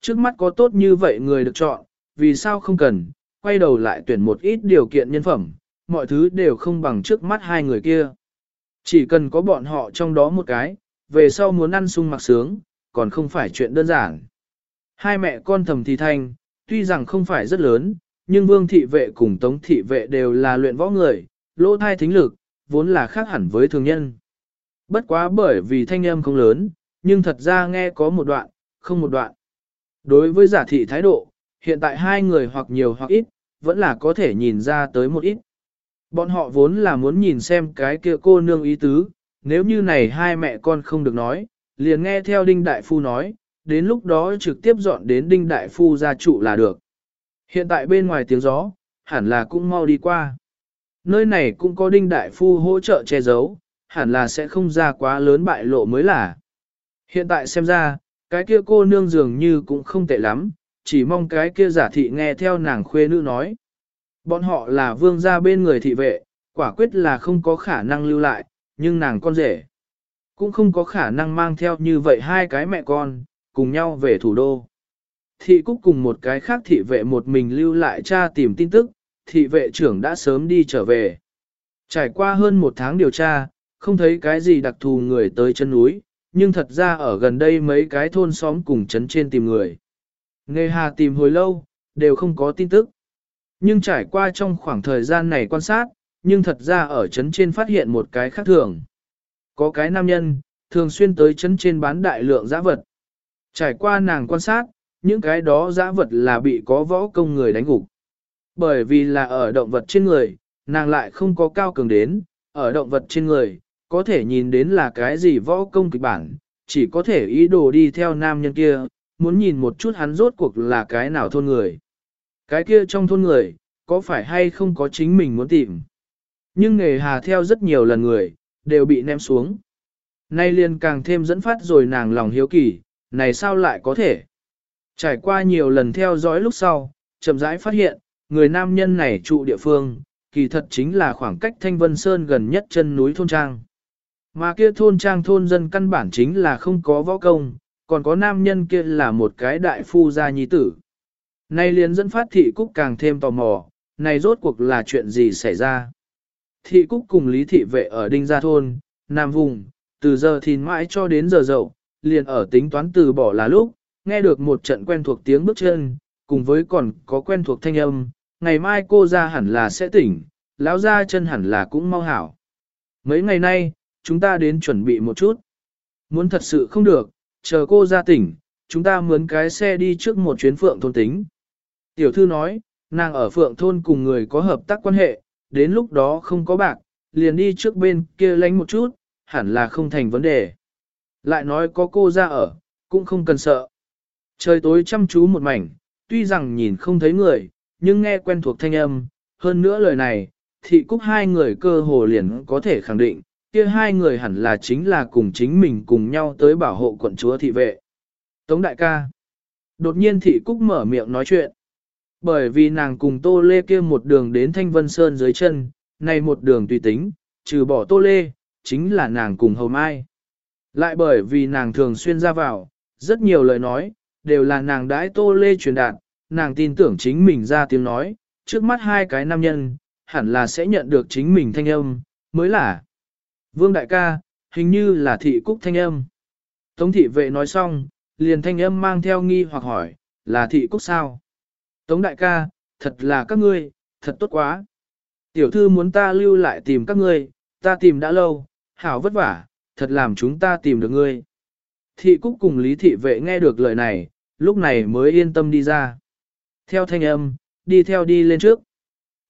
trước mắt có tốt như vậy người được chọn, vì sao không cần, quay đầu lại tuyển một ít điều kiện nhân phẩm, mọi thứ đều không bằng trước mắt hai người kia. Chỉ cần có bọn họ trong đó một cái, về sau muốn ăn sung mặc sướng, còn không phải chuyện đơn giản. Hai mẹ con thầm thì thanh, tuy rằng không phải rất lớn, nhưng vương thị vệ cùng tống thị vệ đều là luyện võ người, lỗ thai thính lực, vốn là khác hẳn với thường nhân. Bất quá bởi vì thanh âm không lớn, nhưng thật ra nghe có một đoạn, không một đoạn. Đối với giả thị thái độ, hiện tại hai người hoặc nhiều hoặc ít, vẫn là có thể nhìn ra tới một ít. Bọn họ vốn là muốn nhìn xem cái kia cô nương ý tứ, nếu như này hai mẹ con không được nói, liền nghe theo Đinh Đại Phu nói, đến lúc đó trực tiếp dọn đến Đinh Đại Phu ra trụ là được. Hiện tại bên ngoài tiếng gió, hẳn là cũng mau đi qua. Nơi này cũng có Đinh Đại Phu hỗ trợ che giấu, hẳn là sẽ không ra quá lớn bại lộ mới là. Hiện tại xem ra, cái kia cô nương dường như cũng không tệ lắm, chỉ mong cái kia giả thị nghe theo nàng khuê nữ nói. Bọn họ là vương gia bên người thị vệ, quả quyết là không có khả năng lưu lại, nhưng nàng con rể cũng không có khả năng mang theo như vậy hai cái mẹ con, cùng nhau về thủ đô. Thị Cúc cùng một cái khác thị vệ một mình lưu lại cha tìm tin tức, thị vệ trưởng đã sớm đi trở về. Trải qua hơn một tháng điều tra, không thấy cái gì đặc thù người tới chân núi, nhưng thật ra ở gần đây mấy cái thôn xóm cùng chấn trên tìm người. Nghề hà tìm hồi lâu, đều không có tin tức. Nhưng trải qua trong khoảng thời gian này quan sát, nhưng thật ra ở chấn trên phát hiện một cái khác thường. Có cái nam nhân, thường xuyên tới chấn trên bán đại lượng giã vật. Trải qua nàng quan sát, những cái đó giã vật là bị có võ công người đánh gục. Bởi vì là ở động vật trên người, nàng lại không có cao cường đến, ở động vật trên người, có thể nhìn đến là cái gì võ công kịch bản, chỉ có thể ý đồ đi theo nam nhân kia, muốn nhìn một chút hắn rốt cuộc là cái nào thôn người. Cái kia trong thôn người, có phải hay không có chính mình muốn tìm. Nhưng nghề hà theo rất nhiều lần người, đều bị ném xuống. Nay liền càng thêm dẫn phát rồi nàng lòng hiếu kỳ, này sao lại có thể. Trải qua nhiều lần theo dõi lúc sau, chậm rãi phát hiện, người nam nhân này trụ địa phương, kỳ thật chính là khoảng cách Thanh Vân Sơn gần nhất chân núi thôn trang. Mà kia thôn trang thôn dân căn bản chính là không có võ công, còn có nam nhân kia là một cái đại phu gia nhi tử. Nay liền dẫn phát thị cúc càng thêm tò mò, này rốt cuộc là chuyện gì xảy ra. Thị cúc cùng lý thị vệ ở đinh gia thôn, nam vùng, từ giờ thìn mãi cho đến giờ dậu, liền ở tính toán từ bỏ là lúc, nghe được một trận quen thuộc tiếng bước chân, cùng với còn có quen thuộc thanh âm, ngày mai cô ra hẳn là sẽ tỉnh, lão ra chân hẳn là cũng mau hảo. Mấy ngày nay, chúng ta đến chuẩn bị một chút. Muốn thật sự không được, chờ cô ra tỉnh, chúng ta mướn cái xe đi trước một chuyến phượng thôn tính. Tiểu thư nói, nàng ở phượng thôn cùng người có hợp tác quan hệ, đến lúc đó không có bạc, liền đi trước bên kia lánh một chút, hẳn là không thành vấn đề. Lại nói có cô ra ở, cũng không cần sợ. Trời tối chăm chú một mảnh, tuy rằng nhìn không thấy người, nhưng nghe quen thuộc thanh âm, hơn nữa lời này, thị cúc hai người cơ hồ liền có thể khẳng định, kia hai người hẳn là chính là cùng chính mình cùng nhau tới bảo hộ quận chúa thị vệ. Tống đại ca. Đột nhiên thị cúc mở miệng nói chuyện. Bởi vì nàng cùng Tô Lê kia một đường đến Thanh Vân Sơn dưới chân, này một đường tùy tính, trừ bỏ Tô Lê, chính là nàng cùng Hầu Mai. Lại bởi vì nàng thường xuyên ra vào, rất nhiều lời nói, đều là nàng đãi Tô Lê truyền đạt, nàng tin tưởng chính mình ra tiếng nói, trước mắt hai cái nam nhân, hẳn là sẽ nhận được chính mình thanh âm, mới là. Vương đại ca, hình như là thị cúc thanh âm. Tống thị vệ nói xong, liền thanh âm mang theo nghi hoặc hỏi, là thị cúc sao? Tống đại ca, thật là các ngươi, thật tốt quá. Tiểu thư muốn ta lưu lại tìm các ngươi, ta tìm đã lâu, hảo vất vả, thật làm chúng ta tìm được ngươi. Thị Cúc cùng Lý Thị Vệ nghe được lời này, lúc này mới yên tâm đi ra. Theo thanh âm, đi theo đi lên trước.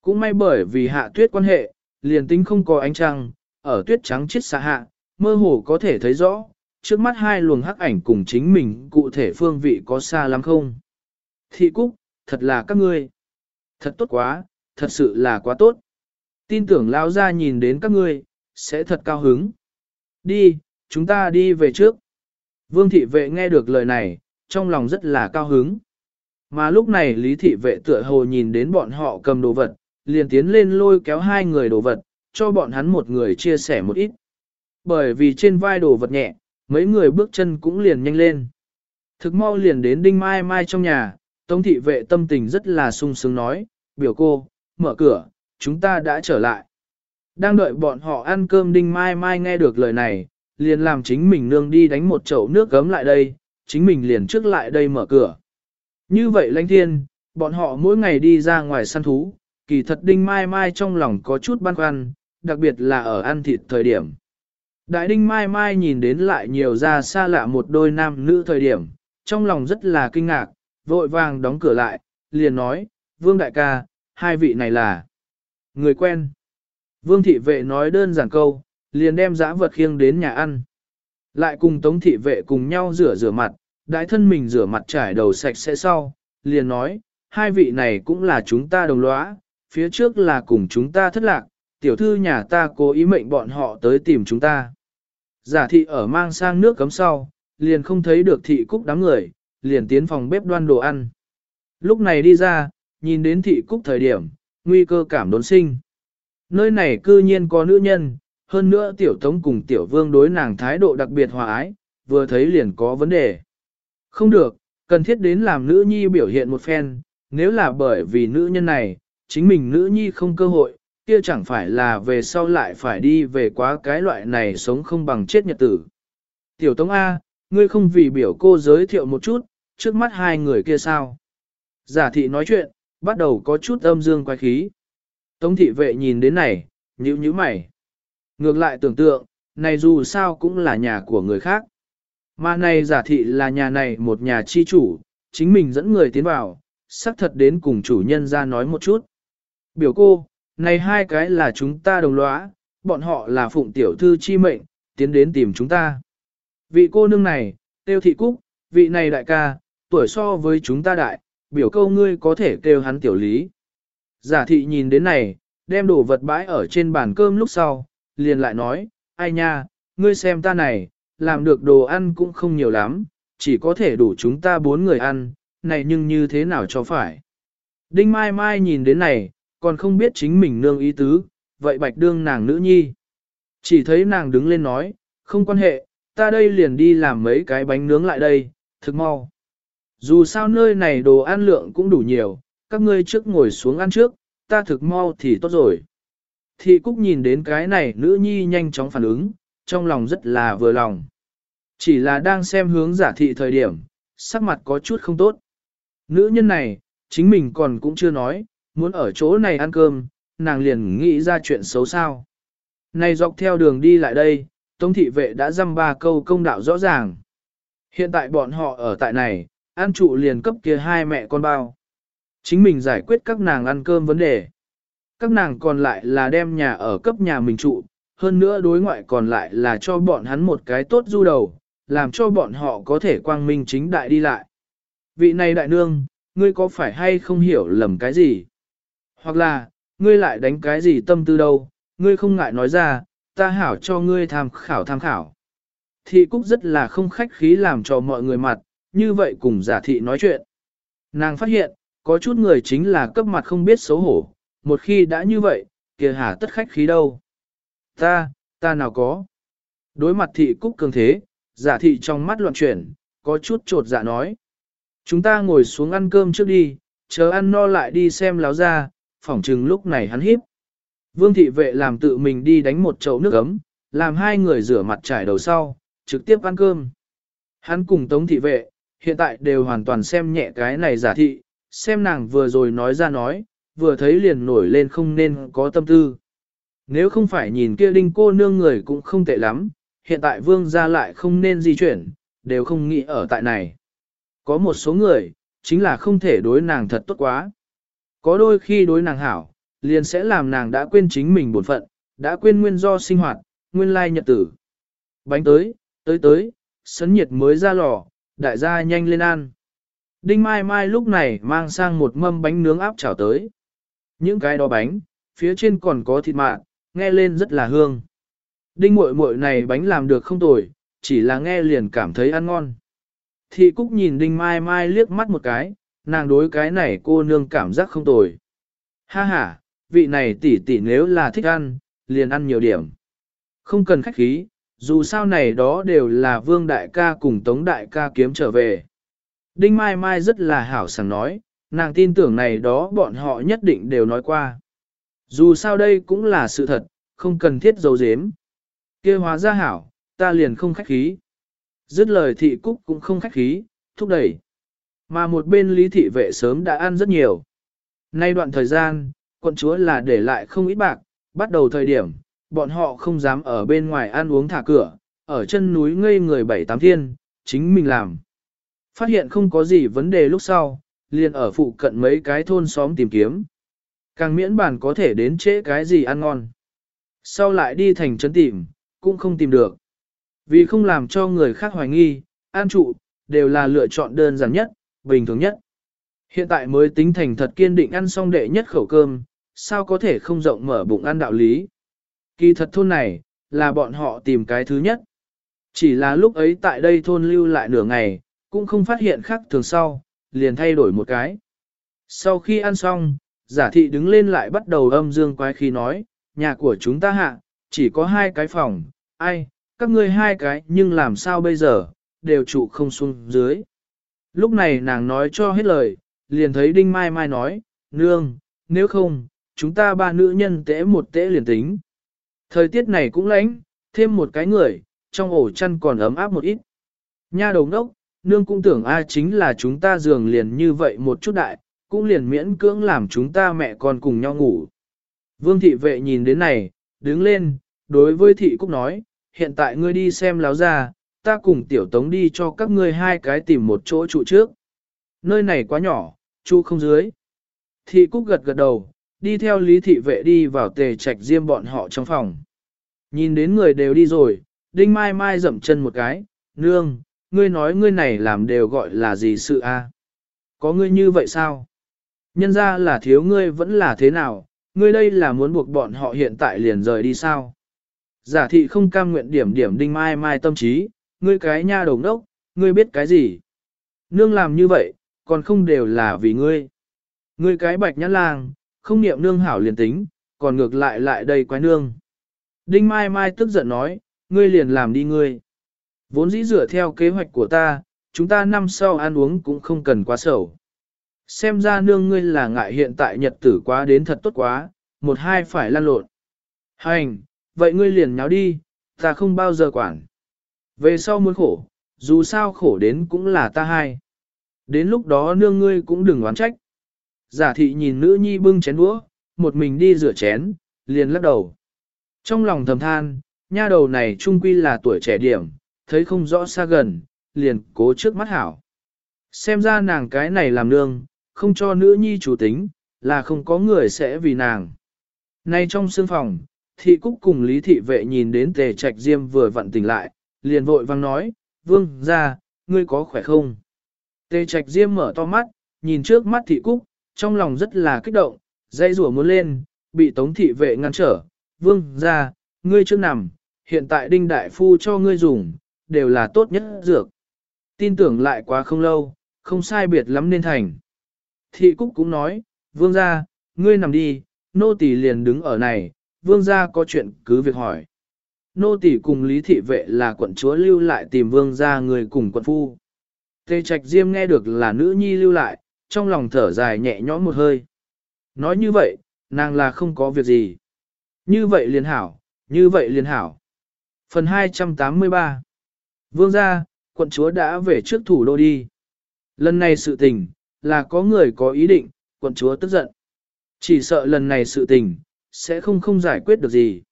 Cũng may bởi vì hạ tuyết quan hệ, liền tính không có ánh trăng, ở tuyết trắng chết xa hạ, mơ hồ có thể thấy rõ, trước mắt hai luồng hắc ảnh cùng chính mình cụ thể phương vị có xa lắm không. Thị Cúc, thật là các ngươi. Thật tốt quá, thật sự là quá tốt. Tin tưởng lao ra nhìn đến các ngươi, sẽ thật cao hứng. Đi, chúng ta đi về trước. Vương thị vệ nghe được lời này, trong lòng rất là cao hứng. Mà lúc này lý thị vệ tựa hồ nhìn đến bọn họ cầm đồ vật, liền tiến lên lôi kéo hai người đồ vật, cho bọn hắn một người chia sẻ một ít. Bởi vì trên vai đồ vật nhẹ, mấy người bước chân cũng liền nhanh lên. Thực mau liền đến đinh mai mai trong nhà, tống thị vệ tâm tình rất là sung sướng nói, biểu cô, mở cửa, chúng ta đã trở lại. Đang đợi bọn họ ăn cơm đinh mai mai nghe được lời này, liền làm chính mình nương đi đánh một chậu nước gấm lại đây, chính mình liền trước lại đây mở cửa. Như vậy lãnh thiên, bọn họ mỗi ngày đi ra ngoài săn thú, kỳ thật đinh mai mai trong lòng có chút băn khoăn, đặc biệt là ở ăn thịt thời điểm. Đại đinh mai mai nhìn đến lại nhiều ra xa lạ một đôi nam nữ thời điểm, trong lòng rất là kinh ngạc, vội vàng đóng cửa lại, liền nói, vương đại ca, hai vị này là người quen. Vương thị vệ nói đơn giản câu, liền đem giã vật khiêng đến nhà ăn. Lại cùng tống thị vệ cùng nhau rửa rửa mặt, đại thân mình rửa mặt trải đầu sạch sẽ sau, liền nói, hai vị này cũng là chúng ta đồng lõa, phía trước là cùng chúng ta thất lạc, tiểu thư nhà ta cố ý mệnh bọn họ tới tìm chúng ta. Giả thị ở mang sang nước cấm sau, liền không thấy được thị cúc đám người, liền tiến phòng bếp đoan đồ ăn. Lúc này đi ra, nhìn đến thị cúc thời điểm, nguy cơ cảm đốn sinh. Nơi này cư nhiên có nữ nhân, hơn nữa tiểu tống cùng tiểu vương đối nàng thái độ đặc biệt hòa ái, vừa thấy liền có vấn đề. Không được, cần thiết đến làm nữ nhi biểu hiện một phen, nếu là bởi vì nữ nhân này, chính mình nữ nhi không cơ hội, kia chẳng phải là về sau lại phải đi về quá cái loại này sống không bằng chết nhật tử. Tiểu Tống A, ngươi không vì biểu cô giới thiệu một chút, trước mắt hai người kia sao? Giả thị nói chuyện, bắt đầu có chút âm dương quái khí. Tống thị vệ nhìn đến này, nhíu nhíu mày. Ngược lại tưởng tượng, này dù sao cũng là nhà của người khác. Mà này giả thị là nhà này một nhà chi chủ, chính mình dẫn người tiến vào, xác thật đến cùng chủ nhân ra nói một chút. Biểu cô, này hai cái là chúng ta đồng lõa, bọn họ là phụng tiểu thư chi mệnh, tiến đến tìm chúng ta. Vị cô nương này, tiêu thị cúc, vị này đại ca, tuổi so với chúng ta đại, biểu câu ngươi có thể kêu hắn tiểu lý. Giả thị nhìn đến này, đem đồ vật bãi ở trên bàn cơm lúc sau, liền lại nói, ai nha, ngươi xem ta này, làm được đồ ăn cũng không nhiều lắm, chỉ có thể đủ chúng ta bốn người ăn, này nhưng như thế nào cho phải. Đinh Mai Mai nhìn đến này, còn không biết chính mình nương ý tứ, vậy bạch đương nàng nữ nhi. Chỉ thấy nàng đứng lên nói, không quan hệ, ta đây liền đi làm mấy cái bánh nướng lại đây, thực mau. Dù sao nơi này đồ ăn lượng cũng đủ nhiều, các ngươi trước ngồi xuống ăn trước, ta thực mau thì tốt rồi. Thị Cúc nhìn đến cái này nữ nhi nhanh chóng phản ứng, trong lòng rất là vừa lòng. Chỉ là đang xem hướng giả thị thời điểm, sắc mặt có chút không tốt. Nữ nhân này, chính mình còn cũng chưa nói, muốn ở chỗ này ăn cơm, nàng liền nghĩ ra chuyện xấu sao. Này dọc theo đường đi lại đây, Tống thị vệ đã dăm ba câu công đạo rõ ràng. Hiện tại bọn họ ở tại này, ăn trụ liền cấp kia hai mẹ con bao. Chính mình giải quyết các nàng ăn cơm vấn đề. Các nàng còn lại là đem nhà ở cấp nhà mình trụ, hơn nữa đối ngoại còn lại là cho bọn hắn một cái tốt du đầu, làm cho bọn họ có thể quang minh chính đại đi lại. Vị này đại nương, ngươi có phải hay không hiểu lầm cái gì? Hoặc là, ngươi lại đánh cái gì tâm tư đâu, ngươi không ngại nói ra, ta hảo cho ngươi tham khảo tham khảo. Thị Cúc rất là không khách khí làm cho mọi người mặt, như vậy cùng giả thị nói chuyện. Nàng phát hiện, có chút người chính là cấp mặt không biết xấu hổ, một khi đã như vậy, kia hả tất khách khí đâu. Ta, ta nào có. Đối mặt thị Cúc cường thế, giả thị trong mắt loạn chuyển, có chút trột dạ nói. Chúng ta ngồi xuống ăn cơm trước đi, chờ ăn no lại đi xem láo ra, phỏng chừng lúc này hắn hiếp. Vương thị vệ làm tự mình đi đánh một chậu nước ấm, làm hai người rửa mặt trải đầu sau, trực tiếp ăn cơm. Hắn cùng tống thị vệ, hiện tại đều hoàn toàn xem nhẹ cái này giả thị, xem nàng vừa rồi nói ra nói, vừa thấy liền nổi lên không nên có tâm tư. Nếu không phải nhìn kia đinh cô nương người cũng không tệ lắm, hiện tại vương gia lại không nên di chuyển, đều không nghĩ ở tại này. Có một số người, chính là không thể đối nàng thật tốt quá. Có đôi khi đối nàng hảo, liền sẽ làm nàng đã quên chính mình bổn phận, đã quên nguyên do sinh hoạt, nguyên lai nhật tử. Bánh tới, tới tới, sấn nhiệt mới ra lò, đại gia nhanh lên ăn. Đinh Mai Mai lúc này mang sang một mâm bánh nướng áp chảo tới. Những cái đó bánh, phía trên còn có thịt mạn, nghe lên rất là hương. Đinh muội muội này bánh làm được không tồi, chỉ là nghe liền cảm thấy ăn ngon. Thị Cúc nhìn Đinh Mai Mai liếc mắt một cái, nàng đối cái này cô nương cảm giác không tồi. Ha ha, vị này tỷ tỷ nếu là thích ăn, liền ăn nhiều điểm. Không cần khách khí, dù sao này đó đều là vương đại ca cùng tống đại ca kiếm trở về. Đinh Mai Mai rất là hảo sảng nói, nàng tin tưởng này đó bọn họ nhất định đều nói qua. Dù sao đây cũng là sự thật, không cần thiết giấu giếm. kia hóa ra hảo, ta liền không khách khí. Dứt lời thị cúc cũng không khách khí, thúc đẩy. Mà một bên lý thị vệ sớm đã ăn rất nhiều. Nay đoạn thời gian, quận chúa là để lại không ít bạc, bắt đầu thời điểm, bọn họ không dám ở bên ngoài ăn uống thả cửa, ở chân núi ngây người bảy tám thiên, chính mình làm. Phát hiện không có gì vấn đề lúc sau, liền ở phụ cận mấy cái thôn xóm tìm kiếm. Càng miễn bản có thể đến trễ cái gì ăn ngon. Sau lại đi thành trấn tìm, cũng không tìm được. Vì không làm cho người khác hoài nghi, an trụ, đều là lựa chọn đơn giản nhất, bình thường nhất. Hiện tại mới tính thành thật kiên định ăn xong đệ nhất khẩu cơm, sao có thể không rộng mở bụng ăn đạo lý. Kỳ thật thôn này, là bọn họ tìm cái thứ nhất. Chỉ là lúc ấy tại đây thôn lưu lại nửa ngày, cũng không phát hiện khác thường sau, liền thay đổi một cái. Sau khi ăn xong, giả thị đứng lên lại bắt đầu âm dương quái khi nói, nhà của chúng ta hạ, chỉ có hai cái phòng, ai, các ngươi hai cái nhưng làm sao bây giờ, đều trụ không xuống dưới. Lúc này nàng nói cho hết lời, liền thấy Đinh Mai Mai nói, nương, nếu không, chúng ta ba nữ nhân tễ một tễ liền tính. Thời tiết này cũng lạnh, thêm một cái người, trong ổ chăn còn ấm áp một ít. Nha đầu đốc, nương cũng tưởng a chính là chúng ta giường liền như vậy một chút đại, cũng liền miễn cưỡng làm chúng ta mẹ con cùng nhau ngủ. Vương thị vệ nhìn đến này, đứng lên, đối với thị cúc nói, hiện tại ngươi đi xem láo ra, ta cùng tiểu tống đi cho các ngươi hai cái tìm một chỗ trụ trước. Nơi này quá nhỏ, trụ không dưới. Thị cúc gật gật đầu, đi theo lý thị vệ đi vào tề trạch riêng bọn họ trong phòng. Nhìn đến người đều đi rồi, đinh mai mai dậm chân một cái, nương, ngươi nói ngươi này làm đều gọi là gì sự a? Có ngươi như vậy sao? Nhân ra là thiếu ngươi vẫn là thế nào, ngươi đây là muốn buộc bọn họ hiện tại liền rời đi sao? Giả thị không cam nguyện điểm điểm đinh mai mai tâm trí, ngươi cái nha đồng đốc, ngươi biết cái gì? Nương làm như vậy, còn không đều là vì ngươi. Ngươi cái bạch nhãn lang, không niệm nương hảo liền tính, còn ngược lại lại đây quái nương. Đinh mai mai tức giận nói, ngươi liền làm đi ngươi. Vốn dĩ dựa theo kế hoạch của ta, chúng ta năm sau ăn uống cũng không cần quá sầu. Xem ra nương ngươi là ngại hiện tại nhật tử quá đến thật tốt quá, một hai phải lăn lộn. Hành, vậy ngươi liền nháo đi, ta không bao giờ quản. Về sau muốn khổ, dù sao khổ đến cũng là ta hai. Đến lúc đó nương ngươi cũng đừng oán trách. Giả thị nhìn nữ nhi bưng chén đũa, một mình đi rửa chén, liền lắc đầu. Trong lòng thầm than, nha đầu này trung quy là tuổi trẻ điểm, thấy không rõ xa gần, liền cố trước mắt hảo. Xem ra nàng cái này làm nương, không cho nữ nhi chủ tính, là không có người sẽ vì nàng. Nay trong sương phòng, thị cúc cùng lý thị vệ nhìn đến tề trạch diêm vừa vặn tỉnh lại, liền vội vang nói, vương ra, ngươi có khỏe không? Tề trạch diêm mở to mắt, nhìn trước mắt thị cúc, trong lòng rất là kích động, dây rủa muốn lên, bị tống thị vệ ngăn trở, vương ra, ngươi chưa nằm, hiện tại đinh đại phu cho ngươi dùng, đều là tốt nhất dược. Tin tưởng lại quá không lâu, không sai biệt lắm nên thành. Thị Cúc cũng nói, vương gia, ngươi nằm đi, nô tỳ liền đứng ở này, vương gia có chuyện cứ việc hỏi. Nô tỳ cùng lý thị vệ là quận chúa lưu lại tìm vương gia người cùng quận phu. Tề trạch diêm nghe được là nữ nhi lưu lại, trong lòng thở dài nhẹ nhõm một hơi. Nói như vậy, nàng là không có việc gì. Như vậy liền hảo, như vậy liền hảo. Phần 283 Vương gia, quận chúa đã về trước thủ đô đi. Lần này sự tình, là có người có ý định, quận chúa tức giận. Chỉ sợ lần này sự tình, sẽ không không giải quyết được gì.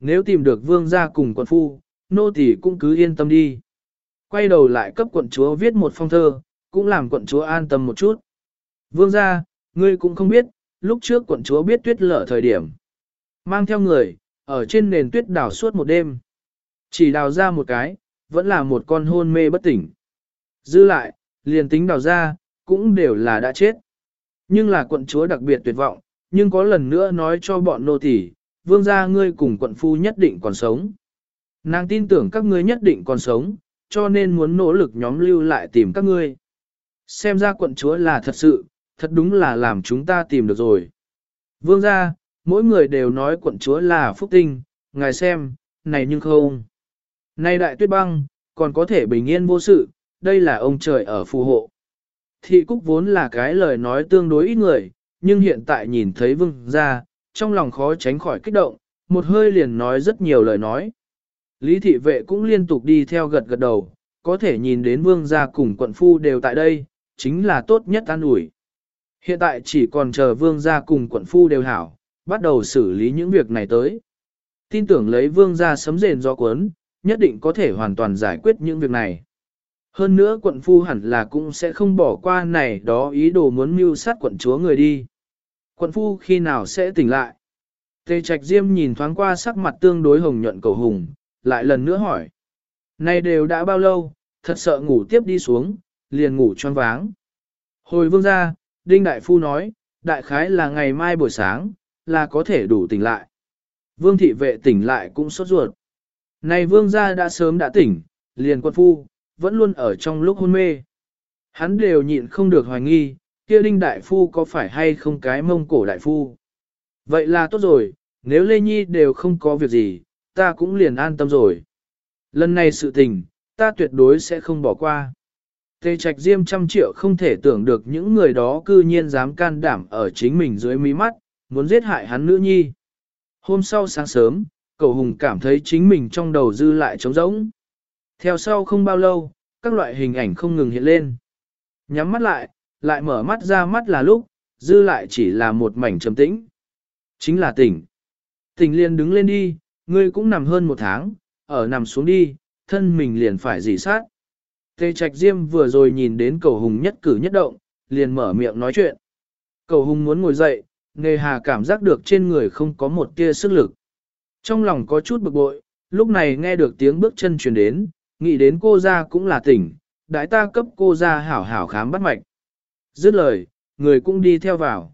Nếu tìm được vương gia cùng quận phu, nô tỳ cũng cứ yên tâm đi. Quay đầu lại cấp quận chúa viết một phong thơ, cũng làm quận chúa an tâm một chút. Vương gia, ngươi cũng không biết, lúc trước quận chúa biết tuyết lở thời điểm. Mang theo người, ở trên nền tuyết đào suốt một đêm. Chỉ đào ra một cái, vẫn là một con hôn mê bất tỉnh. Dư lại, liền tính đào ra, cũng đều là đã chết. Nhưng là quận chúa đặc biệt tuyệt vọng, nhưng có lần nữa nói cho bọn nô tỳ, vương gia ngươi cùng quận phu nhất định còn sống. Nàng tin tưởng các ngươi nhất định còn sống, cho nên muốn nỗ lực nhóm lưu lại tìm các ngươi. Xem ra quận chúa là thật sự, thật đúng là làm chúng ta tìm được rồi. Vương gia, mỗi người đều nói quận chúa là phúc tinh, ngài xem, này nhưng không. Này đại tuyết băng, còn có thể bình yên vô sự, đây là ông trời ở phù hộ. Thị Cúc vốn là cái lời nói tương đối ít người, nhưng hiện tại nhìn thấy vương gia, trong lòng khó tránh khỏi kích động, một hơi liền nói rất nhiều lời nói. Lý thị vệ cũng liên tục đi theo gật gật đầu, có thể nhìn đến vương gia cùng quận phu đều tại đây, chính là tốt nhất an ủi. Hiện tại chỉ còn chờ vương gia cùng quận phu đều hảo, bắt đầu xử lý những việc này tới. Tin tưởng lấy vương gia sấm rền do cuốn, nhất định có thể hoàn toàn giải quyết những việc này. Hơn nữa quận phu hẳn là cũng sẽ không bỏ qua này đó ý đồ muốn mưu sát quận chúa người đi. Quận phu khi nào sẽ tỉnh lại? Tề trạch diêm nhìn thoáng qua sắc mặt tương đối hồng nhuận cầu hùng, lại lần nữa hỏi. Này đều đã bao lâu, thật sợ ngủ tiếp đi xuống, liền ngủ choáng váng. Hồi vương ra, Đinh Đại Phu nói, đại khái là ngày mai buổi sáng, là có thể đủ tỉnh lại. Vương thị vệ tỉnh lại cũng sốt ruột. Này vương gia đã sớm đã tỉnh, liền quân phu, vẫn luôn ở trong lúc hôn mê. Hắn đều nhịn không được hoài nghi, kia Đinh Đại Phu có phải hay không cái mông cổ Đại Phu. Vậy là tốt rồi, nếu Lê Nhi đều không có việc gì, ta cũng liền an tâm rồi. Lần này sự tình, ta tuyệt đối sẽ không bỏ qua. Tê trạch diêm trăm triệu không thể tưởng được những người đó cư nhiên dám can đảm ở chính mình dưới mí mắt, muốn giết hại hắn nữ nhi. Hôm sau sáng sớm, cậu hùng cảm thấy chính mình trong đầu dư lại trống rỗng. Theo sau không bao lâu, các loại hình ảnh không ngừng hiện lên. Nhắm mắt lại, lại mở mắt ra mắt là lúc, dư lại chỉ là một mảnh trầm tĩnh. Chính là tỉnh. Tỉnh liền đứng lên đi, ngươi cũng nằm hơn một tháng, ở nằm xuống đi, thân mình liền phải dì sát. Tề Trạch Diêm vừa rồi nhìn đến cầu hùng nhất cử nhất động, liền mở miệng nói chuyện. Cầu hùng muốn ngồi dậy, nề hà cảm giác được trên người không có một tia sức lực. Trong lòng có chút bực bội, lúc này nghe được tiếng bước chân truyền đến, nghĩ đến cô ra cũng là tỉnh, đại ta cấp cô ra hảo hảo khám bắt mạch. Dứt lời, người cũng đi theo vào.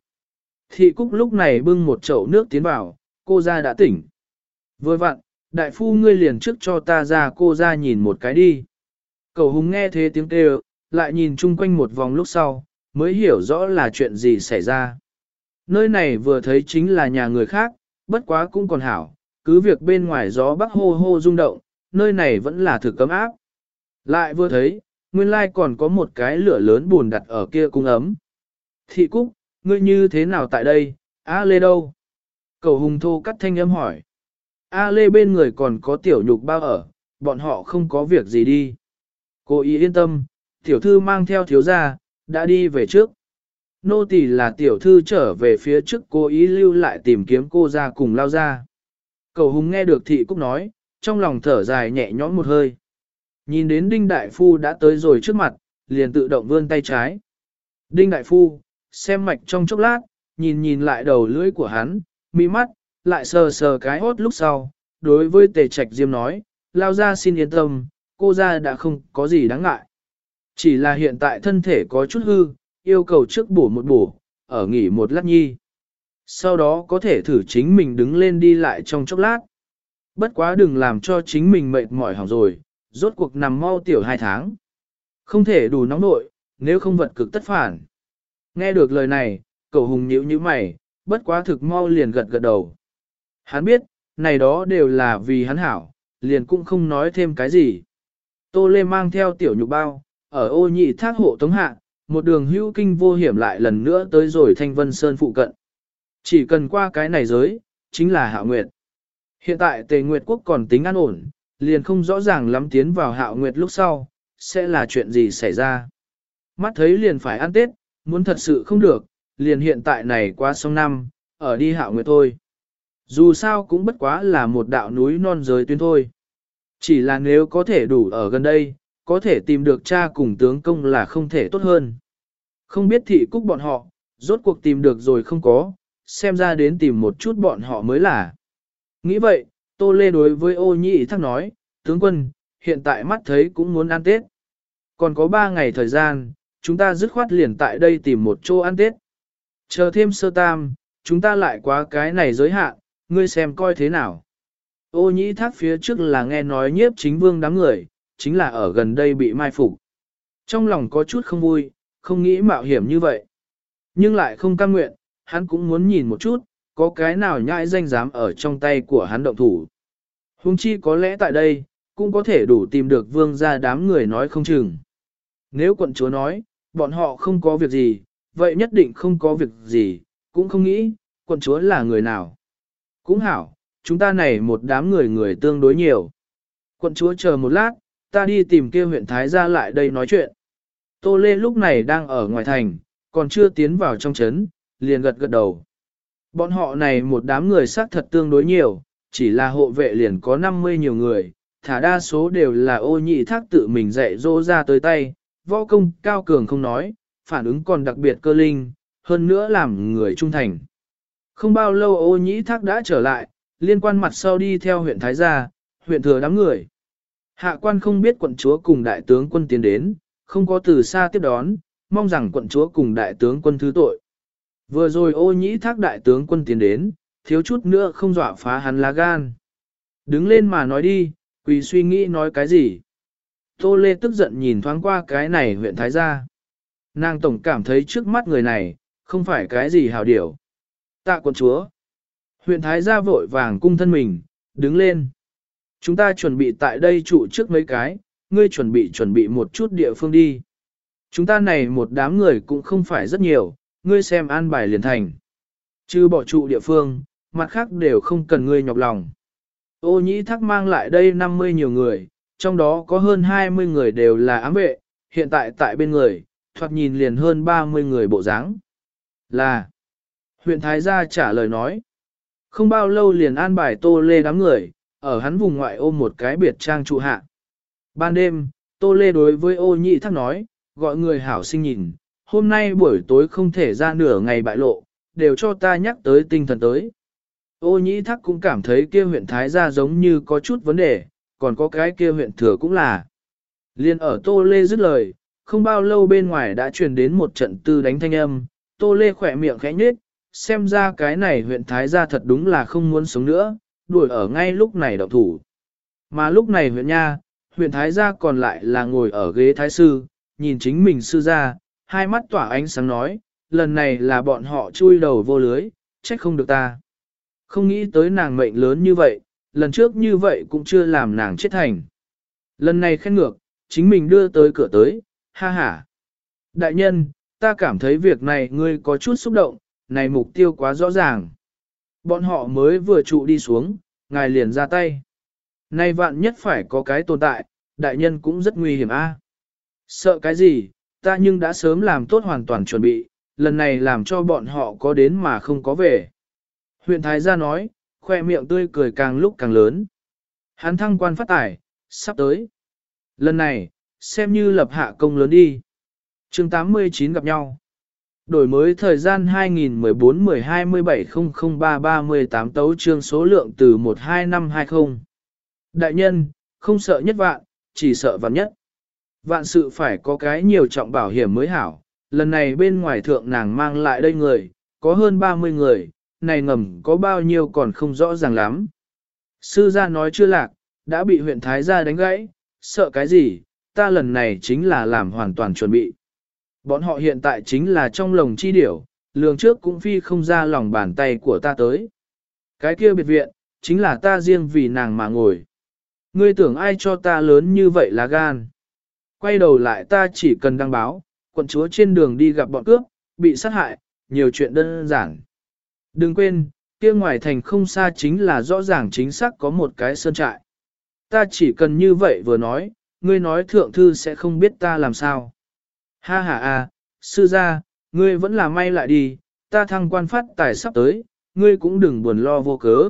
Thị Cúc lúc này bưng một chậu nước tiến vào, cô ra đã tỉnh. Vừa vặn, đại phu ngươi liền trước cho ta ra cô ra nhìn một cái đi. Cầu hùng nghe thế tiếng kêu, lại nhìn chung quanh một vòng lúc sau, mới hiểu rõ là chuyện gì xảy ra. Nơi này vừa thấy chính là nhà người khác, bất quá cũng còn hảo, cứ việc bên ngoài gió bắc hô hô rung động, nơi này vẫn là thực cấm áp. Lại vừa thấy, nguyên lai còn có một cái lửa lớn buồn đặt ở kia cung ấm. Thị Cúc, ngươi như thế nào tại đây, A Lê đâu? Cầu hùng thô cắt thanh âm hỏi. A Lê bên người còn có tiểu nhục bao ở, bọn họ không có việc gì đi. Cô ý yên tâm, tiểu thư mang theo thiếu gia, đã đi về trước. Nô tỳ là tiểu thư trở về phía trước cô ý lưu lại tìm kiếm cô ra cùng lao ra. Cầu hùng nghe được thị cúc nói, trong lòng thở dài nhẹ nhõm một hơi. Nhìn đến Đinh Đại Phu đã tới rồi trước mặt, liền tự động vươn tay trái. Đinh Đại Phu, xem mạch trong chốc lát, nhìn nhìn lại đầu lưỡi của hắn, mi mắt, lại sờ sờ cái hốt lúc sau, đối với tề trạch diêm nói, lao ra xin yên tâm, cô ra đã không có gì đáng ngại. Chỉ là hiện tại thân thể có chút hư, yêu cầu trước bổ một bổ, ở nghỉ một lát nhi. Sau đó có thể thử chính mình đứng lên đi lại trong chốc lát. Bất quá đừng làm cho chính mình mệt mỏi hỏng rồi, rốt cuộc nằm mau tiểu hai tháng. Không thể đủ nóng nội, nếu không vật cực tất phản. Nghe được lời này, cậu hùng nhíu như mày, bất quá thực mau liền gật gật đầu. Hắn biết, này đó đều là vì hắn hảo, liền cũng không nói thêm cái gì. Tô Lê mang theo tiểu nhục bao, ở ô nhị thác hộ tống hạ, một đường hữu kinh vô hiểm lại lần nữa tới rồi Thanh Vân Sơn phụ cận. Chỉ cần qua cái này giới, chính là hạ Nguyệt. Hiện tại Tề Nguyệt Quốc còn tính an ổn, liền không rõ ràng lắm tiến vào Hạo Nguyệt lúc sau, sẽ là chuyện gì xảy ra. Mắt thấy liền phải ăn Tết, muốn thật sự không được, liền hiện tại này qua sông năm, ở đi Hạo Nguyệt thôi. Dù sao cũng bất quá là một đạo núi non giới tuyến thôi. Chỉ là nếu có thể đủ ở gần đây, có thể tìm được cha cùng tướng công là không thể tốt hơn. Không biết thị cúc bọn họ, rốt cuộc tìm được rồi không có, xem ra đến tìm một chút bọn họ mới là. Nghĩ vậy, Tô Lê đối với ô nhị thắc nói, tướng quân, hiện tại mắt thấy cũng muốn ăn Tết. Còn có ba ngày thời gian, chúng ta dứt khoát liền tại đây tìm một chỗ ăn Tết. Chờ thêm sơ tam, chúng ta lại quá cái này giới hạn, ngươi xem coi thế nào. Ô nhĩ thác phía trước là nghe nói nhiếp chính vương đám người, chính là ở gần đây bị mai phục. Trong lòng có chút không vui, không nghĩ mạo hiểm như vậy. Nhưng lại không cam nguyện, hắn cũng muốn nhìn một chút, có cái nào nhãi danh dám ở trong tay của hắn động thủ. Huống chi có lẽ tại đây, cũng có thể đủ tìm được vương gia đám người nói không chừng. Nếu quận chúa nói, bọn họ không có việc gì, vậy nhất định không có việc gì, cũng không nghĩ, quận chúa là người nào. Cũng hảo, chúng ta này một đám người người tương đối nhiều. Quận chúa chờ một lát, ta đi tìm kia huyện Thái gia lại đây nói chuyện. Tô Lê lúc này đang ở ngoài thành, còn chưa tiến vào trong trấn, liền gật gật đầu. Bọn họ này một đám người xác thật tương đối nhiều, chỉ là hộ vệ liền có 50 nhiều người, thả đa số đều là ô nhị thác tự mình dạy dỗ ra tới tay, võ công cao cường không nói, phản ứng còn đặc biệt cơ linh, hơn nữa làm người trung thành. Không bao lâu ô nhĩ thác đã trở lại, liên quan mặt sau đi theo huyện Thái Gia, huyện thừa đám người. Hạ quan không biết quận chúa cùng đại tướng quân tiến đến, không có từ xa tiếp đón, mong rằng quận chúa cùng đại tướng quân thứ tội. Vừa rồi ô nhĩ thác đại tướng quân tiến đến, thiếu chút nữa không dọa phá hắn lá gan. Đứng lên mà nói đi, quỳ suy nghĩ nói cái gì. Tô Lê tức giận nhìn thoáng qua cái này huyện Thái Gia. Nàng tổng cảm thấy trước mắt người này, không phải cái gì hào điểu. Tạ quân chúa. Huyện Thái Gia vội vàng cung thân mình, đứng lên. Chúng ta chuẩn bị tại đây trụ trước mấy cái, ngươi chuẩn bị chuẩn bị một chút địa phương đi. Chúng ta này một đám người cũng không phải rất nhiều, ngươi xem an bài liền thành. Chứ bỏ trụ địa phương, mặt khác đều không cần ngươi nhọc lòng. Ô nhĩ thắc mang lại đây 50 nhiều người, trong đó có hơn 20 người đều là ám vệ, hiện tại tại bên người, thoạt nhìn liền hơn 30 người bộ dáng. Là, huyện Thái Gia trả lời nói, không bao lâu liền an bài tô lê đám người, ở hắn vùng ngoại ô một cái biệt trang trụ hạ. Ban đêm, tô lê đối với ô nhị thắc nói, gọi người hảo sinh nhìn, hôm nay buổi tối không thể ra nửa ngày bại lộ, đều cho ta nhắc tới tinh thần tới. Ô nhĩ thắc cũng cảm thấy kia huyện Thái Gia giống như có chút vấn đề, còn có cái kia huyện thừa cũng là. Liên ở Tô Lê dứt lời, không bao lâu bên ngoài đã truyền đến một trận tư đánh thanh âm, Tô Lê khỏe miệng khẽ nhếch, xem ra cái này huyện Thái Gia thật đúng là không muốn sống nữa, đuổi ở ngay lúc này động thủ. Mà lúc này huyện Nha, huyện Thái Gia còn lại là ngồi ở ghế Thái Sư, nhìn chính mình sư gia, hai mắt tỏa ánh sáng nói, lần này là bọn họ chui đầu vô lưới, trách không được ta. Không nghĩ tới nàng mệnh lớn như vậy, lần trước như vậy cũng chưa làm nàng chết thành. Lần này khen ngược, chính mình đưa tới cửa tới, ha ha. Đại nhân, ta cảm thấy việc này ngươi có chút xúc động, này mục tiêu quá rõ ràng. Bọn họ mới vừa trụ đi xuống, ngài liền ra tay. Nay vạn nhất phải có cái tồn tại, đại nhân cũng rất nguy hiểm a. Sợ cái gì, ta nhưng đã sớm làm tốt hoàn toàn chuẩn bị, lần này làm cho bọn họ có đến mà không có về. Huyện Thái gia nói, khoe miệng tươi cười càng lúc càng lớn. Hắn thăng quan phát tải, sắp tới. Lần này, xem như lập hạ công lớn đi. chương 89 gặp nhau. Đổi mới thời gian 2014-12-17-003-38 tấu trương số lượng từ 12520. Đại nhân, không sợ nhất vạn, chỉ sợ vạn nhất. Vạn sự phải có cái nhiều trọng bảo hiểm mới hảo. Lần này bên ngoài thượng nàng mang lại đây người, có hơn 30 người, này ngầm có bao nhiêu còn không rõ ràng lắm. Sư gia nói chưa lạc, đã bị huyện Thái gia đánh gãy, sợ cái gì, ta lần này chính là làm hoàn toàn chuẩn bị. Bọn họ hiện tại chính là trong lồng chi điểu, lường trước cũng phi không ra lòng bàn tay của ta tới. Cái kia biệt viện, chính là ta riêng vì nàng mà ngồi. Ngươi tưởng ai cho ta lớn như vậy là gan. Quay đầu lại ta chỉ cần đăng báo, quận chúa trên đường đi gặp bọn cướp, bị sát hại, nhiều chuyện đơn giản. Đừng quên, kia ngoài thành không xa chính là rõ ràng chính xác có một cái sơn trại. Ta chỉ cần như vậy vừa nói, ngươi nói thượng thư sẽ không biết ta làm sao. Ha ha à, sư gia, ngươi vẫn là may lại đi, ta thăng quan phát tài sắp tới, ngươi cũng đừng buồn lo vô cớ.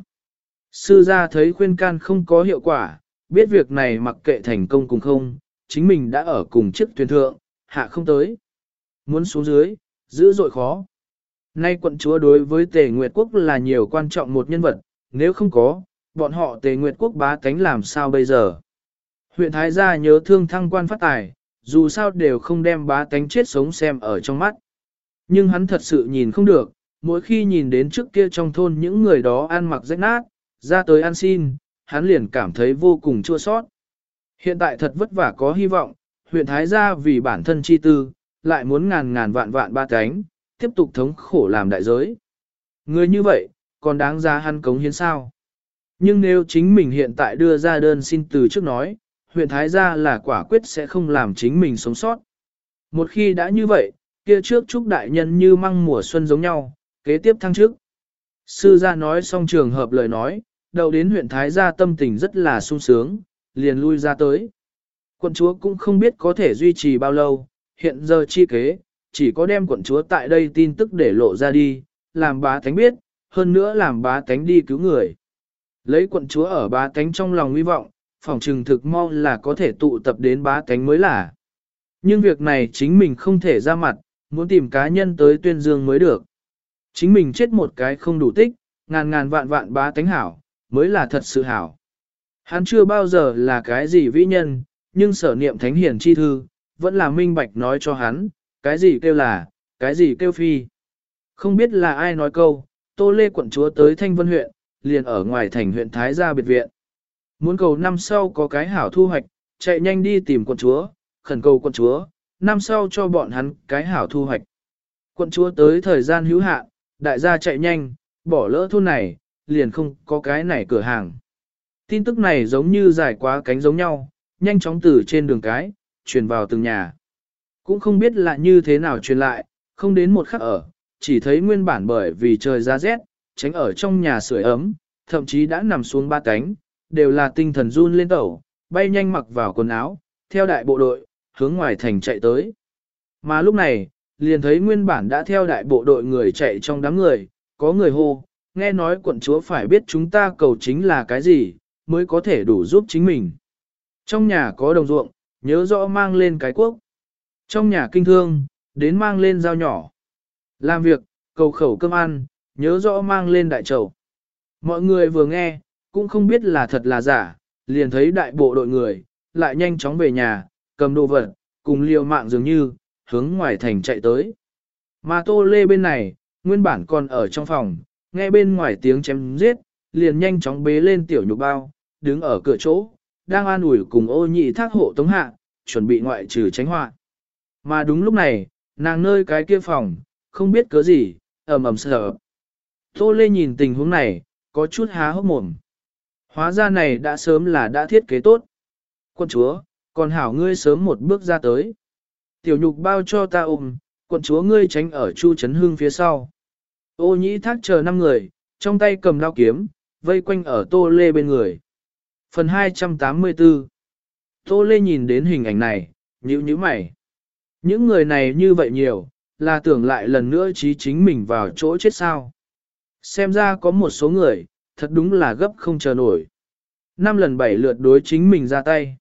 Sư gia thấy khuyên can không có hiệu quả, biết việc này mặc kệ thành công cùng không, chính mình đã ở cùng chiếc thuyền thượng, hạ không tới. Muốn xuống dưới, giữ dội khó. Nay quận chúa đối với Tề Nguyệt Quốc là nhiều quan trọng một nhân vật, nếu không có, bọn họ Tề Nguyệt Quốc bá tánh làm sao bây giờ? Huyện Thái gia nhớ thương thăng quan phát tài, dù sao đều không đem bá tánh chết sống xem ở trong mắt. Nhưng hắn thật sự nhìn không được, mỗi khi nhìn đến trước kia trong thôn những người đó ăn mặc rách nát, ra tới ăn xin, hắn liền cảm thấy vô cùng chua sót. Hiện tại thật vất vả có hy vọng, huyện Thái gia vì bản thân chi tư, lại muốn ngàn ngàn vạn vạn ba cánh, tiếp tục thống khổ làm đại giới. Người như vậy, còn đáng ra hắn cống hiến sao? Nhưng nếu chính mình hiện tại đưa ra đơn xin từ trước nói, huyện Thái gia là quả quyết sẽ không làm chính mình sống sót. Một khi đã như vậy, kia trước chúc đại nhân như măng mùa xuân giống nhau, kế tiếp thăng trước. Sư gia nói xong trường hợp lời nói, đầu đến huyện Thái gia tâm tình rất là sung sướng, liền lui ra tới. Quận chúa cũng không biết có thể duy trì bao lâu, hiện giờ chi kế, chỉ có đem quận chúa tại đây tin tức để lộ ra đi, làm bá tánh biết, hơn nữa làm bá tánh đi cứu người. Lấy quận chúa ở bá tánh trong lòng hy vọng, phòng trừng thực mong là có thể tụ tập đến bá tánh mới là. Nhưng việc này chính mình không thể ra mặt, muốn tìm cá nhân tới tuyên dương mới được. Chính mình chết một cái không đủ tích, ngàn ngàn vạn vạn bá tánh hảo, mới là thật sự hảo. Hắn chưa bao giờ là cái gì vĩ nhân, nhưng sở niệm thánh hiển chi thư, vẫn là minh bạch nói cho hắn, cái gì kêu là, cái gì kêu phi. Không biết là ai nói câu, Tô Lê quận chúa tới Thanh Vân huyện, liền ở ngoài thành huyện Thái Gia biệt viện. Muốn cầu năm sau có cái hảo thu hoạch, chạy nhanh đi tìm quận chúa, khẩn cầu quận chúa, năm sau cho bọn hắn cái hảo thu hoạch. Quận chúa tới thời gian hữu hạn, đại gia chạy nhanh, bỏ lỡ thôn này, liền không có cái này cửa hàng. Tin tức này giống như dài quá cánh giống nhau, nhanh chóng từ trên đường cái, truyền vào từng nhà. Cũng không biết là như thế nào truyền lại, không đến một khắc ở, chỉ thấy nguyên bản bởi vì trời ra rét, tránh ở trong nhà sưởi ấm, thậm chí đã nằm xuống ba cánh, đều là tinh thần run lên tẩu, bay nhanh mặc vào quần áo, theo đại bộ đội, hướng ngoài thành chạy tới. Mà lúc này, liền thấy nguyên bản đã theo đại bộ đội người chạy trong đám người, có người hô, nghe nói quận chúa phải biết chúng ta cầu chính là cái gì, mới có thể đủ giúp chính mình. Trong nhà có đồng ruộng, nhớ rõ mang lên cái quốc. Trong nhà kinh thương, đến mang lên dao nhỏ. Làm việc, cầu khẩu cơm ăn, nhớ rõ mang lên đại trầu. Mọi người vừa nghe, cũng không biết là thật là giả, liền thấy đại bộ đội người, lại nhanh chóng về nhà, cầm đồ vật, cùng liều mạng dường như, hướng ngoài thành chạy tới. Mà tô lê bên này, nguyên bản còn ở trong phòng, nghe bên ngoài tiếng chém giết, liền nhanh chóng bế lên tiểu nhục bao, đứng ở cửa chỗ, đang an ủi cùng ô nhị thác hộ tống hạ, chuẩn bị ngoại trừ tránh họa. Mà đúng lúc này, nàng nơi cái kia phòng, không biết cớ gì, ầm ầm sợ. Tô Lê nhìn tình huống này, có chút há hốc mồm. Hóa ra này đã sớm là đã thiết kế tốt. Quân chúa, còn hảo ngươi sớm một bước ra tới. Tiểu nhục bao cho ta ôm, quân chúa ngươi tránh ở Chu Trấn Hương phía sau. Ô nhĩ thác chờ năm người, trong tay cầm đao kiếm, vây quanh ở tô lê bên người. Phần 284 Tô lê nhìn đến hình ảnh này, nhíu nhíu mày. Những người này như vậy nhiều, là tưởng lại lần nữa trí chính mình vào chỗ chết sao. Xem ra có một số người, thật đúng là gấp không chờ nổi. Năm lần bảy lượt đối chính mình ra tay.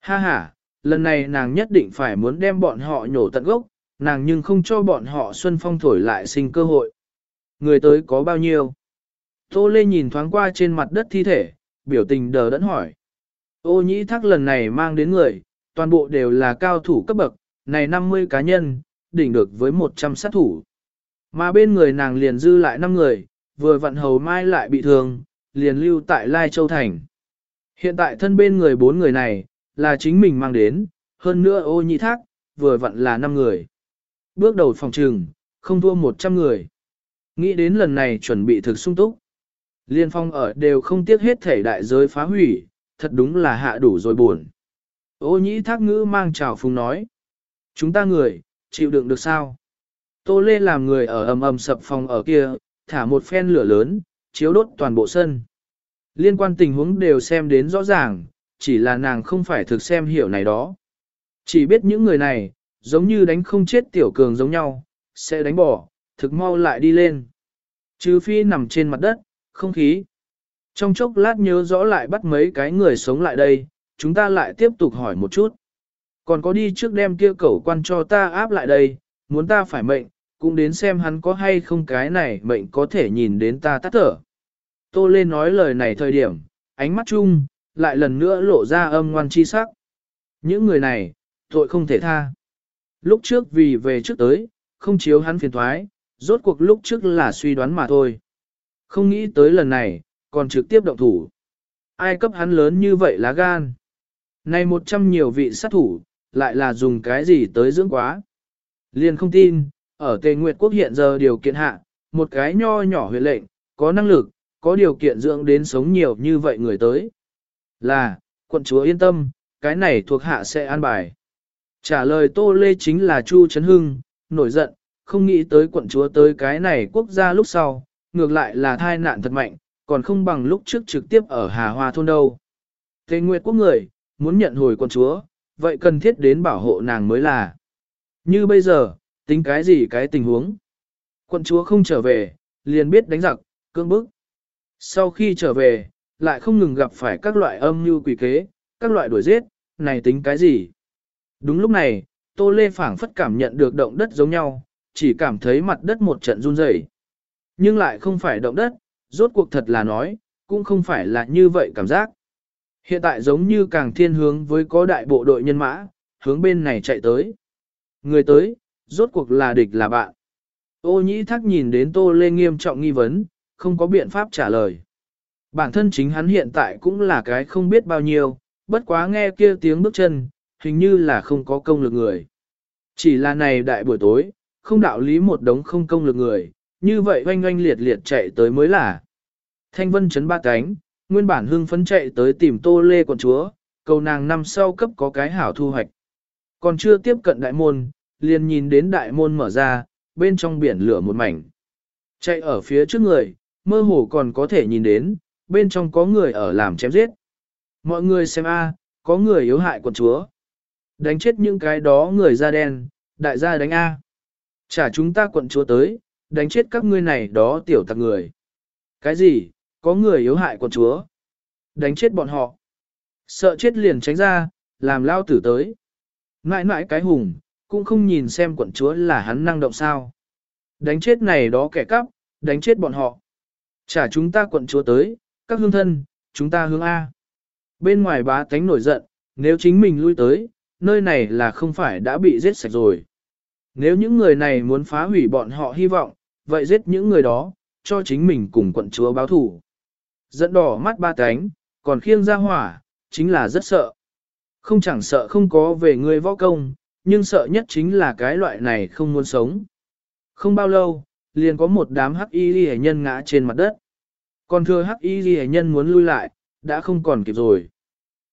Ha ha, lần này nàng nhất định phải muốn đem bọn họ nhổ tận gốc, nàng nhưng không cho bọn họ xuân phong thổi lại sinh cơ hội. Người tới có bao nhiêu? Tô Lê nhìn thoáng qua trên mặt đất thi thể, biểu tình đờ đẫn hỏi. Ô nhĩ thác lần này mang đến người, toàn bộ đều là cao thủ cấp bậc, này 50 cá nhân, đỉnh được với 100 sát thủ. Mà bên người nàng liền dư lại 5 người, vừa vặn hầu mai lại bị thương, liền lưu tại Lai Châu Thành. Hiện tại thân bên người bốn người này, là chính mình mang đến, hơn nữa ô nhị thác, vừa vặn là 5 người. Bước đầu phòng trừng, không thua 100 người. Nghĩ đến lần này chuẩn bị thực sung túc. Liên phong ở đều không tiếc hết thể đại giới phá hủy, thật đúng là hạ đủ rồi buồn. Ô nhĩ thác ngữ mang trào phùng nói. Chúng ta người, chịu đựng được sao? Tô Lê làm người ở ầm ầm sập phòng ở kia, thả một phen lửa lớn, chiếu đốt toàn bộ sân. Liên quan tình huống đều xem đến rõ ràng, chỉ là nàng không phải thực xem hiểu này đó. Chỉ biết những người này, giống như đánh không chết tiểu cường giống nhau, sẽ đánh bỏ, thực mau lại đi lên. Trừ phi nằm trên mặt đất, không khí. Trong chốc lát nhớ rõ lại bắt mấy cái người sống lại đây, chúng ta lại tiếp tục hỏi một chút. Còn có đi trước đem kia cẩu quan cho ta áp lại đây, muốn ta phải mệnh, cũng đến xem hắn có hay không cái này mệnh có thể nhìn đến ta tắt thở. Tô lên nói lời này thời điểm, ánh mắt chung, lại lần nữa lộ ra âm ngoan chi sắc. Những người này, tội không thể tha. Lúc trước vì về trước tới, không chiếu hắn phiền thoái, rốt cuộc lúc trước là suy đoán mà thôi. Không nghĩ tới lần này, còn trực tiếp động thủ. Ai cấp hắn lớn như vậy lá gan. Này một trăm nhiều vị sát thủ, lại là dùng cái gì tới dưỡng quá. Liền không tin, ở Tề Nguyệt Quốc hiện giờ điều kiện hạ, một cái nho nhỏ huyện lệnh, có năng lực, có điều kiện dưỡng đến sống nhiều như vậy người tới. Là, quận chúa yên tâm, cái này thuộc hạ sẽ an bài. Trả lời Tô Lê chính là Chu Trấn Hưng, nổi giận, không nghĩ tới quận chúa tới cái này quốc gia lúc sau, ngược lại là thai nạn thật mạnh, còn không bằng lúc trước trực tiếp ở Hà Hoa thôn đâu. Thế Nguyệt quốc người, muốn nhận hồi quận chúa, vậy cần thiết đến bảo hộ nàng mới là. Như bây giờ, tính cái gì cái tình huống? Quận chúa không trở về, liền biết đánh giặc, cương bức. Sau khi trở về, lại không ngừng gặp phải các loại âm mưu quỷ kế, các loại đuổi giết, này tính cái gì? Đúng lúc này, Tô Lê phảng phất cảm nhận được động đất giống nhau, chỉ cảm thấy mặt đất một trận run rẩy. Nhưng lại không phải động đất, rốt cuộc thật là nói, cũng không phải là như vậy cảm giác. Hiện tại giống như càng thiên hướng với có đại bộ đội nhân mã, hướng bên này chạy tới. Người tới, rốt cuộc là địch là bạn. Ô nhĩ thắc nhìn đến Tô Lê nghiêm trọng nghi vấn, không có biện pháp trả lời. Bản thân chính hắn hiện tại cũng là cái không biết bao nhiêu, bất quá nghe kia tiếng bước chân, hình như là không có công lực người. Chỉ là này đại buổi tối, không đạo lý một đống không công lực người, như vậy oanh oanh liệt liệt chạy tới mới là. Thanh vân chấn ba cánh, nguyên bản hưng phấn chạy tới tìm tô lê quận chúa, cầu nàng năm sau cấp có cái hảo thu hoạch. Còn chưa tiếp cận đại môn, liền nhìn đến đại môn mở ra, bên trong biển lửa một mảnh. Chạy ở phía trước người, mơ hồ còn có thể nhìn đến, bên trong có người ở làm chém giết. Mọi người xem a, có người yếu hại quận chúa. Đánh chết những cái đó người da đen, đại gia đánh A. Trả chúng ta quận chúa tới, đánh chết các ngươi này đó tiểu tặc người. Cái gì, có người yếu hại quận chúa? Đánh chết bọn họ. Sợ chết liền tránh ra, làm lao tử tới. Ngại ngại cái hùng, cũng không nhìn xem quận chúa là hắn năng động sao. Đánh chết này đó kẻ cắp, đánh chết bọn họ. Trả chúng ta quận chúa tới, các hương thân, chúng ta hướng A. Bên ngoài bá tánh nổi giận, nếu chính mình lui tới, nơi này là không phải đã bị giết sạch rồi. Nếu những người này muốn phá hủy bọn họ hy vọng, vậy giết những người đó, cho chính mình cùng quận chúa báo thủ. Dẫn đỏ mắt ba cánh, còn khiêng ra hỏa, chính là rất sợ. Không chẳng sợ không có về người võ công, nhưng sợ nhất chính là cái loại này không muốn sống. Không bao lâu, liền có một đám hắc y ghi nhân ngã trên mặt đất. Còn thưa hắc y ghi nhân muốn lui lại, đã không còn kịp rồi.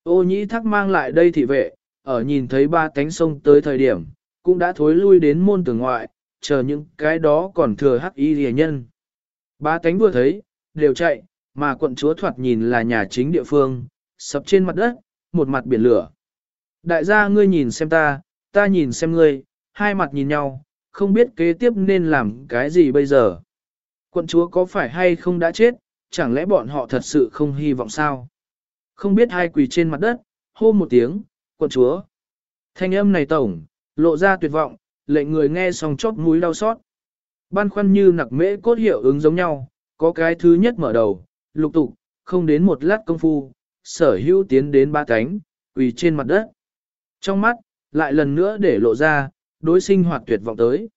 Ô nhĩ thắc mang lại đây thị vệ, ở nhìn thấy ba cánh sông tới thời điểm, cũng đã thối lui đến môn tường ngoại, chờ những cái đó còn thừa hắc y ghi nhân. Ba cánh vừa thấy, đều chạy, mà quận chúa thoạt nhìn là nhà chính địa phương, sập trên mặt đất, một mặt biển lửa. Đại gia ngươi nhìn xem ta, ta nhìn xem ngươi, hai mặt nhìn nhau, không biết kế tiếp nên làm cái gì bây giờ. Quận chúa có phải hay không đã chết, chẳng lẽ bọn họ thật sự không hy vọng sao? Không biết hai quỳ trên mặt đất, hô một tiếng, quận chúa. Thanh âm này tổng, lộ ra tuyệt vọng, lệnh người nghe xong chóp mũi đau xót. Ban khoăn như nặc mễ cốt hiệu ứng giống nhau, có cái thứ nhất mở đầu, lục tục, không đến một lát công phu, sở hữu tiến đến ba cánh, quỳ trên mặt đất. Trong mắt, lại lần nữa để lộ ra, đối sinh hoạt tuyệt vọng tới.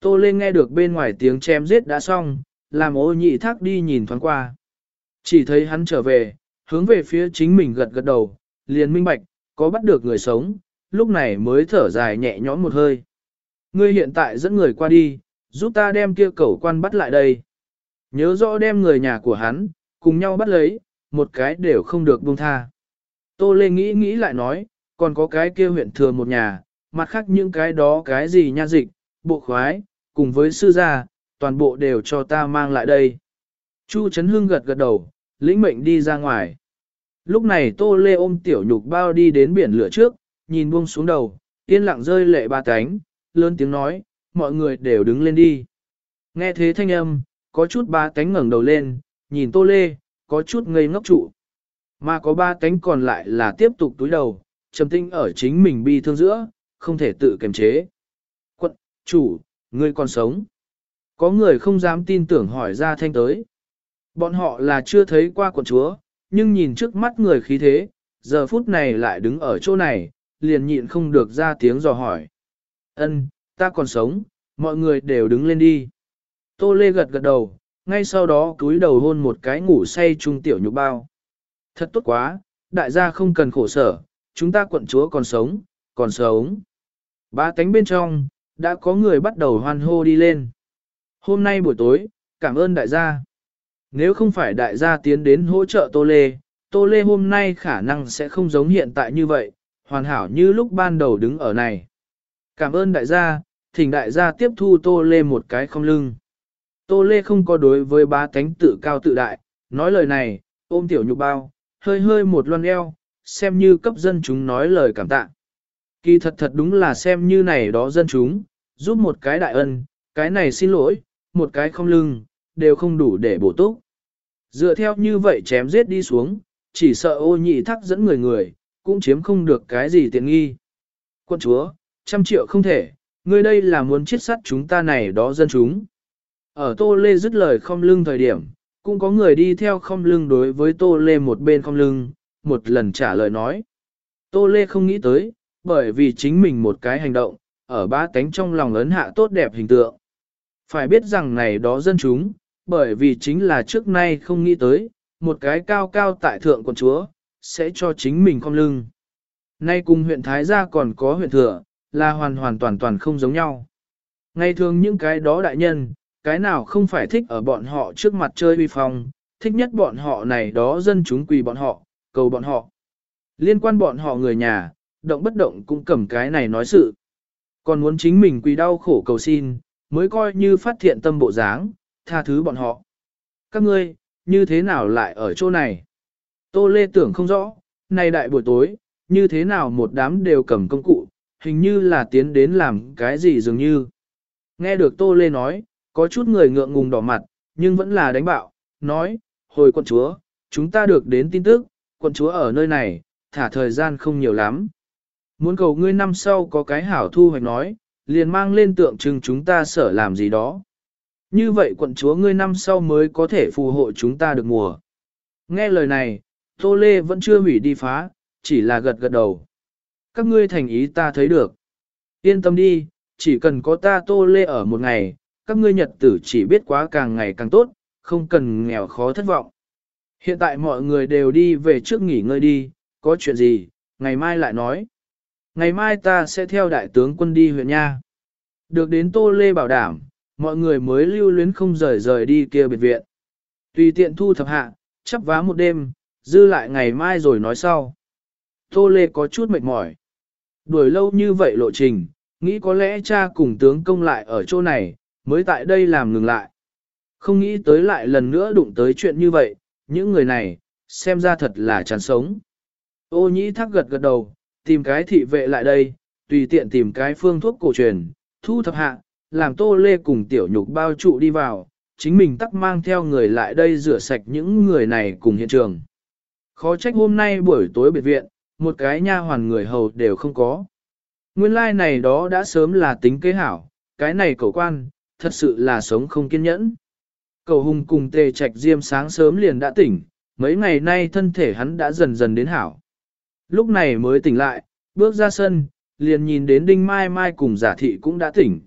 Tô lên nghe được bên ngoài tiếng chém giết đã xong, làm ô nhị thác đi nhìn thoáng qua. Chỉ thấy hắn trở về, hướng về phía chính mình gật gật đầu, liền minh bạch, có bắt được người sống, lúc này mới thở dài nhẹ nhõm một hơi. Ngươi hiện tại dẫn người qua đi, giúp ta đem kia cẩu quan bắt lại đây. Nhớ rõ đem người nhà của hắn, cùng nhau bắt lấy, một cái đều không được buông tha. Tô Lê nghĩ nghĩ lại nói, còn có cái kia huyện thừa một nhà, mặt khác những cái đó cái gì nha dịch, bộ khoái, cùng với sư gia, toàn bộ đều cho ta mang lại đây. Chu Trấn Hưng gật gật đầu, lĩnh mệnh đi ra ngoài. Lúc này Tô Lê ôm tiểu nhục bao đi đến biển lửa trước, nhìn buông xuống đầu, yên lặng rơi lệ ba cánh, lớn tiếng nói, mọi người đều đứng lên đi. Nghe thế thanh âm, có chút ba cánh ngẩng đầu lên, nhìn Tô Lê, có chút ngây ngốc trụ. Mà có ba cánh còn lại là tiếp tục túi đầu, trầm tinh ở chính mình bi thương giữa, không thể tự kiềm chế. Quận, chủ, ngươi còn sống. Có người không dám tin tưởng hỏi ra thanh tới. Bọn họ là chưa thấy qua quận chúa, nhưng nhìn trước mắt người khí thế, giờ phút này lại đứng ở chỗ này, liền nhịn không được ra tiếng dò hỏi. Ân, ta còn sống, mọi người đều đứng lên đi. Tô Lê gật gật đầu, ngay sau đó cúi đầu hôn một cái ngủ say trung tiểu nhục bao. Thật tốt quá, đại gia không cần khổ sở, chúng ta quận chúa còn sống, còn sống. Ba tánh bên trong, đã có người bắt đầu hoan hô đi lên. Hôm nay buổi tối, cảm ơn đại gia. Nếu không phải đại gia tiến đến hỗ trợ Tô Lê, Tô Lê hôm nay khả năng sẽ không giống hiện tại như vậy, hoàn hảo như lúc ban đầu đứng ở này. Cảm ơn đại gia, thỉnh đại gia tiếp thu Tô Lê một cái không lưng. Tô Lê không có đối với bá tánh tự cao tự đại, nói lời này, ôm tiểu nhục bao, hơi hơi một loan eo, xem như cấp dân chúng nói lời cảm tạ. Kỳ thật thật đúng là xem như này đó dân chúng, giúp một cái đại ân, cái này xin lỗi, một cái không lưng, đều không đủ để bổ túc. Dựa theo như vậy chém giết đi xuống, chỉ sợ ô nhị thắc dẫn người người, cũng chiếm không được cái gì tiện nghi. Quân chúa, trăm triệu không thể, ngươi đây là muốn chết sát chúng ta này đó dân chúng. Ở Tô Lê dứt lời không lưng thời điểm, cũng có người đi theo không lưng đối với Tô Lê một bên không lưng, một lần trả lời nói. Tô Lê không nghĩ tới, bởi vì chính mình một cái hành động, ở ba tánh trong lòng ấn hạ tốt đẹp hình tượng. Phải biết rằng này đó dân chúng, bởi vì chính là trước nay không nghĩ tới, một cái cao cao tại thượng của chúa, sẽ cho chính mình không lưng. Nay cùng huyện Thái Gia còn có huyện Thừa, là hoàn hoàn toàn toàn không giống nhau. Ngày thường những cái đó đại nhân, cái nào không phải thích ở bọn họ trước mặt chơi uy phong, thích nhất bọn họ này đó dân chúng quỳ bọn họ, cầu bọn họ. Liên quan bọn họ người nhà, động bất động cũng cầm cái này nói sự. Còn muốn chính mình quỳ đau khổ cầu xin, mới coi như phát thiện tâm bộ dáng, tha thứ bọn họ. Các ngươi, như thế nào lại ở chỗ này? Tô Lê tưởng không rõ, này đại buổi tối, như thế nào một đám đều cầm công cụ, hình như là tiến đến làm cái gì dường như. Nghe được Tô Lê nói, có chút người ngượng ngùng đỏ mặt, nhưng vẫn là đánh bạo, nói, hồi quận chúa, chúng ta được đến tin tức, quận chúa ở nơi này, thả thời gian không nhiều lắm. Muốn cầu ngươi năm sau có cái hảo thu hoạch nói, liền mang lên tượng trưng chúng ta sở làm gì đó. Như vậy quận chúa ngươi năm sau mới có thể phù hộ chúng ta được mùa. Nghe lời này, Tô Lê vẫn chưa hủy đi phá, chỉ là gật gật đầu. Các ngươi thành ý ta thấy được. Yên tâm đi, chỉ cần có ta Tô Lê ở một ngày, các ngươi nhật tử chỉ biết quá càng ngày càng tốt, không cần nghèo khó thất vọng. Hiện tại mọi người đều đi về trước nghỉ ngơi đi, có chuyện gì, ngày mai lại nói. Ngày mai ta sẽ theo đại tướng quân đi huyện nha. Được đến Tô Lê bảo đảm, mọi người mới lưu luyến không rời rời đi kia biệt viện. Tùy tiện thu thập hạ, chắp vá một đêm, dư lại ngày mai rồi nói sau. Tô Lê có chút mệt mỏi. Đuổi lâu như vậy lộ trình, nghĩ có lẽ cha cùng tướng công lại ở chỗ này, mới tại đây làm ngừng lại. Không nghĩ tới lại lần nữa đụng tới chuyện như vậy, những người này, xem ra thật là chán sống. Ô nhĩ thắc gật gật đầu, tìm cái thị vệ lại đây, tùy tiện tìm cái phương thuốc cổ truyền, thu thập hạ, làm tô lê cùng tiểu nhục bao trụ đi vào, chính mình tắc mang theo người lại đây rửa sạch những người này cùng hiện trường. Khó trách hôm nay buổi tối biệt viện, một cái nha hoàn người hầu đều không có. Nguyên lai like này đó đã sớm là tính kế hảo, cái này cầu quan, thật sự là sống không kiên nhẫn. Cầu hùng cùng tề trạch diêm sáng sớm liền đã tỉnh, mấy ngày nay thân thể hắn đã dần dần đến hảo. Lúc này mới tỉnh lại, bước ra sân, liền nhìn đến đinh mai mai cùng giả thị cũng đã tỉnh.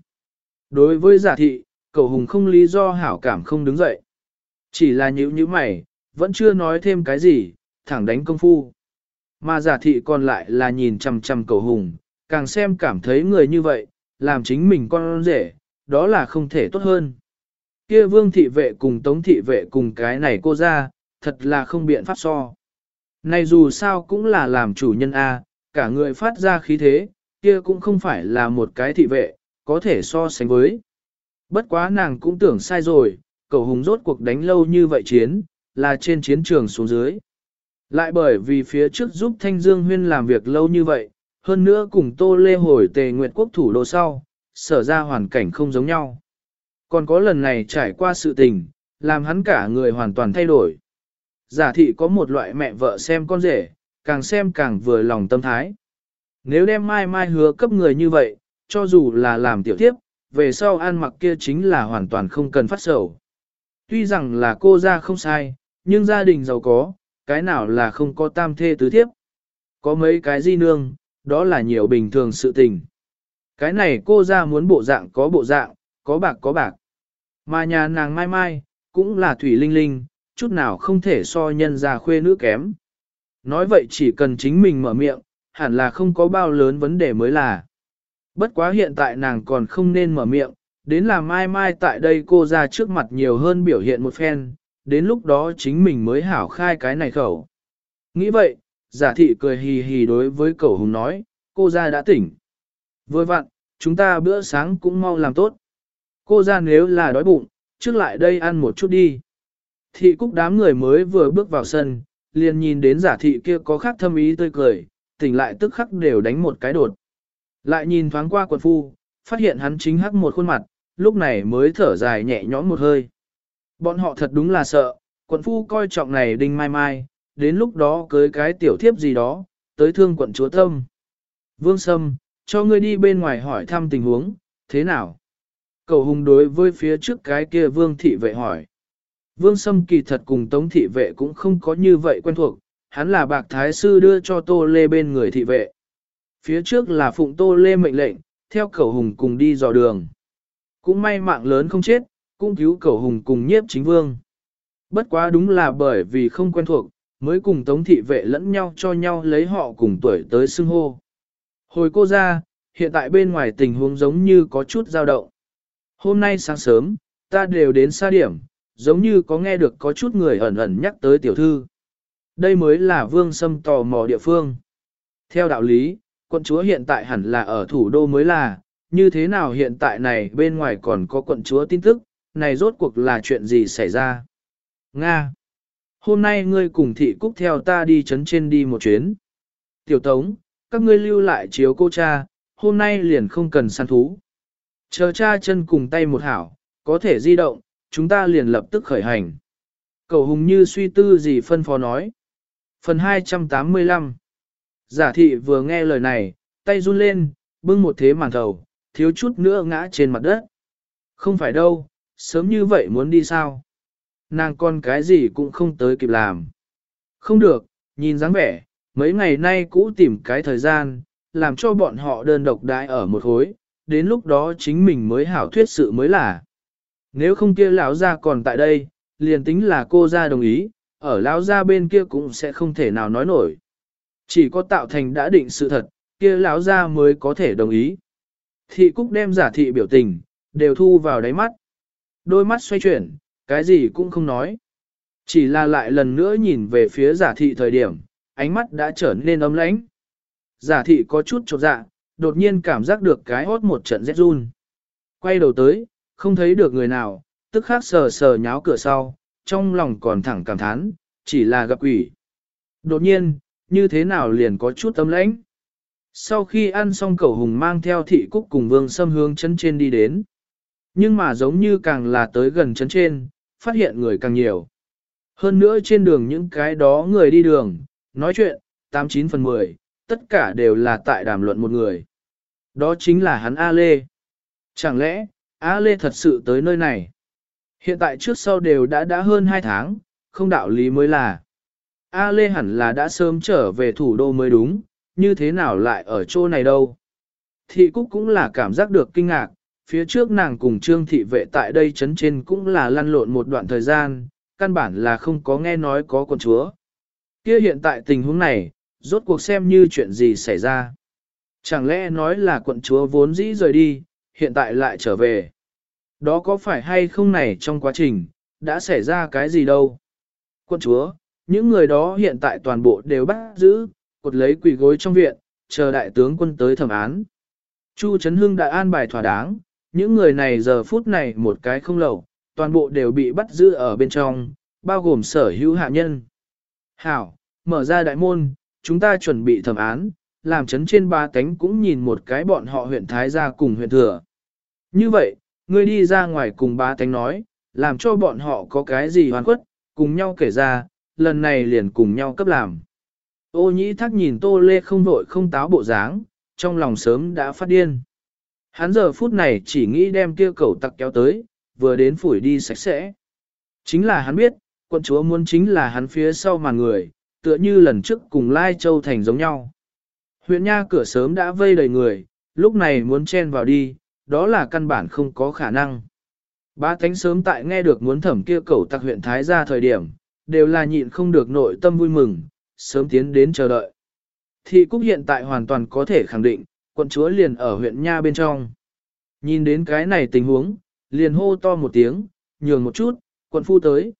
Đối với giả thị, cầu hùng không lý do hảo cảm không đứng dậy. Chỉ là nhữ như mày, vẫn chưa nói thêm cái gì, thẳng đánh công phu. Mà giả thị còn lại là nhìn chằm chằm cầu hùng, càng xem cảm thấy người như vậy, làm chính mình con rể, đó là không thể tốt hơn. Kia vương thị vệ cùng tống thị vệ cùng cái này cô ra, thật là không biện pháp so. Này dù sao cũng là làm chủ nhân A, cả người phát ra khí thế, kia cũng không phải là một cái thị vệ, có thể so sánh với. Bất quá nàng cũng tưởng sai rồi, cầu hùng rốt cuộc đánh lâu như vậy chiến, là trên chiến trường xuống dưới. Lại bởi vì phía trước giúp Thanh Dương Huyên làm việc lâu như vậy, hơn nữa cùng Tô Lê hồi tề nguyệt quốc thủ đô sau, sở ra hoàn cảnh không giống nhau. Còn có lần này trải qua sự tình, làm hắn cả người hoàn toàn thay đổi. Giả thị có một loại mẹ vợ xem con rể, càng xem càng vừa lòng tâm thái. Nếu đem mai mai hứa cấp người như vậy, cho dù là làm tiểu tiếp, về sau ăn mặc kia chính là hoàn toàn không cần phát sầu. Tuy rằng là cô ra không sai, nhưng gia đình giàu có, cái nào là không có tam thê tứ thiếp. Có mấy cái di nương, đó là nhiều bình thường sự tình. Cái này cô ra muốn bộ dạng có bộ dạng, có bạc có bạc. Mà nhà nàng mai mai, cũng là thủy linh linh, chút nào không thể so nhân ra khuê nữ kém. Nói vậy chỉ cần chính mình mở miệng, hẳn là không có bao lớn vấn đề mới là. Bất quá hiện tại nàng còn không nên mở miệng, đến là mai mai tại đây cô ra trước mặt nhiều hơn biểu hiện một phen, đến lúc đó chính mình mới hảo khai cái này khẩu. Nghĩ vậy, giả thị cười hì hì đối với cậu hùng nói, cô ra đã tỉnh. Vừa vặn, chúng ta bữa sáng cũng mau làm tốt. Cô ra nếu là đói bụng, trước lại đây ăn một chút đi. Thị cúc đám người mới vừa bước vào sân, liền nhìn đến giả thị kia có khác thâm ý tươi cười, tỉnh lại tức khắc đều đánh một cái đột. Lại nhìn thoáng qua quần phu, phát hiện hắn chính hắc một khuôn mặt, lúc này mới thở dài nhẹ nhõm một hơi. Bọn họ thật đúng là sợ, quận phu coi trọng này đinh mai mai, đến lúc đó cưới cái tiểu thiếp gì đó, tới thương quận chúa tâm. Vương Sâm, cho ngươi đi bên ngoài hỏi thăm tình huống, thế nào? Cầu hùng đối với phía trước cái kia vương thị vệ hỏi. Vương Sâm kỳ thật cùng tống thị vệ cũng không có như vậy quen thuộc, hắn là bạc thái sư đưa cho tô lê bên người thị vệ. Phía trước là phụng tô lê mệnh lệnh, theo cầu hùng cùng đi dò đường. Cũng may mạng lớn không chết, cũng cứu cầu hùng cùng nhiếp chính vương. Bất quá đúng là bởi vì không quen thuộc, mới cùng tống thị vệ lẫn nhau cho nhau lấy họ cùng tuổi tới xưng hô. Hồi cô ra, hiện tại bên ngoài tình huống giống như có chút dao động. Hôm nay sáng sớm, ta đều đến xa điểm, giống như có nghe được có chút người ẩn ẩn nhắc tới tiểu thư. Đây mới là vương sâm tò mò địa phương. Theo đạo lý, quận chúa hiện tại hẳn là ở thủ đô mới là, như thế nào hiện tại này bên ngoài còn có quận chúa tin tức, này rốt cuộc là chuyện gì xảy ra? Nga! Hôm nay ngươi cùng thị cúc theo ta đi chấn trên đi một chuyến. Tiểu Tống, các ngươi lưu lại chiếu cô cha, hôm nay liền không cần săn thú. Chờ cha chân cùng tay một hảo, có thể di động, chúng ta liền lập tức khởi hành. Cầu hùng như suy tư gì phân phó nói. Phần 285 Giả thị vừa nghe lời này, tay run lên, bưng một thế màn thầu, thiếu chút nữa ngã trên mặt đất. Không phải đâu, sớm như vậy muốn đi sao? Nàng con cái gì cũng không tới kịp làm. Không được, nhìn dáng vẻ, mấy ngày nay cũ tìm cái thời gian, làm cho bọn họ đơn độc đại ở một hối, đến lúc đó chính mình mới hảo thuyết sự mới là. Nếu không kia lão gia còn tại đây, liền tính là cô gia đồng ý, ở lão gia bên kia cũng sẽ không thể nào nói nổi. Chỉ có tạo thành đã định sự thật, kia lão gia mới có thể đồng ý. Thị Cúc đem giả thị biểu tình, đều thu vào đáy mắt. Đôi mắt xoay chuyển, cái gì cũng không nói. Chỉ là lại lần nữa nhìn về phía giả thị thời điểm, ánh mắt đã trở nên ấm lãnh. Giả thị có chút chột dạ, đột nhiên cảm giác được cái hốt một trận rét run. Quay đầu tới, không thấy được người nào, tức khắc sờ sờ nháo cửa sau, trong lòng còn thẳng cảm thán, chỉ là gặp quỷ. Đột nhiên, như thế nào liền có chút ấm lãnh. Sau khi ăn xong cẩu hùng mang theo thị cúc cùng vương xâm hướng chân trên đi đến. Nhưng mà giống như càng là tới gần chân trên, phát hiện người càng nhiều. Hơn nữa trên đường những cái đó người đi đường, nói chuyện, 89 phần 10, tất cả đều là tại đàm luận một người. Đó chính là hắn A Lê. Chẳng lẽ, A Lê thật sự tới nơi này? Hiện tại trước sau đều đã đã hơn 2 tháng, không đạo lý mới là. A Lê hẳn là đã sớm trở về thủ đô mới đúng, như thế nào lại ở chỗ này đâu. Thị Cúc cũng là cảm giác được kinh ngạc, phía trước nàng cùng Trương Thị vệ tại đây chấn trên cũng là lăn lộn một đoạn thời gian, căn bản là không có nghe nói có con chúa. Kia hiện tại tình huống này, rốt cuộc xem như chuyện gì xảy ra. Chẳng lẽ nói là quận chúa vốn dĩ rời đi, hiện tại lại trở về. Đó có phải hay không này trong quá trình, đã xảy ra cái gì đâu. Quận chúa, những người đó hiện tại toàn bộ đều bắt giữ, cột lấy quỷ gối trong viện, chờ đại tướng quân tới thẩm án. Chu Trấn Hưng đã an bài thỏa đáng, những người này giờ phút này một cái không lẩu, toàn bộ đều bị bắt giữ ở bên trong, bao gồm sở hữu hạ nhân. Hảo, mở ra đại môn, chúng ta chuẩn bị thẩm án, làm chấn trên ba cánh cũng nhìn một cái bọn họ huyện Thái gia cùng huyện Thừa. Như vậy, ngươi đi ra ngoài cùng ba cánh nói, làm cho bọn họ có cái gì hoàn quất, cùng nhau kể ra, lần này liền cùng nhau cấp làm. Ô nhĩ thắc nhìn tô lê không vội không táo bộ dáng, trong lòng sớm đã phát điên. Hắn giờ phút này chỉ nghĩ đem kia cầu tặc kéo tới, vừa đến phủi đi sạch sẽ. Chính là hắn biết, quận chúa muốn chính là hắn phía sau mà người, tựa như lần trước cùng Lai Châu Thành giống nhau. Huyện Nha cửa sớm đã vây đầy người, lúc này muốn chen vào đi, đó là căn bản không có khả năng. Ba thánh sớm tại nghe được muốn thẩm kia cầu tặc huyện Thái ra thời điểm, đều là nhịn không được nội tâm vui mừng, sớm tiến đến chờ đợi. Thị Cúc hiện tại hoàn toàn có thể khẳng định, quận chúa liền ở huyện Nha bên trong. Nhìn đến cái này tình huống, liền hô to một tiếng, nhường một chút, quận phu tới.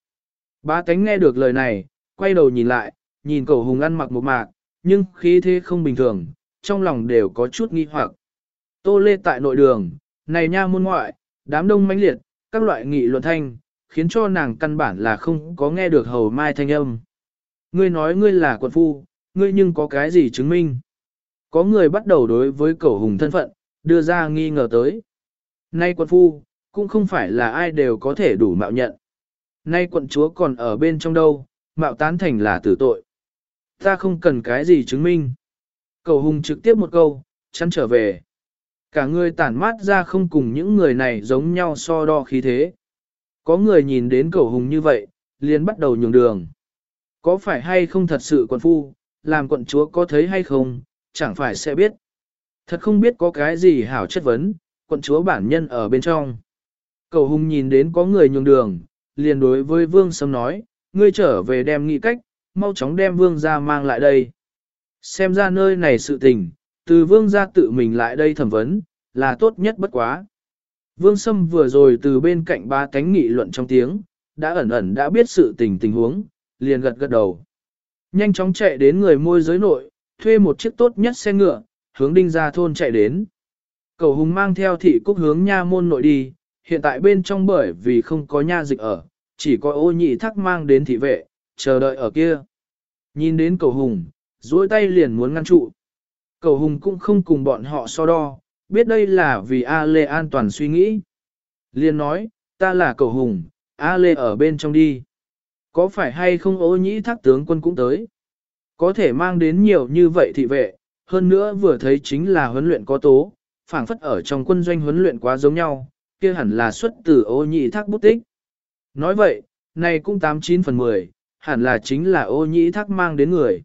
Ba cánh nghe được lời này, quay đầu nhìn lại, nhìn cầu hùng ăn mặc một mạc, nhưng khí thế không bình thường, trong lòng đều có chút nghi hoặc. Tô lê tại nội đường, này nha môn ngoại, đám đông mãnh liệt, các loại nghị luận thanh, khiến cho nàng căn bản là không có nghe được hầu mai thanh âm. Ngươi nói ngươi là quận phu, ngươi nhưng có cái gì chứng minh? Có người bắt đầu đối với cẩu hùng thân phận, đưa ra nghi ngờ tới. Nay quận phu, cũng không phải là ai đều có thể đủ mạo nhận. Nay quận chúa còn ở bên trong đâu, mạo tán thành là tử tội. Ta không cần cái gì chứng minh. Cầu hùng trực tiếp một câu, chắn trở về. Cả người tản mát ra không cùng những người này giống nhau so đo khí thế. Có người nhìn đến cầu hùng như vậy, liền bắt đầu nhường đường. Có phải hay không thật sự quận phu, làm quận chúa có thấy hay không, chẳng phải sẽ biết. Thật không biết có cái gì hảo chất vấn, quận chúa bản nhân ở bên trong. Cầu hùng nhìn đến có người nhường đường, liền đối với vương sâm nói, ngươi trở về đem nghị cách, mau chóng đem vương ra mang lại đây. Xem ra nơi này sự tình, từ vương ra tự mình lại đây thẩm vấn, là tốt nhất bất quá. Vương Sâm vừa rồi từ bên cạnh ba cánh nghị luận trong tiếng, đã ẩn ẩn đã biết sự tình tình huống, liền gật gật đầu. Nhanh chóng chạy đến người môi giới nội, thuê một chiếc tốt nhất xe ngựa, hướng đinh ra thôn chạy đến. Cầu hùng mang theo thị cúc hướng nha môn nội đi, hiện tại bên trong bởi vì không có nha dịch ở, chỉ có ô nhị thắc mang đến thị vệ, chờ đợi ở kia. Nhìn đến cầu hùng, duỗi tay liền muốn ngăn trụ. Cầu hùng cũng không cùng bọn họ so đo, biết đây là vì A Lê an toàn suy nghĩ. Liền nói, ta là cầu hùng, A Lê ở bên trong đi. Có phải hay không ô nhĩ thác tướng quân cũng tới? Có thể mang đến nhiều như vậy thị vệ, hơn nữa vừa thấy chính là huấn luyện có tố, phảng phất ở trong quân doanh huấn luyện quá giống nhau, kia hẳn là xuất từ ô nhĩ thác bút tích. Nói vậy, này cũng 89 phần 10, hẳn là chính là ô nhĩ thác mang đến người.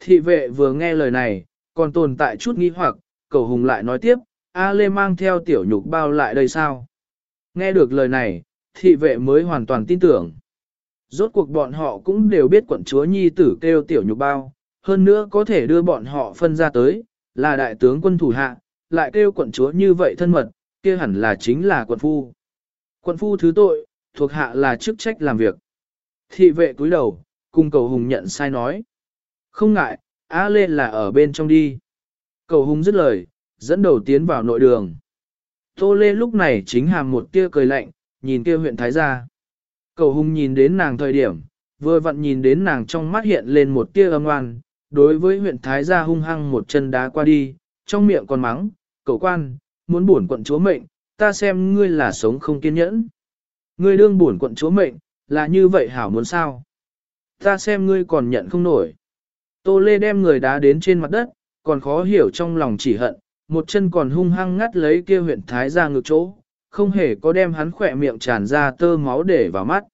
Thị vệ vừa nghe lời này, còn tồn tại chút nghi hoặc, cầu hùng lại nói tiếp, A Lê mang theo tiểu nhục bao lại đây sao? Nghe được lời này, thị vệ mới hoàn toàn tin tưởng. Rốt cuộc bọn họ cũng đều biết quận chúa nhi tử kêu tiểu nhục bao, hơn nữa có thể đưa bọn họ phân ra tới, là đại tướng quân thủ hạ, lại kêu quận chúa như vậy thân mật, kia hẳn là chính là quận phu. Quận phu thứ tội, thuộc hạ là chức trách làm việc. Thị vệ cúi đầu, cùng cầu hùng nhận sai nói. Không ngại, A Lê là ở bên trong đi. Cầu hùng dứt lời, dẫn đầu tiến vào nội đường. Tô Lê lúc này chính hàm một tia cười lạnh, nhìn kia huyện Thái gia. Cầu hùng nhìn đến nàng thời điểm, vừa vặn nhìn đến nàng trong mắt hiện lên một tia âm oan, đối với huyện Thái gia hung hăng một chân đá qua đi, trong miệng còn mắng, cầu quan, muốn buồn quận chúa mệnh, ta xem ngươi là sống không kiên nhẫn. Ngươi đương buồn quận chúa mệnh, là như vậy hảo muốn sao? Ta xem ngươi còn nhận không nổi. Tô Lê đem người đá đến trên mặt đất, còn khó hiểu trong lòng chỉ hận, một chân còn hung hăng ngắt lấy kia huyện thái ra ngược chỗ, không hề có đem hắn khỏe miệng tràn ra tơ máu để vào mắt.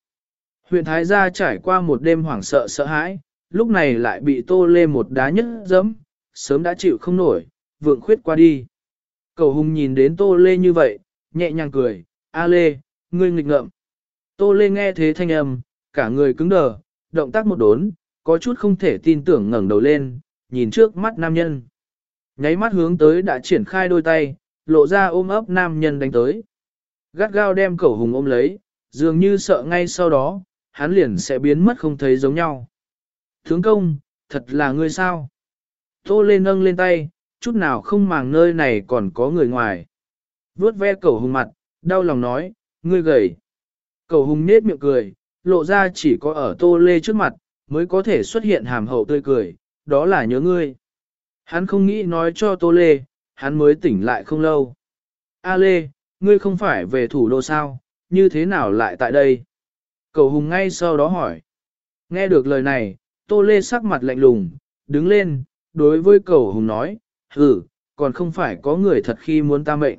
Huyện thái gia trải qua một đêm hoảng sợ sợ hãi, lúc này lại bị tô lê một đá nhất dẫm, sớm đã chịu không nổi, vượng khuyết qua đi. Cầu hùng nhìn đến tô lê như vậy, nhẹ nhàng cười, a lê, ngươi nghịch ngợm. Tô lê nghe thế thanh âm, cả người cứng đờ, động tác một đốn, có chút không thể tin tưởng ngẩng đầu lên, nhìn trước mắt nam nhân. Nháy mắt hướng tới đã triển khai đôi tay, lộ ra ôm ấp nam nhân đánh tới. Gắt gao đem cẩu hùng ôm lấy, dường như sợ ngay sau đó, hắn liền sẽ biến mất không thấy giống nhau. Thướng công, thật là ngươi sao? Tô lên nâng lên tay, chút nào không màng nơi này còn có người ngoài. Vướt ve cẩu hùng mặt, đau lòng nói, ngươi gầy. Cầu hùng nết miệng cười, lộ ra chỉ có ở tô lê trước mặt, mới có thể xuất hiện hàm hậu tươi cười, đó là nhớ ngươi. Hắn không nghĩ nói cho Tô Lê, hắn mới tỉnh lại không lâu. A Lê, ngươi không phải về thủ đô sao, như thế nào lại tại đây? Cầu Hùng ngay sau đó hỏi. Nghe được lời này, Tô Lê sắc mặt lạnh lùng, đứng lên, đối với cầu Hùng nói, hừ, còn không phải có người thật khi muốn ta mệnh.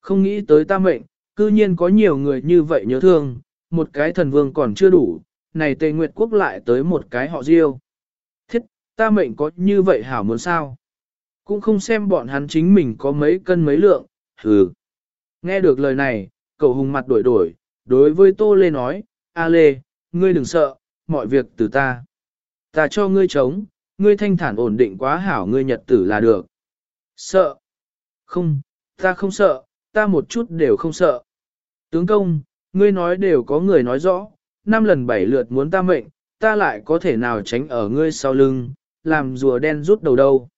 Không nghĩ tới ta mệnh, cư nhiên có nhiều người như vậy nhớ thương, một cái thần vương còn chưa đủ, này Tề Nguyệt Quốc lại tới một cái họ diêu Thiết, ta mệnh có như vậy hảo muốn sao? Cũng không xem bọn hắn chính mình có mấy cân mấy lượng, hừ. Nghe được lời này, cậu hùng mặt đổi đổi, đối với Tô Lê nói, A Lê, ngươi đừng sợ, mọi việc từ ta. Ta cho ngươi chống, ngươi thanh thản ổn định quá hảo ngươi nhật tử là được. Sợ? Không, ta không sợ, ta một chút đều không sợ. Tướng công, ngươi nói đều có người nói rõ, năm lần bảy lượt muốn ta mệnh, ta lại có thể nào tránh ở ngươi sau lưng, làm rùa đen rút đầu đâu.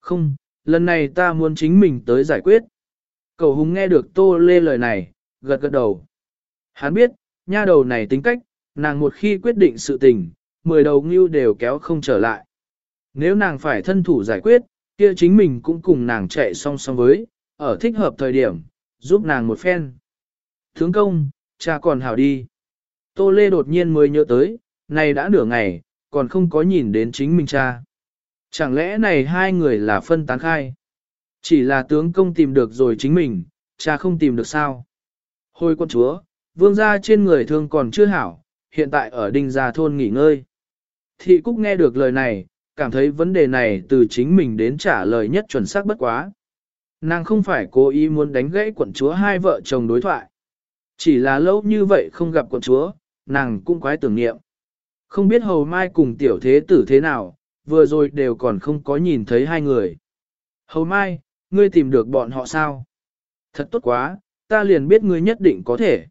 Không, lần này ta muốn chính mình tới giải quyết. Cầu hùng nghe được tô lê lời này, gật gật đầu. Hắn biết, nha đầu này tính cách, nàng một khi quyết định sự tình, mười đầu ngưu đều kéo không trở lại. Nếu nàng phải thân thủ giải quyết, kia chính mình cũng cùng nàng chạy song song với, ở thích hợp thời điểm, giúp nàng một phen. Thướng công, cha còn hảo đi. Tô Lê đột nhiên mới nhớ tới, này đã nửa ngày, còn không có nhìn đến chính mình cha. Chẳng lẽ này hai người là phân tán khai? Chỉ là tướng công tìm được rồi chính mình, cha không tìm được sao? Hồi quân chúa, vương gia trên người thương còn chưa hảo, hiện tại ở đinh gia thôn nghỉ ngơi. Thị Cúc nghe được lời này, cảm thấy vấn đề này từ chính mình đến trả lời nhất chuẩn xác bất quá. Nàng không phải cố ý muốn đánh gãy quận chúa hai vợ chồng đối thoại. Chỉ là lâu như vậy không gặp quận chúa, nàng cũng quái tưởng niệm. Không biết hầu mai cùng tiểu thế tử thế nào, vừa rồi đều còn không có nhìn thấy hai người. Hầu mai, ngươi tìm được bọn họ sao? Thật tốt quá, ta liền biết ngươi nhất định có thể.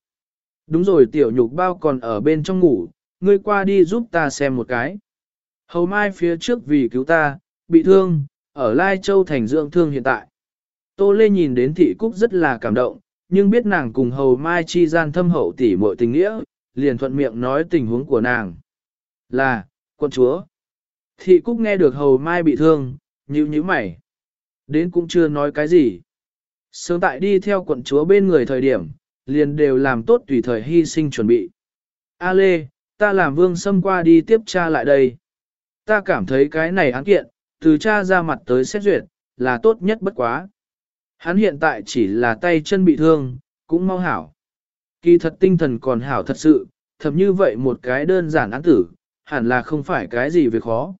Đúng rồi tiểu nhục bao còn ở bên trong ngủ, ngươi qua đi giúp ta xem một cái. Hầu mai phía trước vì cứu ta, bị thương, ở Lai Châu thành dưỡng thương hiện tại. Tô Lê nhìn đến thị cúc rất là cảm động, nhưng biết nàng cùng hầu mai chi gian thâm hậu tỉ muội tình nghĩa, liền thuận miệng nói tình huống của nàng. Là, quân chúa. Thị cúc nghe được hầu mai bị thương, nhíu nhíu mày. Đến cũng chưa nói cái gì. Sớm tại đi theo quận chúa bên người thời điểm, liền đều làm tốt tùy thời hy sinh chuẩn bị. A Lê, ta làm vương xâm qua đi tiếp cha lại đây. Ta cảm thấy cái này án kiện, từ cha ra mặt tới xét duyệt, là tốt nhất bất quá. Hắn hiện tại chỉ là tay chân bị thương, cũng mau hảo. Kỳ thật tinh thần còn hảo thật sự, thậm như vậy một cái đơn giản án tử, hẳn là không phải cái gì việc khó.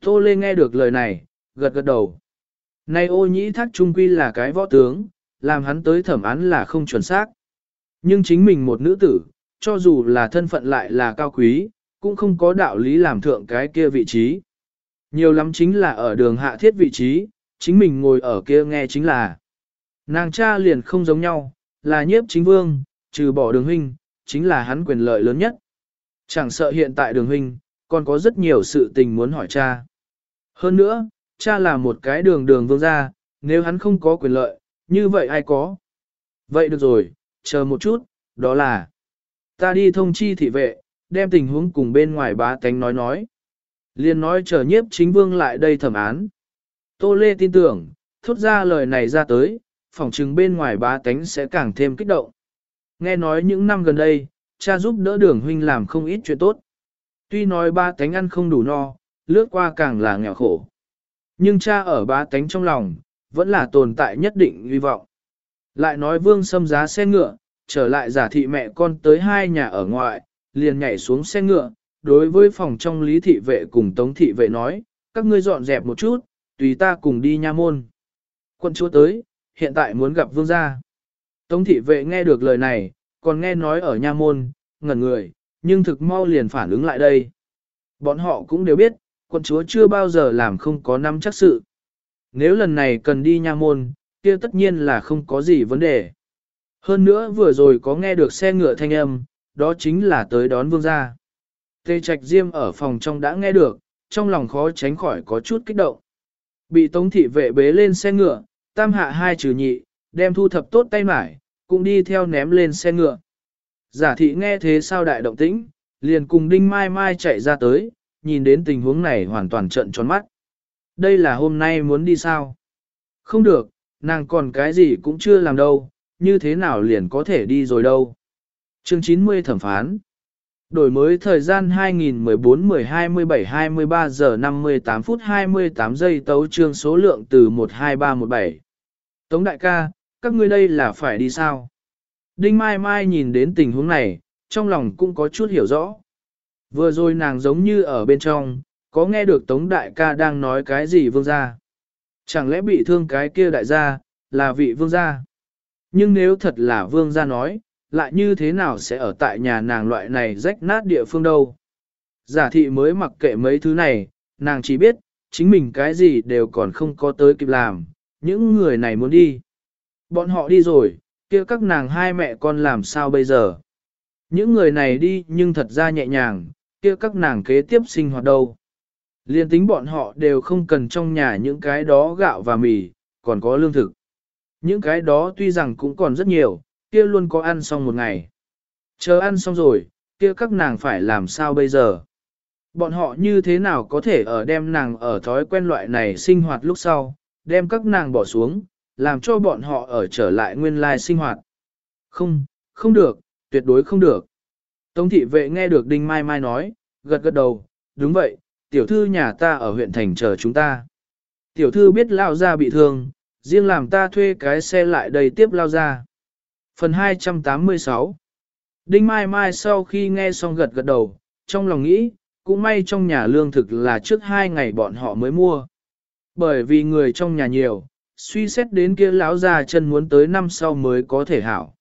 Tô Lê nghe được lời này, gật gật đầu. Nay ô nhĩ thác trung quy là cái võ tướng, làm hắn tới thẩm án là không chuẩn xác. Nhưng chính mình một nữ tử, cho dù là thân phận lại là cao quý, cũng không có đạo lý làm thượng cái kia vị trí. Nhiều lắm chính là ở đường hạ thiết vị trí, chính mình ngồi ở kia nghe chính là. Nàng cha liền không giống nhau, là nhiếp chính vương, trừ bỏ đường huynh, chính là hắn quyền lợi lớn nhất. Chẳng sợ hiện tại đường huynh, còn có rất nhiều sự tình muốn hỏi cha. Hơn nữa, cha là một cái đường đường vương gia, nếu hắn không có quyền lợi, như vậy ai có? Vậy được rồi, chờ một chút, đó là ta đi thông chi thị vệ, đem tình huống cùng bên ngoài bá tánh nói nói. Liên nói chờ nhiếp chính vương lại đây thẩm án. Tô Lê tin tưởng, thốt ra lời này ra tới, phòng trừng bên ngoài bá tánh sẽ càng thêm kích động. Nghe nói những năm gần đây, cha giúp đỡ đường huynh làm không ít chuyện tốt. Tuy nói ba tánh ăn không đủ no, lướt qua càng là nghèo khổ. Nhưng cha ở ba tánh trong lòng, vẫn là tồn tại nhất định hy vọng. Lại nói vương xâm giá xe ngựa, trở lại giả thị mẹ con tới hai nhà ở ngoại, liền nhảy xuống xe ngựa, đối với phòng trong lý thị vệ cùng tống thị vệ nói, các ngươi dọn dẹp một chút, tùy ta cùng đi nha môn. Quân chúa tới, hiện tại muốn gặp vương gia. Tống thị vệ nghe được lời này, còn nghe nói ở nha môn, ngẩn người, nhưng thực mau liền phản ứng lại đây. Bọn họ cũng đều biết, quân chúa chưa bao giờ làm không có nắm chắc sự. Nếu lần này cần đi nha môn, kia tất nhiên là không có gì vấn đề. Hơn nữa vừa rồi có nghe được xe ngựa thanh âm, đó chính là tới đón vương gia. Tê Trạch Diêm ở phòng trong đã nghe được, trong lòng khó tránh khỏi có chút kích động. Bị Tống thị vệ bế lên xe ngựa, tam hạ hai trừ nhị, đem thu thập tốt tay mải, cũng đi theo ném lên xe ngựa. Giả thị nghe thế sao đại động tĩnh, liền cùng Đinh Mai Mai chạy ra tới, nhìn đến tình huống này hoàn toàn trận tròn mắt. Đây là hôm nay muốn đi sao? Không được, nàng còn cái gì cũng chưa làm đâu, như thế nào liền có thể đi rồi đâu. Chương 90 thẩm phán Đổi mới thời gian 2014-10-27-23 giờ 58 phút 28 giây tấu trương số lượng từ 12317. Tống đại ca, các ngươi đây là phải đi sao? Đinh Mai Mai nhìn đến tình huống này, trong lòng cũng có chút hiểu rõ. Vừa rồi nàng giống như ở bên trong, có nghe được Tống đại ca đang nói cái gì vương gia. Chẳng lẽ bị thương cái kia đại gia, là vị vương gia? Nhưng nếu thật là vương gia nói, lại như thế nào sẽ ở tại nhà nàng loại này rách nát địa phương đâu. Giả thị mới mặc kệ mấy thứ này, nàng chỉ biết, chính mình cái gì đều còn không có tới kịp làm, những người này muốn đi. Bọn họ đi rồi, kia các nàng hai mẹ con làm sao bây giờ? Những người này đi nhưng thật ra nhẹ nhàng, kia các nàng kế tiếp sinh hoạt đâu. Liên tính bọn họ đều không cần trong nhà những cái đó gạo và mì, còn có lương thực. Những cái đó tuy rằng cũng còn rất nhiều, kia luôn có ăn xong một ngày. Chờ ăn xong rồi, kia các nàng phải làm sao bây giờ? Bọn họ như thế nào có thể ở đem nàng ở thói quen loại này sinh hoạt lúc sau, đem các nàng bỏ xuống, làm cho bọn họ ở trở lại nguyên lai sinh hoạt. Không, không được, tuyệt đối không được. Tống thị vệ nghe được Đinh Mai Mai nói, gật gật đầu, đúng vậy, tiểu thư nhà ta ở huyện thành chờ chúng ta. Tiểu thư biết lao ra bị thương, riêng làm ta thuê cái xe lại đây tiếp lao ra. Phần 286 Đinh Mai Mai sau khi nghe xong gật gật đầu, trong lòng nghĩ, cũng may trong nhà lương thực là trước hai ngày bọn họ mới mua. Bởi vì người trong nhà nhiều, suy xét đến kia lão già chân muốn tới năm sau mới có thể hảo.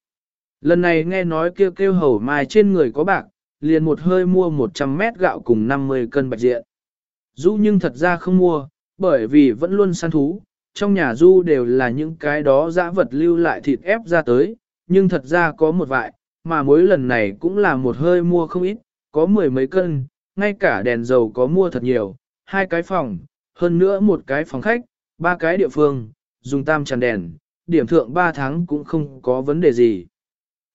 Lần này nghe nói kêu kêu hầu mai trên người có bạc, liền một hơi mua 100 mét gạo cùng 50 cân bạch diện. Du nhưng thật ra không mua, bởi vì vẫn luôn săn thú, trong nhà Du đều là những cái đó dã vật lưu lại thịt ép ra tới, nhưng thật ra có một vại, mà mỗi lần này cũng là một hơi mua không ít, có mười mấy cân, ngay cả đèn dầu có mua thật nhiều, hai cái phòng, hơn nữa một cái phòng khách, ba cái địa phương, dùng tam tràn đèn, điểm thượng ba tháng cũng không có vấn đề gì.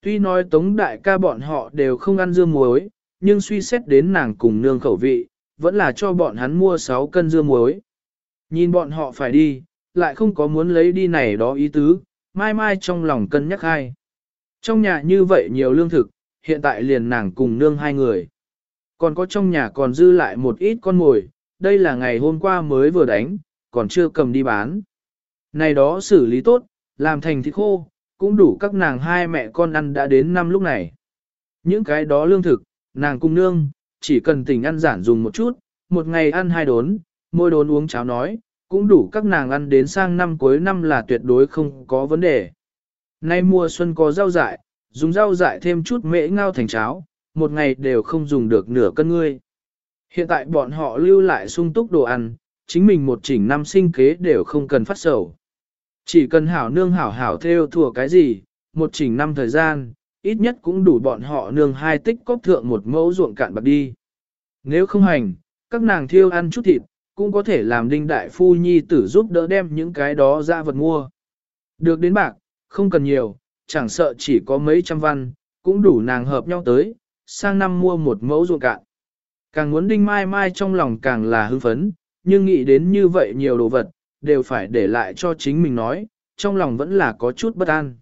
Tuy nói tống đại ca bọn họ đều không ăn dưa muối, nhưng suy xét đến nàng cùng nương khẩu vị, vẫn là cho bọn hắn mua 6 cân dưa muối. Nhìn bọn họ phải đi, lại không có muốn lấy đi này đó ý tứ, mai mai trong lòng cân nhắc hai. Trong nhà như vậy nhiều lương thực, hiện tại liền nàng cùng nương hai người. Còn có trong nhà còn dư lại một ít con mồi, đây là ngày hôm qua mới vừa đánh, còn chưa cầm đi bán. Này đó xử lý tốt, làm thành thịt khô, cũng đủ các nàng hai mẹ con ăn đã đến năm lúc này. Những cái đó lương thực, nàng cùng nương, chỉ cần tỉnh ăn giản dùng một chút, một ngày ăn hai đốn, mỗi đốn uống cháo nói, cũng đủ các nàng ăn đến sang năm cuối năm là tuyệt đối không có vấn đề. Nay mùa xuân có rau dại, dùng rau dại thêm chút mễ ngao thành cháo, một ngày đều không dùng được nửa cân ngươi. Hiện tại bọn họ lưu lại sung túc đồ ăn, chính mình một chỉnh năm sinh kế đều không cần phát sầu. Chỉ cần hảo nương hảo hảo theo thùa cái gì, một chỉnh năm thời gian, ít nhất cũng đủ bọn họ nương hai tích cóp thượng một mẫu ruộng cạn bạc đi. Nếu không hành, các nàng thiêu ăn chút thịt, cũng có thể làm đinh đại phu nhi tử giúp đỡ đem những cái đó ra vật mua. Được đến bạc, không cần nhiều, chẳng sợ chỉ có mấy trăm văn, cũng đủ nàng hợp nhau tới, sang năm mua một mẫu ruộng cạn. Càng muốn đinh mai mai trong lòng càng là hưng phấn, nhưng nghĩ đến như vậy nhiều đồ vật, đều phải để lại cho chính mình nói, trong lòng vẫn là có chút bất an.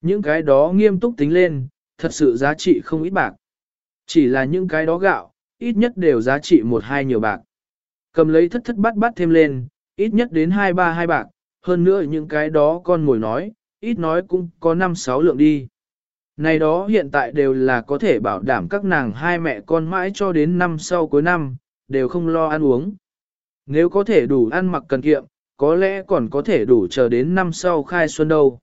Những cái đó nghiêm túc tính lên, thật sự giá trị không ít bạc. Chỉ là những cái đó gạo, ít nhất đều giá trị một hai nhiều bạc. Cầm lấy thất thất bát bát thêm lên, ít nhất đến hai ba hai bạc, hơn nữa những cái đó con mồi nói, ít nói cũng có năm sáu lượng đi. Này đó hiện tại đều là có thể bảo đảm các nàng hai mẹ con mãi cho đến năm sau cuối năm, đều không lo ăn uống. Nếu có thể đủ ăn mặc cần kiệm, có lẽ còn có thể đủ chờ đến năm sau khai xuân đâu.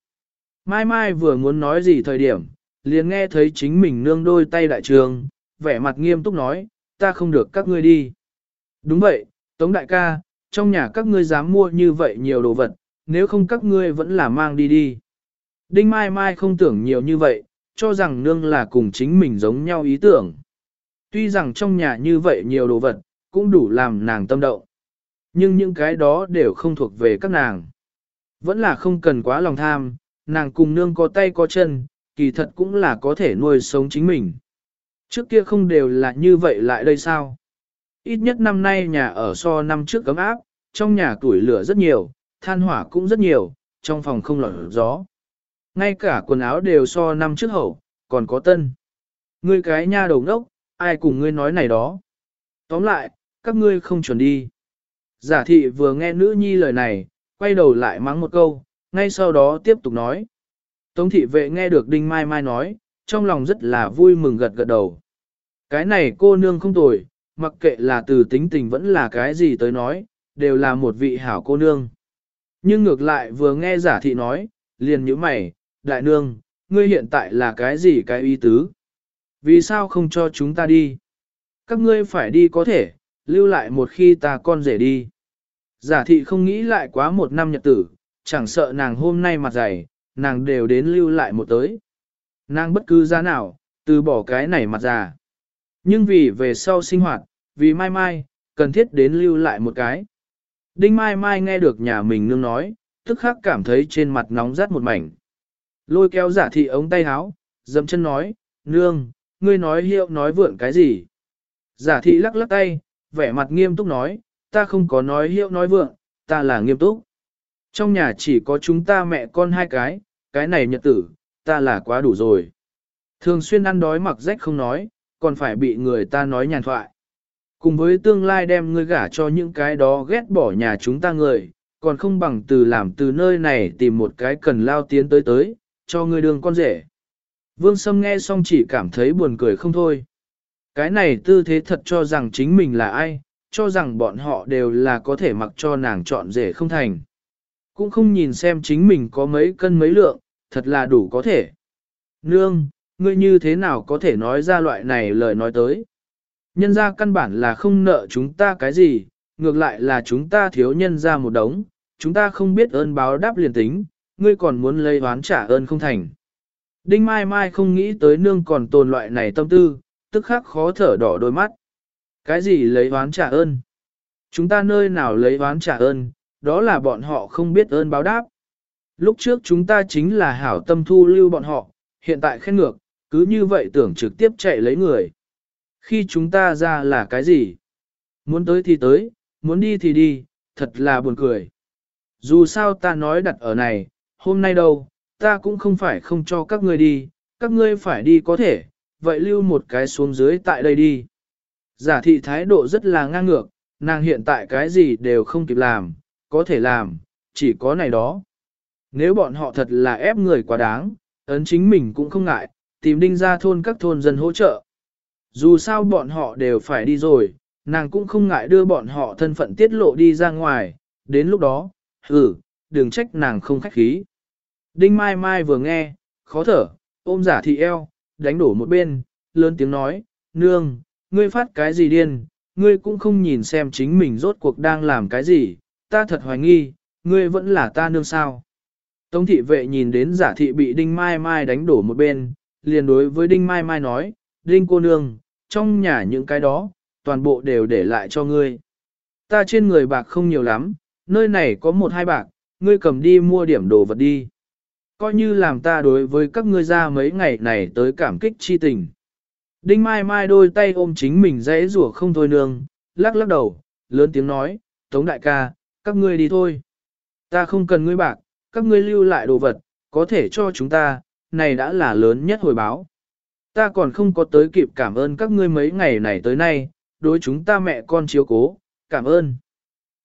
Mai Mai vừa muốn nói gì thời điểm, liền nghe thấy chính mình nương đôi tay đại trường, vẻ mặt nghiêm túc nói, ta không được các ngươi đi. Đúng vậy, Tống đại ca, trong nhà các ngươi dám mua như vậy nhiều đồ vật, nếu không các ngươi vẫn là mang đi đi. Đinh Mai Mai không tưởng nhiều như vậy, cho rằng nương là cùng chính mình giống nhau ý tưởng. Tuy rằng trong nhà như vậy nhiều đồ vật, cũng đủ làm nàng tâm động. Nhưng những cái đó đều không thuộc về các nàng. Vẫn là không cần quá lòng tham, nàng cùng nương có tay có chân, kỳ thật cũng là có thể nuôi sống chính mình. Trước kia không đều là như vậy lại đây sao? Ít nhất năm nay nhà ở so năm trước cấm áp, trong nhà tuổi lửa rất nhiều, than hỏa cũng rất nhiều, trong phòng không lọt gió. Ngay cả quần áo đều so năm trước hậu, còn có tân. Ngươi cái nha đầu ngốc, ai cùng ngươi nói này đó. Tóm lại, các ngươi không chuẩn đi. Giả thị vừa nghe nữ nhi lời này, quay đầu lại mắng một câu, ngay sau đó tiếp tục nói. Tống thị vệ nghe được Đinh Mai Mai nói, trong lòng rất là vui mừng gật gật đầu. Cái này cô nương không tồi, mặc kệ là từ tính tình vẫn là cái gì tới nói, đều là một vị hảo cô nương. Nhưng ngược lại vừa nghe giả thị nói, liền nhíu mày, đại nương, ngươi hiện tại là cái gì cái ý tứ? Vì sao không cho chúng ta đi? Các ngươi phải đi có thể, lưu lại một khi ta con rể đi. Giả thị không nghĩ lại quá một năm nhật tử, chẳng sợ nàng hôm nay mặt dày, nàng đều đến lưu lại một tới. Nàng bất cứ giá nào, từ bỏ cái này mặt già. Nhưng vì về sau sinh hoạt, vì mai mai, cần thiết đến lưu lại một cái. Đinh Mai Mai nghe được nhà mình nương nói, tức khắc cảm thấy trên mặt nóng rát một mảnh. Lôi kéo giả thị ống tay áo, dầm chân nói, nương, ngươi nói hiệu nói vượn cái gì? Giả thị lắc lắc tay, vẻ mặt nghiêm túc nói, ta không có nói hiệu nói vượn, ta là nghiêm túc. Trong nhà chỉ có chúng ta mẹ con hai cái, cái này nhật tử, ta là quá đủ rồi. Thường xuyên ăn đói mặc rách không nói, còn phải bị người ta nói nhàn thoại. Cùng với tương lai đem ngươi gả cho những cái đó ghét bỏ nhà chúng ta người, còn không bằng từ làm từ nơi này tìm một cái cần lao tiến tới tới, cho ngươi đường con rể. Vương Sâm nghe xong chỉ cảm thấy buồn cười không thôi. Cái này tư thế thật cho rằng chính mình là ai, cho rằng bọn họ đều là có thể mặc cho nàng chọn rể không thành. Cũng không nhìn xem chính mình có mấy cân mấy lượng, thật là đủ có thể. Nương, ngươi như thế nào có thể nói ra loại này lời nói tới? Nhân ra căn bản là không nợ chúng ta cái gì, ngược lại là chúng ta thiếu nhân ra một đống, chúng ta không biết ơn báo đáp liền tính, ngươi còn muốn lấy oán trả ơn không thành. Đinh Mai Mai không nghĩ tới nương còn tồn loại này tâm tư, tức khắc khó thở đỏ đôi mắt. Cái gì lấy oán trả ơn? Chúng ta nơi nào lấy oán trả ơn, đó là bọn họ không biết ơn báo đáp. Lúc trước chúng ta chính là hảo tâm thu lưu bọn họ, hiện tại khen ngược, cứ như vậy tưởng trực tiếp chạy lấy người. Khi chúng ta ra là cái gì? Muốn tới thì tới, muốn đi thì đi, thật là buồn cười. Dù sao ta nói đặt ở này, hôm nay đâu, ta cũng không phải không cho các ngươi đi, các ngươi phải đi có thể, vậy lưu một cái xuống dưới tại đây đi. Giả thị thái độ rất là ngang ngược, nàng hiện tại cái gì đều không kịp làm, có thể làm, chỉ có này đó. Nếu bọn họ thật là ép người quá đáng, ấn chính mình cũng không ngại, tìm đinh ra thôn các thôn dân hỗ trợ. Dù sao bọn họ đều phải đi rồi, nàng cũng không ngại đưa bọn họ thân phận tiết lộ đi ra ngoài, đến lúc đó, ừ, đừng trách nàng không khách khí. Đinh Mai Mai vừa nghe, khó thở, ôm giả thị eo, đánh đổ một bên, lớn tiếng nói, nương, ngươi phát cái gì điên, ngươi cũng không nhìn xem chính mình rốt cuộc đang làm cái gì, ta thật hoài nghi, ngươi vẫn là ta nương sao. Tống thị vệ nhìn đến giả thị bị Đinh Mai Mai đánh đổ một bên, liền đối với Đinh Mai Mai nói, Đinh cô nương, trong nhà những cái đó, toàn bộ đều để lại cho ngươi. Ta trên người bạc không nhiều lắm, nơi này có một hai bạc, ngươi cầm đi mua điểm đồ vật đi. Coi như làm ta đối với các ngươi ra mấy ngày này tới cảm kích chi tình. Đinh Mai Mai đôi tay ôm chính mình dễ rủa không thôi nương, lắc lắc đầu, lớn tiếng nói, Tống đại ca, các ngươi đi thôi. Ta không cần ngươi bạc, các ngươi lưu lại đồ vật, có thể cho chúng ta, này đã là lớn nhất hồi báo. Ta còn không có tới kịp cảm ơn các ngươi mấy ngày này tới nay, đối chúng ta mẹ con chiếu cố, cảm ơn.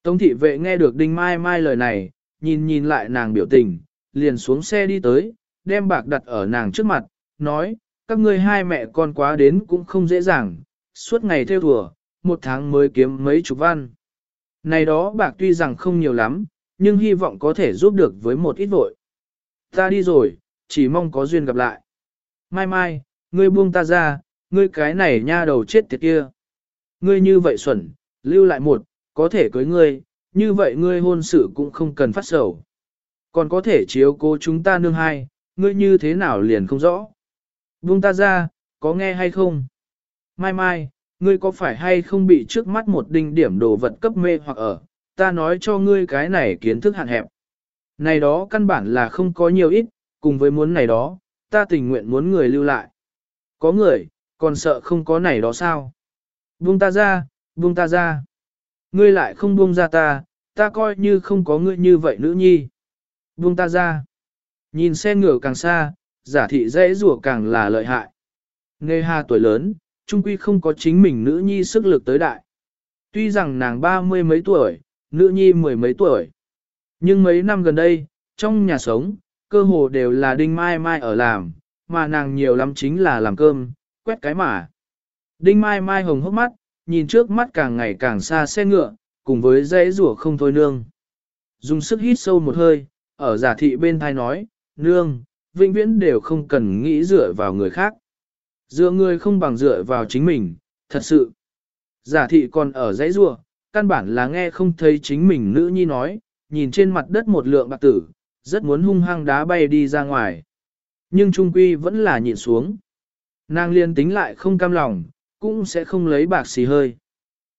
Tống thị vệ nghe được Đinh Mai Mai lời này, nhìn nhìn lại nàng biểu tình, liền xuống xe đi tới, đem bạc đặt ở nàng trước mặt, nói, các ngươi hai mẹ con quá đến cũng không dễ dàng, suốt ngày theo thùa, một tháng mới kiếm mấy chục văn. Này đó bạc tuy rằng không nhiều lắm, nhưng hy vọng có thể giúp được với một ít vội. Ta đi rồi, chỉ mong có duyên gặp lại. Mai mai, ngươi buông ta ra, ngươi cái này nha đầu chết tiệt kia. Ngươi như vậy xuẩn, lưu lại một, có thể cưới ngươi, như vậy ngươi hôn sự cũng không cần phát sầu. Còn có thể chiếu cố chúng ta nương hai, ngươi như thế nào liền không rõ. Buông ta ra, có nghe hay không? Mai mai, ngươi có phải hay không bị trước mắt một đinh điểm đồ vật cấp mê hoặc ở, ta nói cho ngươi cái này kiến thức hạn hẹp. Này đó căn bản là không có nhiều ít, cùng với muốn này đó, ta tình nguyện muốn người lưu lại. Có người, còn sợ không có này đó sao? Buông ta ra, buông ta ra. Ngươi lại không buông ra ta, ta coi như không có ngươi như vậy nữ nhi. Buông ta ra. Nhìn xe ngựa càng xa, giả thị dễ rủa càng là lợi hại. Nghe hà tuổi lớn, trung quy không có chính mình nữ nhi sức lực tới đại. Tuy rằng nàng ba mươi mấy tuổi, nữ nhi mười mấy tuổi. Nhưng mấy năm gần đây, trong nhà sống, cơ hồ đều là đinh mai mai ở làm, mà nàng nhiều lắm chính là làm cơm, quét cái mả. Đinh mai mai hồng hốc mắt, nhìn trước mắt càng ngày càng xa xe ngựa, cùng với dãy rủa không thôi nương. Dùng sức hít sâu một hơi, ở giả thị bên thai nói, nương, vĩnh viễn đều không cần nghĩ dựa vào người khác. Dựa người không bằng dựa vào chính mình, thật sự. Giả thị còn ở dãy rủa, căn bản là nghe không thấy chính mình nữ nhi nói, nhìn trên mặt đất một lượng bạc tử, rất muốn hung hăng đá bay đi ra ngoài. Nhưng trung quy vẫn là nhịn xuống. Nàng liên tính lại không cam lòng, cũng sẽ không lấy bạc xì hơi.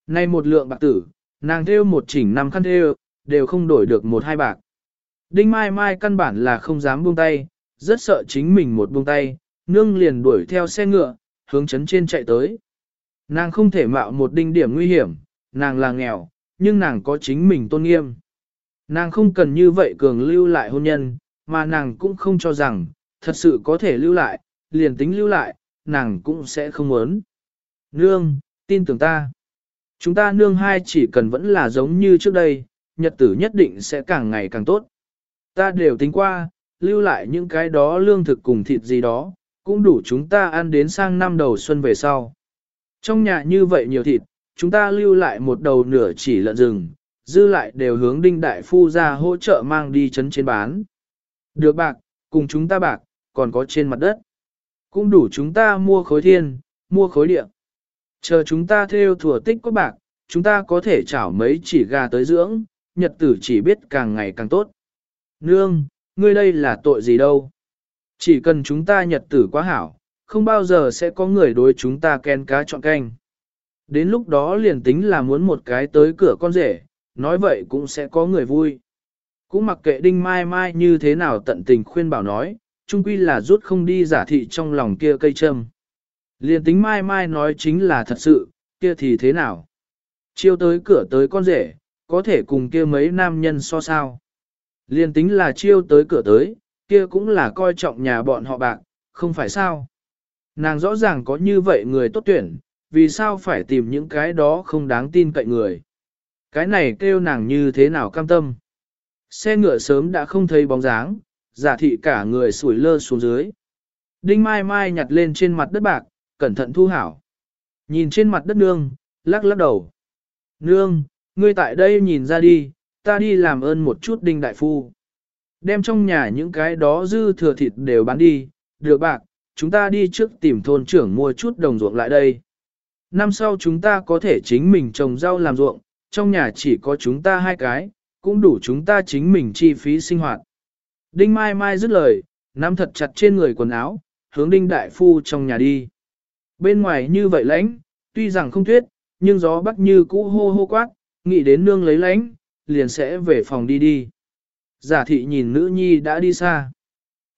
Nay một lượng bạc tử, nàng theo một chỉnh năm khăn theo, đều không đổi được một hai bạc. Đinh Mai Mai căn bản là không dám buông tay, rất sợ chính mình một buông tay, nương liền đuổi theo xe ngựa, hướng chấn trên chạy tới. Nàng không thể mạo một đinh điểm nguy hiểm, nàng là nghèo, nhưng nàng có chính mình tôn nghiêm. Nàng không cần như vậy cường lưu lại hôn nhân, mà nàng cũng không cho rằng, thật sự có thể lưu lại, liền tính lưu lại, nàng cũng sẽ không muốn. Nương, tin tưởng ta. Chúng ta nương hai chỉ cần vẫn là giống như trước đây, nhật tử nhất định sẽ càng ngày càng tốt. Ta đều tính qua, lưu lại những cái đó lương thực cùng thịt gì đó, cũng đủ chúng ta ăn đến sang năm đầu xuân về sau. Trong nhà như vậy nhiều thịt, chúng ta lưu lại một đầu nửa chỉ lợn rừng, dư lại đều hướng đinh đại phu ra hỗ trợ mang đi chấn trên bán. Được bạc, cùng chúng ta bạc, còn có trên mặt đất. Cũng đủ chúng ta mua khối thiên, mua khối địa. Chờ chúng ta theo thừa tích có bạc, chúng ta có thể chảo mấy chỉ gà tới dưỡng, nhật tử chỉ biết càng ngày càng tốt. Nương, ngươi đây là tội gì đâu? Chỉ cần chúng ta nhật tử quá hảo, không bao giờ sẽ có người đối chúng ta ken cá chọn canh. Đến lúc đó liền tính là muốn một cái tới cửa con rể, nói vậy cũng sẽ có người vui. Cũng mặc kệ đinh mai mai như thế nào tận tình khuyên bảo nói, chung quy là rút không đi giả thị trong lòng kia cây châm. Liền tính mai mai nói chính là thật sự, kia thì thế nào? Chiêu tới cửa tới con rể, có thể cùng kia mấy nam nhân so sao? Liền tính là chiêu tới cửa tới, kia cũng là coi trọng nhà bọn họ bạc, không phải sao? Nàng rõ ràng có như vậy người tốt tuyển, vì sao phải tìm những cái đó không đáng tin cậy người? Cái này kêu nàng như thế nào cam tâm? Xe ngựa sớm đã không thấy bóng dáng, giả thị cả người sủi lơ xuống dưới. Đinh Mai Mai nhặt lên trên mặt đất bạc, cẩn thận thu hảo. Nhìn trên mặt đất nương, lắc lắc đầu. Nương, ngươi tại đây nhìn ra đi, ta đi làm ơn một chút đinh đại phu. Đem trong nhà những cái đó dư thừa thịt đều bán đi, được bạc, chúng ta đi trước tìm thôn trưởng mua chút đồng ruộng lại đây. Năm sau chúng ta có thể chính mình trồng rau làm ruộng, trong nhà chỉ có chúng ta hai cái, cũng đủ chúng ta chính mình chi phí sinh hoạt. Đinh Mai Mai dứt lời, nắm thật chặt trên người quần áo, hướng Đinh Đại Phu trong nhà đi. Bên ngoài như vậy lánh, tuy rằng không tuyết, nhưng gió bắc như cũ hô hô quát, nghĩ đến nương lấy lánh, liền sẽ về phòng đi đi. Giả thị nhìn nữ nhi đã đi xa.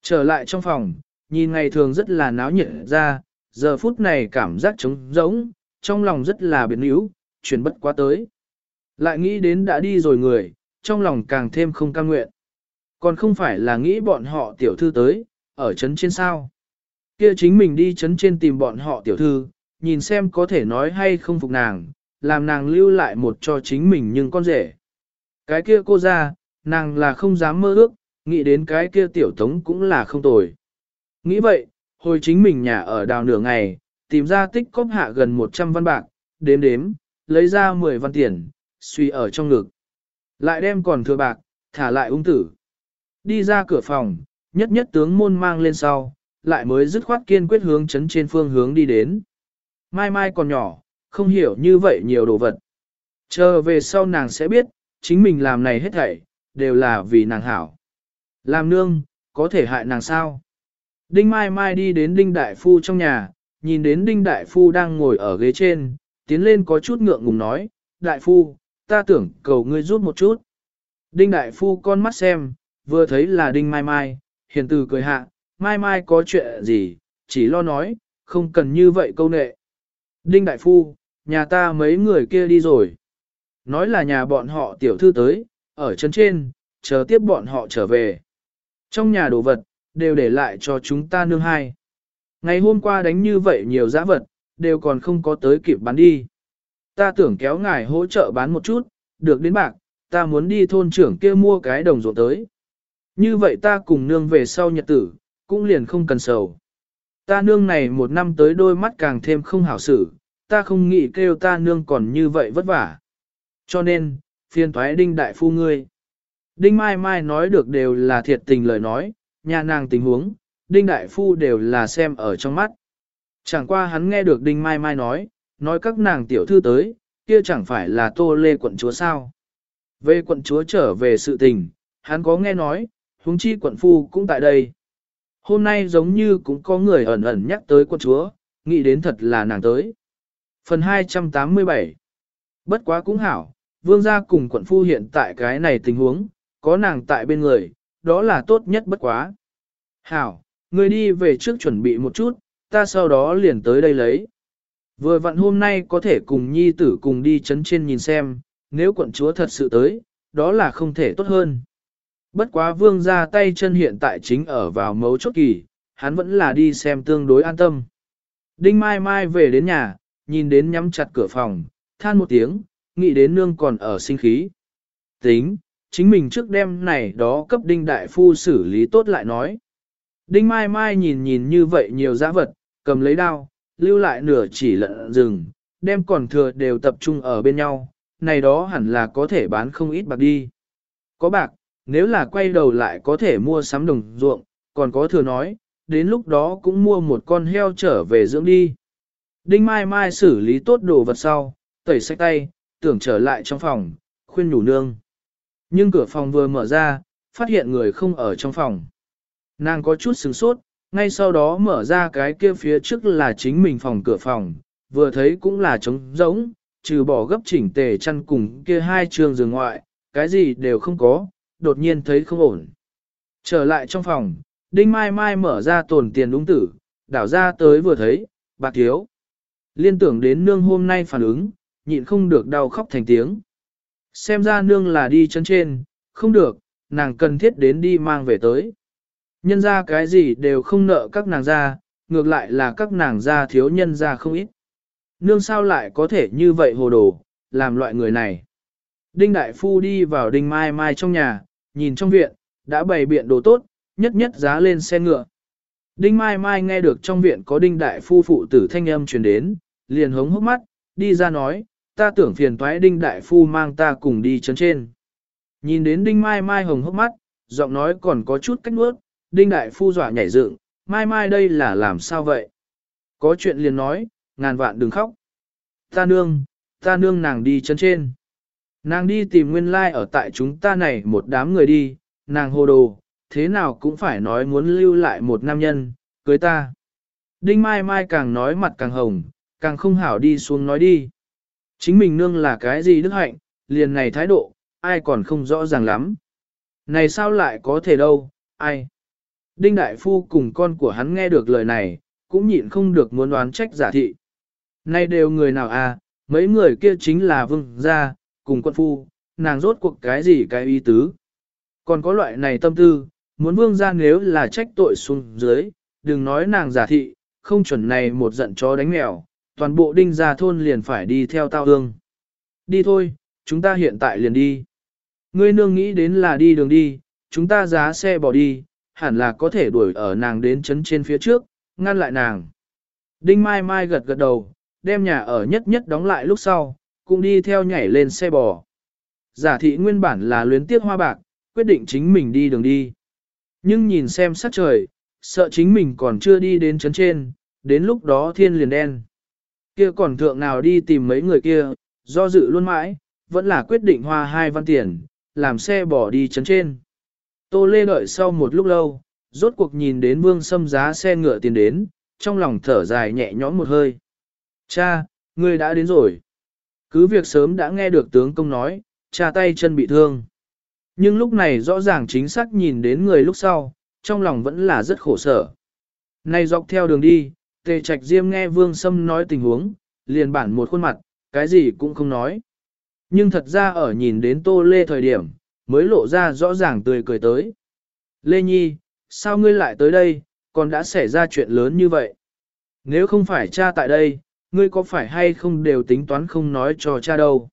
Trở lại trong phòng, nhìn ngày thường rất là náo nhiệt ra, giờ phút này cảm giác trống rỗng, trong lòng rất là biến yếu, chuyển bất quá tới. Lại nghĩ đến đã đi rồi người, trong lòng càng thêm không cam nguyện. Còn không phải là nghĩ bọn họ tiểu thư tới, ở chấn trên sao. Kia chính mình đi chấn trên tìm bọn họ tiểu thư, nhìn xem có thể nói hay không phục nàng, làm nàng lưu lại một cho chính mình nhưng con rể. Cái kia cô ra, nàng là không dám mơ ước, nghĩ đến cái kia tiểu tống cũng là không tồi. Nghĩ vậy, hồi chính mình nhà ở đào nửa ngày, tìm ra tích cóp hạ gần 100 văn bạc, đếm đếm, lấy ra 10 văn tiền, suy ở trong ngực. Lại đem còn thừa bạc, thả lại ung tử. Đi ra cửa phòng, nhất nhất tướng môn mang lên sau, lại mới dứt khoát kiên quyết hướng chấn trên phương hướng đi đến. Mai mai còn nhỏ, không hiểu như vậy nhiều đồ vật. Chờ về sau nàng sẽ biết, chính mình làm này hết thảy, đều là vì nàng hảo. Làm nương, có thể hại nàng sao? Đinh Mai Mai đi đến Đinh Đại Phu trong nhà, nhìn đến Đinh Đại Phu đang ngồi ở ghế trên, tiến lên có chút ngượng ngùng nói, Đại Phu, ta tưởng cầu ngươi rút một chút. Đinh Đại Phu con mắt xem, vừa thấy là Đinh Mai Mai, hiền từ cười hạ, Mai Mai có chuyện gì, chỉ lo nói, không cần như vậy câu nệ. Đinh Đại Phu, nhà ta mấy người kia đi rồi. Nói là nhà bọn họ tiểu thư tới, ở chân trên, chờ tiếp bọn họ trở về. Trong nhà đồ vật, đều để lại cho chúng ta nương hai. Ngày hôm qua đánh như vậy nhiều giá vật, đều còn không có tới kịp bán đi. Ta tưởng kéo ngài hỗ trợ bán một chút, được đến bạc, ta muốn đi thôn trưởng kia mua cái đồng ruộng tới. Như vậy ta cùng nương về sau nhật tử, cũng liền không cần sầu. Ta nương này một năm tới đôi mắt càng thêm không hảo xử, ta không nghĩ kêu ta nương còn như vậy vất vả. Cho nên, phiền thoái đinh đại phu ngươi. Đinh Mai Mai nói được đều là thiệt tình lời nói, nhà nàng tình huống, đinh đại phu đều là xem ở trong mắt. Chẳng qua hắn nghe được đinh Mai Mai nói, nói các nàng tiểu thư tới, kia chẳng phải là tô lê quận chúa sao. Về quận chúa trở về sự tình, hắn có nghe nói, huống chi quận phu cũng tại đây. Hôm nay giống như cũng có người ẩn ẩn nhắc tới quân chúa, nghĩ đến thật là nàng tới. Phần 287 Bất quá cũng hảo, vương gia cùng quận phu hiện tại cái này tình huống, có nàng tại bên người, đó là tốt nhất bất quá. Hảo, ngươi đi về trước chuẩn bị một chút, ta sau đó liền tới đây lấy. Vừa vặn hôm nay có thể cùng nhi tử cùng đi chấn trên nhìn xem, nếu quận chúa thật sự tới, đó là không thể tốt hơn. Bất quá vương ra tay chân hiện tại chính ở vào mấu chốt kỳ, hắn vẫn là đi xem tương đối an tâm. Đinh Mai Mai về đến nhà, nhìn đến nhắm chặt cửa phòng, than một tiếng, nghĩ đến nương còn ở sinh khí. Tính, chính mình trước đêm này đó cấp đinh đại phu xử lý tốt lại nói. Đinh Mai Mai nhìn nhìn như vậy nhiều giã vật, cầm lấy đao, lưu lại nửa chỉ lợn rừng, đem còn thừa đều tập trung ở bên nhau, này đó hẳn là có thể bán không ít bạc đi. Có bạc, nếu là quay đầu lại có thể mua sắm đồng ruộng, còn có thừa nói, đến lúc đó cũng mua một con heo trở về dưỡng đi. Đinh Mai Mai xử lý tốt đồ vật sau, tẩy sạch tay, tưởng trở lại trong phòng, khuyên nhủ nương. Nhưng cửa phòng vừa mở ra, phát hiện người không ở trong phòng. Nàng có chút sửng sốt, ngay sau đó mở ra cái kia phía trước là chính mình phòng cửa phòng, vừa thấy cũng là trống rỗng, trừ bỏ gấp chỉnh tề chăn cùng kia hai trường giường ngoại, cái gì đều không có, đột nhiên thấy không ổn. Trở lại trong phòng, Đinh Mai Mai mở ra tồn tiền đúng tử, đảo ra tới vừa thấy, bạc thiếu. Liên tưởng đến nương hôm nay phản ứng, nhịn không được đau khóc thành tiếng. Xem ra nương là đi chân trên, không được, nàng cần thiết đến đi mang về tới. Nhân ra cái gì đều không nợ các nàng ra, ngược lại là các nàng ra thiếu nhân ra không ít. Nương sao lại có thể như vậy hồ đồ, làm loại người này. Đinh Đại Phu đi vào Đinh Mai Mai trong nhà, nhìn trong viện, đã bày biện đồ tốt, nhất nhất giá lên xe ngựa. Đinh Mai Mai nghe được trong viện có Đinh Đại Phu phụ tử thanh âm truyền đến, liền hống hốc mắt, đi ra nói, ta tưởng phiền toái Đinh Đại Phu mang ta cùng đi chấn trên. Nhìn đến Đinh Mai Mai hồng hốc mắt, giọng nói còn có chút cách nuốt, Đinh Đại Phu dọa nhảy dựng, Mai Mai đây là làm sao vậy? Có chuyện liền nói, ngàn vạn đừng khóc. Ta nương, ta nương nàng đi chân trên. Nàng đi tìm nguyên lai like ở tại chúng ta này một đám người đi, nàng hồ đồ, thế nào cũng phải nói muốn lưu lại một nam nhân, cưới ta. Đinh Mai Mai càng nói mặt càng hồng, càng không hảo đi xuống nói đi. Chính mình nương là cái gì đức hạnh, liền này thái độ, ai còn không rõ ràng lắm. Này sao lại có thể đâu, ai? Đinh Đại Phu cùng con của hắn nghe được lời này, cũng nhịn không được muốn đoán trách giả thị. Nay đều người nào à, mấy người kia chính là vương gia, cùng quân phu, nàng rốt cuộc cái gì cái ý tứ. Còn có loại này tâm tư, muốn vương gia nếu là trách tội xuống dưới, đừng nói nàng giả thị, không chuẩn này một giận chó đánh mèo, toàn bộ đinh gia thôn liền phải đi theo tao hương. Đi thôi, chúng ta hiện tại liền đi. Ngươi nương nghĩ đến là đi đường đi, chúng ta giá xe bỏ đi, hẳn là có thể đuổi ở nàng đến chấn trên phía trước, ngăn lại nàng. Đinh Mai Mai gật gật đầu, đem nhà ở nhất nhất đóng lại lúc sau, cũng đi theo nhảy lên xe bò. Giả thị nguyên bản là luyến tiếc hoa bạc, quyết định chính mình đi đường đi. Nhưng nhìn xem sắc trời, sợ chính mình còn chưa đi đến chấn trên, đến lúc đó thiên liền đen. Kia còn thượng nào đi tìm mấy người kia, do dự luôn mãi, vẫn là quyết định hoa hai văn tiền, làm xe bỏ đi chấn trên. Tô Lê đợi sau một lúc lâu, rốt cuộc nhìn đến vương xâm giá xe ngựa tiền đến, trong lòng thở dài nhẹ nhõm một hơi. Cha, ngươi đã đến rồi. Cứ việc sớm đã nghe được tướng công nói, cha tay chân bị thương. Nhưng lúc này rõ ràng chính xác nhìn đến người lúc sau, trong lòng vẫn là rất khổ sở. Nay dọc theo đường đi, tề trạch diêm nghe vương sâm nói tình huống, liền bản một khuôn mặt, cái gì cũng không nói. Nhưng thật ra ở nhìn đến tô lê thời điểm, mới lộ ra rõ ràng tươi cười tới. Lê Nhi, sao ngươi lại tới đây, còn đã xảy ra chuyện lớn như vậy? Nếu không phải cha tại đây, ngươi có phải hay không đều tính toán không nói cho cha đâu?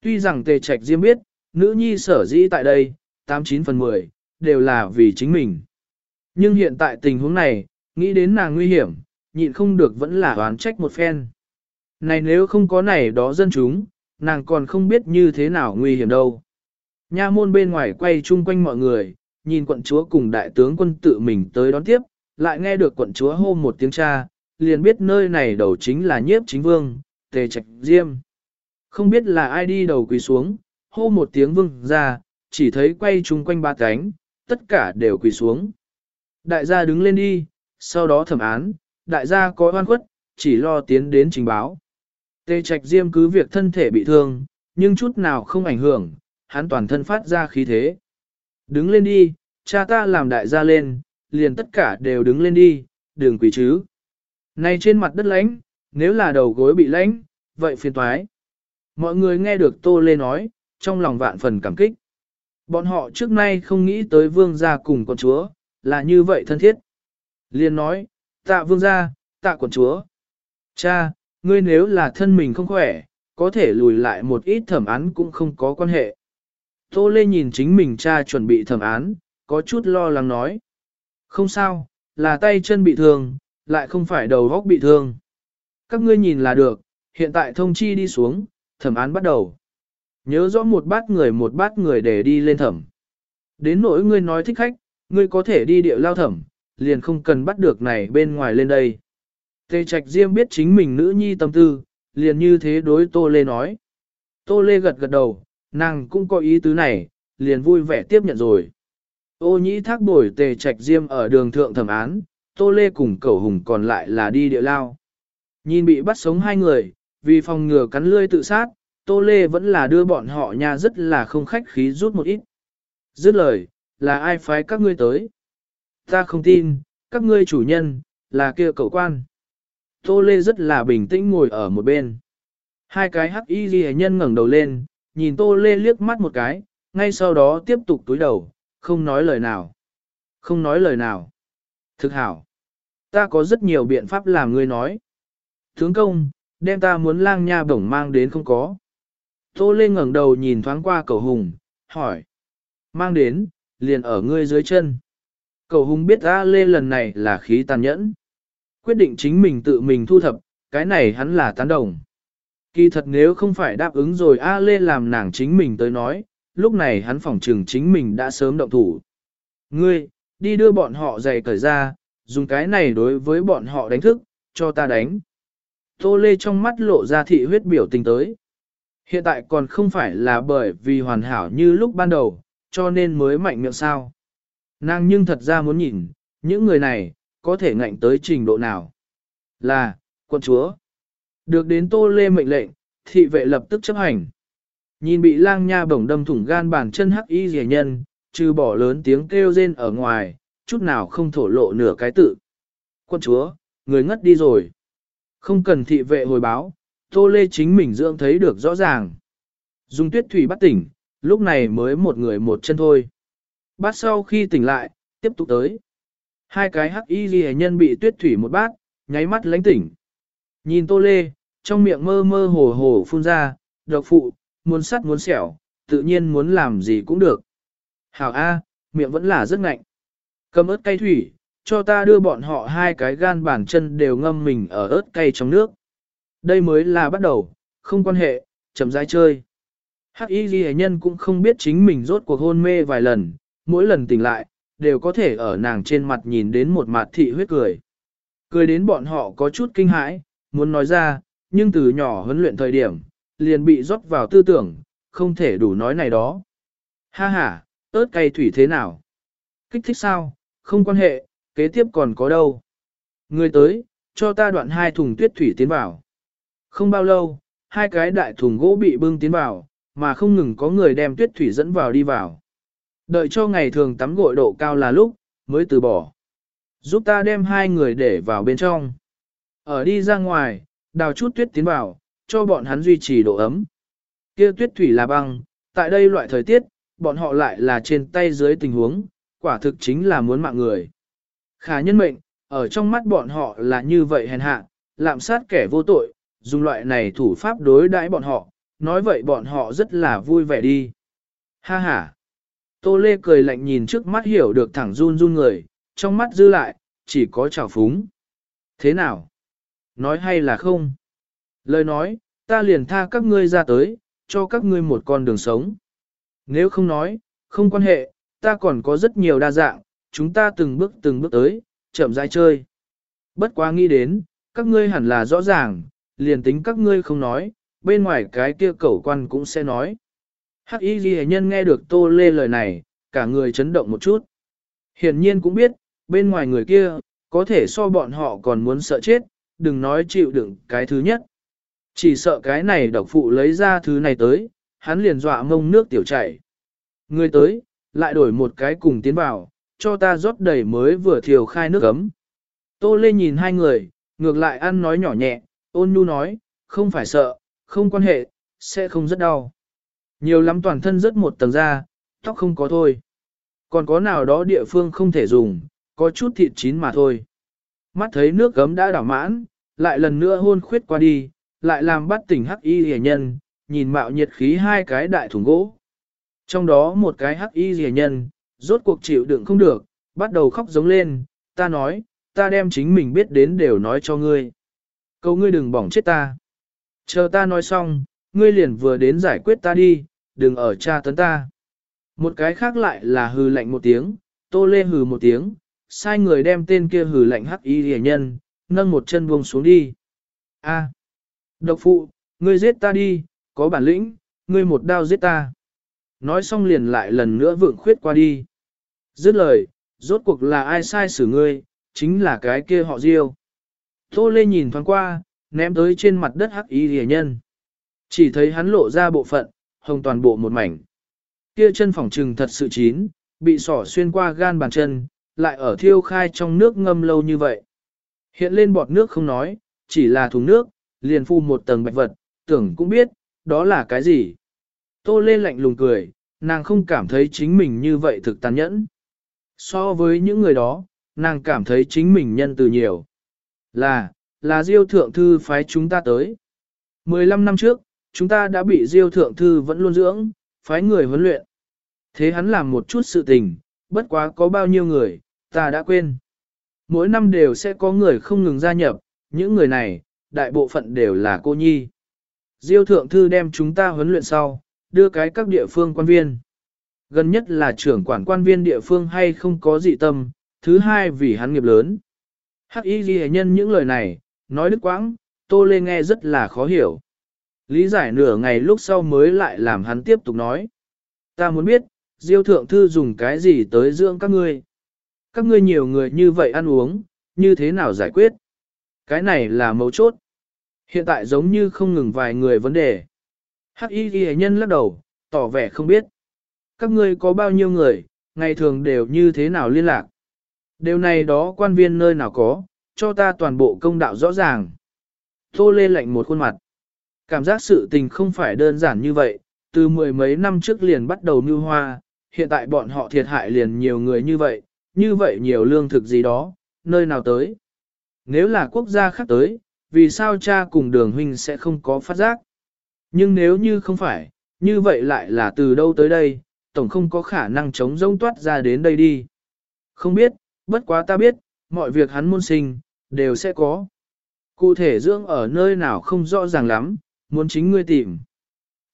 Tuy rằng tề trạch diêm biết, nữ nhi sở dĩ tại đây, 89 phần 10, đều là vì chính mình. Nhưng hiện tại tình huống này, nghĩ đến nàng nguy hiểm, nhịn không được vẫn là oán trách một phen. Này nếu không có này đó dân chúng, nàng còn không biết như thế nào nguy hiểm đâu. Nha môn bên ngoài quay chung quanh mọi người, nhìn quận chúa cùng đại tướng quân tự mình tới đón tiếp, lại nghe được quận chúa hô một tiếng cha, liền biết nơi này đầu chính là nhiếp chính vương, tề trạch diêm. Không biết là ai đi đầu quỳ xuống, hô một tiếng vương ra, chỉ thấy quay chung quanh ba cánh, tất cả đều quỳ xuống. Đại gia đứng lên đi, sau đó thẩm án, đại gia có oan khuất, chỉ lo tiến đến trình báo. Tề trạch diêm cứ việc thân thể bị thương, nhưng chút nào không ảnh hưởng, hắn toàn thân phát ra khí thế. Đứng lên đi, cha ta làm đại gia lên, liền tất cả đều đứng lên đi, đừng quỳ chứ. Này trên mặt đất lánh, nếu là đầu gối bị lánh, vậy phiền toái. Mọi người nghe được Tô Lê nói, trong lòng vạn phần cảm kích. Bọn họ trước nay không nghĩ tới vương gia cùng con chúa, là như vậy thân thiết. Liên nói, tạ vương gia, tạ quận chúa. Cha, ngươi nếu là thân mình không khỏe, có thể lùi lại một ít thẩm án cũng không có quan hệ. Tô Lê nhìn chính mình cha chuẩn bị thẩm án, có chút lo lắng nói. Không sao, là tay chân bị thương, lại không phải đầu góc bị thương. Các ngươi nhìn là được, hiện tại thông chi đi xuống, thẩm án bắt đầu. Nhớ rõ một bát người một bát người để đi lên thẩm. Đến nỗi ngươi nói thích khách, ngươi có thể đi địa lao thẩm, liền không cần bắt được này bên ngoài lên đây. Tề Trạch Diêm biết chính mình nữ nhi tâm tư, liền như thế đối Tô Lê nói. Tô Lê gật gật đầu, nàng cũng có ý tứ này, liền vui vẻ tiếp nhận rồi. Ô nhĩ thác bồi Tề Trạch Diêm ở đường thượng thẩm án, Tô Lê cùng cẩu hùng còn lại là đi địa lao. Nhìn bị bắt sống hai người, vì phòng ngừa cắn lươi tự sát, Tô Lê vẫn là đưa bọn họ nhà rất là không khách khí rút một ít. Dứt lời, là ai phái các ngươi tới? Ta không tin, các ngươi chủ nhân, là kia cậu quan. Tô Lê rất là bình tĩnh ngồi ở một bên. Hai cái hắc y ghi nhân ngẩng đầu lên, nhìn Tô Lê liếc mắt một cái, ngay sau đó tiếp tục túi đầu, không nói lời nào. Không nói lời nào. Thực hảo. Ta có rất nhiều biện pháp làm ngươi nói. Tướng công, đem ta muốn lang nha bổng mang đến không có. Tô Lê ngẩng đầu nhìn thoáng qua cầu hùng, hỏi. Mang đến, liền ở ngươi dưới chân. Cầu hùng biết A Lê lần này là khí tàn nhẫn. Quyết định chính mình tự mình thu thập, cái này hắn là tán đồng. Kỳ thật nếu không phải đáp ứng rồi A Lê làm nàng chính mình tới nói, lúc này hắn phỏng trừng chính mình đã sớm động thủ. Ngươi, đi đưa bọn họ giày cởi ra, dùng cái này đối với bọn họ đánh thức, cho ta đánh. Tô Lê trong mắt lộ ra thị huyết biểu tình tới. Hiện tại còn không phải là bởi vì hoàn hảo như lúc ban đầu, cho nên mới mạnh miệng sao. Nàng nhưng thật ra muốn nhìn, những người này, có thể ngạnh tới trình độ nào. Là, quân chúa. Được đến Tô Lê mệnh lệnh, thị vệ lập tức chấp hành. Nhìn bị lang nha bổng đâm thủng gan bàn chân hắc y rẻ nhân, trừ bỏ lớn tiếng kêu rên ở ngoài, chút nào không thổ lộ nửa cái tự. Quân chúa, người ngất đi rồi. Không cần thị vệ hồi báo, Tô Lê chính mình dưỡng thấy được rõ ràng. Dùng tuyết thủy bắt tỉnh, lúc này mới một người một chân thôi. Bát sau khi tỉnh lại, tiếp tục tới. Hai cái hắc y ghi nhân bị tuyết thủy một bát, nháy mắt lánh tỉnh. Nhìn Tô Lê, trong miệng mơ mơ hồ hồ phun ra, độc phụ, muốn sắt muốn xẻo, tự nhiên muốn làm gì cũng được. Hảo A, miệng vẫn là rất ngạnh. Cầm ớt cay thủy, cho ta đưa bọn họ hai cái gan bàn chân đều ngâm mình ở ớt cay trong nước. Đây mới là bắt đầu, không quan hệ, chậm rãi chơi. Hắc y ghi nhân cũng không biết chính mình rốt cuộc hôn mê vài lần, mỗi lần tỉnh lại, đều có thể ở nàng trên mặt nhìn đến một mặt thị huyết cười. Cười đến bọn họ có chút kinh hãi, muốn nói ra, nhưng từ nhỏ huấn luyện thời điểm, liền bị rót vào tư tưởng, không thể đủ nói này đó. Ha ha, ớt cay thủy thế nào? Kích thích sao? Không quan hệ, kế tiếp còn có đâu. Người tới, cho ta đoạn hai thùng tuyết thủy tiến vào. Không bao lâu, hai cái đại thùng gỗ bị bưng tiến vào, mà không ngừng có người đem tuyết thủy dẫn vào đi vào. Đợi cho ngày thường tắm gội độ cao là lúc, mới từ bỏ. Giúp ta đem hai người để vào bên trong. Ở đi ra ngoài, đào chút tuyết tiến vào, cho bọn hắn duy trì độ ấm. Kia tuyết thủy là băng, tại đây loại thời tiết, bọn họ lại là trên tay dưới tình huống, quả thực chính là muốn mạng người. Khả nhân mệnh, ở trong mắt bọn họ là như vậy hèn hạ, lạm sát kẻ vô tội, dùng loại này thủ pháp đối đãi bọn họ, nói vậy bọn họ rất là vui vẻ đi. Ha ha! Tô Lê cười lạnh nhìn trước mắt hiểu được thẳng run run người, trong mắt dư lại, chỉ có trào phúng. Thế nào? Nói hay là không? Lời nói, ta liền tha các ngươi ra tới, cho các ngươi một con đường sống. Nếu không nói, không quan hệ, ta còn có rất nhiều đa dạng, chúng ta từng bước từng bước tới, chậm rãi chơi. Bất quá nghĩ đến, các ngươi hẳn là rõ ràng, liền tính các ngươi không nói, bên ngoài cái kia cẩu quan cũng sẽ nói. Hắc y ghi nhân nghe được tô lê lời này, cả người chấn động một chút. Hiển nhiên cũng biết, bên ngoài người kia, có thể so bọn họ còn muốn sợ chết, đừng nói chịu đựng cái thứ nhất. Chỉ sợ cái này độc phụ lấy ra thứ này tới, hắn liền dọa mông nước tiểu chảy. Người tới, lại đổi một cái cùng tiến vào, cho ta rót đầy mới vừa thiều khai nước ấm. Tô Lê nhìn hai người, ngược lại ăn nói nhỏ nhẹ, ôn nhu nói, không phải sợ, không quan hệ, sẽ không rất đau. Nhiều lắm toàn thân rất một tầng da, tóc không có thôi. Còn có nào đó địa phương không thể dùng, có chút thịt chín mà thôi. Mắt thấy nước gấm đã đảo mãn, lại lần nữa hôn khuyết qua đi, lại làm bắt tỉnh hắc y hề nhân, nhìn mạo nhiệt khí hai cái đại thùng gỗ. Trong đó một cái hắc y rìa nhân, rốt cuộc chịu đựng không được, bắt đầu khóc giống lên, ta nói, ta đem chính mình biết đến đều nói cho ngươi. Cầu ngươi đừng bỏng chết ta. Chờ ta nói xong, ngươi liền vừa đến giải quyết ta đi, đừng ở tra tấn ta. Một cái khác lại là hừ lạnh một tiếng, tô lê hừ một tiếng, sai người đem tên kia hừ lạnh hắc y rìa nhân, nâng một chân buông xuống đi. A, độc phụ, ngươi giết ta đi, có bản lĩnh, ngươi một đao giết ta. Nói xong liền lại lần nữa vượng khuyết qua đi. Dứt lời, rốt cuộc là ai sai xử ngươi, chính là cái kia họ diêu. Tô Lê nhìn thoáng qua, ném tới trên mặt đất hắc y rìa nhân. Chỉ thấy hắn lộ ra bộ phận, hồng toàn bộ một mảnh. Kia chân phỏng trừng thật sự chín, bị sỏ xuyên qua gan bàn chân, lại ở thiêu khai trong nước ngâm lâu như vậy. Hiện lên bọt nước không nói, chỉ là thùng nước, liền phu một tầng bạch vật, tưởng cũng biết, đó là cái gì. Tô Lê lạnh lùng cười, nàng không cảm thấy chính mình như vậy thực tàn nhẫn. So với những người đó, nàng cảm thấy chính mình nhân từ nhiều. Là, là Diêu Thượng Thư phái chúng ta tới. 15 năm trước, chúng ta đã bị Diêu Thượng Thư vẫn luôn dưỡng, phái người huấn luyện. Thế hắn làm một chút sự tình, bất quá có bao nhiêu người, ta đã quên. Mỗi năm đều sẽ có người không ngừng gia nhập, những người này, đại bộ phận đều là cô nhi. Diêu Thượng Thư đem chúng ta huấn luyện sau, đưa cái các địa phương quan viên. Gần nhất là trưởng quản quan viên địa phương hay không có dị tâm, thứ hai vì hắn nghiệp lớn. Hắc y ghi nhân những lời này, nói đức quãng, Tô Lê nghe rất là khó hiểu. Lý giải nửa ngày lúc sau mới lại làm hắn tiếp tục nói. Ta muốn biết, Diêu Thượng Thư dùng cái gì tới dưỡng các ngươi? Các ngươi nhiều người như vậy ăn uống, như thế nào giải quyết? Cái này là mấu chốt. Hiện tại giống như không ngừng vài người vấn đề. Hắc y ghi nhân lắc đầu, tỏ vẻ không biết. Các ngươi có bao nhiêu người, ngày thường đều như thế nào liên lạc. Điều này đó quan viên nơi nào có, cho ta toàn bộ công đạo rõ ràng. Tô lê lạnh một khuôn mặt. Cảm giác sự tình không phải đơn giản như vậy, từ mười mấy năm trước liền bắt đầu mưu hoa, hiện tại bọn họ thiệt hại liền nhiều người như vậy, như vậy nhiều lương thực gì đó, nơi nào tới. Nếu là quốc gia khác tới, vì sao cha cùng đường huynh sẽ không có phát giác? Nhưng nếu như không phải, như vậy lại là từ đâu tới đây, tổng không có khả năng chống rông toát ra đến đây đi. Không biết, bất quá ta biết, mọi việc hắn môn sinh, đều sẽ có. Cụ thể dưỡng ở nơi nào không rõ ràng lắm, muốn chính ngươi tìm.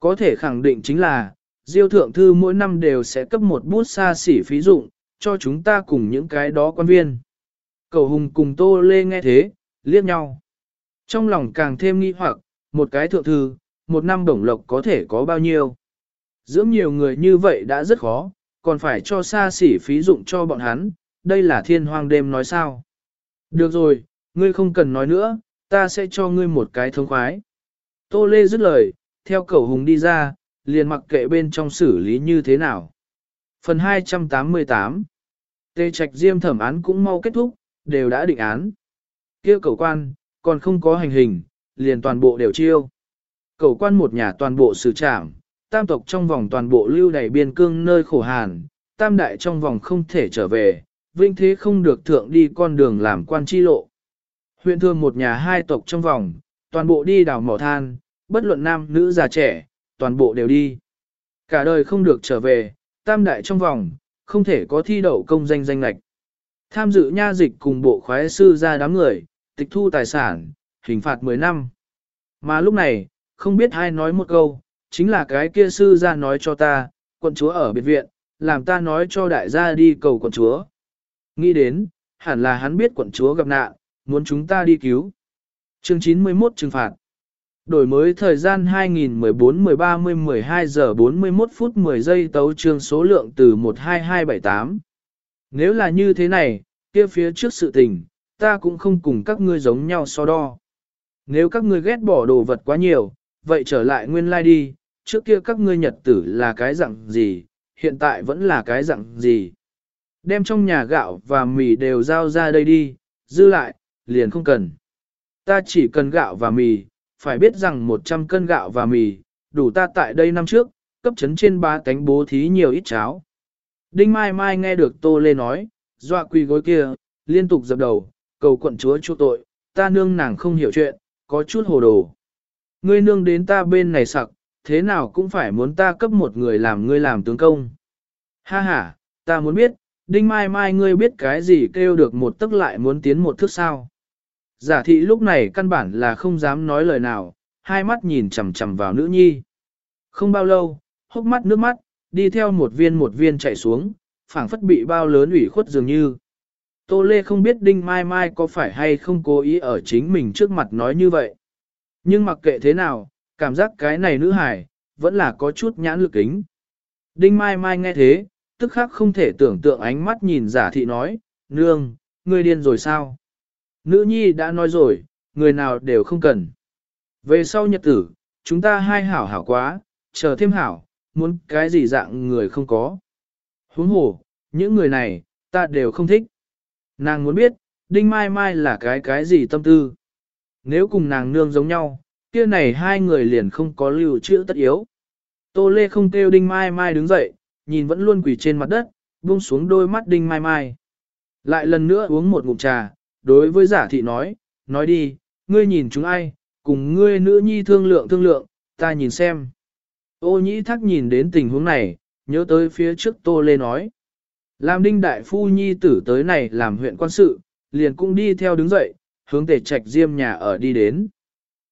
Có thể khẳng định chính là, Diêu Thượng Thư mỗi năm đều sẽ cấp một bút xa xỉ phí dụng, cho chúng ta cùng những cái đó quan viên. Cầu Hùng cùng Tô Lê nghe thế, liếc nhau. Trong lòng càng thêm nghi hoặc, một cái thượng thư, một năm bổng lộc có thể có bao nhiêu. Dưỡng nhiều người như vậy đã rất khó, còn phải cho xa xỉ phí dụng cho bọn hắn, đây là thiên hoang đêm nói sao. Được rồi, ngươi không cần nói nữa, ta sẽ cho ngươi một cái thông khoái. Tô Lê dứt lời, theo cầu hùng đi ra, liền mặc kệ bên trong xử lý như thế nào. Phần 288 Tê Trạch Diêm thẩm án cũng mau kết thúc, đều đã định án. kia cầu quan, còn không có hành hình, liền toàn bộ đều chiêu. Cầu quan một nhà toàn bộ xử trảm, tam tộc trong vòng toàn bộ lưu đầy biên cương nơi khổ hàn, tam đại trong vòng không thể trở về, vinh thế không được thượng đi con đường làm quan chi lộ. Huyện thương một nhà hai tộc trong vòng, toàn bộ đi đào mỏ than, bất luận nam nữ già trẻ, toàn bộ đều đi. Cả đời không được trở về, tam đại trong vòng, không thể có thi đậu công danh danh lạch. Tham dự nha dịch cùng bộ khoái sư ra đám người, tịch thu tài sản, hình phạt 10 năm. Mà lúc này, không biết ai nói một câu, chính là cái kia sư ra nói cho ta, quận chúa ở biệt viện, làm ta nói cho đại gia đi cầu quận chúa. Nghĩ đến, hẳn là hắn biết quận chúa gặp nạn, muốn chúng ta đi cứu. Chương 91 trừng phạt. Đổi mới thời gian 2014-13-12 giờ 41 phút 10 giây tấu trương số lượng từ 12278. Nếu là như thế này, kia phía trước sự tình, ta cũng không cùng các ngươi giống nhau so đo. Nếu các ngươi ghét bỏ đồ vật quá nhiều, vậy trở lại nguyên lai like đi, trước kia các ngươi nhật tử là cái dạng gì, hiện tại vẫn là cái dạng gì. Đem trong nhà gạo và mì đều giao ra đây đi, dư lại, liền không cần. Ta chỉ cần gạo và mì, phải biết rằng 100 cân gạo và mì, đủ ta tại đây năm trước, cấp chấn trên ba cánh bố thí nhiều ít cháo. Đinh Mai Mai nghe được Tô Lê nói, dọa quỳ gối kia, liên tục dập đầu, cầu quận chúa chu tội, ta nương nàng không hiểu chuyện, có chút hồ đồ. Ngươi nương đến ta bên này sặc, thế nào cũng phải muốn ta cấp một người làm ngươi làm tướng công. Ha ha, ta muốn biết, Đinh Mai Mai ngươi biết cái gì kêu được một tức lại muốn tiến một thước sao. Giả thị lúc này căn bản là không dám nói lời nào, hai mắt nhìn chằm chằm vào nữ nhi. Không bao lâu, hốc mắt nước mắt, đi theo một viên một viên chạy xuống, phảng phất bị bao lớn ủy khuất dường như. Tô Lê không biết Đinh Mai Mai có phải hay không cố ý ở chính mình trước mặt nói như vậy. Nhưng mặc kệ thế nào, cảm giác cái này nữ hải, vẫn là có chút nhãn lực kính. Đinh Mai Mai nghe thế, tức khắc không thể tưởng tượng ánh mắt nhìn giả thị nói, nương, ngươi điên rồi sao? Nữ nhi đã nói rồi, người nào đều không cần. Về sau nhật tử, chúng ta hai hảo hảo quá, chờ thêm hảo, muốn cái gì dạng người không có. Huống hồ, những người này, ta đều không thích. Nàng muốn biết, Đinh Mai Mai là cái cái gì tâm tư. Nếu cùng nàng nương giống nhau, kia này hai người liền không có lưu trữ tất yếu. Tô Lê không kêu Đinh Mai Mai đứng dậy, nhìn vẫn luôn quỳ trên mặt đất, buông xuống đôi mắt Đinh Mai Mai. Lại lần nữa uống một ngụm trà, đối với giả thị nói, nói đi, ngươi nhìn chúng ai, cùng ngươi nữ nhi thương lượng thương lượng, ta nhìn xem. Ô nhĩ thắc nhìn đến tình huống này, nhớ tới phía trước Tô Lê nói. Làm đinh đại phu nhi tử tới này làm huyện quan sự, liền cũng đi theo đứng dậy, hướng tề trạch diêm nhà ở đi đến.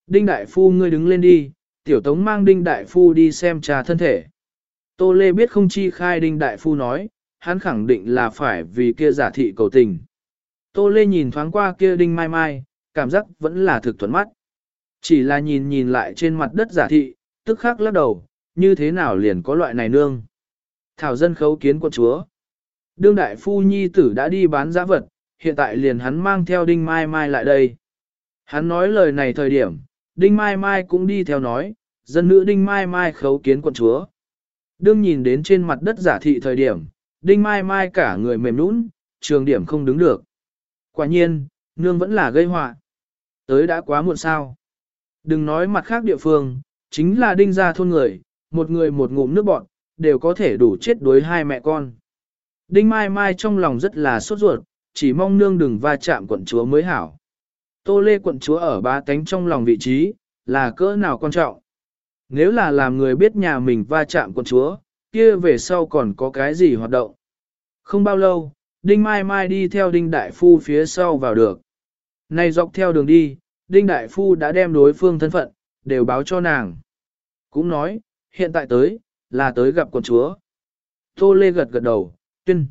Đinh đại phu ngươi đứng lên đi, tiểu tống mang đinh đại phu đi xem trà thân thể. Tô Lê biết không chi khai đinh đại phu nói, hắn khẳng định là phải vì kia giả thị cầu tình. Tô Lê nhìn thoáng qua kia đinh mai mai, cảm giác vẫn là thực thuận mắt. Chỉ là nhìn nhìn lại trên mặt đất giả thị, tức khắc lắc đầu, như thế nào liền có loại này nương. Thảo dân khấu kiến quân chúa. Đương đại phu nhi tử đã đi bán giá vật, hiện tại liền hắn mang theo đinh mai mai lại đây. Hắn nói lời này thời điểm, đinh mai mai cũng đi theo nói, dân nữ đinh mai mai khấu kiến quận chúa. Đương nhìn đến trên mặt đất giả thị thời điểm, đinh mai mai cả người mềm nũng, trường điểm không đứng được. Quả nhiên, nương vẫn là gây họa. Tới đã quá muộn sao. Đừng nói mặt khác địa phương, chính là đinh gia thôn người, một người một ngụm nước bọn, đều có thể đủ chết đối hai mẹ con. Đinh Mai Mai trong lòng rất là sốt ruột, chỉ mong nương đừng va chạm quận chúa mới hảo. Tô Lê quận chúa ở ba tánh trong lòng vị trí, là cỡ nào quan trọng. Nếu là làm người biết nhà mình va chạm quận chúa, kia về sau còn có cái gì hoạt động. Không bao lâu, Đinh Mai Mai đi theo Đinh Đại Phu phía sau vào được. Này dọc theo đường đi, Đinh Đại Phu đã đem đối phương thân phận, đều báo cho nàng. Cũng nói, hiện tại tới, là tới gặp quận chúa. Tô Lê gật gật đầu, tuyên.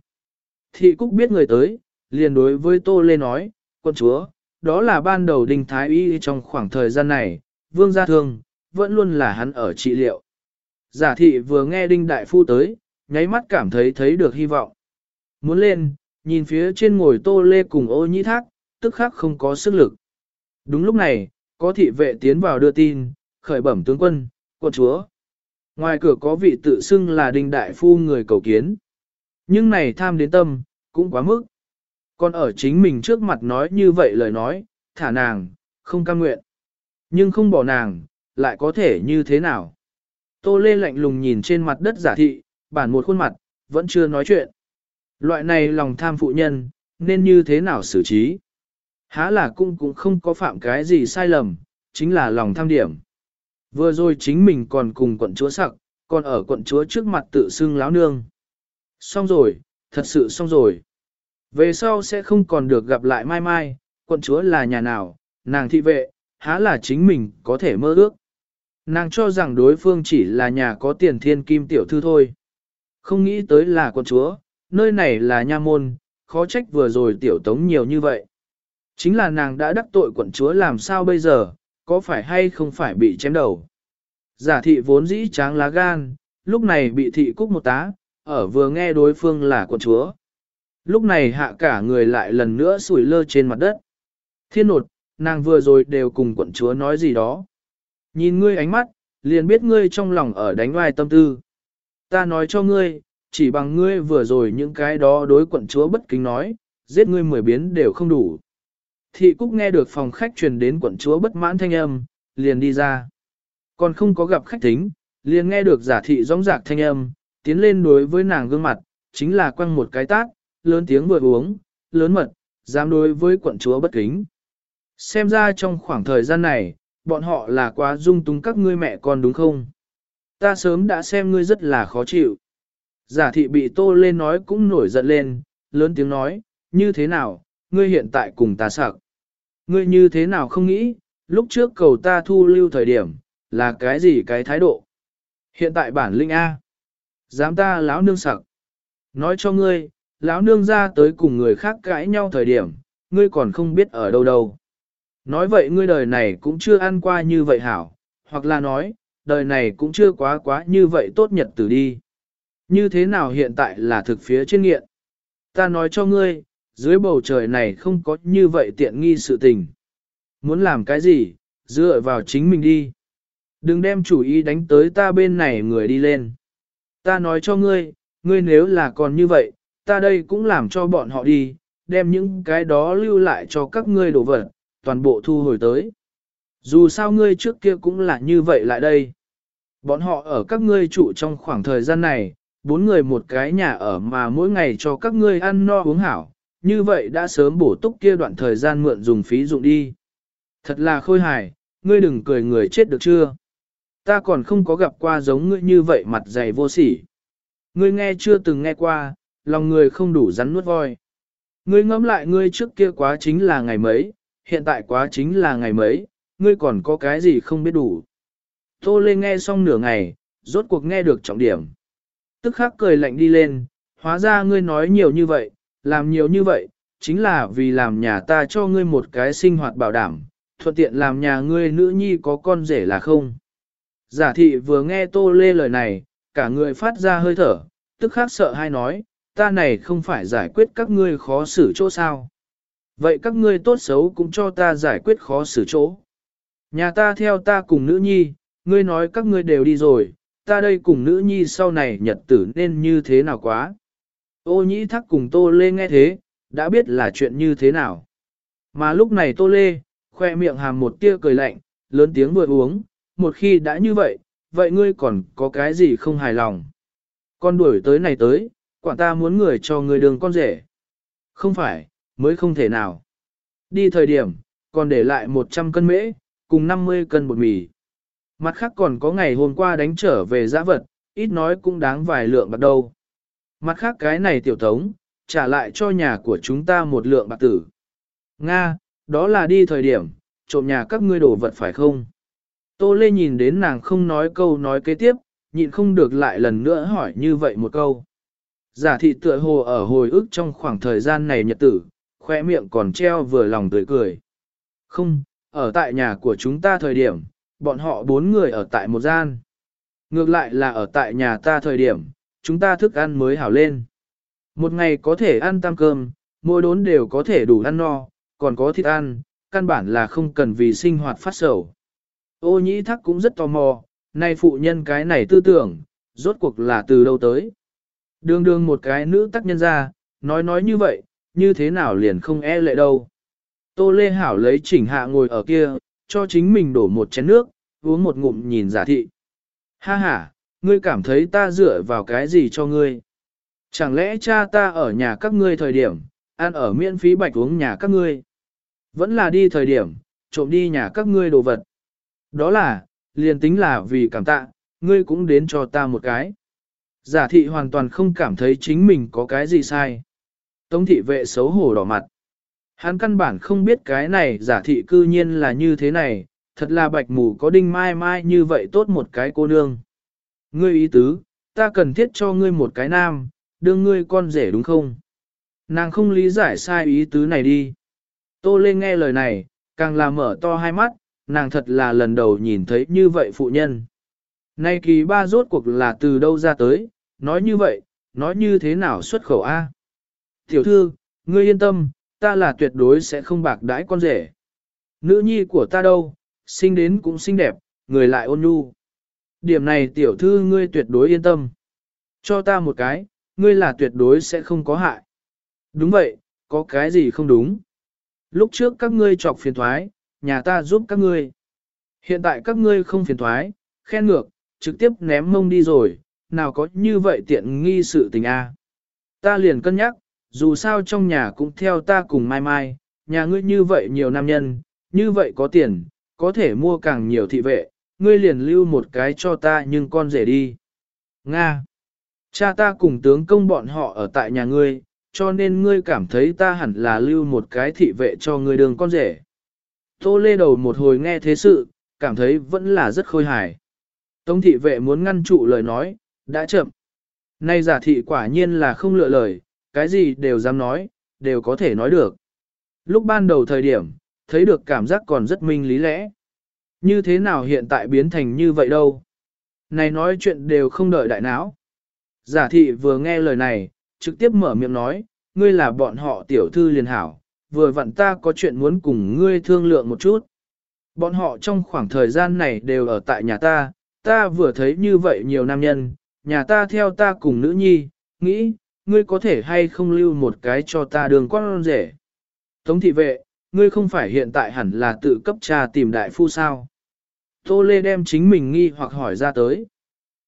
Thị Cúc biết người tới, liền đối với Tô Lê nói, quân chúa, đó là ban đầu Đinh Thái Y trong khoảng thời gian này, vương gia thương, vẫn luôn là hắn ở trị liệu. Giả thị vừa nghe Đinh Đại Phu tới, nháy mắt cảm thấy thấy được hy vọng. Muốn lên, nhìn phía trên ngồi Tô Lê cùng ô nhĩ thác, tức khắc không có sức lực. Đúng lúc này, có thị vệ tiến vào đưa tin, khởi bẩm tướng quân, quân chúa. Ngoài cửa có vị tự xưng là Đinh Đại Phu người cầu kiến. Nhưng này tham đến tâm, cũng quá mức. Còn ở chính mình trước mặt nói như vậy lời nói, thả nàng, không cam nguyện. Nhưng không bỏ nàng, lại có thể như thế nào? Tô Lê lạnh lùng nhìn trên mặt đất giả thị, bản một khuôn mặt, vẫn chưa nói chuyện. Loại này lòng tham phụ nhân, nên như thế nào xử trí? Há là cung cũng không có phạm cái gì sai lầm, chính là lòng tham điểm. Vừa rồi chính mình còn cùng quận chúa sặc, còn ở quận chúa trước mặt tự xưng láo nương. Xong rồi, thật sự xong rồi. Về sau sẽ không còn được gặp lại mai mai, quận chúa là nhà nào, nàng thị vệ, há là chính mình có thể mơ ước. Nàng cho rằng đối phương chỉ là nhà có tiền thiên kim tiểu thư thôi. Không nghĩ tới là quận chúa, nơi này là nha môn, khó trách vừa rồi tiểu tống nhiều như vậy. Chính là nàng đã đắc tội quận chúa làm sao bây giờ, có phải hay không phải bị chém đầu. Giả thị vốn dĩ tráng lá gan, lúc này bị thị cúc một tá, ở vừa nghe đối phương là quận chúa. Lúc này hạ cả người lại lần nữa sủi lơ trên mặt đất. Thiên nột, nàng vừa rồi đều cùng quận chúa nói gì đó. Nhìn ngươi ánh mắt, liền biết ngươi trong lòng ở đánh ngoài tâm tư. Ta nói cho ngươi, chỉ bằng ngươi vừa rồi những cái đó đối quận chúa bất kính nói, giết ngươi mười biến đều không đủ. Thị Cúc nghe được phòng khách truyền đến quận chúa bất mãn thanh âm, liền đi ra. Còn không có gặp khách thính, liền nghe được giả thị rõng rạc thanh âm, tiến lên đối với nàng gương mặt, chính là quăng một cái tát, lớn tiếng vừa uống, lớn mật, dám đối với quận chúa bất kính. Xem ra trong khoảng thời gian này, bọn họ là quá dung túng các ngươi mẹ con đúng không? Ta sớm đã xem ngươi rất là khó chịu. Giả thị bị tô lên nói cũng nổi giận lên, lớn tiếng nói, như thế nào, ngươi hiện tại cùng ta sặc. Ngươi như thế nào không nghĩ, lúc trước cầu ta thu lưu thời điểm, là cái gì cái thái độ? Hiện tại bản linh A. Dám ta lão nương sặc. Nói cho ngươi, lão nương ra tới cùng người khác cãi nhau thời điểm, ngươi còn không biết ở đâu đâu. Nói vậy ngươi đời này cũng chưa ăn qua như vậy hảo, hoặc là nói, đời này cũng chưa quá quá như vậy tốt nhật từ đi. Như thế nào hiện tại là thực phía trên nghiện? Ta nói cho ngươi, dưới bầu trời này không có như vậy tiện nghi sự tình. Muốn làm cái gì, dựa vào chính mình đi. Đừng đem chủ ý đánh tới ta bên này người đi lên. Ta nói cho ngươi, ngươi nếu là còn như vậy, ta đây cũng làm cho bọn họ đi, đem những cái đó lưu lại cho các ngươi đổ vật, toàn bộ thu hồi tới. Dù sao ngươi trước kia cũng là như vậy lại đây. Bọn họ ở các ngươi trụ trong khoảng thời gian này, bốn người một cái nhà ở mà mỗi ngày cho các ngươi ăn no uống hảo, như vậy đã sớm bổ túc kia đoạn thời gian mượn dùng phí dụng đi. Thật là khôi hài, ngươi đừng cười người chết được chưa? Ta còn không có gặp qua giống ngươi như vậy mặt dày vô sỉ. Ngươi nghe chưa từng nghe qua, lòng người không đủ rắn nuốt voi. Ngươi ngẫm lại ngươi trước kia quá chính là ngày mấy, hiện tại quá chính là ngày mấy, ngươi còn có cái gì không biết đủ. Tô Lê nghe xong nửa ngày, rốt cuộc nghe được trọng điểm. Tức khắc cười lạnh đi lên, hóa ra ngươi nói nhiều như vậy, làm nhiều như vậy, chính là vì làm nhà ta cho ngươi một cái sinh hoạt bảo đảm, thuận tiện làm nhà ngươi nữ nhi có con rể là không. Giả thị vừa nghe Tô Lê lời này, cả người phát ra hơi thở, tức khắc sợ hai nói, ta này không phải giải quyết các ngươi khó xử chỗ sao. Vậy các ngươi tốt xấu cũng cho ta giải quyết khó xử chỗ. Nhà ta theo ta cùng nữ nhi, ngươi nói các ngươi đều đi rồi, ta đây cùng nữ nhi sau này nhật tử nên như thế nào quá. Ô nhĩ thắc cùng Tô Lê nghe thế, đã biết là chuyện như thế nào. Mà lúc này Tô Lê, khoe miệng hàm một tia cười lạnh, lớn tiếng vừa uống, một khi đã như vậy, vậy ngươi còn có cái gì không hài lòng? Con đuổi tới này tới, quản ta muốn người cho người đường con rể. Không phải, mới không thể nào. Đi thời điểm, còn để lại 100 cân mễ, cùng 50 cân bột mì. Mặt khác còn có ngày hôm qua đánh trở về giã vật, ít nói cũng đáng vài lượng bạc đâu. Mặt khác cái này tiểu tống, trả lại cho nhà của chúng ta một lượng bạc tử. Nga, đó là đi thời điểm, trộm nhà các ngươi đổ vật phải không? Tô Lê nhìn đến nàng không nói câu nói kế tiếp, nhịn không được lại lần nữa hỏi như vậy một câu. Giả thị tựa hồ ở hồi ức trong khoảng thời gian này nhật tử, khoe miệng còn treo vừa lòng tươi cười. Không, ở tại nhà của chúng ta thời điểm, bọn họ bốn người ở tại một gian. Ngược lại là ở tại nhà ta thời điểm, chúng ta thức ăn mới hảo lên. Một ngày có thể ăn tam cơm, mỗi đốn đều có thể đủ ăn no, còn có thịt ăn, căn bản là không cần vì sinh hoạt phát sầu. Ô nhĩ thắc cũng rất tò mò, nay phụ nhân cái này tư tưởng, rốt cuộc là từ đâu tới. Đường đường một cái nữ tác nhân ra, nói nói như vậy, như thế nào liền không e lệ đâu. Tô Lê Hảo lấy chỉnh hạ ngồi ở kia, cho chính mình đổ một chén nước, uống một ngụm nhìn giả thị. Ha ha, ngươi cảm thấy ta dựa vào cái gì cho ngươi? Chẳng lẽ cha ta ở nhà các ngươi thời điểm, ăn ở miễn phí bạch uống nhà các ngươi? Vẫn là đi thời điểm, trộm đi nhà các ngươi đồ vật. Đó là, liền tính là vì cảm tạ, ngươi cũng đến cho ta một cái. Giả thị hoàn toàn không cảm thấy chính mình có cái gì sai. Tống thị vệ xấu hổ đỏ mặt. Hắn căn bản không biết cái này giả thị cư nhiên là như thế này, thật là bạch mù có đinh mai mai như vậy tốt một cái cô nương. Ngươi ý tứ, ta cần thiết cho ngươi một cái nam, đương ngươi con rể đúng không? Nàng không lý giải sai ý tứ này đi. Tô lên nghe lời này, càng là mở to hai mắt, nàng thật là lần đầu nhìn thấy như vậy phụ nhân. Nay kỳ ba rốt cuộc là từ đâu ra tới, nói như vậy, nói như thế nào xuất khẩu A. Tiểu thư, ngươi yên tâm, ta là tuyệt đối sẽ không bạc đãi con rể. Nữ nhi của ta đâu, sinh đến cũng xinh đẹp, người lại ôn nhu. Điểm này tiểu thư ngươi tuyệt đối yên tâm. Cho ta một cái, ngươi là tuyệt đối sẽ không có hại. Đúng vậy, có cái gì không đúng. Lúc trước các ngươi chọc phiền thoái, nhà ta giúp các ngươi. Hiện tại các ngươi không phiền thoái, khen ngược, trực tiếp ném mông đi rồi, nào có như vậy tiện nghi sự tình a. Ta liền cân nhắc, dù sao trong nhà cũng theo ta cùng mai mai, nhà ngươi như vậy nhiều nam nhân, như vậy có tiền, có thể mua càng nhiều thị vệ, ngươi liền lưu một cái cho ta nhưng con rể đi. Nga. Cha ta cùng tướng công bọn họ ở tại nhà ngươi, cho nên ngươi cảm thấy ta hẳn là lưu một cái thị vệ cho ngươi đường con rể. Tô lê đầu một hồi nghe thế sự, cảm thấy vẫn là rất khôi hài. Tống thị vệ muốn ngăn trụ lời nói, đã chậm. Nay giả thị quả nhiên là không lựa lời, cái gì đều dám nói, đều có thể nói được. Lúc ban đầu thời điểm, thấy được cảm giác còn rất minh lý lẽ. Như thế nào hiện tại biến thành như vậy đâu? Này nói chuyện đều không đợi đại não. Giả thị vừa nghe lời này, trực tiếp mở miệng nói, ngươi là bọn họ tiểu thư liền hảo, vừa vặn ta có chuyện muốn cùng ngươi thương lượng một chút. Bọn họ trong khoảng thời gian này đều ở tại nhà ta, ta vừa thấy như vậy nhiều nam nhân, nhà ta theo ta cùng nữ nhi, nghĩ, ngươi có thể hay không lưu một cái cho ta đường quan rể. Tống thị vệ, ngươi không phải hiện tại hẳn là tự cấp cha tìm đại phu sao. Tô Lê đem chính mình nghi hoặc hỏi ra tới.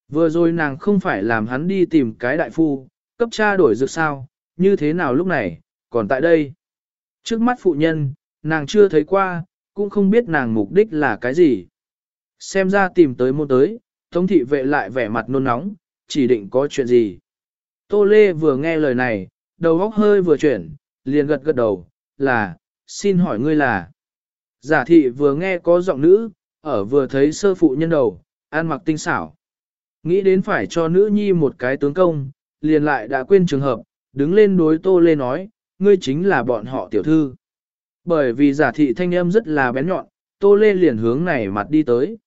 Vừa rồi nàng không phải làm hắn đi tìm cái đại phu, cấp cha đổi dược sao, như thế nào lúc này, còn tại đây. Trước mắt phụ nhân, nàng chưa thấy qua, cũng không biết nàng mục đích là cái gì. Xem ra tìm tới môn tới, Tống thị vệ lại vẻ mặt nôn nóng, chỉ định có chuyện gì. Tô Lê vừa nghe lời này, đầu óc hơi vừa chuyển, liền gật gật đầu, là, xin hỏi ngươi là. Giả thị vừa nghe có giọng nữ, ở vừa thấy sơ phụ nhân đầu, ăn mặc tinh xảo. Nghĩ đến phải cho nữ nhi một cái tướng công, liền lại đã quên trường hợp, đứng lên đối Tô Lê nói, ngươi chính là bọn họ tiểu thư. Bởi vì giả thị thanh âm rất là bén nhọn, Tô Lê liền hướng này mặt đi tới.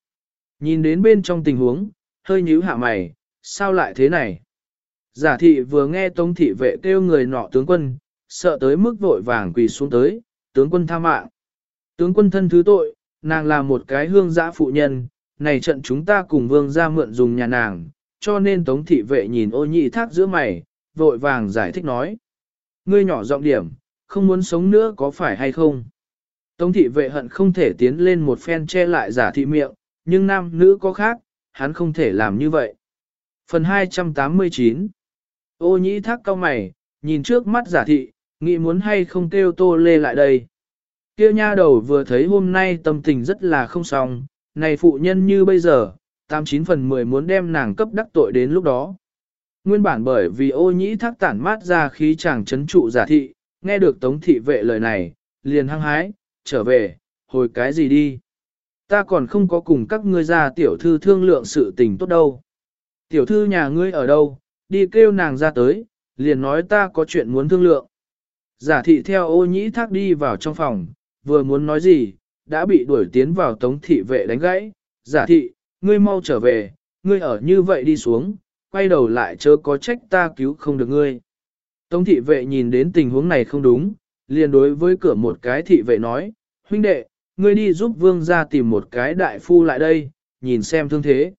Nhìn đến bên trong tình huống, hơi nhíu hạ mày, sao lại thế này? Giả thị vừa nghe tống thị vệ kêu người nọ tướng quân, sợ tới mức vội vàng quỳ xuống tới, tướng quân tha mạng. Tướng quân thân thứ tội, nàng là một cái hương giã phụ nhân, này trận chúng ta cùng vương ra mượn dùng nhà nàng, cho nên tống thị vệ nhìn ô nhị thác giữa mày, vội vàng giải thích nói. Ngươi nhỏ giọng điểm, không muốn sống nữa có phải hay không? Tống thị vệ hận không thể tiến lên một phen che lại giả thị miệng, nhưng nam nữ có khác, hắn không thể làm như vậy. Phần 289 Ô nhĩ thác cao mày, nhìn trước mắt giả thị, nghĩ muốn hay không kêu tô lê lại đây. Kêu nha đầu vừa thấy hôm nay tâm tình rất là không xong, này phụ nhân như bây giờ, 89 phần 10 muốn đem nàng cấp đắc tội đến lúc đó. Nguyên bản bởi vì ô nhĩ thác tản mát ra khí chàng chấn trụ giả thị, nghe được tống thị vệ lời này, liền hăng hái, trở về, hồi cái gì đi. Ta còn không có cùng các ngươi ra tiểu thư thương lượng sự tình tốt đâu. Tiểu thư nhà ngươi ở đâu, đi kêu nàng ra tới, liền nói ta có chuyện muốn thương lượng. Giả thị theo ô nhĩ thác đi vào trong phòng, vừa muốn nói gì, đã bị đuổi tiến vào tống thị vệ đánh gãy. Giả thị, ngươi mau trở về, ngươi ở như vậy đi xuống, quay đầu lại chớ có trách ta cứu không được ngươi. Tống thị vệ nhìn đến tình huống này không đúng, liền đối với cửa một cái thị vệ nói, huynh đệ, ngươi đi giúp vương ra tìm một cái đại phu lại đây, nhìn xem thương thế.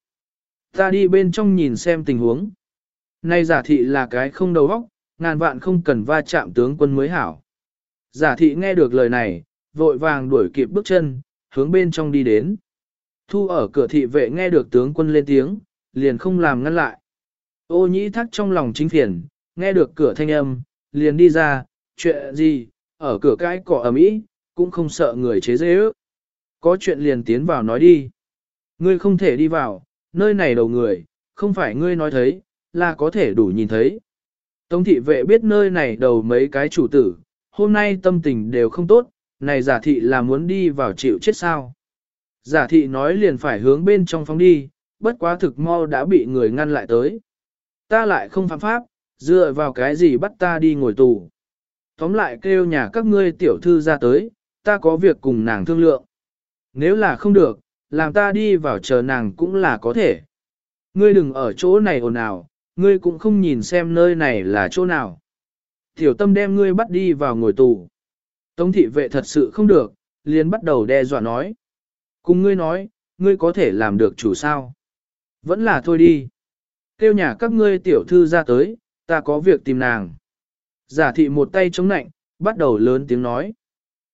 Ta đi bên trong nhìn xem tình huống. Nay giả thị là cái không đầu óc, ngàn vạn không cần va chạm tướng quân mới hảo. Giả thị nghe được lời này, vội vàng đuổi kịp bước chân, hướng bên trong đi đến. Thu ở cửa thị vệ nghe được tướng quân lên tiếng, liền không làm ngăn lại. Ô nhĩ thắc trong lòng chính phiền, nghe được cửa thanh âm, liền đi ra, chuyện gì, ở cửa cái cỏ ẩm ý, cũng không sợ người chế dễ ước. Có chuyện liền tiến vào nói đi. Ngươi không thể đi vào, nơi này đầu người, không phải ngươi nói thấy, là có thể đủ nhìn thấy. Tống thị vệ biết nơi này đầu mấy cái chủ tử, hôm nay tâm tình đều không tốt, này giả thị là muốn đi vào chịu chết sao. Giả thị nói liền phải hướng bên trong phóng đi, bất quá thực mau đã bị người ngăn lại tới. Ta lại không phạm pháp, dựa vào cái gì bắt ta đi ngồi tù. Tóm lại kêu nhà các ngươi tiểu thư ra tới, ta có việc cùng nàng thương lượng. Nếu là không được, làm ta đi vào chờ nàng cũng là có thể. Ngươi đừng ở chỗ này ồn ào, ngươi cũng không nhìn xem nơi này là chỗ nào. Tiểu tâm đem ngươi bắt đi vào ngồi tù. Tống thị vệ thật sự không được, liền bắt đầu đe dọa nói. Cùng ngươi nói, ngươi có thể làm được chủ sao? Vẫn là thôi đi. Kêu nhà các ngươi tiểu thư ra tới, ta có việc tìm nàng. Giả thị một tay chống nạnh, bắt đầu lớn tiếng nói.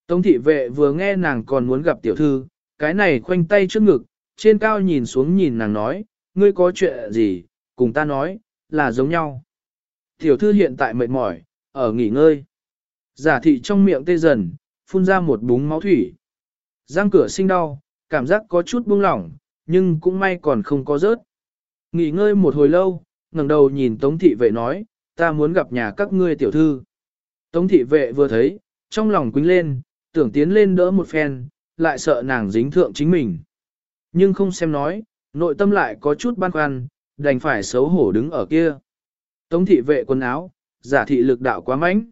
Tống thị vệ vừa nghe nàng còn muốn gặp tiểu thư, cái này khoanh tay trước ngực, trên cao nhìn xuống nhìn nàng nói, ngươi có chuyện gì, cùng ta nói, là giống nhau. Tiểu thư hiện tại mệt mỏi, ở nghỉ ngơi. Giả thị trong miệng tê dần, phun ra một búng máu thủy. Giang cửa sinh đau, cảm giác có chút buông lỏng, nhưng cũng may còn không có rớt. Nghỉ ngơi một hồi lâu, ngẩng đầu nhìn Tống thị vệ nói, ta muốn gặp nhà các ngươi tiểu thư. Tống thị vệ vừa thấy, trong lòng quính lên, tưởng tiến lên đỡ một phen, lại sợ nàng dính thượng chính mình. Nhưng không xem nói, nội tâm lại có chút băn khoăn, đành phải xấu hổ đứng ở kia. Tống thị vệ quần áo, giả thị lực đạo quá mạnh.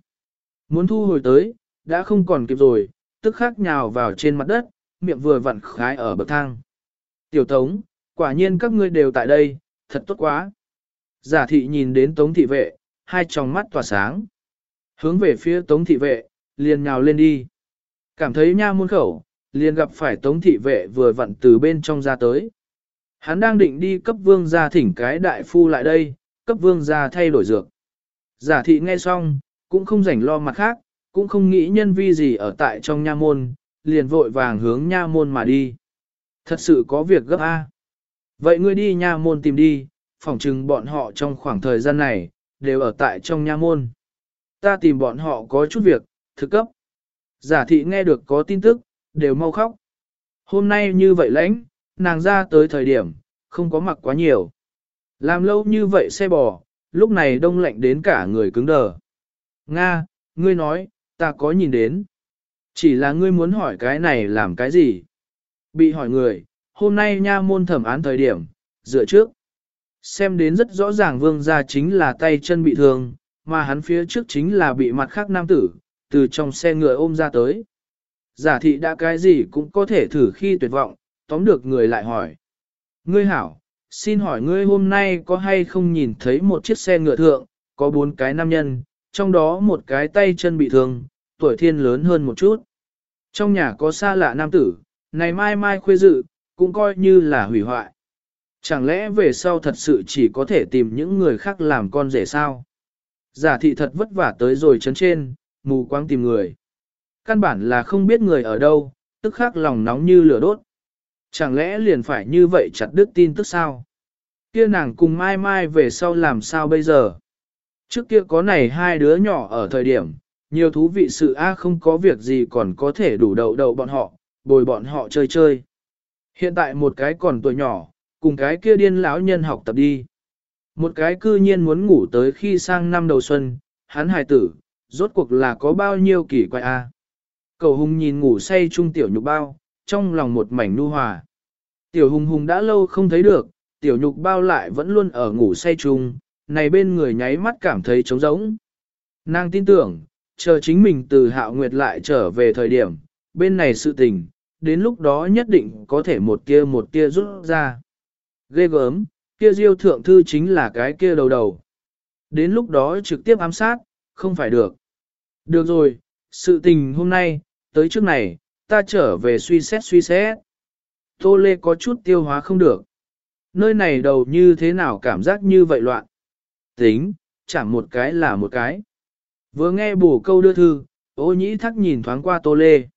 Muốn thu hồi tới, đã không còn kịp rồi, tức khắc nhào vào trên mặt đất, miệng vừa vặn khái ở bậc thang. Tiểu Tống, quả nhiên các ngươi đều tại đây, thật tốt quá. Giả thị nhìn đến Tống thị vệ, hai tròng mắt tỏa sáng. Hướng về phía Tống thị vệ, liền nhào lên đi. Cảm thấy nha môn khẩu, liền gặp phải Tống thị vệ vừa vặn từ bên trong ra tới. Hắn đang định đi cấp vương gia thỉnh cái đại phu lại đây, cấp vương gia thay đổi dược. Giả thị nghe xong, cũng không rảnh lo mặt khác, cũng không nghĩ nhân vi gì ở tại trong nha môn, liền vội vàng hướng nha môn mà đi. Thật sự có việc gấp A. Vậy ngươi đi nha môn tìm đi, phỏng chừng bọn họ trong khoảng thời gian này, đều ở tại trong nha môn. Ta tìm bọn họ có chút việc, thực cấp. Giả thị nghe được có tin tức, đều mau khóc. Hôm nay như vậy lãnh, nàng ra tới thời điểm, không có mặc quá nhiều. Làm lâu như vậy xe bò, lúc này đông lạnh đến cả người cứng đờ. Nga, ngươi nói, ta có nhìn đến. Chỉ là ngươi muốn hỏi cái này làm cái gì? Bị hỏi người, hôm nay nha môn thẩm án thời điểm, dựa trước. Xem đến rất rõ ràng vương gia chính là tay chân bị thương, mà hắn phía trước chính là bị mặt khác nam tử, từ trong xe ngựa ôm ra tới. Giả thị đã cái gì cũng có thể thử khi tuyệt vọng, tóm được người lại hỏi. Ngươi hảo, xin hỏi ngươi hôm nay có hay không nhìn thấy một chiếc xe ngựa thượng, có bốn cái nam nhân, trong đó một cái tay chân bị thương, tuổi thiên lớn hơn một chút. Trong nhà có xa lạ nam tử, này mai mai khuê dự, cũng coi như là hủy hoại. Chẳng lẽ về sau thật sự chỉ có thể tìm những người khác làm con rể sao? Giả thị thật vất vả tới rồi chấn trên, mù quáng tìm người. Căn bản là không biết người ở đâu, tức khắc lòng nóng như lửa đốt. Chẳng lẽ liền phải như vậy chặt đứt tin tức sao? Kia nàng cùng mai mai về sau làm sao bây giờ? Trước kia có này hai đứa nhỏ ở thời điểm, nhiều thú vị sự A không có việc gì còn có thể đủ đậu đậu bọn họ, bồi bọn họ chơi chơi. Hiện tại một cái còn tuổi nhỏ, cùng cái kia điên lão nhân học tập đi. Một cái cư nhiên muốn ngủ tới khi sang năm đầu xuân, hắn hài tử, rốt cuộc là có bao nhiêu kỳ quái a? Cầu hùng nhìn ngủ say trung tiểu nhục bao, trong lòng một mảnh nu hòa. Tiểu hùng hùng đã lâu không thấy được, tiểu nhục bao lại vẫn luôn ở ngủ say chung, này bên người nháy mắt cảm thấy trống rỗng. Nàng tin tưởng, chờ chính mình từ hạo nguyệt lại trở về thời điểm, bên này sự tình, đến lúc đó nhất định có thể một tia một tia rút ra. Ghê gớm, kia diêu thượng thư chính là cái kia đầu đầu. Đến lúc đó trực tiếp ám sát, không phải được. Được rồi, sự tình hôm nay, tới trước này, ta trở về suy xét suy xét. Tô Lê có chút tiêu hóa không được. Nơi này đầu như thế nào cảm giác như vậy loạn. Tính, chẳng một cái là một cái. Vừa nghe bổ câu đưa thư, ô nhĩ thắc nhìn thoáng qua Tô Lê.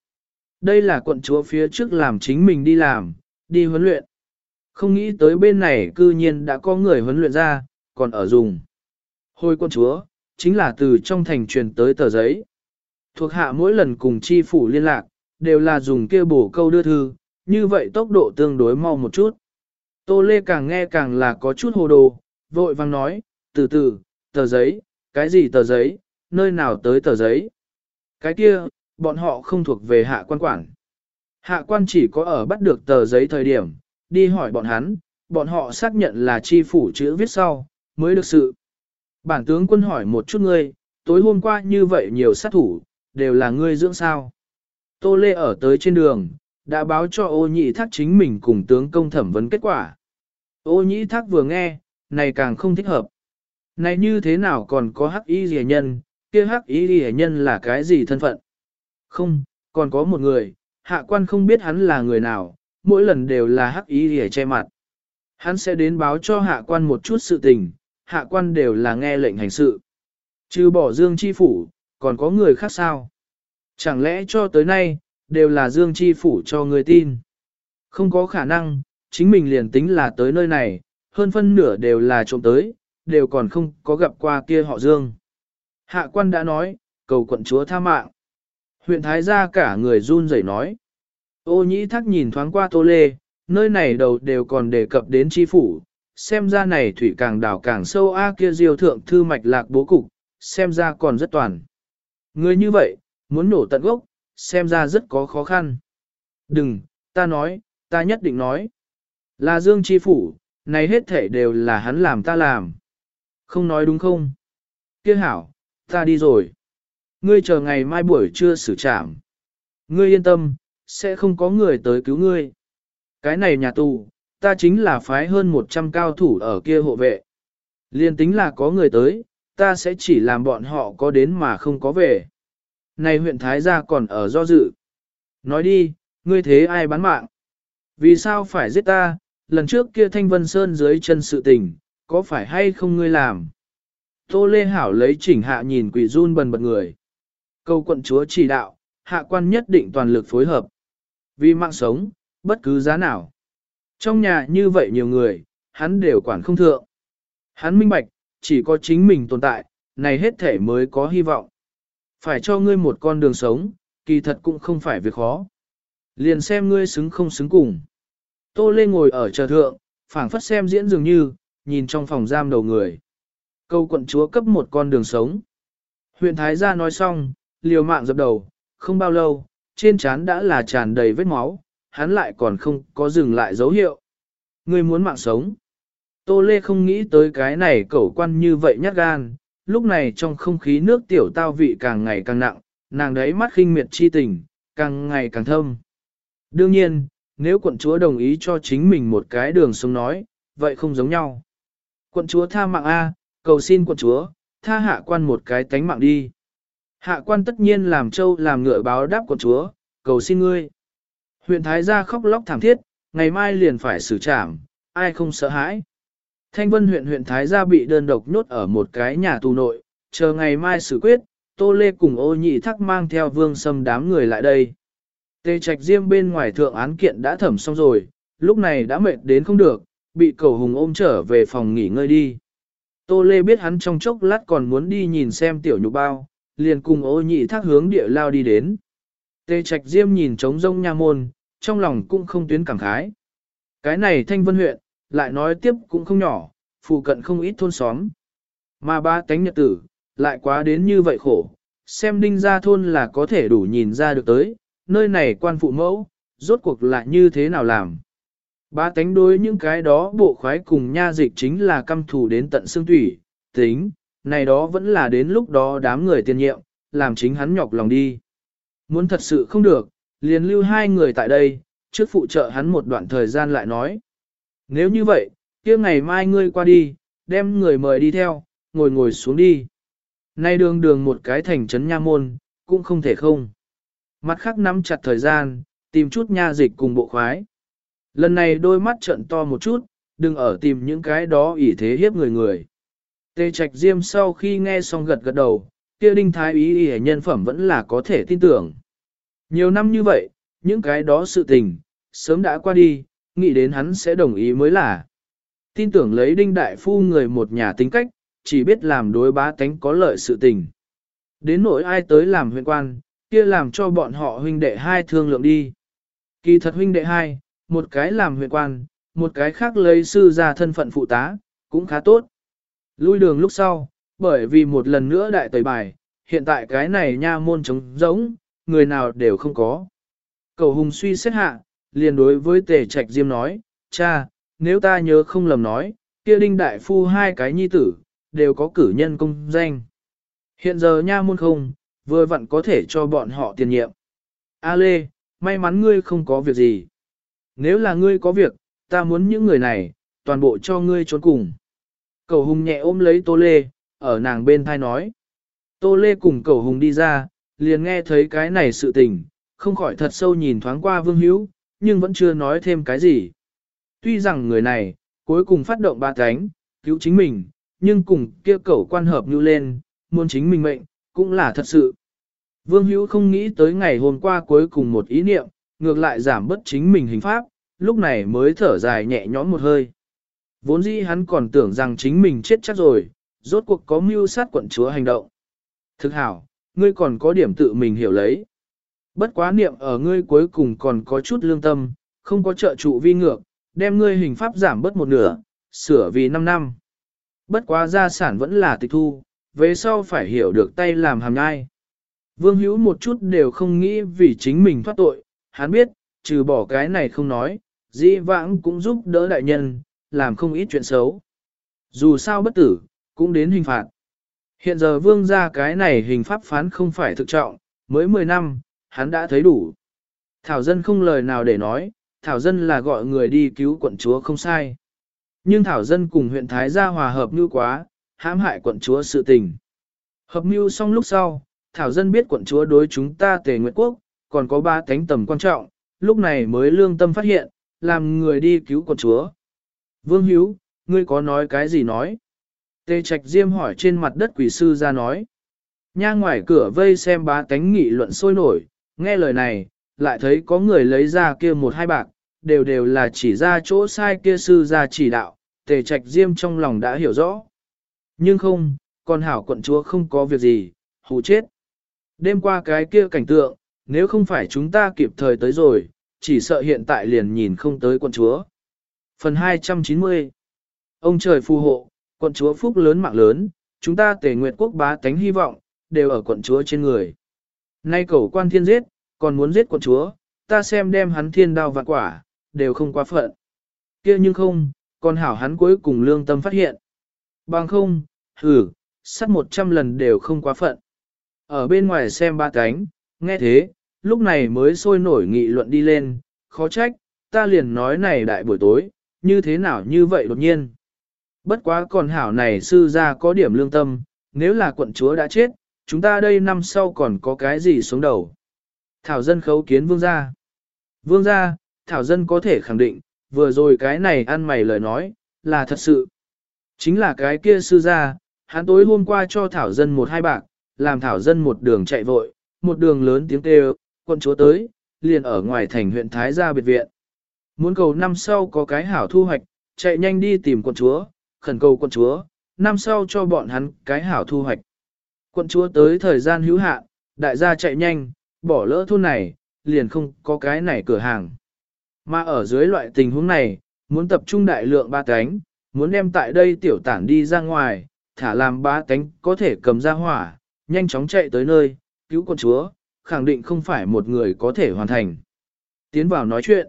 Đây là quận chúa phía trước làm chính mình đi làm, đi huấn luyện. Không nghĩ tới bên này cư nhiên đã có người huấn luyện ra, còn ở dùng. Hồi quận chúa, chính là từ trong thành truyền tới tờ giấy. Thuộc hạ mỗi lần cùng chi phủ liên lạc, đều là dùng kia bổ câu đưa thư, như vậy tốc độ tương đối mau một chút. Tô Lê càng nghe càng là có chút hồ đồ, vội vang nói, từ từ, tờ giấy, cái gì tờ giấy, nơi nào tới tờ giấy. Cái kia, bọn họ không thuộc về hạ quan quản. Hạ quan chỉ có ở bắt được tờ giấy thời điểm, đi hỏi bọn hắn, bọn họ xác nhận là chi phủ chữ viết sau, mới được sự. Bản tướng quân hỏi một chút ngươi, tối hôm qua như vậy nhiều sát thủ, đều là ngươi dưỡng sao. Tô Lê ở tới trên đường, đã báo cho ô nhị thác chính mình cùng tướng công thẩm vấn kết quả. Ô nhị thác vừa nghe, này càng không thích hợp. Này như thế nào còn có hắc y rìa nhân, kia hắc y rìa nhân là cái gì thân phận? Không, còn có một người, hạ quan không biết hắn là người nào, mỗi lần đều là hắc y rẻ che mặt. Hắn sẽ đến báo cho hạ quan một chút sự tình, hạ quan đều là nghe lệnh hành sự. Trừ bỏ Dương Chi Phủ, còn có người khác sao? Chẳng lẽ cho tới nay, đều là Dương Chi Phủ cho người tin? Không có khả năng, chính mình liền tính là tới nơi này, hơn phân nửa đều là trộm tới, đều còn không có gặp qua kia họ Dương. Hạ quan đã nói, cầu quận chúa tha mạng. Huyện Thái gia cả người run rẩy nói. Ô nhĩ thắc nhìn thoáng qua tô lê, nơi này đầu đều còn đề cập đến chi phủ, xem ra này thủy càng đảo càng sâu a kia diêu thượng thư mạch lạc bố cục, xem ra còn rất toàn. Người như vậy, muốn nổ tận gốc, xem ra rất có khó khăn. Đừng, ta nói, ta nhất định nói. Là Dương Chi Phủ, này hết thể đều là hắn làm ta làm. Không nói đúng không? Kia hảo, ta đi rồi. Ngươi chờ ngày mai buổi trưa xử trảm. Ngươi yên tâm, sẽ không có người tới cứu ngươi. Cái này nhà tù, ta chính là phái hơn 100 cao thủ ở kia hộ vệ. Liên tính là có người tới, ta sẽ chỉ làm bọn họ có đến mà không có về. Này huyện Thái gia còn ở do dự. Nói đi, ngươi thế ai bán mạng? Vì sao phải giết ta, lần trước kia Thanh Vân Sơn dưới chân sự tình, có phải hay không ngươi làm? Tô Lê Hảo lấy chỉnh hạ nhìn quỷ run bần bật người. Câu quận chúa chỉ đạo, hạ quan nhất định toàn lực phối hợp. Vì mạng sống, bất cứ giá nào. Trong nhà như vậy nhiều người, hắn đều quản không thượng. Hắn minh bạch, chỉ có chính mình tồn tại, này hết thể mới có hy vọng. Phải cho ngươi một con đường sống, kỳ thật cũng không phải việc khó. Liền xem ngươi xứng không xứng cùng. Tô Lê ngồi ở chờ thượng, phảng phất xem diễn dường như, nhìn trong phòng giam đầu người. Câu quận chúa cấp một con đường sống. Huyện Thái gia nói xong, liều mạng dập đầu, không bao lâu, trên trán đã là tràn đầy vết máu, hắn lại còn không có dừng lại dấu hiệu. Ngươi muốn mạng sống. Tô Lê không nghĩ tới cái này cẩu quan như vậy nhát gan, lúc này trong không khí nước tiểu tao vị càng ngày càng nặng, nàng đấy mắt khinh miệt chi tình, càng ngày càng thâm. Đương nhiên, nếu quận chúa đồng ý cho chính mình một cái đường sống nói, vậy không giống nhau. Quận chúa tha mạng A, cầu xin quận chúa, tha hạ quan một cái tánh mạng đi. Hạ quan tất nhiên làm châu làm ngựa báo đáp quận chúa, cầu xin ngươi. Huyện Thái gia khóc lóc thảm thiết, ngày mai liền phải xử trảm, ai không sợ hãi. Thanh Vân huyện huyện Thái gia bị đơn độc nhốt ở một cái nhà tù nội, chờ ngày mai xử quyết, Tô Lê cùng ô nhị thắc mang theo vương sâm đám người lại đây. Tê trạch diêm bên ngoài thượng án kiện đã thẩm xong rồi, lúc này đã mệt đến không được, bị cầu hùng ôm trở về phòng nghỉ ngơi đi. Tô Lê biết hắn trong chốc lát còn muốn đi nhìn xem tiểu nhục bao, liền cùng ô nhị thác hướng địa lao đi đến. Tê trạch diêm nhìn trống rông nha môn, trong lòng cũng không tuyến cảm khái. Cái này thanh vân huyện, lại nói tiếp cũng không nhỏ, phụ cận không ít thôn xóm. Mà ba tánh nhật tử, lại quá đến như vậy khổ, xem đinh ra thôn là có thể đủ nhìn ra được tới, nơi này quan phụ mẫu, rốt cuộc lại như thế nào làm. Ba tánh đối những cái đó bộ khoái cùng nha dịch chính là căm thù đến tận xương thủy, tính, này đó vẫn là đến lúc đó đám người tiền nhiệm, làm chính hắn nhọc lòng đi. Muốn thật sự không được, liền lưu hai người tại đây, trước phụ trợ hắn một đoạn thời gian lại nói. Nếu như vậy, kia ngày mai ngươi qua đi, đem người mời đi theo, ngồi ngồi xuống đi. Nay đường đường một cái thành trấn nha môn, cũng không thể không. Mặt khác nắm chặt thời gian, tìm chút nha dịch cùng bộ khoái. Lần này đôi mắt trận to một chút, đừng ở tìm những cái đó ỷ thế hiếp người người. Tê Trạch Diêm sau khi nghe xong gật gật đầu, kia đinh thái ý ý nhân phẩm vẫn là có thể tin tưởng. Nhiều năm như vậy, những cái đó sự tình, sớm đã qua đi, nghĩ đến hắn sẽ đồng ý mới là. Tin tưởng lấy đinh đại phu người một nhà tính cách, chỉ biết làm đối bá tánh có lợi sự tình. Đến nỗi ai tới làm huyện quan, kia làm cho bọn họ huynh đệ hai thương lượng đi. Kỳ thật huynh đệ hai, một cái làm huyện quan, một cái khác lấy sư ra thân phận phụ tá, cũng khá tốt. Lui đường lúc sau, bởi vì một lần nữa đại tẩy bài, hiện tại cái này nha môn trống giống, người nào đều không có. Cầu hùng suy xét hạ, liền đối với tề trạch diêm nói, cha, nếu ta nhớ không lầm nói, kia đinh đại phu hai cái nhi tử, đều có cử nhân công danh. Hiện giờ nha môn không, vừa vặn có thể cho bọn họ tiền nhiệm. A Lê, may mắn ngươi không có việc gì. Nếu là ngươi có việc, ta muốn những người này, toàn bộ cho ngươi trốn cùng. Cầu hùng nhẹ ôm lấy Tô Lê, ở nàng bên thai nói. Tô Lê cùng cầu hùng đi ra, liền nghe thấy cái này sự tình, không khỏi thật sâu nhìn thoáng qua vương hữu, nhưng vẫn chưa nói thêm cái gì. Tuy rằng người này, cuối cùng phát động ba cánh, cứu chính mình, nhưng cùng kia cẩu quan hợp như lên, muốn chính mình mệnh, cũng là thật sự. Vương hữu không nghĩ tới ngày hôm qua cuối cùng một ý niệm, ngược lại giảm bất chính mình hình pháp, lúc này mới thở dài nhẹ nhõm một hơi. Vốn dĩ hắn còn tưởng rằng chính mình chết chắc rồi, rốt cuộc có mưu sát quận chúa hành động. Thực hảo, ngươi còn có điểm tự mình hiểu lấy. Bất quá niệm ở ngươi cuối cùng còn có chút lương tâm, không có trợ trụ vi ngược, đem ngươi hình pháp giảm bớt một nửa, sửa vì 5 năm. Bất quá gia sản vẫn là tịch thu, về sau phải hiểu được tay làm hàm nhai. Vương hữu một chút đều không nghĩ vì chính mình thoát tội, hắn biết, trừ bỏ cái này không nói, dĩ vãng cũng giúp đỡ đại nhân, làm không ít chuyện xấu. Dù sao bất tử, cũng đến hình phạt. Hiện giờ vương ra cái này hình pháp phán không phải thực trọng, mới 10 năm, hắn đã thấy đủ. Thảo dân không lời nào để nói, Thảo dân là gọi người đi cứu quận chúa không sai. Nhưng Thảo dân cùng huyện Thái gia hòa hợp như quá, hãm hại quận chúa sự tình. Hợp mưu xong lúc sau, Thảo dân biết quận chúa đối chúng ta tề nguyệt quốc, còn có ba cánh tầm quan trọng, lúc này mới lương tâm phát hiện, làm người đi cứu quận chúa. Vương Hiếu, ngươi có nói cái gì nói? Tề Trạch Diêm hỏi trên mặt đất quỷ sư ra nói. Nha ngoài cửa vây xem bá tánh nghị luận sôi nổi, nghe lời này, lại thấy có người lấy ra kia một hai bạc, đều đều là chỉ ra chỗ sai kia sư ra chỉ đạo, Tề Trạch Diêm trong lòng đã hiểu rõ. Nhưng không, con hảo quận chúa không có việc gì, hù chết. Đêm qua cái kia cảnh tượng, nếu không phải chúng ta kịp thời tới rồi, chỉ sợ hiện tại liền nhìn không tới quận chúa. Phần 290 Ông trời phù hộ, quận chúa phúc lớn mạng lớn, chúng ta tề nguyệt quốc bá tánh hy vọng, đều ở quận chúa trên người. Nay cầu quan thiên giết, còn muốn giết quận chúa, ta xem đem hắn thiên đao vạn quả, đều không quá phận. kia nhưng không, còn hảo hắn cuối cùng lương tâm phát hiện. Bằng không, hử, sắt một trăm lần đều không quá phận. Ở bên ngoài xem ba cánh, nghe thế, lúc này mới sôi nổi nghị luận đi lên, khó trách, ta liền nói này đại buổi tối, như thế nào như vậy đột nhiên. Bất quá còn hảo này sư gia có điểm lương tâm, nếu là quận chúa đã chết, chúng ta đây năm sau còn có cái gì xuống đầu. Thảo dân khấu kiến vương gia. Vương gia, Thảo dân có thể khẳng định, vừa rồi cái này ăn mày lời nói, là thật sự. Chính là cái kia sư gia, hắn tối hôm qua cho Thảo dân một hai bạc, làm Thảo dân một đường chạy vội, một đường lớn tiếng kêu, quận chúa tới, liền ở ngoài thành huyện Thái gia biệt viện. Muốn cầu năm sau có cái hảo thu hoạch, chạy nhanh đi tìm quận chúa, khẩn cầu quận chúa, năm sau cho bọn hắn cái hảo thu hoạch. Quận chúa tới thời gian hữu hạn, đại gia chạy nhanh, bỏ lỡ thôn này, liền không có cái này cửa hàng. Mà ở dưới loại tình huống này, muốn tập trung đại lượng ba cánh, muốn đem tại đây tiểu tản đi ra ngoài, thả làm ba cánh có thể cầm ra hỏa, nhanh chóng chạy tới nơi, cứu con chúa, khẳng định không phải một người có thể hoàn thành. Tiến vào nói chuyện.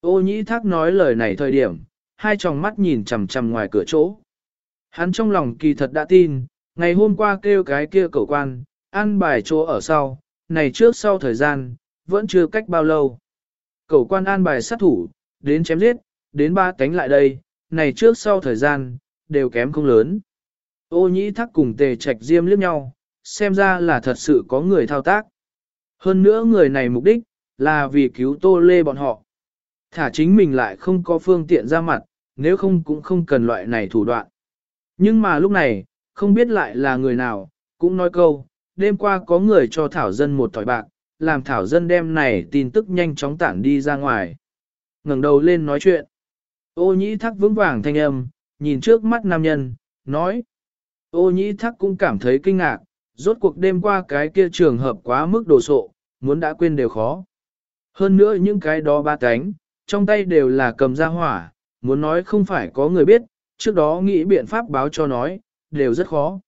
Ô nhĩ thác nói lời này thời điểm, hai tròng mắt nhìn chằm chằm ngoài cửa chỗ. Hắn trong lòng kỳ thật đã tin, ngày hôm qua kêu cái kia cầu quan, ăn bài chỗ ở sau, này trước sau thời gian, vẫn chưa cách bao lâu. Cầu quan an bài sát thủ, đến chém giết, đến ba cánh lại đây, này trước sau thời gian, đều kém không lớn. Ô nhĩ thắc cùng tề trạch diêm liếc nhau, xem ra là thật sự có người thao tác. Hơn nữa người này mục đích, là vì cứu tô lê bọn họ. Thả chính mình lại không có phương tiện ra mặt, nếu không cũng không cần loại này thủ đoạn. Nhưng mà lúc này, không biết lại là người nào, cũng nói câu, đêm qua có người cho Thảo Dân một tỏi bạc, làm Thảo Dân đem này tin tức nhanh chóng tản đi ra ngoài. ngẩng đầu lên nói chuyện. Ô nhĩ thắc vững vàng thanh âm, nhìn trước mắt nam nhân, nói. Ô nhĩ thắc cũng cảm thấy kinh ngạc, rốt cuộc đêm qua cái kia trường hợp quá mức đồ sộ, muốn đã quên đều khó. Hơn nữa những cái đó ba cánh, trong tay đều là cầm ra hỏa, muốn nói không phải có người biết, trước đó nghĩ biện pháp báo cho nói, đều rất khó.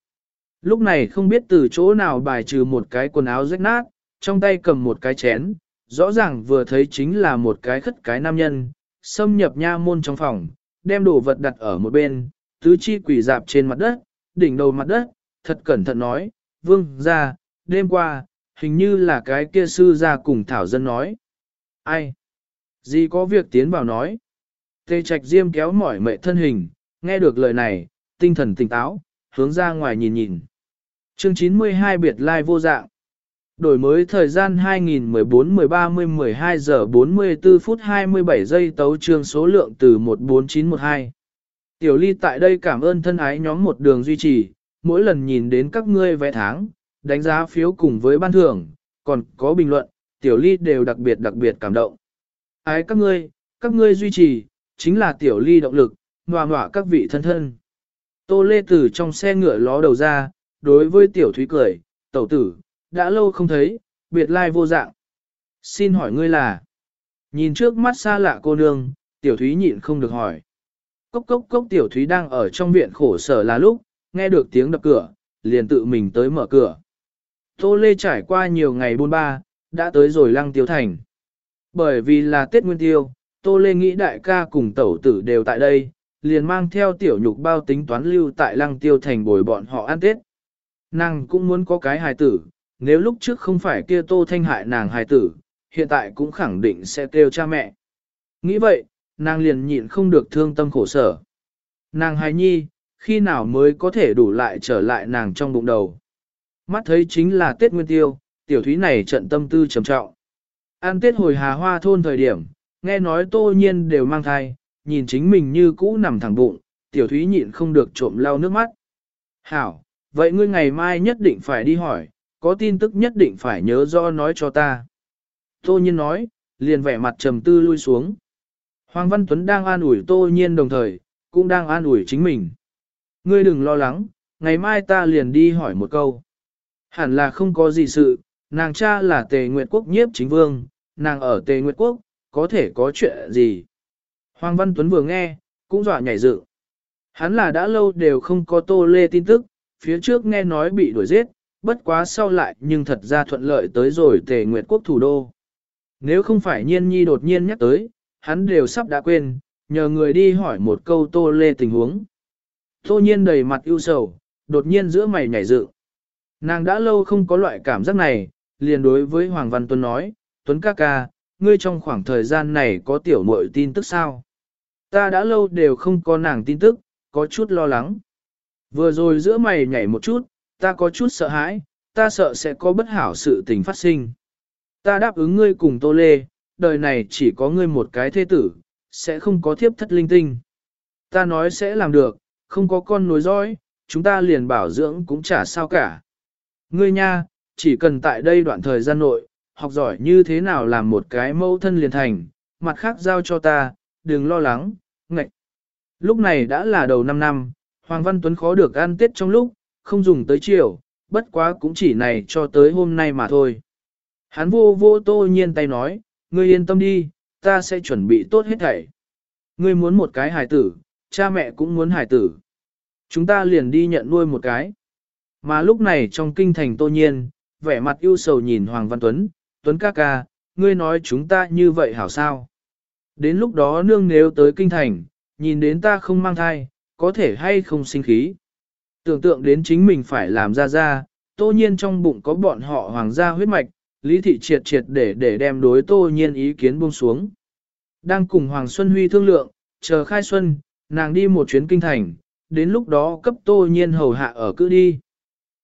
Lúc này không biết từ chỗ nào bài trừ một cái quần áo rách nát, trong tay cầm một cái chén, rõ ràng vừa thấy chính là một cái khất cái nam nhân, xâm nhập nha môn trong phòng, đem đồ vật đặt ở một bên, tứ chi quỷ dạp trên mặt đất, đỉnh đầu mặt đất, thật cẩn thận nói, vương ra, đêm qua, hình như là cái kia sư ra cùng Thảo Dân nói. Ai? Gì có việc tiến vào nói? Tê Trạch Diêm kéo mỏi mệ thân hình, nghe được lời này, tinh thần tỉnh táo, hướng ra ngoài nhìn nhìn. Chương 92 biệt lai vô dạng. Đổi mới thời gian 2014-13-12 giờ 44 phút 27 giây tấu trương số lượng từ 14912. Tiểu ly tại đây cảm ơn thân ái nhóm một đường duy trì, mỗi lần nhìn đến các ngươi vé tháng, đánh giá phiếu cùng với ban thưởng, còn có bình luận, tiểu ly đều đặc biệt đặc biệt cảm động. Ái các ngươi, các ngươi duy trì, chính là tiểu ly động lực, ngoà ngọa các vị thân thân. Tô lê từ trong xe ngựa ló đầu ra, đối với tiểu thúy cười, tẩu tử, đã lâu không thấy, biệt lai vô dạng. Xin hỏi ngươi là, nhìn trước mắt xa lạ cô nương, tiểu thúy nhịn không được hỏi. Cốc cốc cốc tiểu thúy đang ở trong viện khổ sở là lúc, nghe được tiếng đập cửa, liền tự mình tới mở cửa. Tô Lê trải qua nhiều ngày buôn ba, đã tới rồi lăng tiêu thành. Bởi vì là Tết Nguyên Tiêu, Tô Lê nghĩ đại ca cùng tẩu tử đều tại đây, liền mang theo tiểu nhục bao tính toán lưu tại lăng tiêu thành bồi bọn họ ăn Tết. Nàng cũng muốn có cái hài tử, nếu lúc trước không phải kia Tô Thanh hại nàng hài tử, hiện tại cũng khẳng định sẽ kêu cha mẹ. Nghĩ vậy, nàng liền nhịn không được thương tâm khổ sở. Nàng hài nhi, khi nào mới có thể đủ lại trở lại nàng trong bụng đầu. Mắt thấy chính là Tết Nguyên Tiêu, tiểu thúy này trận tâm tư trầm trọng. An Tết hồi Hà Hoa thôn thời điểm, nghe nói tô nhiên đều mang thai, nhìn chính mình như cũ nằm thẳng bụng, tiểu thúy nhịn không được trộm lau nước mắt. Hảo, vậy ngươi ngày mai nhất định phải đi hỏi, có tin tức nhất định phải nhớ rõ nói cho ta. Tô nhiên nói, liền vẻ mặt trầm tư lui xuống. Hoàng Văn Tuấn đang an ủi tô nhiên đồng thời, cũng đang an ủi chính mình. Ngươi đừng lo lắng, ngày mai ta liền đi hỏi một câu. Hẳn là không có gì sự, nàng cha là tề nguyệt quốc nhiếp chính vương, nàng ở tề nguyệt quốc, có thể có chuyện gì. Hoàng Văn Tuấn vừa nghe, cũng dọa nhảy dựng. Hắn là đã lâu đều không có tô lê tin tức, phía trước nghe nói bị đuổi giết, bất quá sau lại nhưng thật ra thuận lợi tới rồi tề nguyệt quốc thủ đô. Nếu không phải nhiên nhi đột nhiên nhắc tới, hắn đều sắp đã quên, nhờ người đi hỏi một câu tô lê tình huống. Tô nhiên đầy mặt ưu sầu, đột nhiên giữa mày nhảy dựng. Nàng đã lâu không có loại cảm giác này, liền đối với Hoàng Văn Tuấn nói, Tuấn ca ca, ngươi trong khoảng thời gian này có tiểu muội tin tức sao? Ta đã lâu đều không có nàng tin tức, có chút lo lắng. Vừa rồi giữa mày nhảy một chút, ta có chút sợ hãi, ta sợ sẽ có bất hảo sự tình phát sinh. Ta đáp ứng ngươi cùng Tô Lê, đời này chỉ có ngươi một cái thế tử, sẽ không có thiếp thất linh tinh. Ta nói sẽ làm được, không có con nối dõi, chúng ta liền bảo dưỡng cũng chả sao cả. Ngươi nha, chỉ cần tại đây đoạn thời gian nội, học giỏi như thế nào làm một cái mẫu thân liền thành, mặt khác giao cho ta, đừng lo lắng, ngạch. Lúc này đã là đầu năm năm, Hoàng Văn Tuấn khó được ăn tết trong lúc, không dùng tới chiều, bất quá cũng chỉ này cho tới hôm nay mà thôi. Hắn vô vô tô nhiên tay nói, ngươi yên tâm đi, ta sẽ chuẩn bị tốt hết thảy. Ngươi muốn một cái hài tử, cha mẹ cũng muốn hài tử. Chúng ta liền đi nhận nuôi một cái. Mà lúc này trong kinh thành tô nhiên, vẻ mặt ưu sầu nhìn Hoàng Văn Tuấn, Tuấn ca ca, ngươi nói chúng ta như vậy hảo sao? Đến lúc đó nương nếu tới kinh thành, nhìn đến ta không mang thai, có thể hay không sinh khí. Tưởng tượng đến chính mình phải làm ra ra, tô nhiên trong bụng có bọn họ hoàng gia huyết mạch, lý thị triệt triệt để để đem đối tô nhiên ý kiến buông xuống. Đang cùng Hoàng Xuân Huy thương lượng, chờ khai xuân, nàng đi một chuyến kinh thành, đến lúc đó cấp tô nhiên hầu hạ ở cứ đi.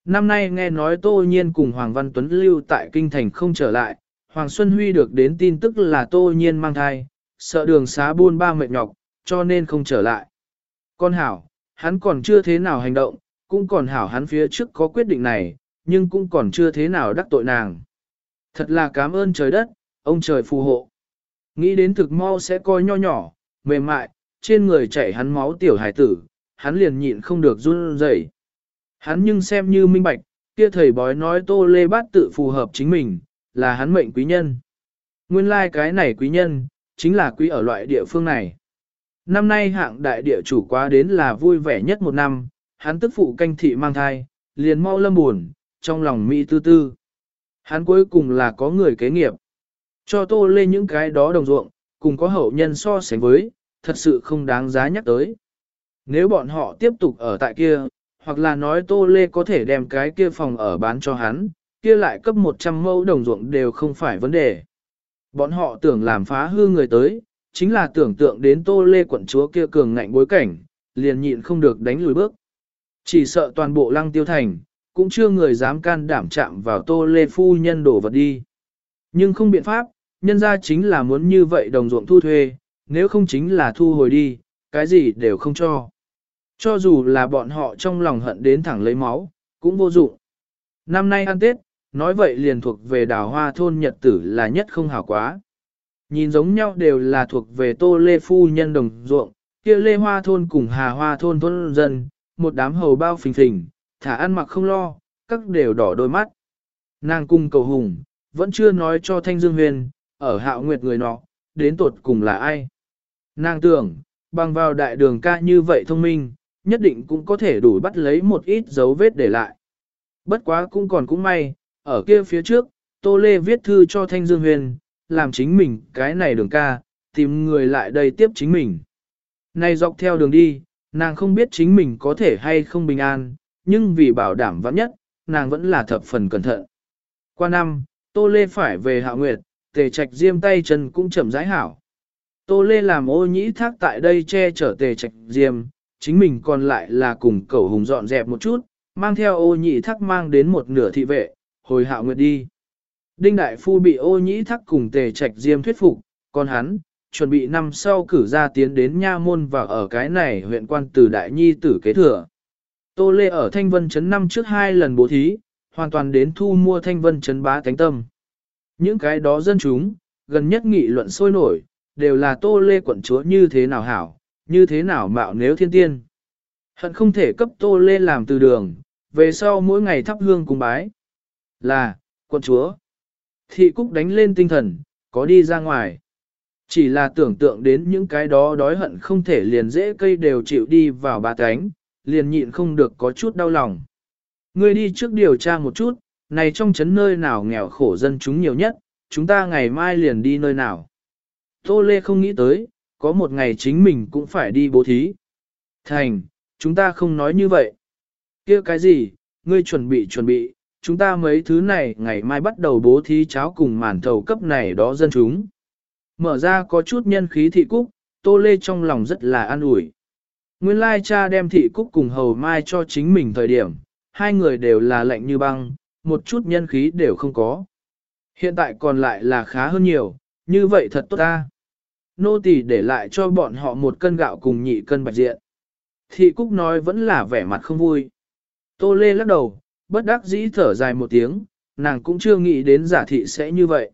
Năm nay nghe nói Tô Nhiên cùng Hoàng Văn Tuấn lưu tại kinh thành không trở lại, Hoàng Xuân Huy được đến tin tức là Tô Nhiên mang thai, sợ đường xá buôn ba mệt nhọc, cho nên không trở lại. Con hảo, hắn còn chưa thế nào hành động, cũng còn hảo hắn phía trước có quyết định này, nhưng cũng còn chưa thế nào đắc tội nàng. Thật là cảm ơn trời đất, ông trời phù hộ. Nghĩ đến thực mau sẽ coi nho nhỏ, mềm mại, trên người chảy hắn máu tiểu hải tử, hắn liền nhịn không được run rẩy. Hắn nhưng xem như minh bạch, kia thầy bói nói tô lê bát tự phù hợp chính mình, là hắn mệnh quý nhân. Nguyên lai like cái này quý nhân, chính là quý ở loại địa phương này. Năm nay hạng đại địa chủ quá đến là vui vẻ nhất một năm, hắn tức phụ canh thị mang thai, liền mau lâm buồn, trong lòng mỹ tư tư. Hắn cuối cùng là có người kế nghiệp. Cho tô lê những cái đó đồng ruộng, cùng có hậu nhân so sánh với, thật sự không đáng giá nhắc tới. Nếu bọn họ tiếp tục ở tại kia, hoặc là nói Tô Lê có thể đem cái kia phòng ở bán cho hắn, kia lại cấp 100 mẫu đồng ruộng đều không phải vấn đề. Bọn họ tưởng làm phá hư người tới, chính là tưởng tượng đến Tô Lê quận chúa kia cường ngạnh bối cảnh, liền nhịn không được đánh lùi bước. Chỉ sợ toàn bộ lăng tiêu thành, cũng chưa người dám can đảm chạm vào tô lê phu nhân đổ vật đi. Nhưng không biện pháp, nhân ra chính là muốn như vậy đồng ruộng thu thuê, nếu không chính là thu hồi đi, cái gì đều không cho. Cho dù là bọn họ trong lòng hận đến thẳng lấy máu, cũng vô dụng. Năm nay ăn Tết, nói vậy liền thuộc về đào hoa thôn nhật tử là nhất không hảo quá. Nhìn giống nhau đều là thuộc về tô lê phu nhân đồng ruộng, kia lê hoa thôn cùng hà hoa thôn thôn dân, một đám hầu bao phình phình, thả ăn mặc không lo, các đều đỏ đôi mắt. Nàng cung cầu hùng, vẫn chưa nói cho Thanh Dương Huyền, ở hạo nguyệt người nọ, đến tột cùng là ai. Nàng tưởng, bằng vào đại đường ca như vậy thông minh, nhất định cũng có thể đủ bắt lấy một ít dấu vết để lại. Bất quá cũng còn cũng may, ở kia phía trước, Tô Lê viết thư cho Thanh Dương Huyền, làm chính mình cái này đường ca, tìm người lại đây tiếp chính mình. Này dọc theo đường đi, nàng không biết chính mình có thể hay không bình an, nhưng vì bảo đảm vắng nhất, nàng vẫn là thập phần cẩn thận. Qua năm, Tô Lê phải về hạ nguyệt, tề trạch diêm tay chân cũng chậm rãi hảo. Tô Lê làm ô nhĩ thác tại đây che chở tề trạch diêm, chính mình còn lại là cùng cẩu hùng dọn dẹp một chút, mang theo ô nhị thắc mang đến một nửa thị vệ, hồi hạo nguyệt đi. Đinh Đại Phu bị ô nhị thắc cùng tề trạch diêm thuyết phục, còn hắn, chuẩn bị năm sau cử ra tiến đến nha môn và ở cái này huyện quan từ Đại Nhi tử kế thừa. Tô Lê ở Thanh Vân Trấn năm trước hai lần bố thí, hoàn toàn đến thu mua Thanh Vân Trấn bá thánh tâm. Những cái đó dân chúng, gần nhất nghị luận sôi nổi, đều là Tô Lê quận chúa như thế nào hảo, như thế nào mạo nếu thiên tiên. Hận không thể cấp Tô Lê làm từ đường, về sau mỗi ngày thắp hương cùng bái. Là, quận chúa. Thị Cúc đánh lên tinh thần, có đi ra ngoài. Chỉ là tưởng tượng đến những cái đó đói hận không thể liền dễ cây đều chịu đi vào ba cánh, liền nhịn không được có chút đau lòng. Ngươi đi trước điều tra một chút, này trong chấn nơi nào nghèo khổ dân chúng nhiều nhất, chúng ta ngày mai liền đi nơi nào. Tô Lê không nghĩ tới, có một ngày chính mình cũng phải đi bố thí. Thành, chúng ta không nói như vậy. kia cái gì, ngươi chuẩn bị chuẩn bị, chúng ta mấy thứ này ngày mai bắt đầu bố thí cháo cùng màn thầu cấp này đó dân chúng. Mở ra có chút nhân khí thị cúc, Tô Lê trong lòng rất là an ủi. Nguyên lai cha đem thị cúc cùng hầu mai cho chính mình thời điểm, hai người đều là lạnh như băng, một chút nhân khí đều không có. Hiện tại còn lại là khá hơn nhiều, như vậy thật tốt ta. Nô tỳ để lại cho bọn họ một cân gạo cùng nhị cân bạch diện. Thị Cúc nói vẫn là vẻ mặt không vui. Tô Lê lắc đầu, bất đắc dĩ thở dài một tiếng, nàng cũng chưa nghĩ đến giả thị sẽ như vậy.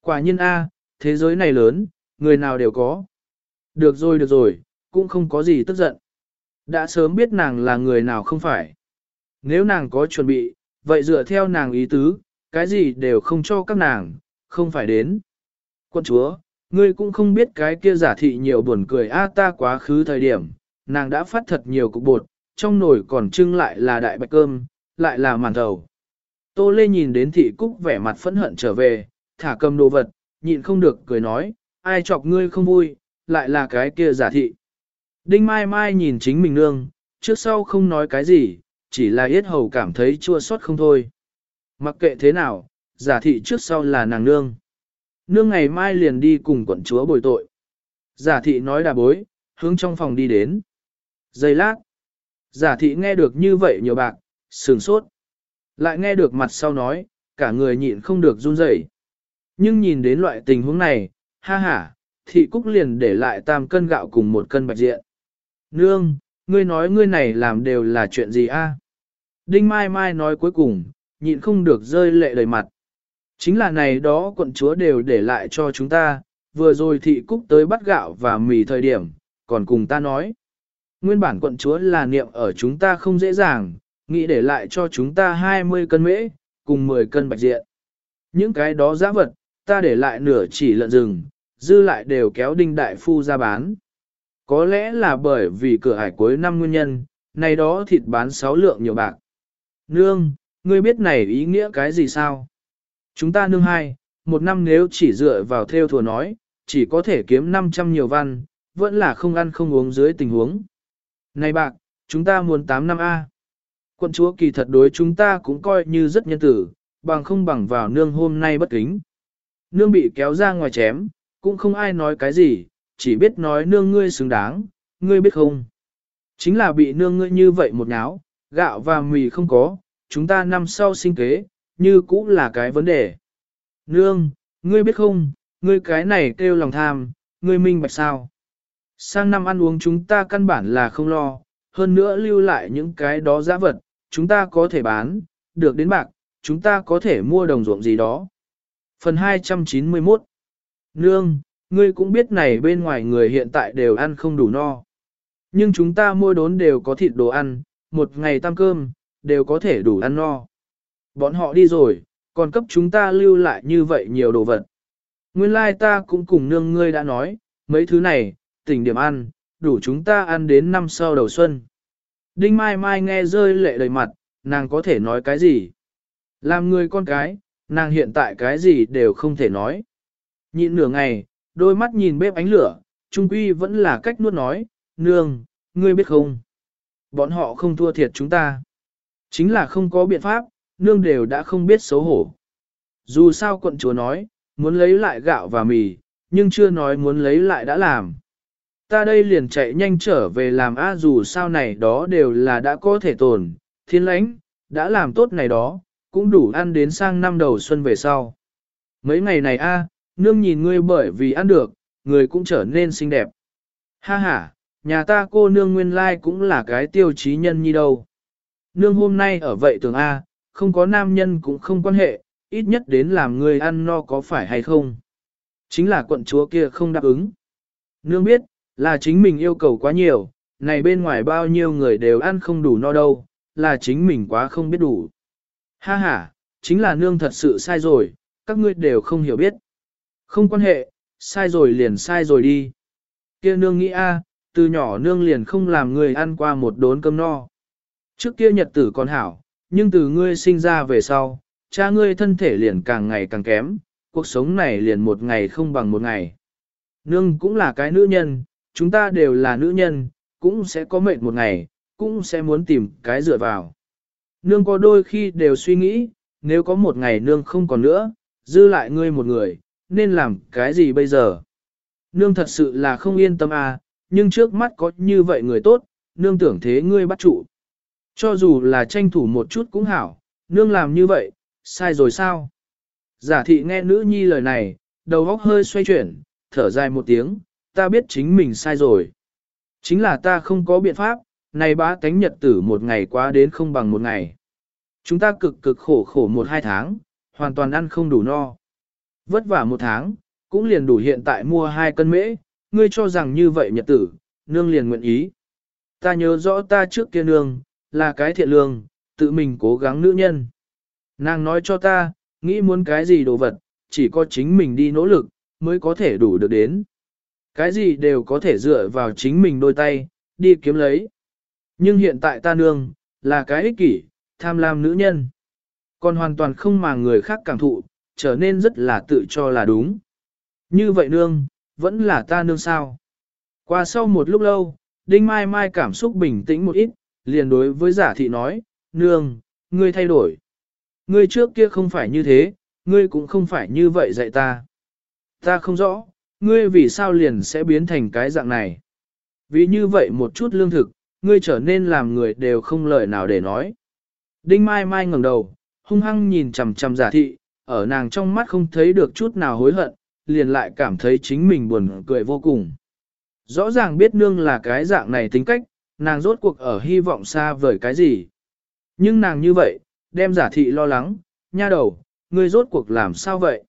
Quả nhiên A, thế giới này lớn, người nào đều có. Được rồi được rồi, cũng không có gì tức giận. Đã sớm biết nàng là người nào không phải. Nếu nàng có chuẩn bị, vậy dựa theo nàng ý tứ, cái gì đều không cho các nàng, không phải đến. Quân chúa, ngươi cũng không biết cái kia giả thị nhiều buồn cười a ta quá khứ thời điểm, nàng đã phát thật nhiều cục bột, trong nồi còn trưng lại là đại bạch cơm, lại là màn thầu. Tô Lê nhìn đến thị cúc vẻ mặt phẫn hận trở về, thả cầm đồ vật, nhịn không được cười nói, ai chọc ngươi không vui, lại là cái kia giả thị. Đinh Mai Mai nhìn chính mình nương, trước sau không nói cái gì, chỉ là yết hầu cảm thấy chua xót không thôi. Mặc kệ thế nào, giả thị trước sau là nàng nương. Nương ngày mai liền đi cùng quận chúa bồi tội. Giả thị nói đà bối, hướng trong phòng đi đến. Giây lát. Giả thị nghe được như vậy nhiều bạc, sừng sốt. Lại nghe được mặt sau nói, cả người nhịn không được run rẩy. Nhưng nhìn đến loại tình huống này, ha ha, thị cúc liền để lại tam cân gạo cùng một cân bạch diện. Nương, ngươi nói ngươi này làm đều là chuyện gì a? Đinh Mai Mai nói cuối cùng, nhịn không được rơi lệ đầy mặt. Chính là này đó quận chúa đều để lại cho chúng ta, vừa rồi thị cúc tới bắt gạo và mì thời điểm, còn cùng ta nói. Nguyên bản quận chúa là niệm ở chúng ta không dễ dàng, nghĩ để lại cho chúng ta 20 cân mễ, cùng 10 cân bạch diện. Những cái đó giá vật, ta để lại nửa chỉ lợn rừng, dư lại đều kéo đinh đại phu ra bán. Có lẽ là bởi vì cửa hải cuối năm nguyên nhân, này đó thịt bán 6 lượng nhiều bạc. Nương, ngươi biết này ý nghĩa cái gì sao? Chúng ta nương hai, một năm nếu chỉ dựa vào theo thùa nói, chỉ có thể kiếm 500 nhiều văn, vẫn là không ăn không uống dưới tình huống. Này bạc, chúng ta muốn 8 năm A. Quận chúa kỳ thật đối chúng ta cũng coi như rất nhân tử, bằng không bằng vào nương hôm nay bất kính. Nương bị kéo ra ngoài chém, cũng không ai nói cái gì, chỉ biết nói nương ngươi xứng đáng, ngươi biết không? Chính là bị nương ngươi như vậy một náo, gạo và mì không có, chúng ta năm sau sinh kế, như cũng là cái vấn đề. Nương, ngươi biết không, ngươi cái này kêu lòng tham, ngươi minh bạch sao. Sang năm ăn uống chúng ta căn bản là không lo, hơn nữa lưu lại những cái đó giá vật, chúng ta có thể bán, được đến bạc, chúng ta có thể mua đồng ruộng gì đó. Phần 291 Nương, ngươi cũng biết này bên ngoài người hiện tại đều ăn không đủ no. Nhưng chúng ta mua đốn đều có thịt đồ ăn, một ngày tam cơm, đều có thể đủ ăn no. Bọn họ đi rồi, còn cấp chúng ta lưu lại như vậy nhiều đồ vật. Nguyên lai like ta cũng cùng nương ngươi đã nói, mấy thứ này, tỉnh điểm ăn, đủ chúng ta ăn đến năm sau đầu xuân. Đinh Mai Mai nghe rơi lệ đầy mặt, nàng có thể nói cái gì? Làm người con cái, nàng hiện tại cái gì đều không thể nói. Nhịn nửa ngày, đôi mắt nhìn bếp ánh lửa, trung quy vẫn là cách nuốt nói, nương, ngươi biết không? Bọn họ không thua thiệt chúng ta. Chính là không có biện pháp, nương đều đã không biết xấu hổ. Dù sao quận chúa nói, muốn lấy lại gạo và mì, nhưng chưa nói muốn lấy lại đã làm. Ta đây liền chạy nhanh trở về làm a dù sao này đó đều là đã có thể tồn, thiên lãnh, đã làm tốt này đó, cũng đủ ăn đến sang năm đầu xuân về sau. Mấy ngày này a, nương nhìn ngươi bởi vì ăn được, người cũng trở nên xinh đẹp. Ha ha, nhà ta cô nương nguyên lai cũng là cái tiêu chí nhân nhi đâu. Nương hôm nay ở vậy tưởng A, không có nam nhân cũng không quan hệ, ít nhất đến làm người ăn no có phải hay không. Chính là quận chúa kia không đáp ứng. Nương biết, là chính mình yêu cầu quá nhiều, này bên ngoài bao nhiêu người đều ăn không đủ no đâu, là chính mình quá không biết đủ. Ha ha, chính là nương thật sự sai rồi, các ngươi đều không hiểu biết. Không quan hệ, sai rồi liền sai rồi đi. Kia nương nghĩ a, từ nhỏ nương liền không làm người ăn qua một đốn cơm no. Trước kia nhật tử còn hảo, nhưng từ ngươi sinh ra về sau, cha ngươi thân thể liền càng ngày càng kém, cuộc sống này liền một ngày không bằng một ngày. Nương cũng là cái nữ nhân, chúng ta đều là nữ nhân, cũng sẽ có mệnh một ngày, cũng sẽ muốn tìm cái dựa vào. Nương có đôi khi đều suy nghĩ, nếu có một ngày nương không còn nữa, dư lại ngươi một người, nên làm cái gì bây giờ? Nương thật sự là không yên tâm à, nhưng trước mắt có như vậy người tốt, nương tưởng thế ngươi bắt trụ. Cho dù là tranh thủ một chút cũng hảo, nương làm như vậy, sai rồi sao? Giả thị nghe nữ nhi lời này, đầu óc hơi xoay chuyển, thở dài một tiếng, ta biết chính mình sai rồi. Chính là ta không có biện pháp, này bá tánh nhật tử một ngày quá đến không bằng một ngày. Chúng ta cực cực khổ khổ một hai tháng, hoàn toàn ăn không đủ no. Vất vả một tháng, cũng liền đủ hiện tại mua hai cân mễ, ngươi cho rằng như vậy nhật tử, nương liền nguyện ý. Ta nhớ rõ ta trước kia nương, là cái thiện lương, tự mình cố gắng nữ nhân. Nàng nói cho ta, nghĩ muốn cái gì đồ vật, chỉ có chính mình đi nỗ lực, mới có thể đủ được đến. Cái gì đều có thể dựa vào chính mình đôi tay, đi kiếm lấy. Nhưng hiện tại ta nương, là cái ích kỷ, tham lam nữ nhân. Còn hoàn toàn không mà người khác cảm thụ, trở nên rất là tự cho là đúng. Như vậy nương, vẫn là ta nương sao. Qua sau một lúc lâu, Đinh Mai Mai cảm xúc bình tĩnh một ít, liền đối với giả thị nói, nương, ngươi thay đổi. Ngươi trước kia không phải như thế, ngươi cũng không phải như vậy dạy ta. Ta không rõ, ngươi vì sao liền sẽ biến thành cái dạng này. Vì như vậy một chút lương thực, ngươi trở nên làm người đều không lời nào để nói. Đinh Mai Mai ngẩng đầu, hung hăng nhìn chằm chằm giả thị, ở nàng trong mắt không thấy được chút nào hối hận, liền lại cảm thấy chính mình buồn cười vô cùng. Rõ ràng biết nương là cái dạng này tính cách, nàng rốt cuộc ở hy vọng xa vời cái gì. Nhưng nàng như vậy, đem giả thị lo lắng, nha đầu, ngươi rốt cuộc làm sao vậy?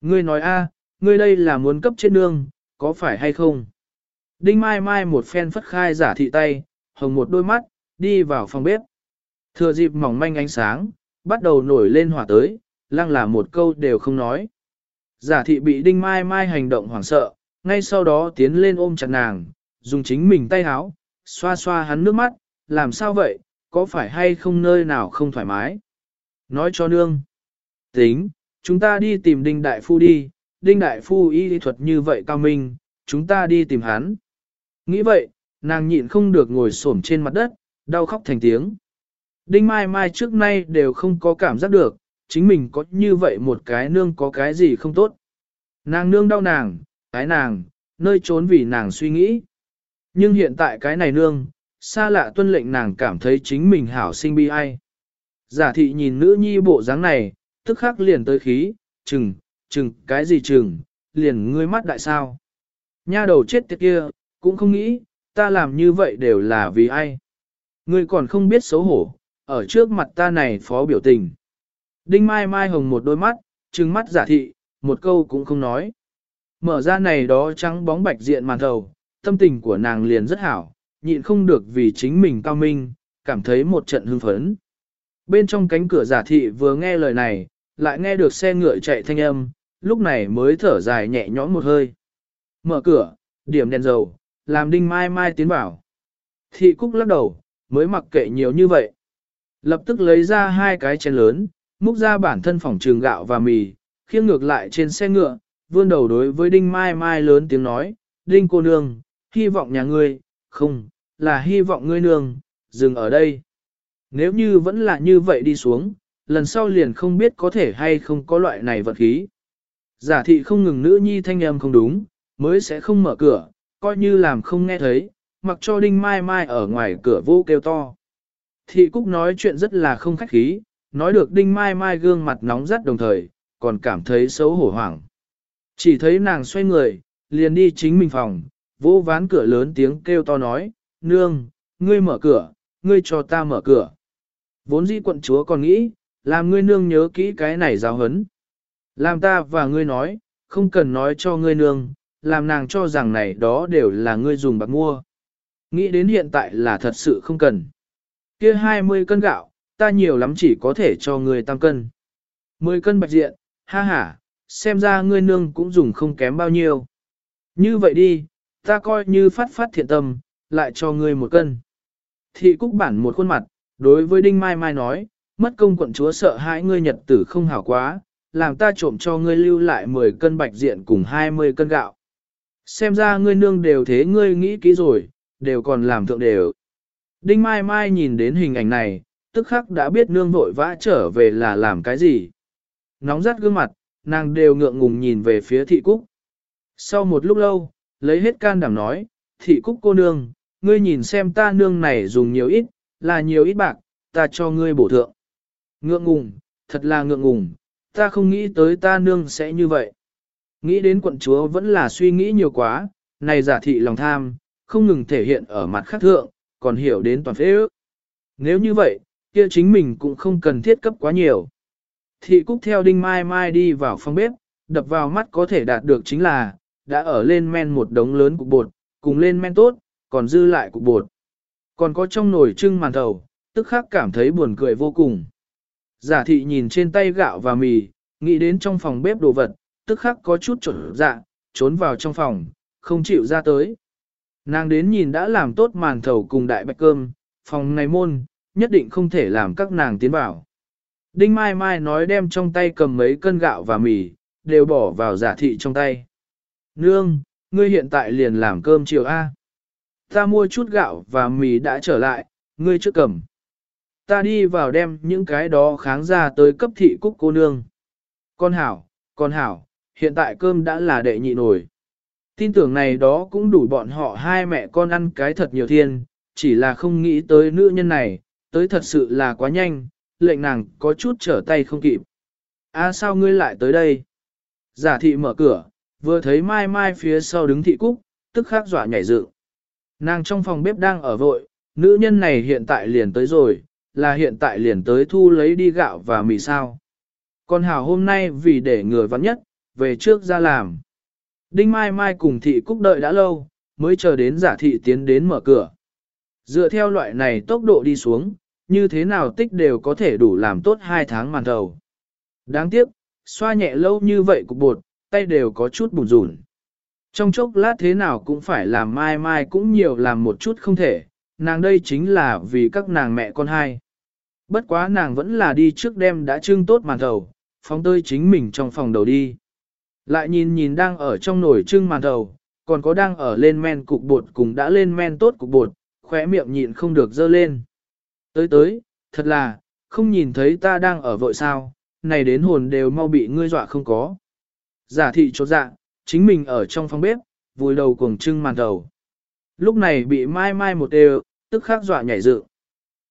Ngươi nói a, ngươi đây là muốn cấp trên nương, có phải hay không? Đinh mai mai một phen phất khai giả thị tay, hồng một đôi mắt, đi vào phòng bếp. Thừa dịp mỏng manh ánh sáng, bắt đầu nổi lên hỏa tới, lăng là một câu đều không nói. Giả thị bị đinh mai mai hành động hoảng sợ, ngay sau đó tiến lên ôm chặt nàng, dùng chính mình tay háo, xoa xoa hắn nước mắt, làm sao vậy, có phải hay không nơi nào không thoải mái? Nói cho nương. Tính, chúng ta đi tìm Đinh Đại Phu đi, Đinh Đại Phu y lý thuật như vậy cao minh, chúng ta đi tìm hắn. Nghĩ vậy, nàng nhịn không được ngồi xổm trên mặt đất, đau khóc thành tiếng. Đinh Mai Mai trước nay đều không có cảm giác được, chính mình có như vậy một cái nương có cái gì không tốt. Nàng nương đau nàng, cái nàng, nơi trốn vì nàng suy nghĩ. Nhưng hiện tại cái này nương, xa lạ tuân lệnh nàng cảm thấy chính mình hảo sinh bi ai. Giả thị nhìn nữ nhi bộ dáng này, tức khắc liền tới khí, chừng, chừng, cái gì chừng, liền ngươi mắt đại sao. Nha đầu chết tiệt kia, cũng không nghĩ, ta làm như vậy đều là vì ai. Ngươi còn không biết xấu hổ, ở trước mặt ta này phó biểu tình. Đinh Mai Mai hồng một đôi mắt, trừng mắt giả thị, một câu cũng không nói. Mở ra này đó trắng bóng bạch diện màn thầu, tâm tình của nàng liền rất hảo, nhịn không được vì chính mình cao minh, cảm thấy một trận hưng phấn. Bên trong cánh cửa giả thị vừa nghe lời này, lại nghe được xe ngựa chạy thanh âm, lúc này mới thở dài nhẹ nhõm một hơi. Mở cửa, điểm đèn dầu, làm đinh mai mai tiến vào. Thị cúc lắc đầu, mới mặc kệ nhiều như vậy. Lập tức lấy ra hai cái chén lớn, múc ra bản thân phòng trường gạo và mì, khiêng ngược lại trên xe ngựa, vươn đầu đối với đinh mai mai lớn tiếng nói, đinh cô nương, hy vọng nhà ngươi, không, là hy vọng ngươi nương, dừng ở đây. Nếu như vẫn là như vậy đi xuống, lần sau liền không biết có thể hay không có loại này vật khí. Giả thị không ngừng nữ nhi thanh âm không đúng, mới sẽ không mở cửa, coi như làm không nghe thấy, mặc cho đinh mai mai ở ngoài cửa vô kêu to. Thị Cúc nói chuyện rất là không khách khí, nói được đinh mai mai gương mặt nóng rắt đồng thời, còn cảm thấy xấu hổ hoảng. Chỉ thấy nàng xoay người, liền đi chính mình phòng, vô ván cửa lớn tiếng kêu to nói, nương, ngươi mở cửa, ngươi cho ta mở cửa. Vốn dĩ quận chúa còn nghĩ, làm ngươi nương nhớ kỹ cái này giáo hấn. Làm ta và ngươi nói, không cần nói cho ngươi nương, làm nàng cho rằng này đó đều là ngươi dùng bạc mua. Nghĩ đến hiện tại là thật sự không cần. kia 20 cân gạo, ta nhiều lắm chỉ có thể cho ngươi tăng cân. 10 cân bạch diện, ha ha, xem ra ngươi nương cũng dùng không kém bao nhiêu. Như vậy đi, ta coi như phát phát thiện tâm, lại cho ngươi một cân. Thị Cúc bản một khuôn mặt, đối với Đinh Mai Mai nói, mất công quận chúa sợ hãi ngươi nhật tử không hảo quá, làm ta trộm cho ngươi lưu lại 10 cân bạch diện cùng 20 cân gạo. Xem ra ngươi nương đều thế ngươi nghĩ kỹ rồi, đều còn làm thượng đều. Đinh Mai Mai nhìn đến hình ảnh này, tức khắc đã biết nương vội vã trở về là làm cái gì. Nóng rát gương mặt, nàng đều ngượng ngùng nhìn về phía thị cúc. Sau một lúc lâu, lấy hết can đảm nói, thị cúc cô nương, ngươi nhìn xem ta nương này dùng nhiều ít, là nhiều ít bạc, ta cho ngươi bổ thượng. Ngượng ngùng, thật là ngượng ngùng, ta không nghĩ tới ta nương sẽ như vậy. Nghĩ đến quận chúa vẫn là suy nghĩ nhiều quá, này giả thị lòng tham, không ngừng thể hiện ở mặt khác thượng, còn hiểu đến toàn phế ước. Nếu như vậy, kia chính mình cũng không cần thiết cấp quá nhiều. Thị Cúc theo Đinh Mai Mai đi vào phòng bếp, đập vào mắt có thể đạt được chính là, đã ở lên men một đống lớn cục bột, cùng lên men tốt, còn dư lại cục bột. Còn có trong nồi trưng màn thầu, tức khắc cảm thấy buồn cười vô cùng. Giả thị nhìn trên tay gạo và mì, nghĩ đến trong phòng bếp đồ vật, tức khắc có chút trộn dạ, trốn vào trong phòng, không chịu ra tới. Nàng đến nhìn đã làm tốt màn thầu cùng đại bạch cơm, phòng này môn, nhất định không thể làm các nàng tiến vào. Đinh Mai Mai nói đem trong tay cầm mấy cân gạo và mì, đều bỏ vào giả thị trong tay. Nương, ngươi hiện tại liền làm cơm chiều A. Ta mua chút gạo và mì đã trở lại, ngươi trước cầm. Ta đi vào đem những cái đó kháng ra tới cấp thị cúc cô nương. Con hảo, con hảo, hiện tại cơm đã là đệ nhị nổi. Tin tưởng này đó cũng đủ bọn họ hai mẹ con ăn cái thật nhiều thiên, chỉ là không nghĩ tới nữ nhân này, tới thật sự là quá nhanh, lệnh nàng có chút trở tay không kịp. A sao ngươi lại tới đây? Giả thị mở cửa, vừa thấy mai mai phía sau đứng thị cúc, tức khắc dọa nhảy dựng. Nàng trong phòng bếp đang ở vội, nữ nhân này hiện tại liền tới rồi, là hiện tại liền tới thu lấy đi gạo và mì sao. Còn hảo hôm nay vì để người vắn nhất, về trước ra làm. Đinh Mai Mai cùng thị cúc đợi đã lâu, mới chờ đến giả thị tiến đến mở cửa. Dựa theo loại này tốc độ đi xuống, như thế nào tích đều có thể đủ làm tốt hai tháng màn thầu. Đáng tiếc, xoa nhẹ lâu như vậy cục bột, tay đều có chút bùn rùn. Trong chốc lát thế nào cũng phải làm mai mai cũng nhiều làm một chút không thể, nàng đây chính là vì các nàng mẹ con hai. Bất quá nàng vẫn là đi trước đêm đã trưng tốt màn thầu, phóng tơi chính mình trong phòng đầu đi. Lại nhìn nhìn đang ở trong nồi trưng màn thầu, còn có đang ở lên men cục bột cùng đã lên men tốt cục bột, khóe miệng nhịn không được dơ lên. Tới tới, thật là, không nhìn thấy ta đang ở vội sao, này đến hồn đều mau bị ngươi dọa không có. Giả thị chốt dạ, chính mình ở trong phòng bếp, vùi đầu cuồng trưng màn đầu. Lúc này bị mai mai một đều, tức khắc dọa nhảy dựng.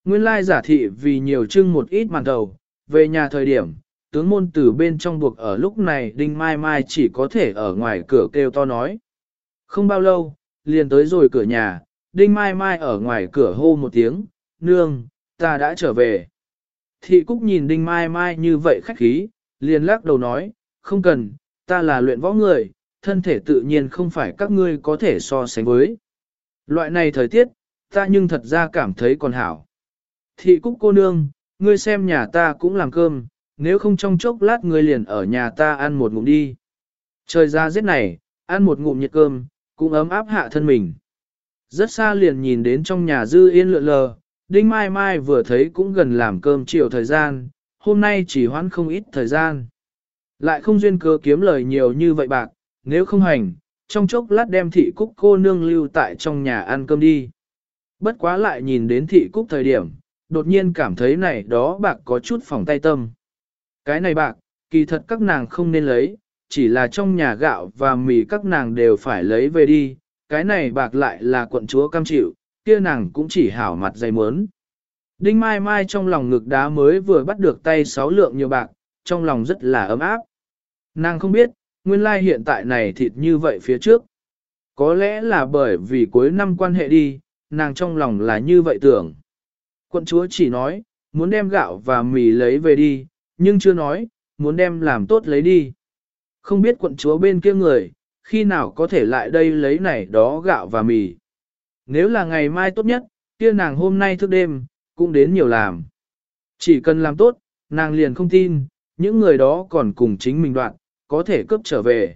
Nguyên lai giả thị vì nhiều trưng một ít màn đầu, về nhà thời điểm, tướng môn từ bên trong buộc ở lúc này Đinh Mai Mai chỉ có thể ở ngoài cửa kêu to nói. Không bao lâu, liền tới rồi cửa nhà, Đinh Mai Mai ở ngoài cửa hô một tiếng, nương, ta đã trở về. Thị Cúc nhìn Đinh Mai Mai như vậy khách khí, liền lắc đầu nói, không cần, ta là luyện võ người, thân thể tự nhiên không phải các ngươi có thể so sánh với. Loại này thời tiết, ta nhưng thật ra cảm thấy còn hảo. Thị Cúc cô nương, ngươi xem nhà ta cũng làm cơm, nếu không trong chốc lát ngươi liền ở nhà ta ăn một ngụm đi. Trời ra rét này, ăn một ngụm nhiệt cơm, cũng ấm áp hạ thân mình. Rất xa liền nhìn đến trong nhà dư yên lượn lờ, Đinh Mai Mai vừa thấy cũng gần làm cơm chiều thời gian, hôm nay chỉ hoãn không ít thời gian. Lại không duyên cơ kiếm lời nhiều như vậy bạc, nếu không hành, trong chốc lát đem thị cúc cô nương lưu tại trong nhà ăn cơm đi. Bất quá lại nhìn đến thị cúc thời điểm, đột nhiên cảm thấy này đó bạc có chút phòng tay tâm. Cái này bạc, kỳ thật các nàng không nên lấy, chỉ là trong nhà gạo và mì các nàng đều phải lấy về đi, cái này bạc lại là quận chúa cam chịu, kia nàng cũng chỉ hảo mặt dày mớn. Đinh Mai Mai trong lòng ngực đá mới vừa bắt được tay sáu lượng nhiều bạc, trong lòng rất là ấm áp. Nàng không biết, nguyên lai hiện tại này thịt như vậy phía trước. Có lẽ là bởi vì cuối năm quan hệ đi, nàng trong lòng là như vậy tưởng. Quận chúa chỉ nói, muốn đem gạo và mì lấy về đi, nhưng chưa nói, muốn đem làm tốt lấy đi. Không biết quận chúa bên kia người, khi nào có thể lại đây lấy này đó gạo và mì. Nếu là ngày mai tốt nhất, kia nàng hôm nay thức đêm, cũng đến nhiều làm. Chỉ cần làm tốt, nàng liền không tin, những người đó còn cùng chính mình đoạn, có thể cướp trở về.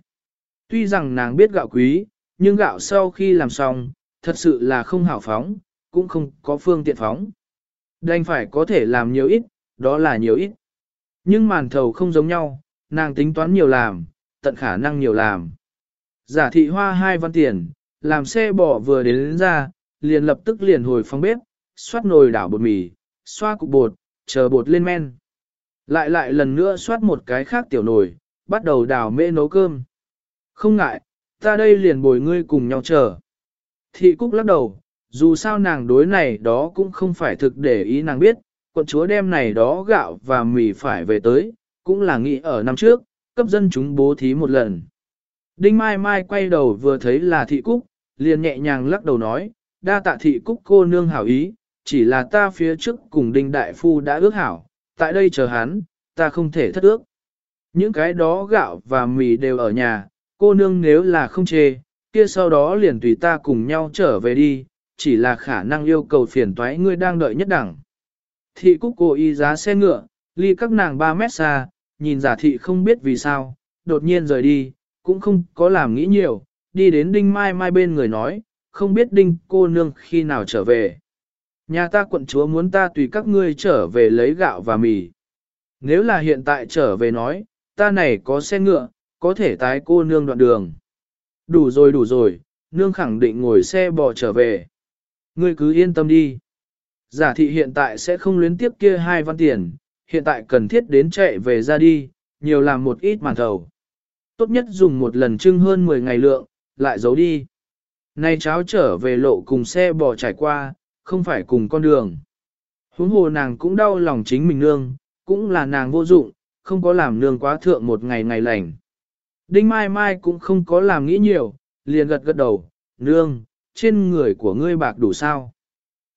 Tuy rằng nàng biết gạo quý, nhưng gạo sau khi làm xong, thật sự là không hảo phóng, cũng không có phương tiện phóng. Đành phải có thể làm nhiều ít, đó là nhiều ít. Nhưng màn thầu không giống nhau, nàng tính toán nhiều làm, tận khả năng nhiều làm. Giả thị hoa hai văn tiền, làm xe bỏ vừa đến, đến ra, liền lập tức liền hồi phòng bếp, xoát nồi đảo bột mì, xoa cục bột, chờ bột lên men. Lại lại lần nữa xoát một cái khác tiểu nồi, bắt đầu đào mễ nấu cơm. Không ngại, ta đây liền bồi ngươi cùng nhau chờ. Thị Cúc lắc đầu, dù sao nàng đối này đó cũng không phải thực để ý nàng biết, quận chúa đem này đó gạo và mì phải về tới, cũng là nghĩ ở năm trước, cấp dân chúng bố thí một lần. Đinh Mai Mai quay đầu vừa thấy là thị Cúc, liền nhẹ nhàng lắc đầu nói, đa tạ thị Cúc cô nương hảo ý, chỉ là ta phía trước cùng Đinh Đại Phu đã ước hảo, tại đây chờ hắn, ta không thể thất ước. Những cái đó gạo và mì đều ở nhà, cô nương nếu là không chê, kia sau đó liền tùy ta cùng nhau trở về đi, chỉ là khả năng yêu cầu phiền toái ngươi đang đợi nhất đẳng. Thị cúc cô y giá xe ngựa, ly các nàng 3 mét xa, nhìn giả thị không biết vì sao, đột nhiên rời đi, cũng không có làm nghĩ nhiều, đi đến đinh mai mai bên người nói, không biết đinh cô nương khi nào trở về. Nhà ta quận chúa muốn ta tùy các ngươi trở về lấy gạo và mì. Nếu là hiện tại trở về nói, ta này có xe ngựa, có thể tái cô nương đoạn đường. Đủ rồi đủ rồi, nương khẳng định ngồi xe bò trở về. Ngươi cứ yên tâm đi. Giả thị hiện tại sẽ không luyến tiếp kia hai văn tiền, hiện tại cần thiết đến chạy về ra đi, nhiều làm một ít màn thầu. Tốt nhất dùng một lần trưng hơn 10 ngày lượng, lại giấu đi. Nay cháu trở về lộ cùng xe bò trải qua, không phải cùng con đường. Huống hồ nàng cũng đau lòng chính mình nương, cũng là nàng vô dụng, không có làm nương quá thượng một ngày ngày lành. Đinh Mai Mai cũng không có làm nghĩ nhiều, liền gật gật đầu, nương, trên người của ngươi bạc đủ sao?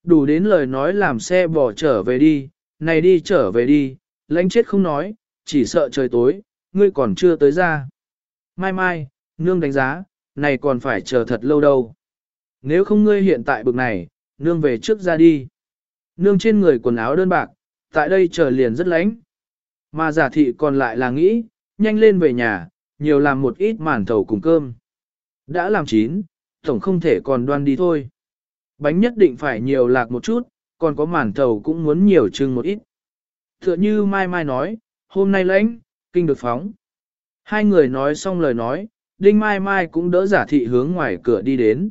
Đủ đến lời nói làm xe bỏ trở về đi, này đi trở về đi, lãnh chết không nói, chỉ sợ trời tối, ngươi còn chưa tới ra. Mai mai, nương đánh giá, này còn phải chờ thật lâu đâu. Nếu không ngươi hiện tại bực này, nương về trước ra đi. Nương trên người quần áo đơn bạc, tại đây chờ liền rất lánh. Mà giả thị còn lại là nghĩ, nhanh lên về nhà, nhiều làm một ít màn thầu cùng cơm. Đã làm chín, tổng không thể còn đoan đi thôi. Bánh nhất định phải nhiều lạc một chút, còn có màn thầu cũng muốn nhiều chừng một ít. Tựa như Mai Mai nói, hôm nay lãnh, kinh được phóng. Hai người nói xong lời nói, Đinh Mai Mai cũng đỡ giả thị hướng ngoài cửa đi đến.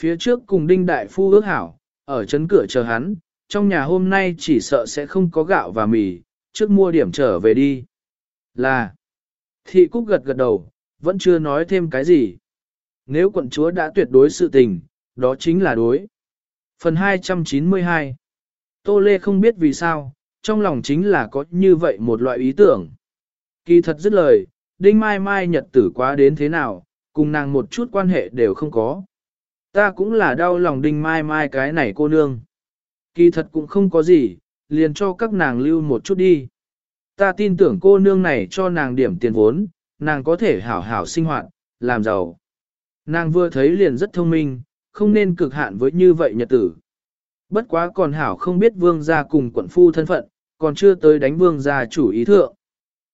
Phía trước cùng Đinh Đại Phu ước hảo, ở chấn cửa chờ hắn, trong nhà hôm nay chỉ sợ sẽ không có gạo và mì, trước mua điểm trở về đi. Là, thị cúc gật gật đầu, vẫn chưa nói thêm cái gì. Nếu quận chúa đã tuyệt đối sự tình, đó chính là đối. Phần 292 Tô Lê không biết vì sao, trong lòng chính là có như vậy một loại ý tưởng. Kỳ thật dứt lời, Đinh Mai Mai nhật tử quá đến thế nào, cùng nàng một chút quan hệ đều không có. Ta cũng là đau lòng Đinh Mai Mai cái này cô nương. Kỳ thật cũng không có gì, liền cho các nàng lưu một chút đi. Ta tin tưởng cô nương này cho nàng điểm tiền vốn, nàng có thể hảo hảo sinh hoạt, làm giàu. Nàng vừa thấy liền rất thông minh, không nên cực hạn với như vậy nhật tử. Bất quá còn hảo không biết vương gia cùng quận phu thân phận, còn chưa tới đánh vương gia chủ ý thượng.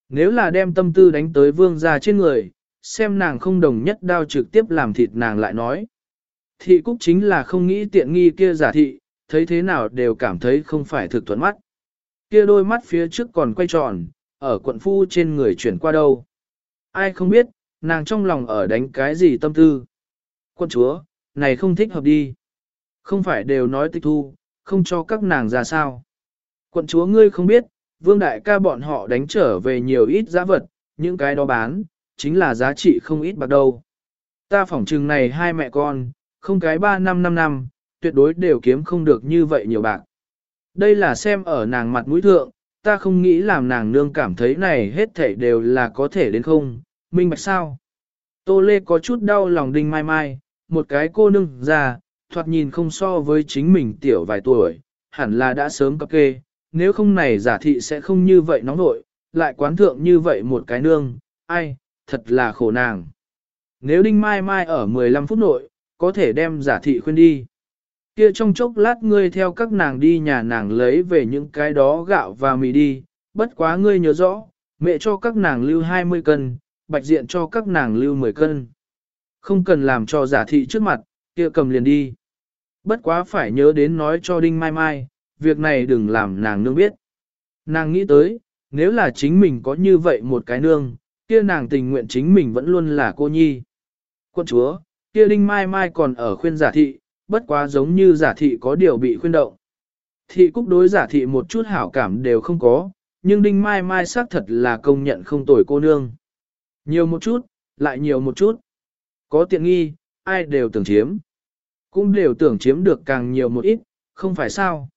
Nếu là đem tâm tư đánh tới vương gia trên người, xem nàng không đồng nhất đao trực tiếp làm thịt nàng lại nói. Thị cúc chính là không nghĩ tiện nghi kia giả thị, thấy thế nào đều cảm thấy không phải thực thuận mắt. Kia đôi mắt phía trước còn quay tròn, ở quận phu trên người chuyển qua đâu. Ai không biết, nàng trong lòng ở đánh cái gì tâm tư. Quân chúa, này không thích hợp đi. Không phải đều nói tịch thu, không cho các nàng ra sao. Quận chúa ngươi không biết, vương đại ca bọn họ đánh trở về nhiều ít giá vật, những cái đó bán, chính là giá trị không ít bạc đâu. Ta phỏng trừng này hai mẹ con, không cái ba năm năm năm, tuyệt đối đều kiếm không được như vậy nhiều bạc. Đây là xem ở nàng mặt mũi thượng, ta không nghĩ làm nàng nương cảm thấy này hết thảy đều là có thể đến không, minh bạch sao. Tô Lê có chút đau lòng đinh mai mai, một cái cô nương già, thoạt nhìn không so với chính mình tiểu vài tuổi, hẳn là đã sớm cập kê, nếu không này giả thị sẽ không như vậy nóng nội, lại quán thượng như vậy một cái nương, ai, thật là khổ nàng. Nếu đinh mai mai ở 15 phút nội, có thể đem giả thị khuyên đi. Kia trong chốc lát ngươi theo các nàng đi nhà nàng lấy về những cái đó gạo và mì đi, bất quá ngươi nhớ rõ, mẹ cho các nàng lưu 20 cân, bạch diện cho các nàng lưu 10 cân. Không cần làm cho giả thị trước mặt, kia cầm liền đi. Bất quá phải nhớ đến nói cho Đinh Mai Mai, việc này đừng làm nàng nương biết. Nàng nghĩ tới, nếu là chính mình có như vậy một cái nương, kia nàng tình nguyện chính mình vẫn luôn là cô nhi. Quân chúa, kia Đinh Mai Mai còn ở khuyên giả thị, bất quá giống như giả thị có điều bị khuyên động. Thị cúc đối giả thị một chút hảo cảm đều không có, nhưng Đinh Mai Mai xác thật là công nhận không tồi cô nương. Nhiều một chút, lại nhiều một chút. Có tiện nghi, ai đều tưởng chiếm. Cũng đều tưởng chiếm được càng nhiều một ít, không phải sao.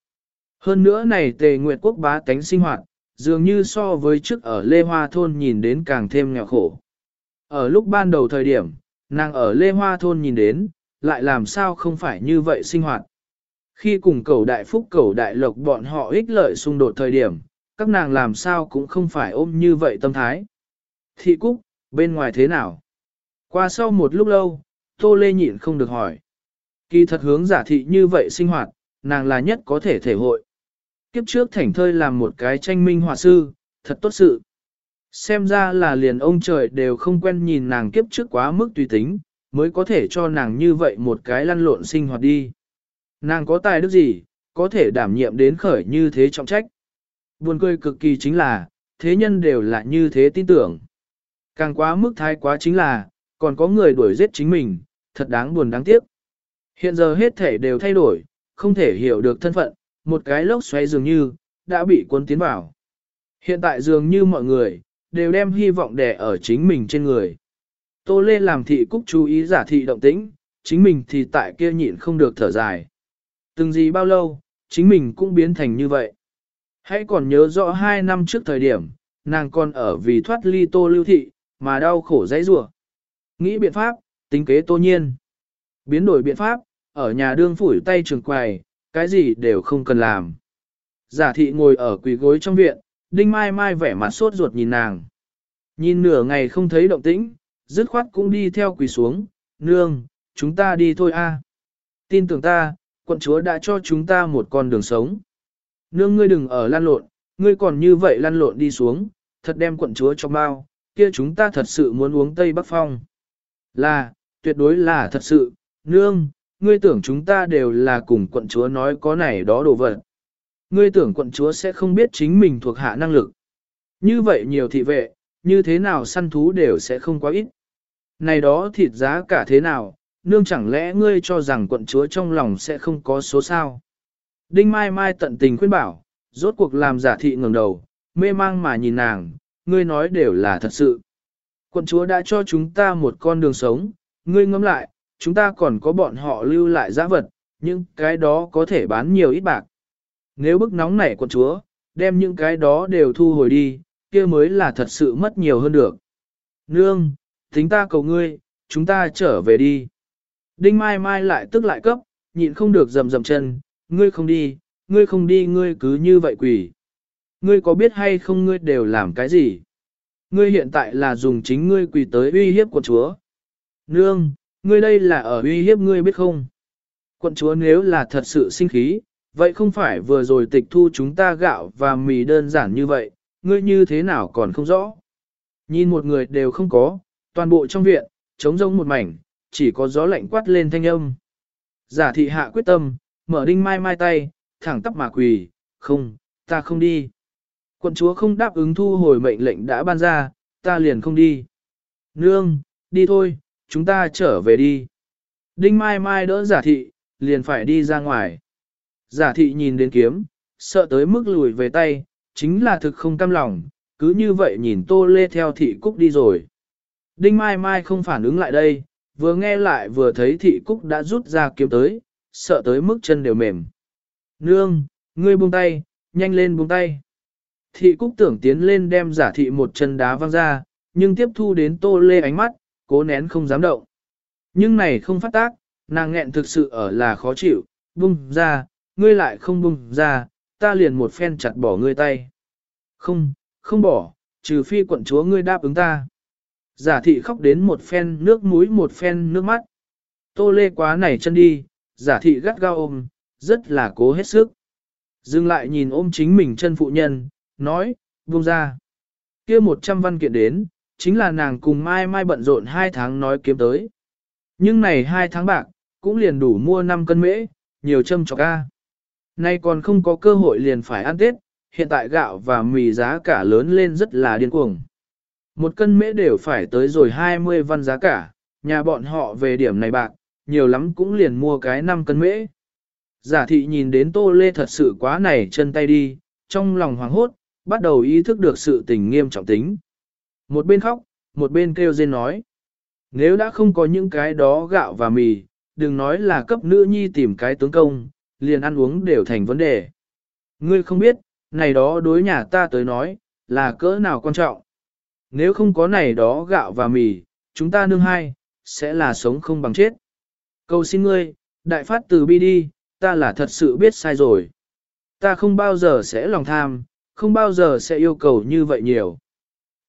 Hơn nữa này tề nguyệt quốc bá tánh sinh hoạt, dường như so với trước ở Lê Hoa Thôn nhìn đến càng thêm nghèo khổ. Ở lúc ban đầu thời điểm, nàng ở Lê Hoa Thôn nhìn đến, lại làm sao không phải như vậy sinh hoạt. Khi cùng cầu đại phúc cầu đại lộc bọn họ ích lợi xung đột thời điểm, các nàng làm sao cũng không phải ôm như vậy tâm thái. Thị Cúc, bên ngoài thế nào? Qua sau một lúc lâu, Tô Lê nhịn không được hỏi. Kỳ thật hướng giả thị như vậy sinh hoạt, nàng là nhất có thể thể hội. Kiếp trước thảnh thơi làm một cái tranh minh họa sư, thật tốt sự. Xem ra là liền ông trời đều không quen nhìn nàng kiếp trước quá mức tùy tính, mới có thể cho nàng như vậy một cái lăn lộn sinh hoạt đi. Nàng có tài đức gì, có thể đảm nhiệm đến khởi như thế trọng trách. Buồn cười cực kỳ chính là, thế nhân đều là như thế tin tưởng. Càng quá mức thái quá chính là, còn có người đuổi giết chính mình, thật đáng buồn đáng tiếc. Hiện giờ hết thể đều thay đổi, không thể hiểu được thân phận, một cái lốc xoáy dường như, đã bị cuốn tiến vào. Hiện tại dường như mọi người, đều đem hy vọng đè ở chính mình trên người. Tô Lê làm thị cúc chú ý giả thị động tĩnh, chính mình thì tại kia nhịn không được thở dài. Từng gì bao lâu, chính mình cũng biến thành như vậy. Hãy còn nhớ rõ hai năm trước thời điểm, nàng còn ở vì thoát ly tô lưu thị, mà đau khổ dãy rủa Nghĩ biện pháp, tính kế tô nhiên. Biến đổi biện pháp, ở nhà đương phủi tay trường quầy, cái gì đều không cần làm. Giả thị ngồi ở quỳ gối trong viện, đinh mai mai vẻ mặt sốt ruột nhìn nàng. Nhìn nửa ngày không thấy động tĩnh, dứt khoát cũng đi theo quỳ xuống, nương, chúng ta đi thôi a. Tin tưởng ta, quận chúa đã cho chúng ta một con đường sống. Nương ngươi đừng ở lan lộn, ngươi còn như vậy lăn lộn đi xuống, thật đem quận chúa cho bao, kia chúng ta thật sự muốn uống Tây Bắc Phong. Là, tuyệt đối là thật sự, nương, ngươi tưởng chúng ta đều là cùng quận chúa nói có này đó đồ vật. Ngươi tưởng quận chúa sẽ không biết chính mình thuộc hạ năng lực. Như vậy nhiều thị vệ, như thế nào săn thú đều sẽ không quá ít. Này đó thịt giá cả thế nào, nương chẳng lẽ ngươi cho rằng quận chúa trong lòng sẽ không có số sao. Đinh Mai Mai tận tình khuyên bảo, rốt cuộc làm giả thị ngẩng đầu, mê mang mà nhìn nàng, ngươi nói đều là thật sự. Quận chúa đã cho chúng ta một con đường sống, ngươi ngẫm lại, chúng ta còn có bọn họ lưu lại giá vật, nhưng cái đó có thể bán nhiều ít bạc. Nếu bức nóng nảy quận chúa, đem những cái đó đều thu hồi đi, kia mới là thật sự mất nhiều hơn được. Nương, tính ta cầu ngươi, chúng ta trở về đi. Đinh Mai Mai lại tức lại cấp, nhịn không được rầm rầm chân, ngươi không đi, ngươi không đi ngươi cứ như vậy quỷ. Ngươi có biết hay không ngươi đều làm cái gì? Ngươi hiện tại là dùng chính ngươi quỳ tới uy hiếp quận chúa. Nương, ngươi đây là ở uy hiếp ngươi biết không? Quận chúa nếu là thật sự sinh khí, vậy không phải vừa rồi tịch thu chúng ta gạo và mì đơn giản như vậy, ngươi như thế nào còn không rõ. Nhìn một người đều không có, toàn bộ trong viện, trống rông một mảnh, chỉ có gió lạnh quát lên thanh âm. Giả thị hạ quyết tâm, mở đinh mai mai tay, thẳng tắp mà quỳ, không, ta không đi. Quận chúa không đáp ứng thu hồi mệnh lệnh đã ban ra, ta liền không đi. Nương, đi thôi, chúng ta trở về đi. Đinh mai mai đỡ giả thị, liền phải đi ra ngoài. Giả thị nhìn đến kiếm, sợ tới mức lùi về tay, chính là thực không cam lòng, cứ như vậy nhìn tô lê theo thị cúc đi rồi. Đinh mai mai không phản ứng lại đây, vừa nghe lại vừa thấy thị cúc đã rút ra kiếm tới, sợ tới mức chân đều mềm. Nương, ngươi buông tay, nhanh lên buông tay. Thị cúc tưởng tiến lên đem giả thị một chân đá văng ra, nhưng tiếp thu đến tô lê ánh mắt, cố nén không dám động. Nhưng này không phát tác, nàng nghẹn thực sự ở là khó chịu, buông ra, ngươi lại không buông ra, ta liền một phen chặt bỏ ngươi tay. Không, không bỏ, trừ phi quận chúa ngươi đáp ứng ta. Giả thị khóc đến một phen nước mũi một phen nước mắt. Tô lê quá này chân đi, giả thị gắt gao ôm, rất là cố hết sức. Dừng lại nhìn ôm chính mình chân phụ nhân, nói, buông ra. kia một trăm văn kiện đến, chính là nàng cùng mai mai bận rộn hai tháng nói kiếm tới. Nhưng này hai tháng bạc, cũng liền đủ mua 5 cân mễ, nhiều châm cho ca. Nay còn không có cơ hội liền phải ăn Tết, hiện tại gạo và mì giá cả lớn lên rất là điên cuồng. Một cân mễ đều phải tới rồi 20 văn giá cả, nhà bọn họ về điểm này bạc, nhiều lắm cũng liền mua cái 5 cân mễ. Giả thị nhìn đến tô lê thật sự quá này chân tay đi, trong lòng hoảng hốt, bắt đầu ý thức được sự tình nghiêm trọng tính. Một bên khóc, một bên kêu rên nói. Nếu đã không có những cái đó gạo và mì, đừng nói là cấp nữ nhi tìm cái tướng công, liền ăn uống đều thành vấn đề. Ngươi không biết, này đó đối nhà ta tới nói, là cỡ nào quan trọng. Nếu không có này đó gạo và mì, chúng ta nương hai, sẽ là sống không bằng chết. Cầu xin ngươi, đại phát từ bi đi, ta là thật sự biết sai rồi. Ta không bao giờ sẽ lòng tham, không bao giờ sẽ yêu cầu như vậy nhiều.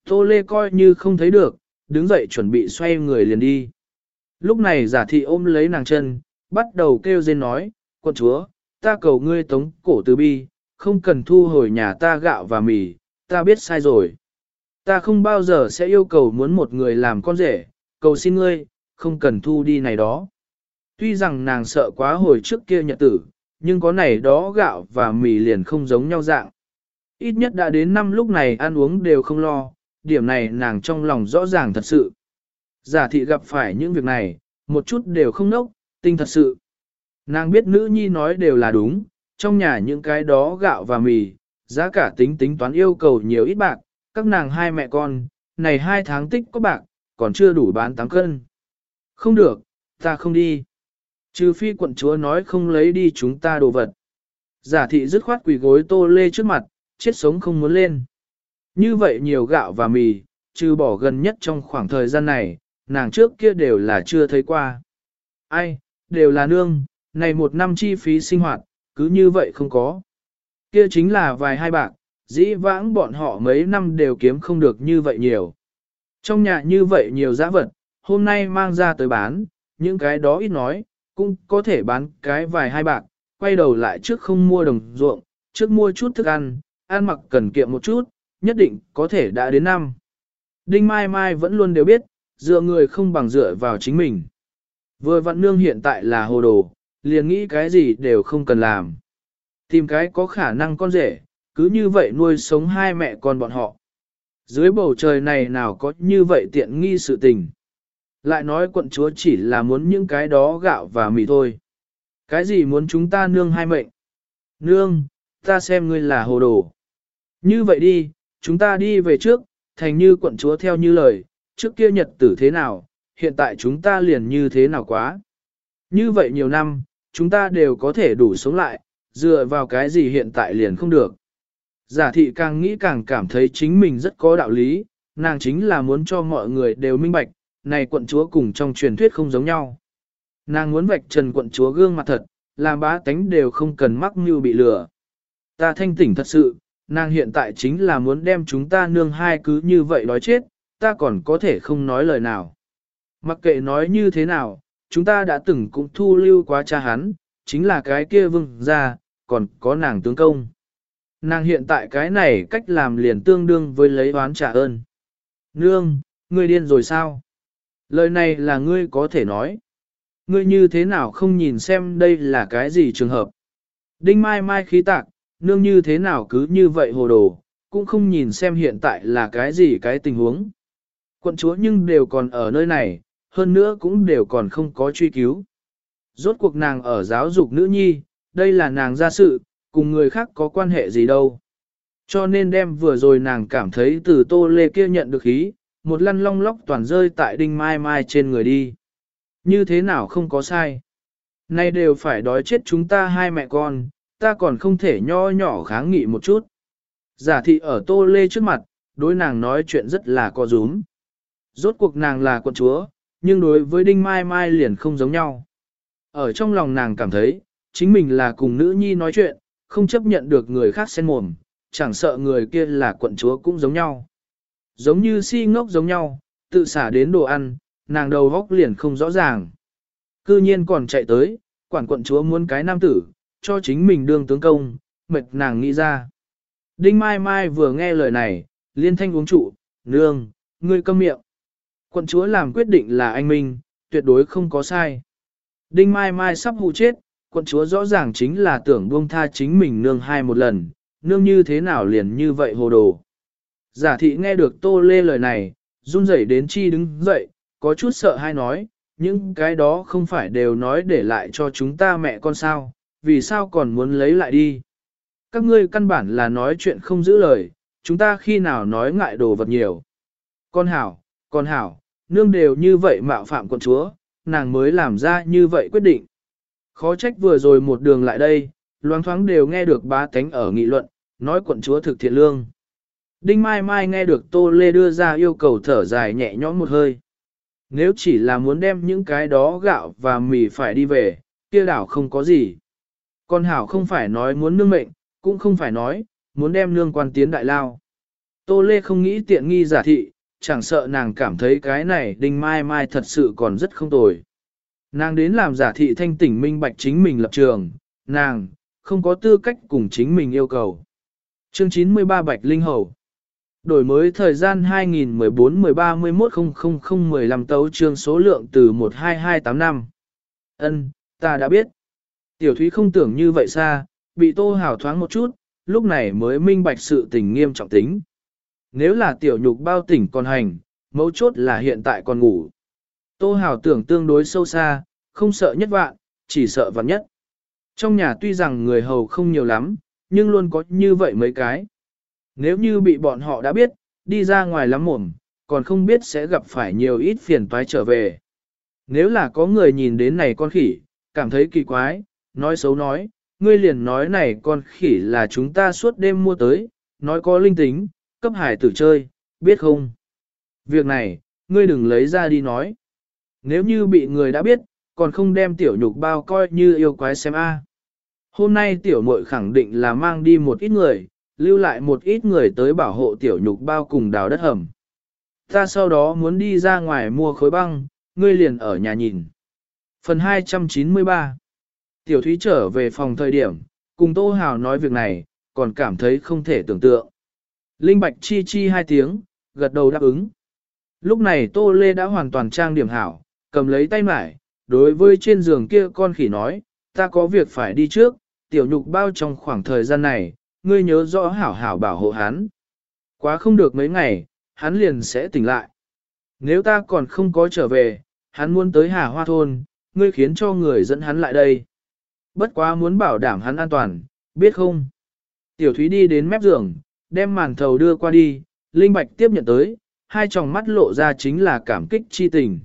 Tô Lê coi như không thấy được, đứng dậy chuẩn bị xoay người liền đi. Lúc này giả thị ôm lấy nàng chân, bắt đầu kêu rên nói, quân chúa, ta cầu ngươi tống cổ từ bi, không cần thu hồi nhà ta gạo và mì, ta biết sai rồi. Ta không bao giờ sẽ yêu cầu muốn một người làm con rể, cầu xin ngươi, không cần thu đi này đó. Tuy rằng nàng sợ quá hồi trước kia nhật tử, nhưng có này đó gạo và mì liền không giống nhau dạng. Ít nhất đã đến năm lúc này ăn uống đều không lo, điểm này nàng trong lòng rõ ràng thật sự. Giả thị gặp phải những việc này, một chút đều không nốc, tinh thật sự. Nàng biết nữ nhi nói đều là đúng, trong nhà những cái đó gạo và mì, giá cả tính tính toán yêu cầu nhiều ít bạc, các nàng hai mẹ con, này hai tháng tích có bạc, còn chưa đủ bán 8 cân. Không được, ta không đi. Trừ phi quận chúa nói không lấy đi chúng ta đồ vật. Giả thị dứt khoát quỳ gối tô lê trước mặt, chết sống không muốn lên. Như vậy nhiều gạo và mì, trừ bỏ gần nhất trong khoảng thời gian này, nàng trước kia đều là chưa thấy qua. Ai, đều là nương, này một năm chi phí sinh hoạt, cứ như vậy không có. Kia chính là vài hai bạc, dĩ vãng bọn họ mấy năm đều kiếm không được như vậy nhiều. Trong nhà như vậy nhiều giá vật, hôm nay mang ra tới bán, những cái đó ít nói, cũng có thể bán cái vài hai bạc, quay đầu lại trước không mua đồng ruộng, trước mua chút thức ăn, ăn mặc cần kiệm một chút, nhất định có thể đã đến năm. Đinh Mai Mai vẫn luôn đều biết, dựa người không bằng dựa vào chính mình. Vừa vặn nương hiện tại là hồ đồ, liền nghĩ cái gì đều không cần làm. Tìm cái có khả năng con rể, cứ như vậy nuôi sống hai mẹ con bọn họ. Dưới bầu trời này nào có như vậy tiện nghi sự tình. Lại nói quận chúa chỉ là muốn những cái đó gạo và mì thôi. Cái gì muốn chúng ta nương hai mệnh? Nương, ta xem ngươi là hồ đồ. Như vậy đi, chúng ta đi về trước, thành như quận chúa theo như lời, trước kia nhật tử thế nào, hiện tại chúng ta liền như thế nào quá. Như vậy nhiều năm, chúng ta đều có thể đủ sống lại, dựa vào cái gì hiện tại liền không được. Giả thị càng nghĩ càng cảm thấy chính mình rất có đạo lý, nàng chính là muốn cho mọi người đều minh bạch, này quận chúa cùng trong truyền thuyết không giống nhau. Nàng muốn vạch trần quận chúa gương mặt thật, làm bá tánh đều không cần mắc mưu bị lừa. Ta thanh tỉnh thật sự, nàng hiện tại chính là muốn đem chúng ta nương hai cứ như vậy đói chết, ta còn có thể không nói lời nào. Mặc kệ nói như thế nào, chúng ta đã từng cũng thu lưu quá cha hắn, chính là cái kia vương gia, còn có nàng tướng công. Nàng hiện tại cái này cách làm liền tương đương với lấy oán trả ơn. Nương, ngươi điên rồi sao? Lời này là ngươi có thể nói. Ngươi như thế nào không nhìn xem đây là cái gì trường hợp? Đinh mai mai khí tạc, nương như thế nào cứ như vậy hồ đồ, cũng không nhìn xem hiện tại là cái gì cái tình huống. Quận chúa nhưng đều còn ở nơi này, hơn nữa cũng đều còn không có truy cứu. Rốt cuộc nàng ở giáo dục nữ nhi, đây là nàng gia sự, cùng người khác có quan hệ gì đâu. Cho nên đem vừa rồi nàng cảm thấy từ tô lê kia nhận được ý, một lăn long lóc toàn rơi tại đinh mai mai trên người đi. Như thế nào không có sai. Nay đều phải đói chết chúng ta hai mẹ con, ta còn không thể nho nhỏ kháng nghị một chút. Giả thị ở tô lê trước mặt, đối nàng nói chuyện rất là co rúm. Rốt cuộc nàng là con chúa, nhưng đối với đinh mai mai liền không giống nhau. Ở trong lòng nàng cảm thấy, chính mình là cùng nữ nhi nói chuyện, không chấp nhận được người khác xen mồm, chẳng sợ người kia là quận chúa cũng giống nhau. Giống như si ngốc giống nhau, tự xả đến đồ ăn, nàng đầu góc liền không rõ ràng. Cư nhiên còn chạy tới, quản quận chúa muốn cái nam tử, cho chính mình đương tướng công, mệt nàng nghĩ ra. Đinh Mai Mai vừa nghe lời này, liên thanh uống trụ, nương, ngươi câm miệng. Quận chúa làm quyết định là anh Minh, tuyệt đối không có sai. Đinh Mai Mai sắp hụ chết, quận chúa rõ ràng chính là tưởng buông tha chính mình nương hai một lần, nương như thế nào liền như vậy hồ đồ. Giả thị nghe được tô lê lời này, run rẩy đến chi đứng dậy, có chút sợ hay nói, những cái đó không phải đều nói để lại cho chúng ta mẹ con sao, vì sao còn muốn lấy lại đi. Các ngươi căn bản là nói chuyện không giữ lời, chúng ta khi nào nói ngại đồ vật nhiều. Con hảo, con hảo, nương đều như vậy mạo phạm quận chúa, nàng mới làm ra như vậy quyết định. Khó trách vừa rồi một đường lại đây, loáng thoáng đều nghe được bá tánh ở nghị luận, nói quận chúa thực thiện lương. Đinh Mai Mai nghe được Tô Lê đưa ra yêu cầu thở dài nhẹ nhõm một hơi. Nếu chỉ là muốn đem những cái đó gạo và mì phải đi về, kia đảo không có gì. Con Hảo không phải nói muốn nương mệnh, cũng không phải nói, muốn đem nương quan tiến đại lao. Tô Lê không nghĩ tiện nghi giả thị, chẳng sợ nàng cảm thấy cái này Đinh Mai Mai thật sự còn rất không tồi. Nàng đến làm giả thị thanh tỉnh minh bạch chính mình lập trường, nàng, không có tư cách cùng chính mình yêu cầu. Chương 93 Bạch Linh Hầu Đổi mới thời gian 2014-13-11-00-15 tấu chương số lượng từ 12285. Ân, ta đã biết. Tiểu Thúy không tưởng như vậy xa, bị tô hào thoáng một chút, lúc này mới minh bạch sự tình nghiêm trọng tính. Nếu là tiểu nhục bao tỉnh còn hành, mấu chốt là hiện tại còn ngủ. Tô hào tưởng tương đối sâu xa, không sợ nhất vạn, chỉ sợ vạn nhất. Trong nhà tuy rằng người hầu không nhiều lắm, nhưng luôn có như vậy mấy cái. Nếu như bị bọn họ đã biết, đi ra ngoài lắm mồm, còn không biết sẽ gặp phải nhiều ít phiền toái trở về. Nếu là có người nhìn đến này con khỉ, cảm thấy kỳ quái, nói xấu nói, ngươi liền nói này con khỉ là chúng ta suốt đêm mua tới, nói có linh tính, cấp hải tử chơi, biết không? Việc này, ngươi đừng lấy ra đi nói. Nếu như bị người đã biết, còn không đem tiểu nhục bao coi như yêu quái xem a. Hôm nay tiểu muội khẳng định là mang đi một ít người, lưu lại một ít người tới bảo hộ tiểu nhục bao cùng đào đất hầm. Ta sau đó muốn đi ra ngoài mua khối băng, ngươi liền ở nhà nhìn. Phần 293 Tiểu Thúy trở về phòng thời điểm, cùng Tô Hào nói việc này, còn cảm thấy không thể tưởng tượng. Linh Bạch chi chi hai tiếng, gật đầu đáp ứng. Lúc này Tô Lê đã hoàn toàn trang điểm hảo, cầm lấy tay mải, đối với trên giường kia con khỉ nói, ta có việc phải đi trước, tiểu nhục bao trong khoảng thời gian này, ngươi nhớ rõ hảo hảo bảo hộ hắn. Quá không được mấy ngày, hắn liền sẽ tỉnh lại. Nếu ta còn không có trở về, hắn muốn tới Hà Hoa Thôn, ngươi khiến cho người dẫn hắn lại đây. Bất quá muốn bảo đảm hắn an toàn, biết không? Tiểu Thúy đi đến mép giường, đem màn thầu đưa qua đi, Linh Bạch tiếp nhận tới, hai tròng mắt lộ ra chính là cảm kích chi tình.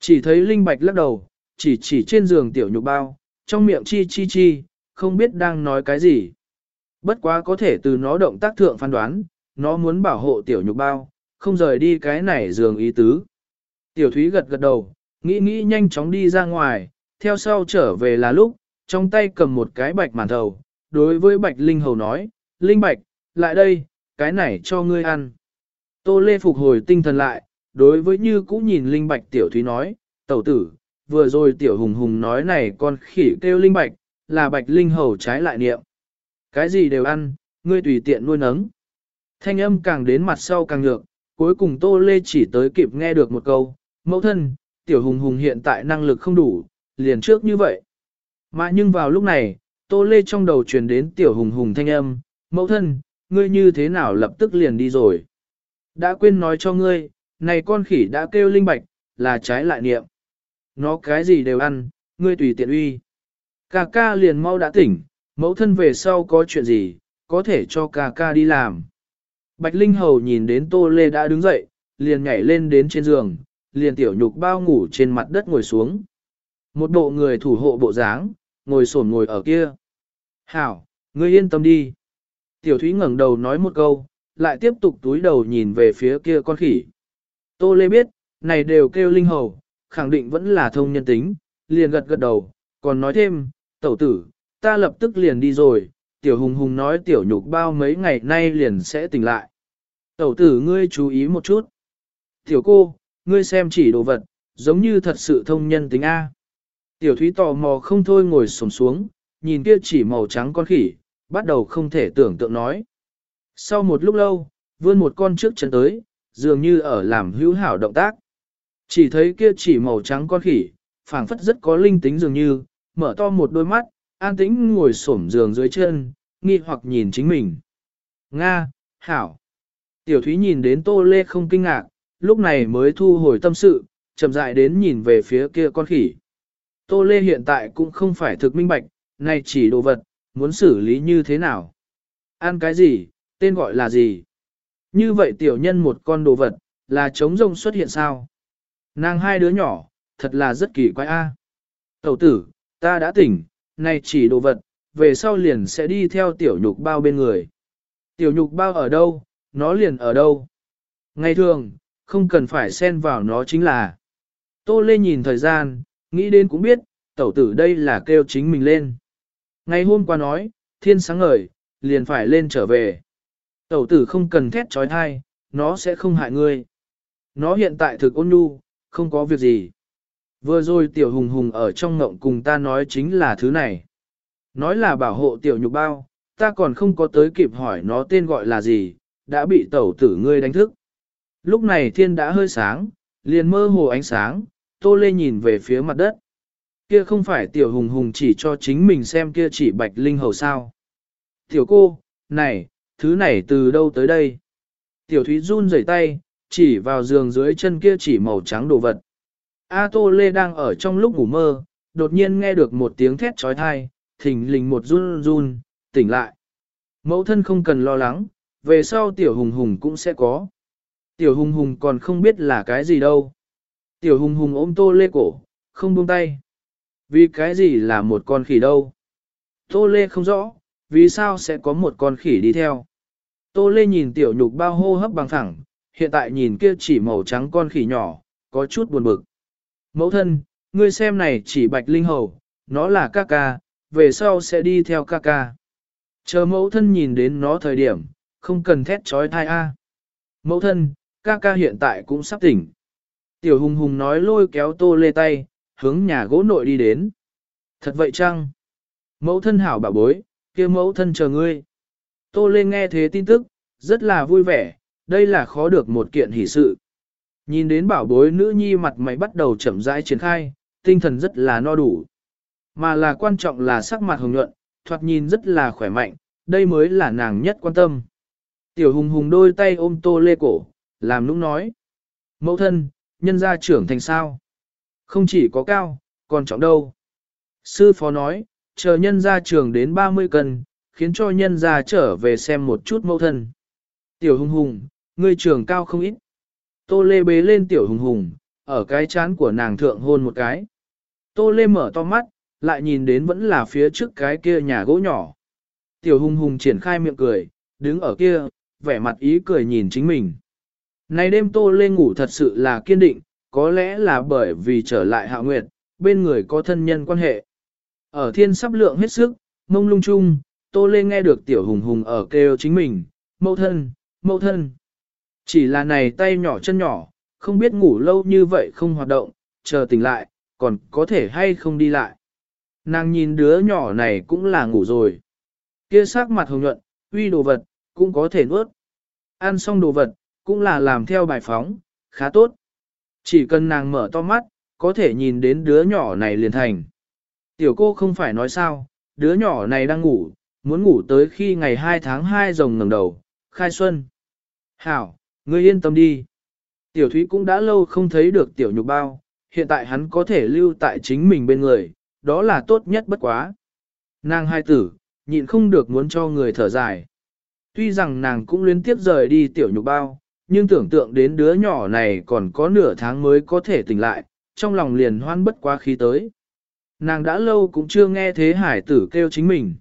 Chỉ thấy Linh Bạch lắc đầu, chỉ chỉ trên giường tiểu nhục bao, trong miệng chi chi chi, không biết đang nói cái gì. Bất quá có thể từ nó động tác thượng phán đoán, nó muốn bảo hộ tiểu nhục bao, không rời đi cái này giường ý tứ. Tiểu thúy gật gật đầu, nghĩ nghĩ nhanh chóng đi ra ngoài, theo sau trở về là lúc, trong tay cầm một cái bạch màn thầu, đối với bạch linh hầu nói, linh bạch, lại đây, cái này cho ngươi ăn. Tô Lê phục hồi tinh thần lại, đối với như cũ nhìn linh bạch tiểu thúy nói, tẩu tử, vừa rồi tiểu hùng hùng nói này con khỉ kêu linh bạch, là bạch linh hầu trái lại niệm. Cái gì đều ăn, ngươi tùy tiện nuôi nấng. Thanh âm càng đến mặt sau càng ngược, cuối cùng Tô Lê chỉ tới kịp nghe được một câu, mẫu thân, tiểu hùng hùng hiện tại năng lực không đủ, liền trước như vậy. Mà nhưng vào lúc này, Tô Lê trong đầu truyền đến tiểu hùng hùng thanh âm, mẫu thân, ngươi như thế nào lập tức liền đi rồi. Đã quên nói cho ngươi, này con khỉ đã kêu linh bạch, là trái lại niệm. Nó cái gì đều ăn, ngươi tùy tiện uy. Cà ca liền mau đã tỉnh, mẫu thân về sau có chuyện gì, có thể cho cà ca đi làm. Bạch Linh Hầu nhìn đến Tô Lê đã đứng dậy, liền nhảy lên đến trên giường, liền tiểu nhục bao ngủ trên mặt đất ngồi xuống. Một bộ người thủ hộ bộ dáng, ngồi sổn ngồi ở kia. Hảo, ngươi yên tâm đi. Tiểu Thúy ngẩng đầu nói một câu, lại tiếp tục túi đầu nhìn về phía kia con khỉ. Tô Lê biết, này đều kêu Linh Hầu, khẳng định vẫn là thông nhân tính, liền gật gật đầu, còn nói thêm, tẩu tử, ta lập tức liền đi rồi, tiểu hùng hùng nói tiểu nhục bao mấy ngày nay liền sẽ tỉnh lại. Tẩu tử ngươi chú ý một chút. Tiểu cô, ngươi xem chỉ đồ vật, giống như thật sự thông nhân tính A. Tiểu thúy tò mò không thôi ngồi sổm xuống, nhìn kia chỉ màu trắng con khỉ, bắt đầu không thể tưởng tượng nói. Sau một lúc lâu, vươn một con trước chân tới, dường như ở làm hữu hảo động tác. Chỉ thấy kia chỉ màu trắng con khỉ, phảng phất rất có linh tính dường như, mở to một đôi mắt, an tĩnh ngồi xổm giường dưới chân, nghi hoặc nhìn chính mình. Nga, Hảo. Tiểu Thúy nhìn đến Tô Lê không kinh ngạc, lúc này mới thu hồi tâm sự, chậm dại đến nhìn về phía kia con khỉ. Tô Lê hiện tại cũng không phải thực minh bạch, này chỉ đồ vật, muốn xử lý như thế nào. Ăn cái gì, tên gọi là gì. Như vậy tiểu nhân một con đồ vật, là trống rông xuất hiện sao. Nàng hai đứa nhỏ, thật là rất kỳ quái a. À? Tẩu tử, ta đã tỉnh, này chỉ đồ vật, về sau liền sẽ đi theo tiểu nhục bao bên người. Tiểu nhục bao ở đâu, nó liền ở đâu. Ngày thường, không cần phải xen vào nó chính là. Tô Lê nhìn thời gian, nghĩ đến cũng biết, tẩu tử đây là kêu chính mình lên. Ngày hôm qua nói, thiên sáng ngời, liền phải lên trở về. Tẩu tử không cần thét trói thai, nó sẽ không hại ngươi. Nó hiện tại thực ôn nhu, không có việc gì. Vừa rồi tiểu hùng hùng ở trong ngộng cùng ta nói chính là thứ này. Nói là bảo hộ tiểu nhục bao, ta còn không có tới kịp hỏi nó tên gọi là gì, đã bị tẩu tử ngươi đánh thức. Lúc này thiên đã hơi sáng, liền mơ hồ ánh sáng, tô lê nhìn về phía mặt đất. Kia không phải tiểu hùng hùng chỉ cho chính mình xem kia chỉ bạch linh hầu sao. Tiểu cô, này, thứ này từ đâu tới đây? Tiểu thúy run rẩy tay, chỉ vào giường dưới chân kia chỉ màu trắng đồ vật. A Tô Lê đang ở trong lúc ngủ mơ, đột nhiên nghe được một tiếng thét trói thai, thình lình một run run, tỉnh lại. Mẫu thân không cần lo lắng, về sau tiểu hùng hùng cũng sẽ có. Tiểu hùng hùng còn không biết là cái gì đâu. Tiểu hùng hùng ôm Tô Lê cổ, không buông tay. Vì cái gì là một con khỉ đâu? Tô Lê không rõ, vì sao sẽ có một con khỉ đi theo? Tô Lê nhìn tiểu nhục bao hô hấp bằng thẳng, hiện tại nhìn kia chỉ màu trắng con khỉ nhỏ, có chút buồn bực. Mẫu thân, ngươi xem này chỉ bạch linh hầu, nó là ca ca, về sau sẽ đi theo ca ca. Chờ mẫu thân nhìn đến nó thời điểm, không cần thét trói thai a. Mẫu thân, ca ca hiện tại cũng sắp tỉnh. Tiểu hùng hùng nói lôi kéo tô lê tay, hướng nhà gỗ nội đi đến. Thật vậy chăng? Mẫu thân hảo bảo bối, kia mẫu thân chờ ngươi. Tô lê nghe thế tin tức, rất là vui vẻ, đây là khó được một kiện hỷ sự. Nhìn đến bảo bối nữ nhi mặt mày bắt đầu chậm rãi triển khai, tinh thần rất là no đủ. Mà là quan trọng là sắc mặt hồng nhuận, thoạt nhìn rất là khỏe mạnh, đây mới là nàng nhất quan tâm. Tiểu hùng hùng đôi tay ôm tô lê cổ, làm nũng nói. Mẫu thân, nhân gia trưởng thành sao? Không chỉ có cao, còn trọng đâu. Sư phó nói, chờ nhân gia trưởng đến 30 cân, khiến cho nhân gia trở về xem một chút mẫu thân. Tiểu hùng hùng, ngươi trưởng cao không ít. Tô lê bế lên tiểu hùng hùng, ở cái chán của nàng thượng hôn một cái. Tô lê mở to mắt, lại nhìn đến vẫn là phía trước cái kia nhà gỗ nhỏ. Tiểu hùng hùng triển khai miệng cười, đứng ở kia, vẻ mặt ý cười nhìn chính mình. Này đêm tô Lê ngủ thật sự là kiên định, có lẽ là bởi vì trở lại hạ nguyệt, bên người có thân nhân quan hệ. Ở thiên sắp lượng hết sức, mông lung chung, tô lê nghe được tiểu hùng hùng ở kêu chính mình, mẫu thân, mẫu thân. Chỉ là này tay nhỏ chân nhỏ, không biết ngủ lâu như vậy không hoạt động, chờ tỉnh lại, còn có thể hay không đi lại. Nàng nhìn đứa nhỏ này cũng là ngủ rồi. Kia sắc mặt hồng nhuận, uy đồ vật, cũng có thể nuốt. Ăn xong đồ vật, cũng là làm theo bài phóng, khá tốt. Chỉ cần nàng mở to mắt, có thể nhìn đến đứa nhỏ này liền thành. Tiểu cô không phải nói sao, đứa nhỏ này đang ngủ, muốn ngủ tới khi ngày 2 tháng 2 rồng ngẩng đầu, khai xuân. Hảo, ngươi yên tâm đi. Tiểu thúy cũng đã lâu không thấy được tiểu nhục bao, hiện tại hắn có thể lưu tại chính mình bên người, đó là tốt nhất bất quá. Nàng hai tử, nhịn không được muốn cho người thở dài. Tuy rằng nàng cũng liên tiếp rời đi tiểu nhục bao, nhưng tưởng tượng đến đứa nhỏ này còn có nửa tháng mới có thể tỉnh lại, trong lòng liền hoan bất quá khí tới. Nàng đã lâu cũng chưa nghe thế hải tử kêu chính mình.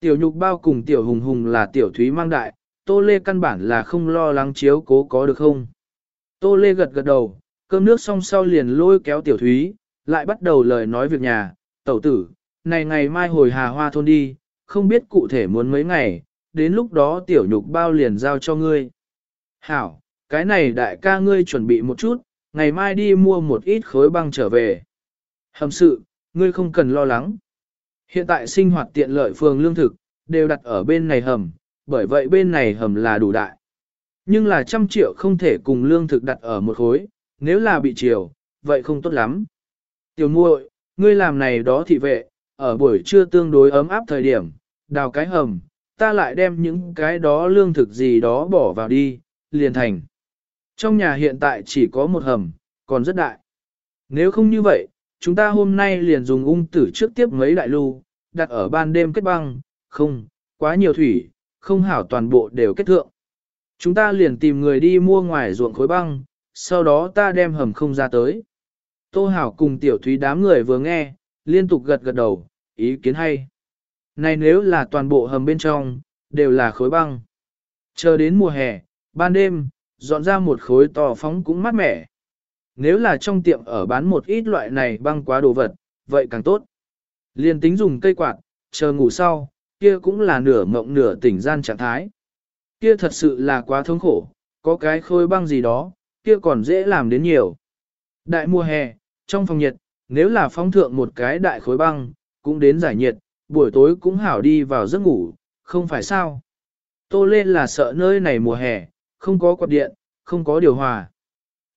Tiểu nhục bao cùng tiểu hùng hùng là tiểu thúy mang đại, tô lê căn bản là không lo lắng chiếu cố có được không. Tô lê gật gật đầu, cơm nước xong sau liền lôi kéo tiểu thúy, lại bắt đầu lời nói việc nhà, tẩu tử, này ngày mai hồi hà hoa thôn đi, không biết cụ thể muốn mấy ngày, đến lúc đó tiểu nhục bao liền giao cho ngươi. Hảo, cái này đại ca ngươi chuẩn bị một chút, ngày mai đi mua một ít khối băng trở về. Hầm sự, ngươi không cần lo lắng. Hiện tại sinh hoạt tiện lợi phường lương thực, đều đặt ở bên này hầm, bởi vậy bên này hầm là đủ đại. Nhưng là trăm triệu không thể cùng lương thực đặt ở một khối, nếu là bị chiều, vậy không tốt lắm. Tiểu muội, ngươi làm này đó thị vệ, ở buổi trưa tương đối ấm áp thời điểm, đào cái hầm, ta lại đem những cái đó lương thực gì đó bỏ vào đi, liền thành. Trong nhà hiện tại chỉ có một hầm, còn rất đại. Nếu không như vậy, chúng ta hôm nay liền dùng ung tử trước tiếp mấy đại lưu, đặt ở ban đêm kết băng, không, quá nhiều thủy, không hảo toàn bộ đều kết thượng. Chúng ta liền tìm người đi mua ngoài ruộng khối băng, sau đó ta đem hầm không ra tới. Tô Hảo cùng tiểu thúy đám người vừa nghe, liên tục gật gật đầu, ý kiến hay. Này nếu là toàn bộ hầm bên trong, đều là khối băng. Chờ đến mùa hè, ban đêm, dọn ra một khối to phóng cũng mát mẻ. Nếu là trong tiệm ở bán một ít loại này băng quá đồ vật, vậy càng tốt. Liên tính dùng cây quạt, chờ ngủ sau, kia cũng là nửa mộng nửa tỉnh gian trạng thái. Kia thật sự là quá thống khổ, có cái khối băng gì đó, kia còn dễ làm đến nhiều. Đại mùa hè, trong phòng nhiệt, nếu là phong thượng một cái đại khối băng, cũng đến giải nhiệt, buổi tối cũng hảo đi vào giấc ngủ, không phải sao. Tô lên là sợ nơi này mùa hè, không có quạt điện, không có điều hòa.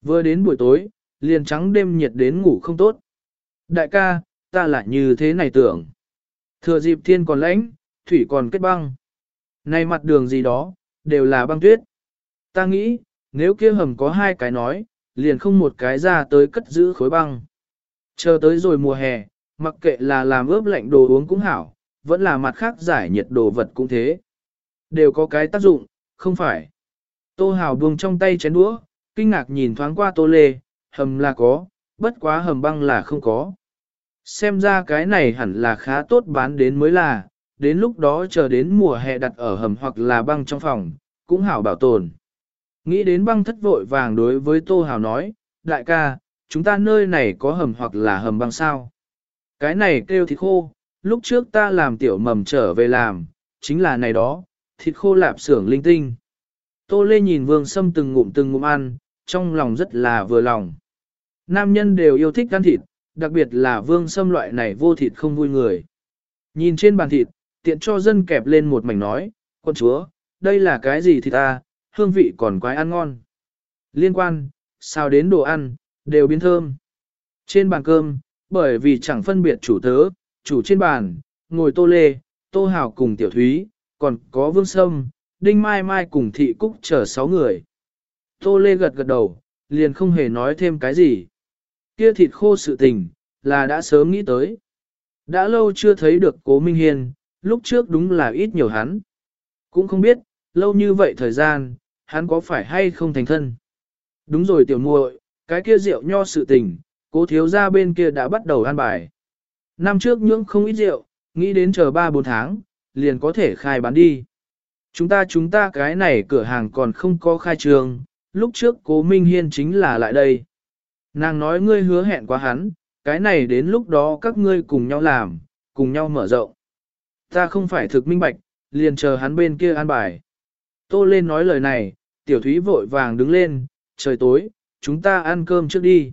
Vừa đến buổi tối, liền trắng đêm nhiệt đến ngủ không tốt. Đại ca, ta lại như thế này tưởng. Thừa dịp thiên còn lãnh, thủy còn kết băng. Này mặt đường gì đó, đều là băng tuyết. Ta nghĩ, nếu kia hầm có hai cái nói, liền không một cái ra tới cất giữ khối băng. Chờ tới rồi mùa hè, mặc kệ là làm ướp lạnh đồ uống cũng hảo, vẫn là mặt khác giải nhiệt đồ vật cũng thế. Đều có cái tác dụng, không phải. Tô Hào buông trong tay chén đũa, kinh ngạc nhìn thoáng qua Tô Lê, hầm là có, bất quá hầm băng là không có. Xem ra cái này hẳn là khá tốt bán đến mới là, đến lúc đó chờ đến mùa hè đặt ở hầm hoặc là băng trong phòng, cũng hảo bảo tồn. Nghĩ đến băng thất vội vàng đối với Tô Hào nói, đại ca, chúng ta nơi này có hầm hoặc là hầm băng sao. Cái này kêu thịt khô, lúc trước ta làm tiểu mầm trở về làm, chính là này đó, thịt khô lạp xưởng linh tinh. Tô Lê nhìn Vương Sâm từng ngụm từng ngụm ăn, trong lòng rất là vừa lòng. Nam nhân đều yêu thích ăn thịt, đặc biệt là Vương Sâm loại này vô thịt không vui người. Nhìn trên bàn thịt, tiện cho dân kẹp lên một mảnh nói, con chúa, đây là cái gì thịt ta, hương vị còn quái ăn ngon. Liên quan, sao đến đồ ăn, đều biến thơm. Trên bàn cơm, bởi vì chẳng phân biệt chủ tớ, chủ trên bàn, ngồi tô lê, tô hào cùng tiểu thúy, còn có vương sâm, đinh mai mai cùng thị cúc chờ sáu người. Tô lê gật gật đầu, liền không hề nói thêm cái gì. Kia thịt khô sự tình, là đã sớm nghĩ tới. Đã lâu chưa thấy được cố Minh Hiên, lúc trước đúng là ít nhiều hắn. Cũng không biết, lâu như vậy thời gian, hắn có phải hay không thành thân. Đúng rồi tiểu muội, cái kia rượu nho sự tình, cố thiếu gia bên kia đã bắt đầu an bài. Năm trước nhưỡng không ít rượu, nghĩ đến chờ 3-4 tháng, liền có thể khai bán đi. Chúng ta chúng ta cái này cửa hàng còn không có khai trương, lúc trước cố Minh Hiên chính là lại đây. Nàng nói ngươi hứa hẹn quá hắn, cái này đến lúc đó các ngươi cùng nhau làm, cùng nhau mở rộng. Ta không phải thực minh bạch, liền chờ hắn bên kia an bài. Tô lên nói lời này, tiểu thúy vội vàng đứng lên, trời tối, chúng ta ăn cơm trước đi.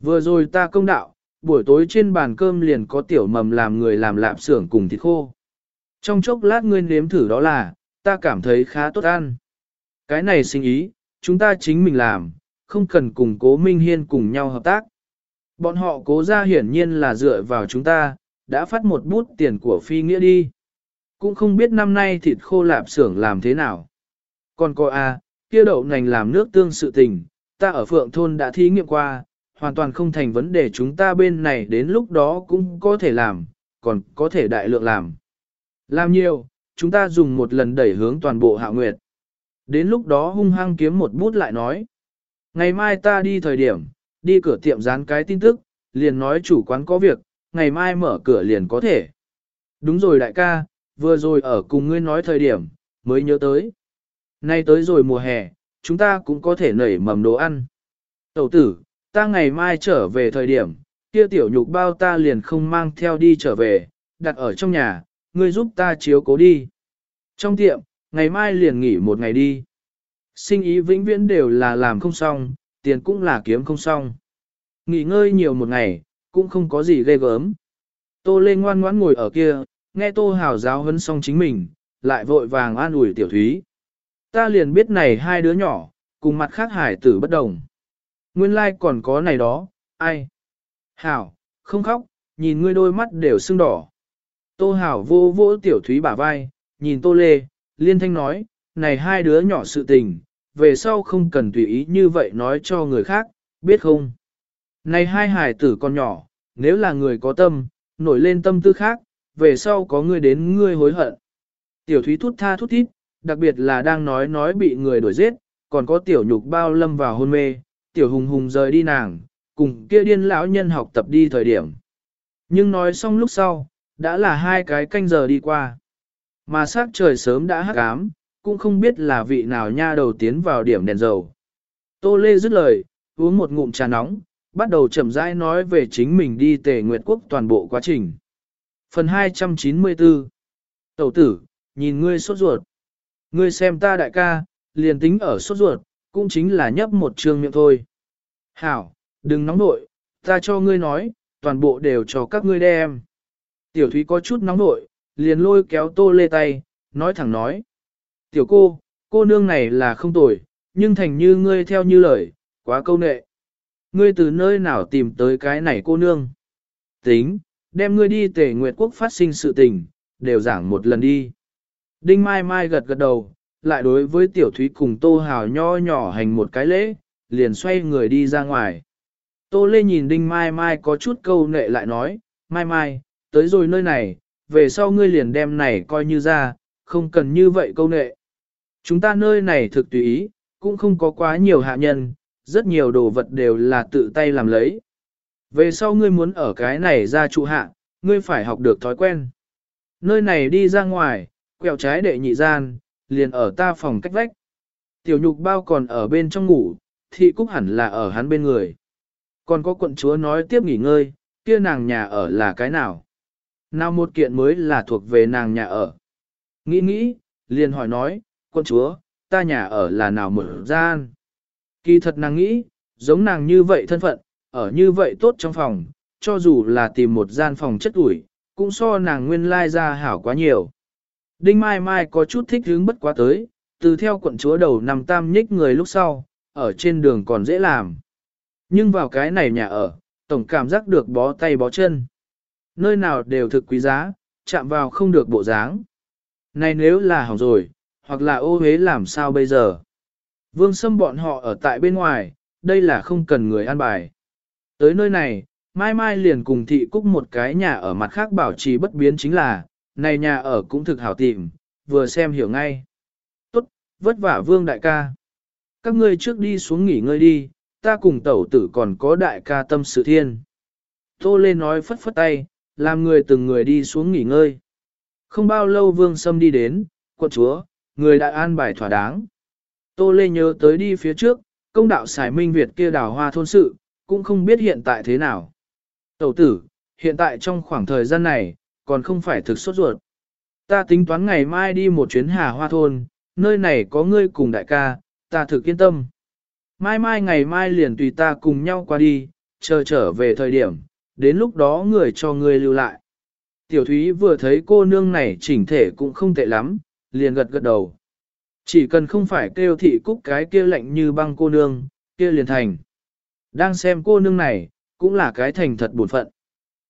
Vừa rồi ta công đạo, buổi tối trên bàn cơm liền có tiểu mầm làm người làm lạp xưởng cùng thịt khô. Trong chốc lát ngươi nếm thử đó là, ta cảm thấy khá tốt ăn. Cái này sinh ý, chúng ta chính mình làm, không cần cùng cố Minh Hiên cùng nhau hợp tác. Bọn họ cố ra hiển nhiên là dựa vào chúng ta, đã phát một bút tiền của phi nghĩa đi. Cũng không biết năm nay thịt khô lạp xưởng làm thế nào. Còn cô a, à, kia đậu nành làm nước tương sự tình, ta ở phượng thôn đã thí nghiệm qua, hoàn toàn không thành vấn đề chúng ta bên này đến lúc đó cũng có thể làm, còn có thể đại lượng làm. Làm nhiều, chúng ta dùng một lần đẩy hướng toàn bộ hạ nguyệt. Đến lúc đó hung hăng kiếm một bút lại nói. Ngày mai ta đi thời điểm, đi cửa tiệm dán cái tin tức, liền nói chủ quán có việc, ngày mai mở cửa liền có thể. Đúng rồi đại ca, vừa rồi ở cùng ngươi nói thời điểm, mới nhớ tới. Nay tới rồi mùa hè, chúng ta cũng có thể nảy mầm đồ ăn. Tẩu tử, ta ngày mai trở về thời điểm, kia tiểu nhục bao ta liền không mang theo đi trở về, đặt ở trong nhà, ngươi giúp ta chiếu cố đi. Trong tiệm, ngày mai liền nghỉ một ngày đi. Sinh ý vĩnh viễn đều là làm không xong, tiền cũng là kiếm không xong. Nghỉ ngơi nhiều một ngày, cũng không có gì ghê gớm. Tô Lê ngoan ngoãn ngồi ở kia, nghe Tô Hào giáo huấn xong chính mình, lại vội vàng an ủi tiểu thúy. Ta liền biết này hai đứa nhỏ, cùng mặt khác hải tử bất đồng. Nguyên lai like còn có này đó, ai? Hảo, không khóc, nhìn ngươi đôi mắt đều sưng đỏ. Tô Hảo vô vỗ tiểu thúy bả vai, nhìn Tô Lê, liên thanh nói, này hai đứa nhỏ sự tình, về sau không cần tùy ý như vậy nói cho người khác, biết không? Này hai hải tử con nhỏ, nếu là người có tâm, nổi lên tâm tư khác, về sau có người đến ngươi hối hận. Tiểu thúy thút tha thút thít, đặc biệt là đang nói nói bị người đuổi giết, còn có tiểu nhục bao lâm vào hôn mê, tiểu hùng hùng rời đi nàng, cùng kia điên lão nhân học tập đi thời điểm. Nhưng nói xong lúc sau, đã là hai cái canh giờ đi qua. Mà sát trời sớm đã hắc ám, cũng không biết là vị nào nha đầu tiến vào điểm đèn dầu. Tô Lê dứt lời, uống một ngụm trà nóng, bắt đầu chậm rãi nói về chính mình đi tề nguyệt quốc toàn bộ quá trình. Phần 294 Tẩu tử, nhìn ngươi sốt ruột. Ngươi xem ta đại ca, liền tính ở sốt ruột, cũng chính là nhấp một trường miệng thôi. Hảo, đừng nóng nội, ta cho ngươi nói, toàn bộ đều cho các ngươi đem. Tiểu thúy có chút nóng nội, liền lôi kéo tô lê tay, nói thẳng nói. Tiểu cô, cô nương này là không tồi, nhưng thành như ngươi theo như lời, quá câu nệ. Ngươi từ nơi nào tìm tới cái này cô nương? Tính, đem ngươi đi tề nguyệt quốc phát sinh sự tình, đều giảng một lần đi. Đinh Mai Mai gật gật đầu, lại đối với tiểu thúy cùng tô hào nho nhỏ hành một cái lễ, liền xoay người đi ra ngoài. Tô Lê nhìn Đinh Mai Mai có chút câu nệ lại nói, Mai Mai, tới rồi nơi này, về sau ngươi liền đem này coi như ra, không cần như vậy câu nệ. Chúng ta nơi này thực tùy ý, cũng không có quá nhiều hạ nhân, rất nhiều đồ vật đều là tự tay làm lấy. Về sau ngươi muốn ở cái này ra trụ hạ, ngươi phải học được thói quen. Nơi này đi ra ngoài, quẹo trái đệ nhị gian, liền ở ta phòng cách vách. Tiểu nhục bao còn ở bên trong ngủ, thị cúc hẳn là ở hắn bên người. Còn có quận chúa nói tiếp nghỉ ngơi, kia nàng nhà ở là cái nào? Nào một kiện mới là thuộc về nàng nhà ở. Nghĩ nghĩ, liền hỏi nói, quân chúa, ta nhà ở là nào một gian? Kỳ thật nàng nghĩ, giống nàng như vậy thân phận, ở như vậy tốt trong phòng, cho dù là tìm một gian phòng chất ủi, cũng so nàng nguyên lai ra hảo quá nhiều. Đinh Mai Mai có chút thích hướng bất quá tới, từ theo quận chúa đầu nằm tam nhích người lúc sau, ở trên đường còn dễ làm. Nhưng vào cái này nhà ở, tổng cảm giác được bó tay bó chân. Nơi nào đều thực quý giá, chạm vào không được bộ dáng. Này nếu là hỏng rồi, hoặc là ô hế làm sao bây giờ? Vương Sâm bọn họ ở tại bên ngoài, đây là không cần người ăn bài. Tới nơi này, Mai Mai liền cùng thị cúc một cái nhà ở mặt khác bảo trì bất biến chính là, này nhà ở cũng thực hảo tìm, vừa xem hiểu ngay. Tốt, vất vả Vương đại ca. Các ngươi trước đi xuống nghỉ ngơi đi, ta cùng tẩu tử còn có đại ca tâm sự thiên. Tô Lê nói phất phất tay, làm người từng người đi xuống nghỉ ngơi. Không bao lâu vương sâm đi đến, quận chúa, người đã an bài thỏa đáng. Tô Lê nhớ tới đi phía trước, công đạo xài minh Việt kia đào hoa thôn sự, cũng không biết hiện tại thế nào. Tẩu tử, hiện tại trong khoảng thời gian này, còn không phải thực sốt ruột. Ta tính toán ngày mai đi một chuyến hà hoa thôn, nơi này có ngươi cùng đại ca, ta thực yên tâm. Mai mai ngày mai liền tùy ta cùng nhau qua đi, chờ trở về thời điểm, đến lúc đó người cho ngươi lưu lại. Tiểu Thúy vừa thấy cô nương này chỉnh thể cũng không tệ lắm, liền gật gật đầu. Chỉ cần không phải kêu thị cúc cái kia lạnh như băng cô nương, kia liền thành. Đang xem cô nương này, cũng là cái thành thật buồn phận.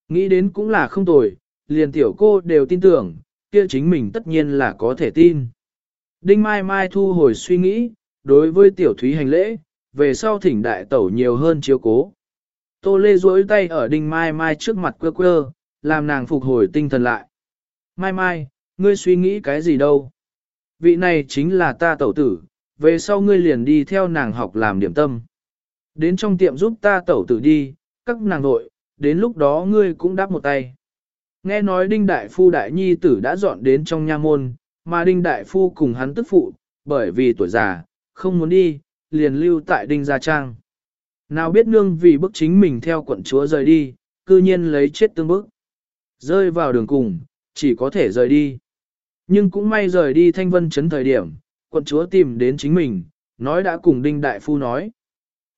Nghĩ đến cũng là không tồi, liền tiểu cô đều tin tưởng, kia chính mình tất nhiên là có thể tin. Đinh Mai Mai thu hồi suy nghĩ, đối với tiểu thúy hành lễ, về sau thỉnh đại tẩu nhiều hơn chiếu cố. Tô Lê duỗi tay ở Đinh Mai Mai trước mặt quơ quơ, làm nàng phục hồi tinh thần lại. Mai Mai, ngươi suy nghĩ cái gì đâu? Vị này chính là ta tẩu tử, về sau ngươi liền đi theo nàng học làm điểm tâm. Đến trong tiệm giúp ta tẩu tử đi, các nàng nội, đến lúc đó ngươi cũng đáp một tay. Nghe nói Đinh Đại Phu Đại Nhi tử đã dọn đến trong nha môn, mà Đinh Đại Phu cùng hắn tức phụ, bởi vì tuổi già, không muốn đi, liền lưu tại Đinh Gia Trang. Nào biết nương vì bức chính mình theo quận chúa rời đi, cư nhiên lấy chết tương bức. Rơi vào đường cùng, chỉ có thể rời đi. Nhưng cũng may rời đi thanh vân chấn thời điểm, quận chúa tìm đến chính mình, nói đã cùng Đinh Đại Phu nói.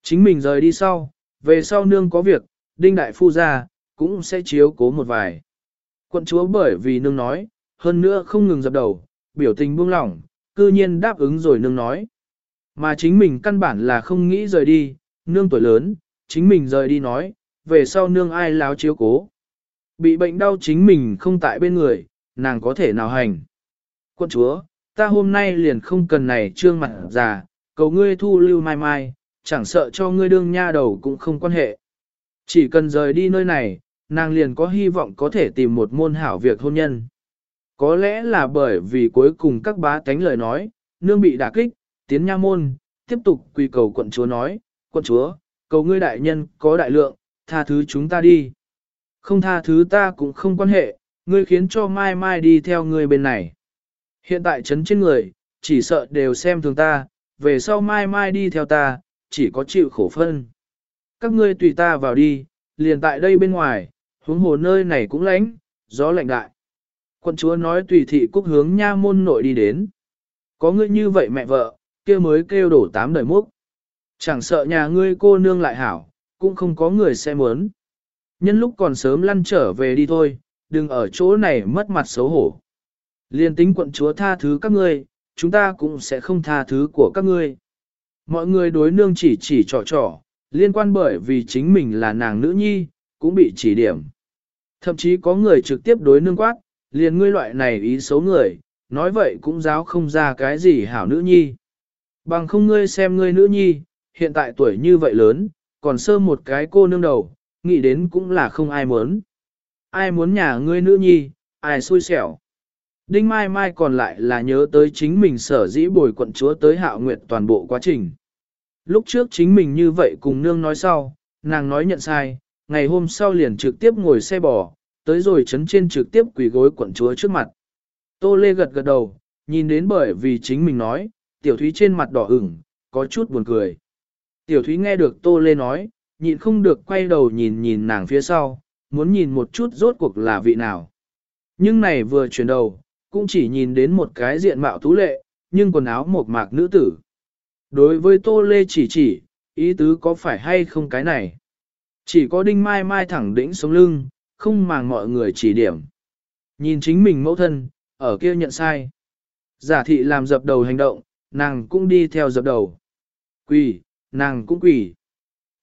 Chính mình rời đi sau, về sau nương có việc, Đinh Đại Phu ra, cũng sẽ chiếu cố một vài. Quận chúa bởi vì nương nói, hơn nữa không ngừng dập đầu, biểu tình buông lỏng, cư nhiên đáp ứng rồi nương nói. Mà chính mình căn bản là không nghĩ rời đi, nương tuổi lớn, chính mình rời đi nói, về sau nương ai láo chiếu cố. Bị bệnh đau chính mình không tại bên người, nàng có thể nào hành. Quân chúa, ta hôm nay liền không cần này trương mặt già, cầu ngươi thu lưu mai mai, chẳng sợ cho ngươi đương nha đầu cũng không quan hệ. Chỉ cần rời đi nơi này, nàng liền có hy vọng có thể tìm một môn hảo việc hôn nhân. Có lẽ là bởi vì cuối cùng các bá tánh lời nói, nương bị đả kích, tiến nha môn, tiếp tục quy cầu quận chúa nói, quân chúa, cầu ngươi đại nhân có đại lượng, tha thứ chúng ta đi. Không tha thứ ta cũng không quan hệ, ngươi khiến cho mai mai đi theo ngươi bên này. Hiện tại chấn trên người, chỉ sợ đều xem thường ta, về sau mai mai đi theo ta, chỉ có chịu khổ phân. Các ngươi tùy ta vào đi, liền tại đây bên ngoài, huống hồ nơi này cũng lạnh, gió lạnh đại. quân chúa nói tùy thị cúc hướng nha môn nội đi đến. Có ngươi như vậy mẹ vợ, kia mới kêu đổ tám đời múc. Chẳng sợ nhà ngươi cô nương lại hảo, cũng không có người sẽ muốn. Nhân lúc còn sớm lăn trở về đi thôi, đừng ở chỗ này mất mặt xấu hổ. Liên tính quận chúa tha thứ các ngươi, chúng ta cũng sẽ không tha thứ của các ngươi. Mọi người đối nương chỉ chỉ trò trò, liên quan bởi vì chính mình là nàng nữ nhi, cũng bị chỉ điểm. Thậm chí có người trực tiếp đối nương quát, liền ngươi loại này ý xấu người, nói vậy cũng giáo không ra cái gì hảo nữ nhi. Bằng không ngươi xem ngươi nữ nhi, hiện tại tuổi như vậy lớn, còn sơ một cái cô nương đầu, nghĩ đến cũng là không ai muốn. Ai muốn nhà ngươi nữ nhi, ai xui xẻo. Đinh Mai Mai còn lại là nhớ tới chính mình sở dĩ bồi quận chúa tới hạo nguyệt toàn bộ quá trình. Lúc trước chính mình như vậy cùng nương nói sau, nàng nói nhận sai, ngày hôm sau liền trực tiếp ngồi xe bò, tới rồi chấn trên trực tiếp quỳ gối quận chúa trước mặt. Tô Lê gật gật đầu, nhìn đến bởi vì chính mình nói, tiểu thúy trên mặt đỏ ửng, có chút buồn cười. Tiểu thúy nghe được Tô Lê nói, nhịn không được quay đầu nhìn nhìn nàng phía sau, muốn nhìn một chút rốt cuộc là vị nào. Nhưng này vừa chuyển đầu, cũng chỉ nhìn đến một cái diện mạo tú lệ, nhưng quần áo một mạc nữ tử. Đối với Tô Lê chỉ chỉ, ý tứ có phải hay không cái này. Chỉ có đinh mai mai thẳng đỉnh sống lưng, không màng mọi người chỉ điểm. Nhìn chính mình mẫu thân, ở kia nhận sai. Giả thị làm dập đầu hành động, nàng cũng đi theo dập đầu. Quỳ, nàng cũng quỳ.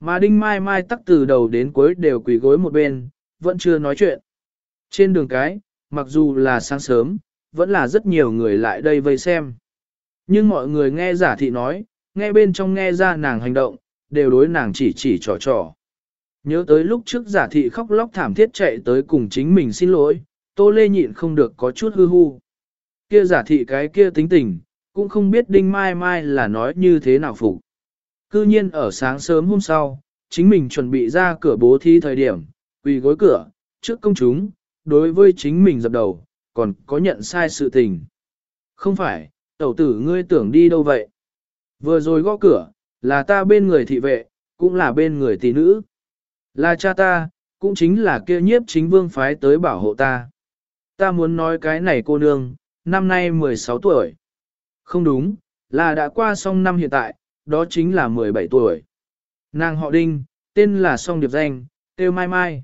Mà đinh mai mai tắc từ đầu đến cuối đều quỳ gối một bên, vẫn chưa nói chuyện. Trên đường cái, mặc dù là sáng sớm, vẫn là rất nhiều người lại đây vây xem. Nhưng mọi người nghe giả thị nói, nghe bên trong nghe ra nàng hành động, đều đối nàng chỉ chỉ trò trò. Nhớ tới lúc trước giả thị khóc lóc thảm thiết chạy tới cùng chính mình xin lỗi, tô lê nhịn không được có chút hư hư. Kia giả thị cái kia tính tình, cũng không biết đinh mai mai là nói như thế nào phục. Cư nhiên ở sáng sớm hôm sau, chính mình chuẩn bị ra cửa bố thí thời điểm, quỳ gối cửa, trước công chúng, đối với chính mình dập đầu, còn có nhận sai sự tình. Không phải, tẩu tử ngươi tưởng đi đâu vậy? Vừa rồi gõ cửa, là ta bên người thị vệ, cũng là bên người tỷ nữ. Là cha ta, cũng chính là kia nhiếp chính vương phái tới bảo hộ ta. Ta muốn nói cái này cô nương, năm nay 16 tuổi. Không đúng, là đã qua xong năm hiện tại, đó chính là 17 tuổi. Nàng họ Đinh, tên là song điệp danh, kêu Mai Mai.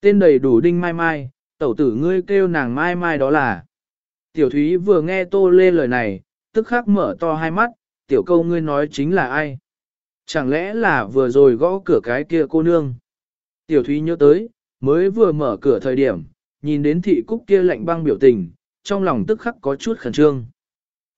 Tên đầy đủ Đinh Mai Mai, tẩu tử ngươi kêu nàng Mai Mai đó là. Tiểu Thúy vừa nghe Tô Lê lời này, tức khắc mở to hai mắt, tiểu câu ngươi nói chính là ai? Chẳng lẽ là vừa rồi gõ cửa cái kia cô nương? Tiểu Thúy nhớ tới, mới vừa mở cửa thời điểm, nhìn đến thị cúc kia lạnh băng biểu tình, trong lòng tức khắc có chút khẩn trương.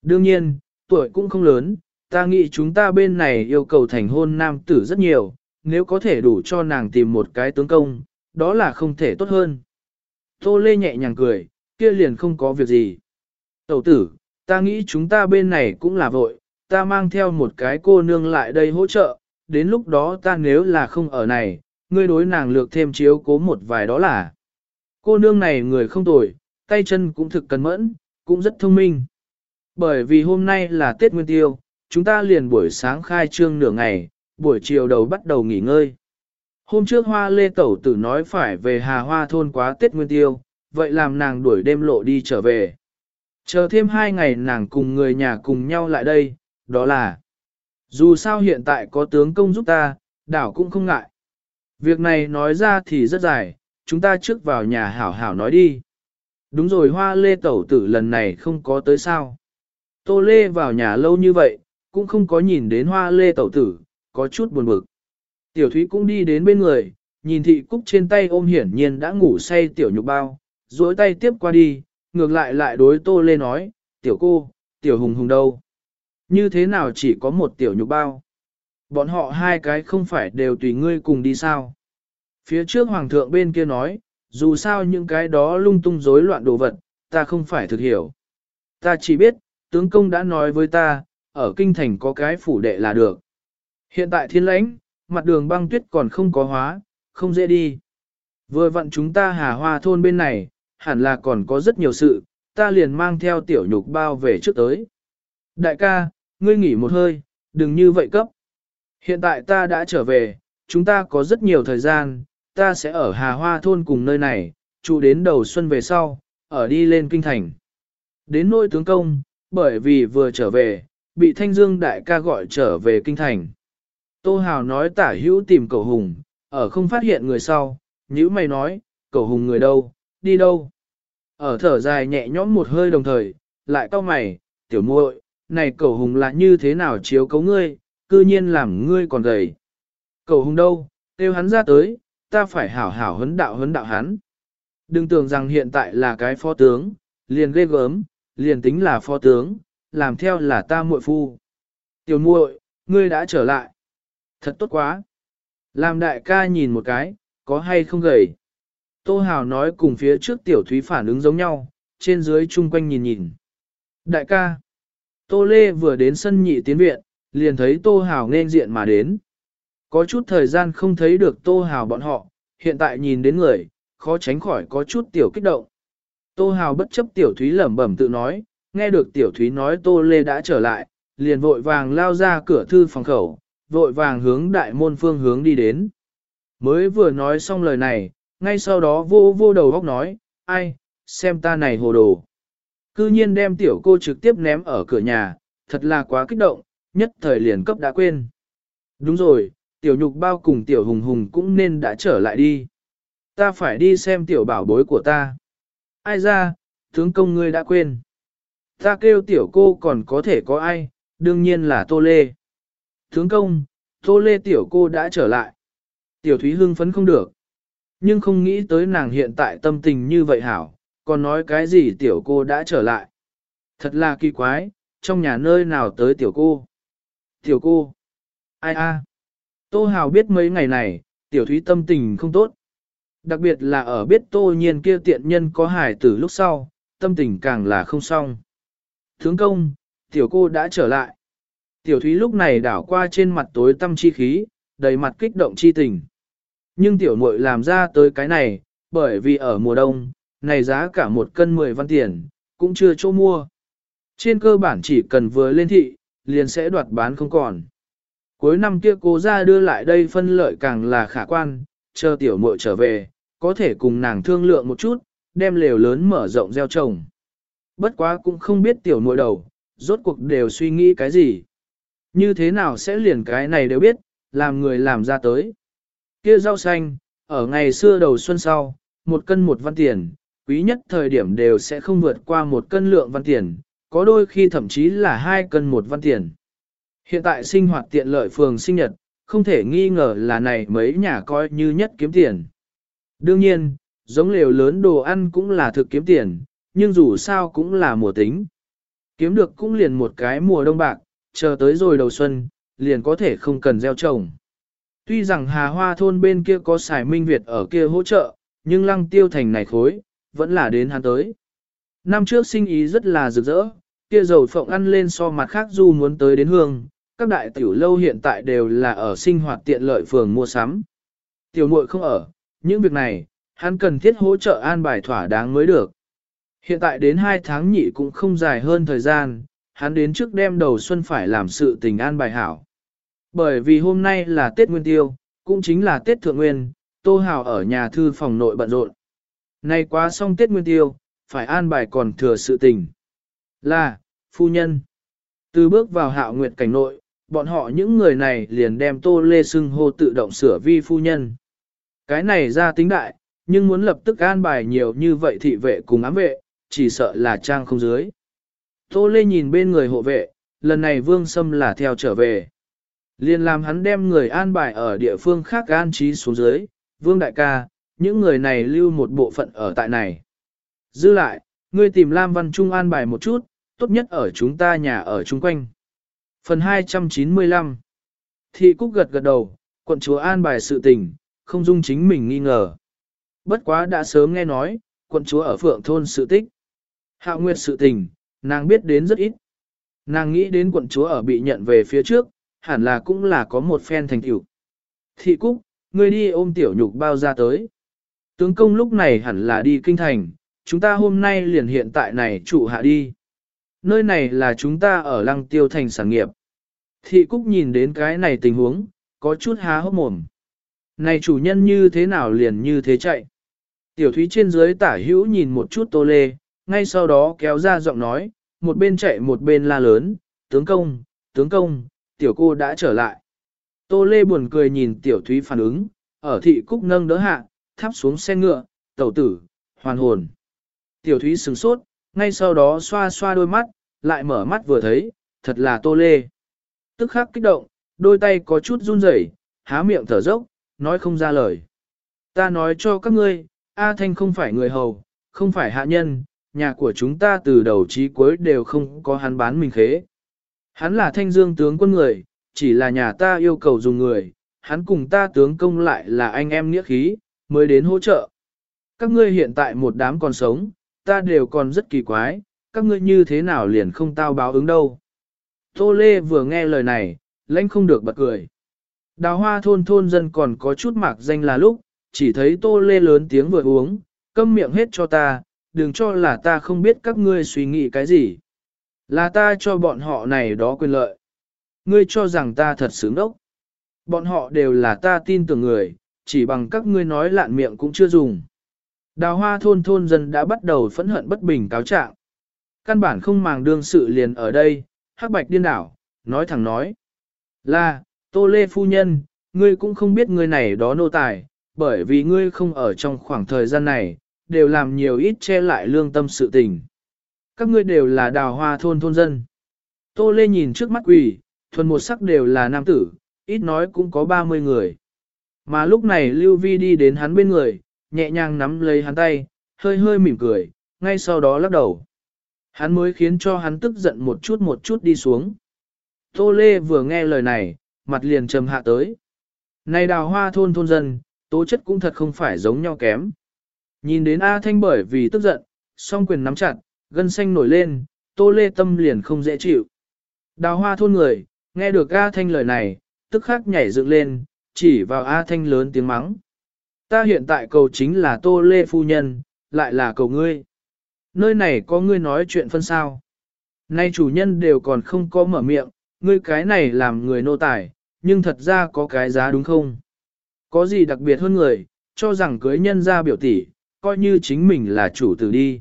Đương nhiên, tuổi cũng không lớn, ta nghĩ chúng ta bên này yêu cầu thành hôn nam tử rất nhiều, nếu có thể đủ cho nàng tìm một cái tướng công, đó là không thể tốt hơn. Tô Lê nhẹ nhàng cười, kia liền không có việc gì. Tẩu tử, ta nghĩ chúng ta bên này cũng là vội, ta mang theo một cái cô nương lại đây hỗ trợ, đến lúc đó ta nếu là không ở này, ngươi đối nàng lược thêm chiếu cố một vài đó là. Cô nương này người không tồi, tay chân cũng thực cần mẫn, cũng rất thông minh. Bởi vì hôm nay là Tết Nguyên Tiêu, chúng ta liền buổi sáng khai trương nửa ngày, buổi chiều đầu bắt đầu nghỉ ngơi. Hôm trước hoa lê tẩu tử nói phải về hà hoa thôn quá Tết Nguyên Tiêu, vậy làm nàng đuổi đêm lộ đi trở về. Chờ thêm hai ngày nàng cùng người nhà cùng nhau lại đây, đó là Dù sao hiện tại có tướng công giúp ta, đảo cũng không ngại. Việc này nói ra thì rất dài, chúng ta trước vào nhà hảo hảo nói đi. Đúng rồi hoa lê tẩu tử lần này không có tới sao. Tô lê vào nhà lâu như vậy, cũng không có nhìn đến hoa lê tẩu tử, có chút buồn bực. Tiểu thúy cũng đi đến bên người, nhìn thị cúc trên tay ôm hiển nhiên đã ngủ say tiểu nhục bao, duỗi tay tiếp qua đi, ngược lại lại đối tô lê nói, tiểu cô, tiểu hùng hùng đâu. Như thế nào chỉ có một tiểu nhục bao? Bọn họ hai cái không phải đều tùy ngươi cùng đi sao? Phía trước hoàng thượng bên kia nói, dù sao những cái đó lung tung rối loạn đồ vật, ta không phải thực hiểu. Ta chỉ biết, tướng công đã nói với ta, ở kinh thành có cái phủ đệ là được. Hiện tại thiên lãnh, mặt đường băng tuyết còn không có hóa, không dễ đi. Vừa vặn chúng ta hà hoa thôn bên này, hẳn là còn có rất nhiều sự, ta liền mang theo tiểu nhục bao về trước tới. Đại ca, ngươi nghỉ một hơi, đừng như vậy cấp. Hiện tại ta đã trở về, chúng ta có rất nhiều thời gian, ta sẽ ở Hà Hoa thôn cùng nơi này, trụ đến đầu xuân về sau, ở đi lên kinh thành. Đến nỗi tướng công, bởi vì vừa trở về, bị Thanh Dương đại ca gọi trở về kinh thành. Tô Hào nói tả hữu tìm cậu hùng, ở không phát hiện người sau, nhữ mày nói, cậu hùng người đâu, đi đâu. Ở thở dài nhẹ nhõm một hơi đồng thời, lại cau mày, tiểu muội, này cậu hùng là như thế nào chiếu cấu ngươi, cư nhiên làm ngươi còn gầy. Cậu hùng đâu, kêu hắn ra tới, ta phải hảo hảo huấn đạo huấn đạo hắn. Đừng tưởng rằng hiện tại là cái phó tướng, liền ghê gớm, liền tính là phó tướng, làm theo là ta muội phu. Tiểu muội, ngươi đã trở lại. Thật tốt quá. Làm đại ca nhìn một cái, có hay không gầy. Tô Hào nói cùng phía trước tiểu thúy phản ứng giống nhau, trên dưới chung quanh nhìn nhìn. Đại ca. Tô Lê vừa đến sân nhị tiến viện, liền thấy Tô Hào nên diện mà đến. Có chút thời gian không thấy được Tô Hào bọn họ, hiện tại nhìn đến người, khó tránh khỏi có chút tiểu kích động. Tô Hào bất chấp tiểu thúy lẩm bẩm tự nói, nghe được tiểu thúy nói Tô Lê đã trở lại, liền vội vàng lao ra cửa thư phòng khẩu, vội vàng hướng đại môn phương hướng đi đến. Mới vừa nói xong lời này, ngay sau đó vô vô đầu góc nói, ai, xem ta này hồ đồ. Cư nhiên đem tiểu cô trực tiếp ném ở cửa nhà, thật là quá kích động, nhất thời liền cấp đã quên. Đúng rồi, tiểu nhục bao cùng tiểu hùng hùng cũng nên đã trở lại đi. Ta phải đi xem tiểu bảo bối của ta. Ai ra, tướng công ngươi đã quên. Ta kêu tiểu cô còn có thể có ai, đương nhiên là Tô Lê. Tướng công, Tô Lê tiểu cô đã trở lại. Tiểu Thúy hưng phấn không được. Nhưng không nghĩ tới nàng hiện tại tâm tình như vậy hảo, còn nói cái gì tiểu cô đã trở lại. Thật là kỳ quái, trong nhà nơi nào tới tiểu cô. Tiểu cô. Ai a? Tô Hào biết mấy ngày này, tiểu thúy tâm tình không tốt. Đặc biệt là ở biết tô nhiên kia tiện nhân có hài tử lúc sau, tâm tình càng là không xong. Thướng công, tiểu cô đã trở lại. Tiểu thúy lúc này đảo qua trên mặt tối tâm chi khí, đầy mặt kích động chi tình. Nhưng tiểu muội làm ra tới cái này, bởi vì ở mùa đông, này giá cả một cân 10 văn tiền, cũng chưa chỗ mua. Trên cơ bản chỉ cần vừa lên thị, liền sẽ đoạt bán không còn. Cuối năm kia cô ra đưa lại đây phân lợi càng là khả quan, chờ tiểu muội trở về, có thể cùng nàng thương lượng một chút, đem lều lớn mở rộng gieo trồng. Bất quá cũng không biết tiểu muội đầu, rốt cuộc đều suy nghĩ cái gì. Như thế nào sẽ liền cái này đều biết, làm người làm ra tới. Kia rau xanh, ở ngày xưa đầu xuân sau, một cân một văn tiền, quý nhất thời điểm đều sẽ không vượt qua một cân lượng văn tiền, có đôi khi thậm chí là hai cân một văn tiền. Hiện tại sinh hoạt tiện lợi phường sinh nhật, không thể nghi ngờ là này mấy nhà coi như nhất kiếm tiền. Đương nhiên, giống lều lớn đồ ăn cũng là thực kiếm tiền, nhưng dù sao cũng là mùa tính. Kiếm được cũng liền một cái mùa đông bạc, chờ tới rồi đầu xuân, liền có thể không cần gieo trồng. Tuy rằng Hà Hoa thôn bên kia có xài minh Việt ở kia hỗ trợ, nhưng lăng tiêu thành này khối, vẫn là đến hắn tới. Năm trước sinh ý rất là rực rỡ, kia dầu phộng ăn lên so mặt khác du muốn tới đến hương, các đại tiểu lâu hiện tại đều là ở sinh hoạt tiện lợi phường mua sắm. Tiểu muội không ở, những việc này, hắn cần thiết hỗ trợ an bài thỏa đáng mới được. Hiện tại đến 2 tháng nhị cũng không dài hơn thời gian, hắn đến trước đêm đầu xuân phải làm sự tình an bài hảo. Bởi vì hôm nay là Tết Nguyên Tiêu, cũng chính là Tết Thượng Nguyên, Tô Hào ở nhà thư phòng nội bận rộn. Nay quá xong Tết Nguyên Tiêu, phải an bài còn thừa sự tình. Là, phu nhân. Từ bước vào hạo nguyệt cảnh nội, bọn họ những người này liền đem Tô Lê Sưng hô tự động sửa vi phu nhân. Cái này ra tính đại, nhưng muốn lập tức an bài nhiều như vậy thị vệ cùng ám vệ, chỉ sợ là trang không dưới. Tô Lê nhìn bên người hộ vệ, lần này Vương Sâm là theo trở về. Liên làm hắn đem người an bài ở địa phương khác an trí xuống dưới, Vương Đại ca, những người này lưu một bộ phận ở tại này. Dư lại, ngươi tìm Lam Văn Trung an bài một chút, tốt nhất ở chúng ta nhà ở chung quanh. Phần 295 Thị Cúc gật gật đầu, quận chúa an bài sự tình, không dung chính mình nghi ngờ. Bất quá đã sớm nghe nói, quận chúa ở phượng thôn sự tích. Hạo Nguyệt sự tình, nàng biết đến rất ít. Nàng nghĩ đến quận chúa ở bị nhận về phía trước, hẳn là cũng là có một phen thành tiểu. Thị Cúc, ngươi đi ôm tiểu nhục bao ra tới. Tướng công lúc này hẳn là đi kinh thành, chúng ta hôm nay liền hiện tại này trụ hạ đi. Nơi này là chúng ta ở lăng tiêu thành sản nghiệp. Thị Cúc nhìn đến cái này tình huống, có chút há hốc mồm. Này chủ nhân như thế nào liền như thế chạy. Tiểu thúy trên dưới tả hữu nhìn một chút tô lê, ngay sau đó kéo ra giọng nói, một bên chạy một bên la lớn, tướng công, tướng công, tiểu cô đã trở lại. Tô lê buồn cười nhìn tiểu thúy phản ứng, ở thị cúc nâng đỡ hạ, thắp xuống xe ngựa, tẩu tử, hoàn hồn. Tiểu thúy sừng sốt, ngay sau đó xoa xoa đôi mắt, lại mở mắt vừa thấy, thật là tô lê. Tức khắc kích động, đôi tay có chút run rẩy, há miệng thở dốc, nói không ra lời. Ta nói cho các ngươi, A Thanh không phải người hầu, không phải hạ nhân, nhà của chúng ta từ đầu chí cuối đều không có hắn bán mình khế. Hắn là thanh dương tướng quân người, chỉ là nhà ta yêu cầu dùng người, hắn cùng ta tướng công lại là anh em nghĩa khí, mới đến hỗ trợ. Các ngươi hiện tại một đám còn sống, ta đều còn rất kỳ quái, các ngươi như thế nào liền không tao báo ứng đâu. Tô Lê vừa nghe lời này, lãnh không được bật cười. Đào hoa thôn thôn dân còn có chút mạc danh là lúc, chỉ thấy Tô Lê lớn tiếng vừa uống, câm miệng hết cho ta, đừng cho là ta không biết các ngươi suy nghĩ cái gì. Là ta cho bọn họ này đó quyền lợi. Ngươi cho rằng ta thật sướng đốc. Bọn họ đều là ta tin tưởng người, chỉ bằng các ngươi nói lạn miệng cũng chưa dùng. Đào hoa thôn thôn dân đã bắt đầu phẫn hận bất bình cáo trạng. Căn bản không màng đương sự liền ở đây, hắc bạch điên đảo, nói thẳng nói. Là, Tô Lê Phu Nhân, ngươi cũng không biết ngươi này đó nô tài, bởi vì ngươi không ở trong khoảng thời gian này, đều làm nhiều ít che lại lương tâm sự tình. Các ngươi đều là đào hoa thôn thôn dân. Tô Lê nhìn trước mắt quỷ, thuần một sắc đều là nam tử, ít nói cũng có 30 người. Mà lúc này Lưu Vi đi đến hắn bên người, nhẹ nhàng nắm lấy hắn tay, hơi hơi mỉm cười, ngay sau đó lắc đầu. Hắn mới khiến cho hắn tức giận một chút một chút đi xuống. Tô Lê vừa nghe lời này, mặt liền trầm hạ tới. Này đào hoa thôn thôn dân, tố chất cũng thật không phải giống nhau kém. Nhìn đến A Thanh bởi vì tức giận, song quyền nắm chặt, gân xanh nổi lên, Tô Lê tâm liền không dễ chịu. Đào hoa thôn người, nghe được A Thanh lời này, tức khắc nhảy dựng lên, chỉ vào A Thanh lớn tiếng mắng. Ta hiện tại cầu chính là Tô Lê Phu Nhân, lại là cầu ngươi. Nơi này có ngươi nói chuyện phân sao. Nay chủ nhân đều còn không có mở miệng, ngươi cái này làm người nô tài, nhưng thật ra có cái giá đúng không? Có gì đặc biệt hơn người, cho rằng cưới nhân ra biểu tỷ, coi như chính mình là chủ tử đi.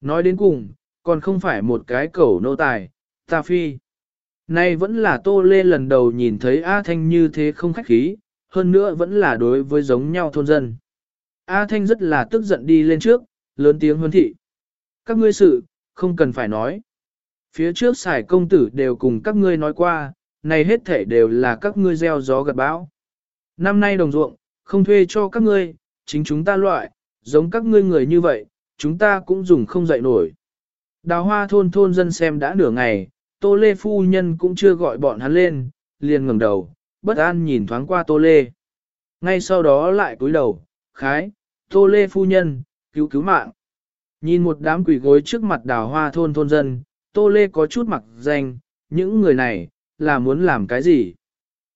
Nói đến cùng, còn không phải một cái cẩu nô tài, ta phi. Nay vẫn là Tô Lê lần đầu nhìn thấy A Thanh như thế không khách khí, hơn nữa vẫn là đối với giống nhau thôn dân. A Thanh rất là tức giận đi lên trước, lớn tiếng huấn thị. Các ngươi sự, không cần phải nói. Phía trước xài công tử đều cùng các ngươi nói qua, này hết thể đều là các ngươi gieo gió gặt bão. Năm nay đồng ruộng, không thuê cho các ngươi, chính chúng ta loại, giống các ngươi người như vậy, chúng ta cũng dùng không dậy nổi. Đào hoa thôn thôn dân xem đã nửa ngày, Tô Lê phu nhân cũng chưa gọi bọn hắn lên, liền ngẩng đầu, bất an nhìn thoáng qua Tô Lê. Ngay sau đó lại cúi đầu, khái, Tô Lê phu nhân, cứu cứu mạng. Nhìn một đám quỷ gối trước mặt đào hoa thôn thôn dân, Tô Lê có chút mặc danh, những người này, là muốn làm cái gì?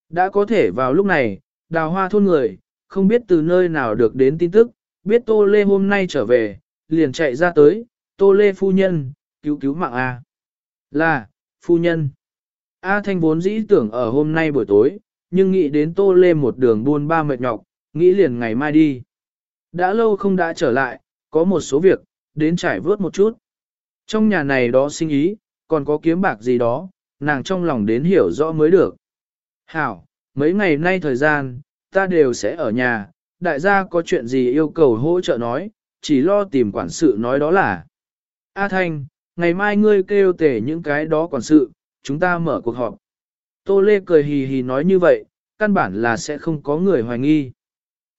Đã có thể vào lúc này, đào hoa thôn người, không biết từ nơi nào được đến tin tức, biết Tô Lê hôm nay trở về, liền chạy ra tới, Tô Lê phu nhân, cứu cứu mạng A. Là, phu nhân. A Thanh vốn dĩ tưởng ở hôm nay buổi tối, nhưng nghĩ đến Tô Lê một đường buôn ba mệt nhọc, nghĩ liền ngày mai đi. Đã lâu không đã trở lại, có một số việc, đến trải vớt một chút. Trong nhà này đó sinh ý, còn có kiếm bạc gì đó, nàng trong lòng đến hiểu rõ mới được. Hảo, mấy ngày nay thời gian, ta đều sẽ ở nhà, đại gia có chuyện gì yêu cầu hỗ trợ nói, chỉ lo tìm quản sự nói đó là. A Thanh, ngày mai ngươi kêu tể những cái đó quản sự, chúng ta mở cuộc họp. Tô Lê cười hì hì nói như vậy, căn bản là sẽ không có người hoài nghi.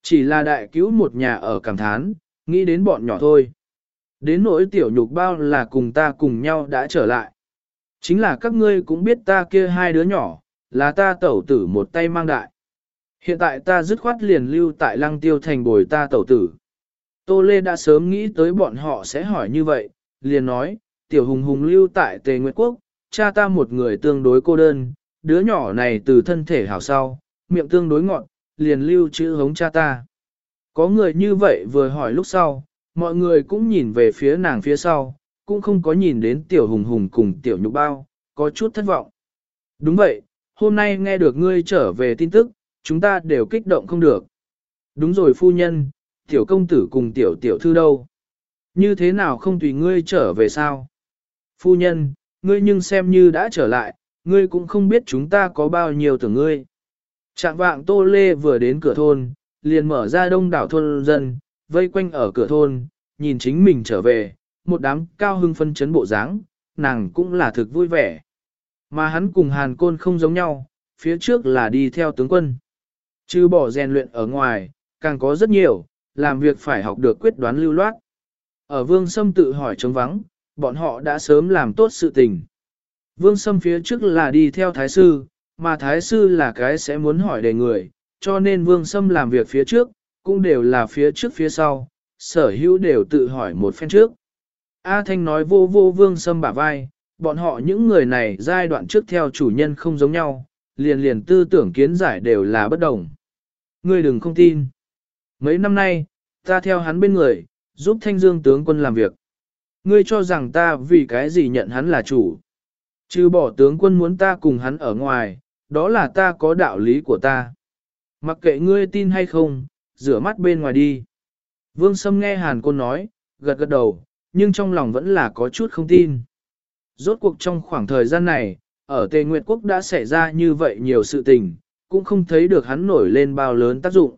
Chỉ là đại cứu một nhà ở cảm thán, nghĩ đến bọn nhỏ thôi. Đến nỗi tiểu nhục bao là cùng ta cùng nhau đã trở lại. Chính là các ngươi cũng biết ta kia hai đứa nhỏ, là ta tẩu tử một tay mang đại. Hiện tại ta dứt khoát liền lưu tại lăng tiêu thành bồi ta tẩu tử. Tô Lê đã sớm nghĩ tới bọn họ sẽ hỏi như vậy, liền nói, tiểu hùng hùng lưu tại Tề Nguyệt Quốc, cha ta một người tương đối cô đơn, đứa nhỏ này từ thân thể hảo sau, miệng tương đối ngọn, liền lưu chữ hống cha ta. Có người như vậy vừa hỏi lúc sau, mọi người cũng nhìn về phía nàng phía sau, cũng không có nhìn đến tiểu hùng hùng cùng tiểu nhục bao, có chút thất vọng. Đúng vậy, hôm nay nghe được ngươi trở về tin tức, chúng ta đều kích động không được. Đúng rồi phu nhân, tiểu công tử cùng tiểu tiểu thư đâu? Như thế nào không tùy ngươi trở về sao? Phu nhân, ngươi nhưng xem như đã trở lại, ngươi cũng không biết chúng ta có bao nhiêu tưởng ngươi. Trạng vạng Tô Lê vừa đến cửa thôn, liền mở ra đông đảo thôn dân, vây quanh ở cửa thôn, nhìn chính mình trở về, một đám cao hưng phân chấn bộ dáng, nàng cũng là thực vui vẻ. Mà hắn cùng Hàn Côn không giống nhau, phía trước là đi theo tướng quân. Chứ bỏ rèn luyện ở ngoài, càng có rất nhiều, làm việc phải học được quyết đoán lưu loát. Ở Vương Sâm tự hỏi trống vắng, bọn họ đã sớm làm tốt sự tình. Vương Sâm phía trước là đi theo Thái Sư, mà Thái Sư là cái sẽ muốn hỏi đề người, cho nên Vương Sâm làm việc phía trước, cũng đều là phía trước phía sau, sở hữu đều tự hỏi một phen trước. A Thanh nói vô vô Vương Sâm bả vai, bọn họ những người này giai đoạn trước theo chủ nhân không giống nhau, liền liền tư tưởng kiến giải đều là bất đồng. Ngươi đừng không tin. Mấy năm nay, ta theo hắn bên người, giúp thanh dương tướng quân làm việc. Ngươi cho rằng ta vì cái gì nhận hắn là chủ. Chứ bỏ tướng quân muốn ta cùng hắn ở ngoài, đó là ta có đạo lý của ta. Mặc kệ ngươi tin hay không, rửa mắt bên ngoài đi. Vương Sâm nghe Hàn Côn nói, gật gật đầu, nhưng trong lòng vẫn là có chút không tin. Rốt cuộc trong khoảng thời gian này, ở Tề Nguyệt Quốc đã xảy ra như vậy nhiều sự tình, cũng không thấy được hắn nổi lên bao lớn tác dụng.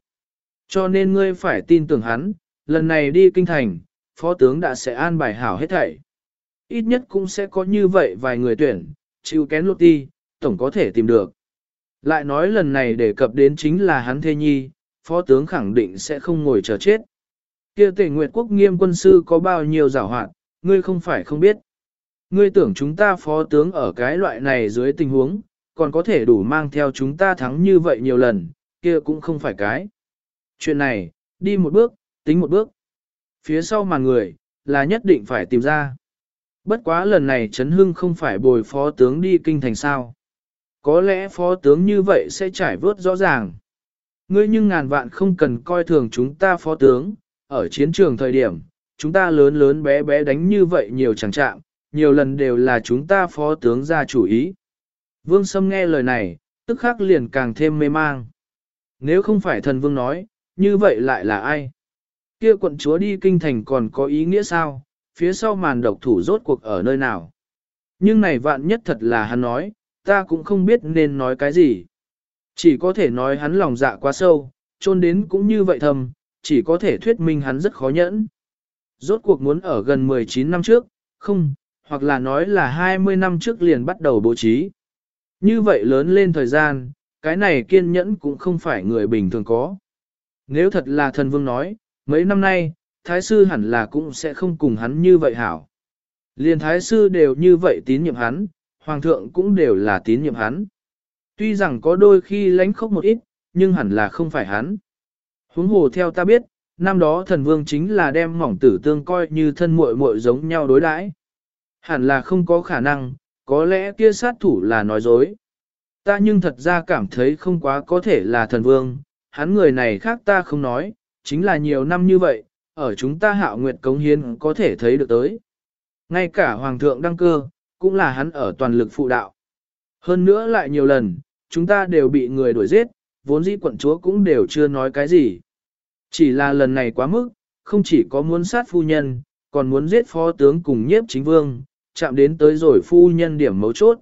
Cho nên ngươi phải tin tưởng hắn, lần này đi kinh thành, phó tướng đã sẽ an bài hảo hết thảy. Ít nhất cũng sẽ có như vậy vài người tuyển, chịu kén lột đi, tổng có thể tìm được. Lại nói lần này đề cập đến chính là hắn thê nhi, phó tướng khẳng định sẽ không ngồi chờ chết. Kia tề nguyệt quốc nghiêm quân sư có bao nhiêu giảo hoạt, ngươi không phải không biết. Ngươi tưởng chúng ta phó tướng ở cái loại này dưới tình huống, còn có thể đủ mang theo chúng ta thắng như vậy nhiều lần, kia cũng không phải cái. Chuyện này, đi một bước, tính một bước. Phía sau mà người, là nhất định phải tìm ra. Bất quá lần này Trấn Hưng không phải bồi phó tướng đi kinh thành sao. Có lẽ phó tướng như vậy sẽ trải vớt rõ ràng. Ngươi nhưng ngàn vạn không cần coi thường chúng ta phó tướng, ở chiến trường thời điểm, chúng ta lớn lớn bé bé đánh như vậy nhiều chẳng chạm, nhiều lần đều là chúng ta phó tướng ra chủ ý. Vương Sâm nghe lời này, tức khắc liền càng thêm mê mang. Nếu không phải thần vương nói, như vậy lại là ai? Kia quận chúa đi kinh thành còn có ý nghĩa sao? Phía sau màn độc thủ rốt cuộc ở nơi nào? Nhưng này vạn nhất thật là hắn nói, ta cũng không biết nên nói cái gì. Chỉ có thể nói hắn lòng dạ quá sâu, trôn đến cũng như vậy thầm, chỉ có thể thuyết minh hắn rất khó nhẫn. Rốt cuộc muốn ở gần 19 năm trước, không, hoặc là nói là 20 năm trước liền bắt đầu bố trí. Như vậy lớn lên thời gian, cái này kiên nhẫn cũng không phải người bình thường có. Nếu thật là thần vương nói, mấy năm nay, thái sư hẳn là cũng sẽ không cùng hắn như vậy hảo. Liền thái sư đều như vậy tín nhiệm hắn, hoàng thượng cũng đều là tín nhiệm hắn. Tuy rằng có đôi khi lánh khóc một ít, nhưng hẳn là không phải hắn. Huống hồ theo ta biết, năm đó thần vương chính là đem mỏng tử tương coi như thân muội muội giống nhau đối đãi. Hẳn là không có khả năng, có lẽ kia sát thủ là nói dối. Ta nhưng thật ra cảm thấy không quá có thể là thần vương, hắn người này khác ta không nói, chính là nhiều năm như vậy, ở chúng ta hạo nguyệt cống hiến có thể thấy được tới. Ngay cả hoàng thượng đăng cơ, cũng là hắn ở toàn lực phụ đạo. Hơn nữa lại nhiều lần, chúng ta đều bị người đuổi giết, vốn dĩ quận chúa cũng đều chưa nói cái gì. Chỉ là lần này quá mức, không chỉ có muốn sát phu nhân, còn muốn giết phó tướng cùng nhiếp chính vương, chạm đến tới rồi phu nhân điểm mấu chốt.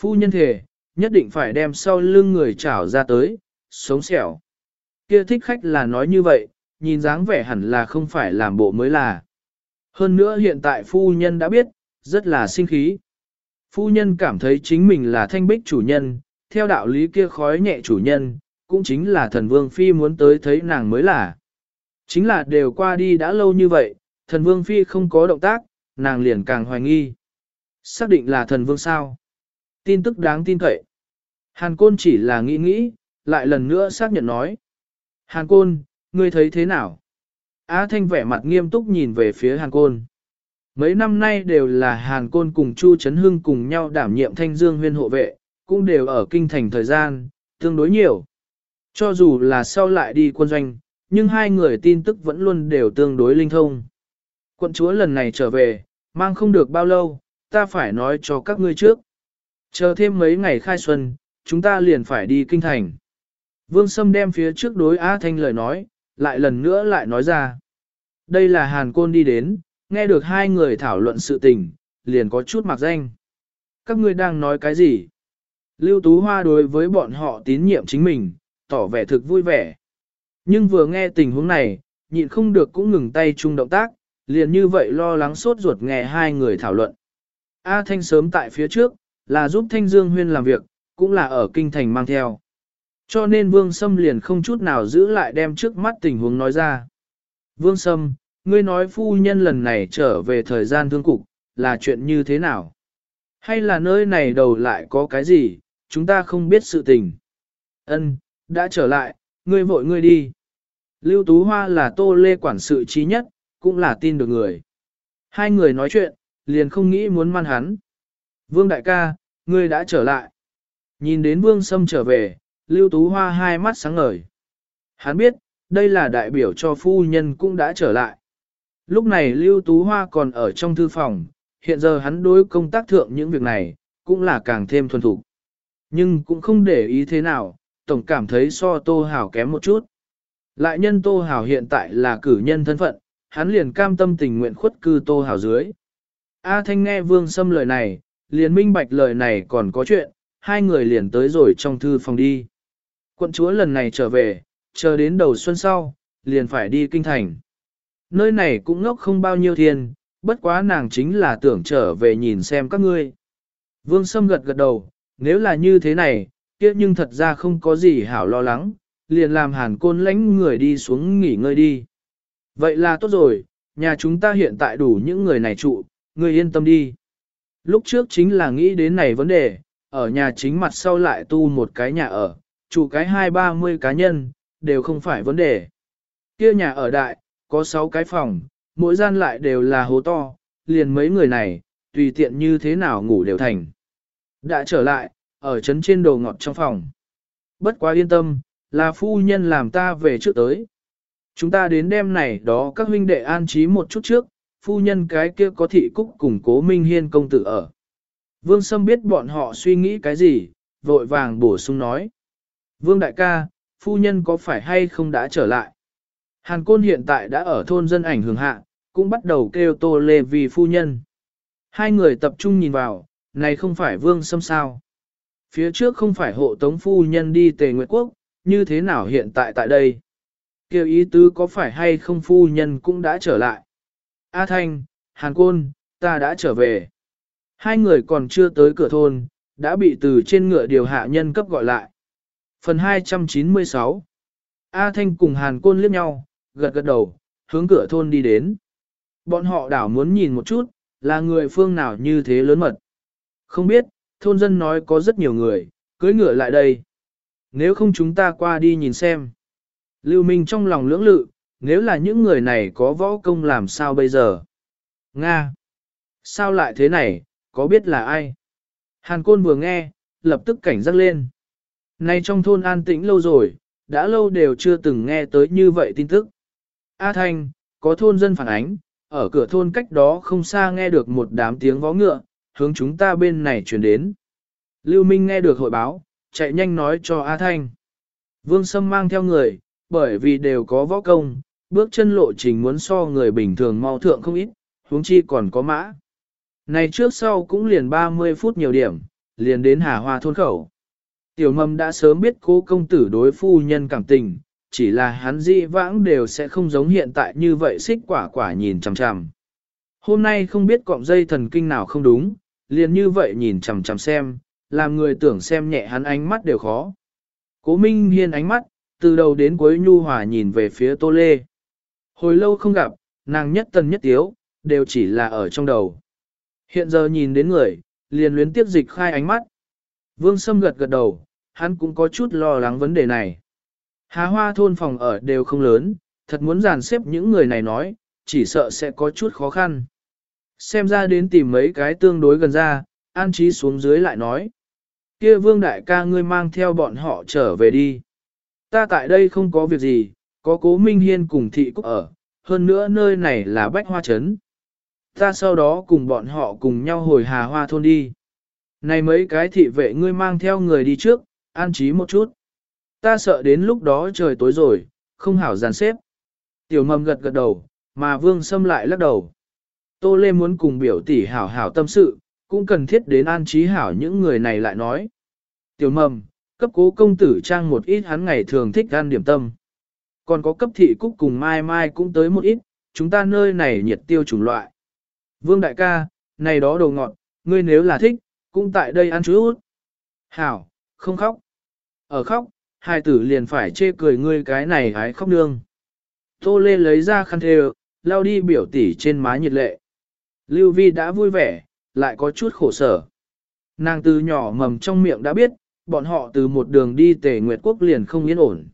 Phu nhân thể, nhất định phải đem sau lưng người trảo ra tới, sống sẹo Kia thích khách là nói như vậy, nhìn dáng vẻ hẳn là không phải làm bộ mới là. Hơn nữa hiện tại phu nhân đã biết, rất là sinh khí. Phu nhân cảm thấy chính mình là thanh bích chủ nhân, theo đạo lý kia khói nhẹ chủ nhân, cũng chính là thần vương phi muốn tới thấy nàng mới là. Chính là đều qua đi đã lâu như vậy, thần vương phi không có động tác, nàng liền càng hoài nghi. Xác định là thần vương sao? Tin tức đáng tin cậy. Hàn Côn chỉ là nghĩ nghĩ, lại lần nữa xác nhận nói. Hàn Côn, ngươi thấy thế nào? Á Thanh vẻ mặt nghiêm túc nhìn về phía Hàn Côn. Mấy năm nay đều là Hàn Côn cùng Chu Trấn Hưng cùng nhau đảm nhiệm thanh dương huyên hộ vệ, cũng đều ở kinh thành thời gian, tương đối nhiều. Cho dù là sau lại đi quân doanh, nhưng hai người tin tức vẫn luôn đều tương đối linh thông. Quận chúa lần này trở về, mang không được bao lâu, ta phải nói cho các ngươi trước. Chờ thêm mấy ngày khai xuân, chúng ta liền phải đi kinh thành. Vương Sâm đem phía trước đối Á Thanh lời nói, lại lần nữa lại nói ra. Đây là Hàn Côn đi đến, nghe được hai người thảo luận sự tình, liền có chút mặc danh. Các ngươi đang nói cái gì? Lưu Tú Hoa đối với bọn họ tín nhiệm chính mình, tỏ vẻ thực vui vẻ. Nhưng vừa nghe tình huống này, nhịn không được cũng ngừng tay chung động tác, liền như vậy lo lắng sốt ruột nghe hai người thảo luận. A Thanh sớm tại phía trước, là giúp Thanh Dương Huyên làm việc, cũng là ở kinh thành mang theo. Cho nên Vương Sâm liền không chút nào giữ lại đem trước mắt tình huống nói ra. Vương Sâm, ngươi nói phu nhân lần này trở về thời gian thương cục, là chuyện như thế nào? Hay là nơi này đầu lại có cái gì, chúng ta không biết sự tình? Ân, đã trở lại, ngươi vội ngươi đi. Lưu Tú Hoa là tô lê quản sự trí nhất, cũng là tin được người. Hai người nói chuyện, liền không nghĩ muốn man hắn. Vương đại ca, ngươi đã trở lại. Nhìn đến Vương Sâm trở về, Lưu Tú Hoa hai mắt sáng ngời. Hắn biết, đây là đại biểu cho phu nhân cũng đã trở lại. Lúc này Lưu Tú Hoa còn ở trong thư phòng, hiện giờ hắn đối công tác thượng những việc này, cũng là càng thêm thuần thục. Nhưng cũng không để ý thế nào, tổng cảm thấy so Tô Hảo kém một chút. Lại nhân Tô Hảo hiện tại là cử nhân thân phận, hắn liền cam tâm tình nguyện khuất cư Tô Hảo dưới. A Thanh nghe Vương Sâm lời này, liền minh bạch lời này còn có chuyện, hai người liền tới rồi trong thư phòng đi. Quận chúa lần này trở về, chờ đến đầu xuân sau, liền phải đi kinh thành. Nơi này cũng ngốc không bao nhiêu thiên, bất quá nàng chính là tưởng trở về nhìn xem các ngươi. Vương Sâm gật gật đầu, nếu là như thế này, kia nhưng thật ra không có gì hảo lo lắng, liền làm hàn côn lãnh người đi xuống nghỉ ngơi đi. Vậy là tốt rồi, nhà chúng ta hiện tại đủ những người này trụ, người yên tâm đi. Lúc trước chính là nghĩ đến này vấn đề, ở nhà chính mặt sau lại tu một cái nhà ở, trụ cái hai ba mươi cá nhân, đều không phải vấn đề. Kia nhà ở đại, có sáu cái phòng, mỗi gian lại đều là hố to, liền mấy người này, tùy tiện như thế nào ngủ đều thành. Đã trở lại, ở trấn trên đồ ngọt trong phòng. Bất quá yên tâm, là phu nhân làm ta về trước tới. Chúng ta đến đêm này đó các huynh đệ an trí một chút trước, phu nhân cái kia có thị cúc cùng cố minh hiên công tử ở. Vương Sâm biết bọn họ suy nghĩ cái gì, vội vàng bổ sung nói. Vương đại ca, phu nhân có phải hay không đã trở lại? Hàn Côn hiện tại đã ở thôn dân ảnh hưởng hạ, cũng bắt đầu kêu Tô Lê vì phu nhân. Hai người tập trung nhìn vào, này không phải Vương Sâm sao? Phía trước không phải hộ tống phu nhân đi tề nguyệt quốc, như thế nào hiện tại tại đây? Kêu ý tứ có phải hay không phu nhân cũng đã trở lại? A Thanh, Hàn Côn, ta đã trở về. Hai người còn chưa tới cửa thôn, đã bị từ trên ngựa điều hạ nhân cấp gọi lại. Phần 296 A Thanh cùng Hàn Côn liếc nhau, gật gật đầu, hướng cửa thôn đi đến. Bọn họ đảo muốn nhìn một chút, là người phương nào như thế lớn mật. Không biết, thôn dân nói có rất nhiều người, cưới ngựa lại đây. Nếu không chúng ta qua đi nhìn xem. Lưu Minh trong lòng lưỡng lự, nếu là những người này có võ công làm sao bây giờ? Nga! Sao lại thế này, có biết là ai? Hàn Côn vừa nghe, lập tức cảnh giác lên. Nay trong thôn an tĩnh lâu rồi, đã lâu đều chưa từng nghe tới như vậy tin tức. A Thanh, có thôn dân phản ánh, ở cửa thôn cách đó không xa nghe được một đám tiếng vó ngựa, hướng chúng ta bên này chuyển đến. Lưu Minh nghe được hội báo, chạy nhanh nói cho A Thanh. Vương Sâm mang theo người, bởi vì đều có võ công, bước chân lộ trình muốn so người bình thường mau thượng không ít, huống chi còn có mã. Này trước sau cũng liền 30 phút nhiều điểm, liền đến Hà Hoa thôn khẩu. Tiểu mầm đã sớm biết cố công tử đối phu nhân cảm tình, chỉ là hắn di vãng đều sẽ không giống hiện tại như vậy xích quả quả nhìn chằm chằm. Hôm nay không biết cọng dây thần kinh nào không đúng, liền như vậy nhìn chằm chằm xem, làm người tưởng xem nhẹ hắn ánh mắt đều khó. Cố Minh Hiên ánh mắt, từ đầu đến cuối nhu hòa nhìn về phía Tô Lê. Hồi lâu không gặp, nàng nhất tần nhất tiếu, đều chỉ là ở trong đầu. Hiện giờ nhìn đến người, liền luyến tiếp dịch khai ánh mắt. Vương Sâm gật gật đầu, hắn cũng có chút lo lắng vấn đề này. Hà hoa thôn phòng ở đều không lớn, thật muốn dàn xếp những người này nói, chỉ sợ sẽ có chút khó khăn. Xem ra đến tìm mấy cái tương đối gần ra, an trí xuống dưới lại nói. kia vương đại ca ngươi mang theo bọn họ trở về đi. Ta tại đây không có việc gì, có cố Minh Hiên cùng thị cúc ở, hơn nữa nơi này là bách hoa trấn. Ta sau đó cùng bọn họ cùng nhau hồi hà hoa thôn đi. Này mấy cái thị vệ ngươi mang theo người đi trước, an trí một chút. Ta sợ đến lúc đó trời tối rồi, không hảo dàn xếp. Tiểu mầm gật gật đầu, mà vương xâm lại lắc đầu. Tô Lê muốn cùng biểu tỷ hảo hảo tâm sự, cũng cần thiết đến an trí hảo những người này lại nói. Tiểu mầm, cấp cố công tử trang một ít hắn ngày thường thích ăn điểm tâm. Còn có cấp thị cúc cùng mai mai cũng tới một ít, chúng ta nơi này nhiệt tiêu chủng loại. Vương đại ca, này đó đồ ngọt, ngươi nếu là thích, cũng tại đây ăn chút. Hảo, không khóc. Ở khóc, hai tử liền phải chê cười ngươi cái này hái khóc nương. Tô Lê lấy ra khăn thề, lao đi biểu tỷ trên má nhiệt lệ. Lưu Vi đã vui vẻ, lại có chút khổ sở. Nàng từ nhỏ mầm trong miệng đã biết, bọn họ từ một đường đi tề nguyệt quốc liền không yên ổn.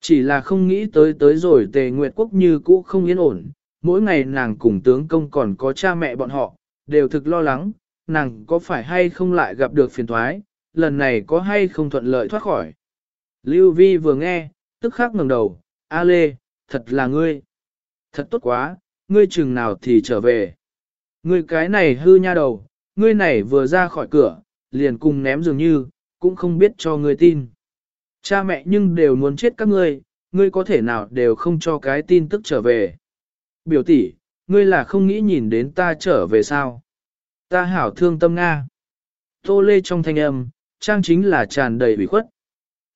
Chỉ là không nghĩ tới tới rồi tề nguyệt quốc như cũ không yên ổn, mỗi ngày nàng cùng tướng công còn có cha mẹ bọn họ, đều thực lo lắng, nàng có phải hay không lại gặp được phiền thoái, lần này có hay không thuận lợi thoát khỏi. Lưu Vi vừa nghe, tức khắc ngẩng đầu, A Lê, thật là ngươi. Thật tốt quá, ngươi chừng nào thì trở về. Ngươi cái này hư nha đầu, ngươi này vừa ra khỏi cửa, liền cùng ném dường như, cũng không biết cho ngươi tin. Cha mẹ nhưng đều muốn chết các ngươi, ngươi có thể nào đều không cho cái tin tức trở về. Biểu tỷ, ngươi là không nghĩ nhìn đến ta trở về sao? Ta hảo thương tâm Nga. Tô lê trong thanh âm, trang chính là tràn đầy bị khuất.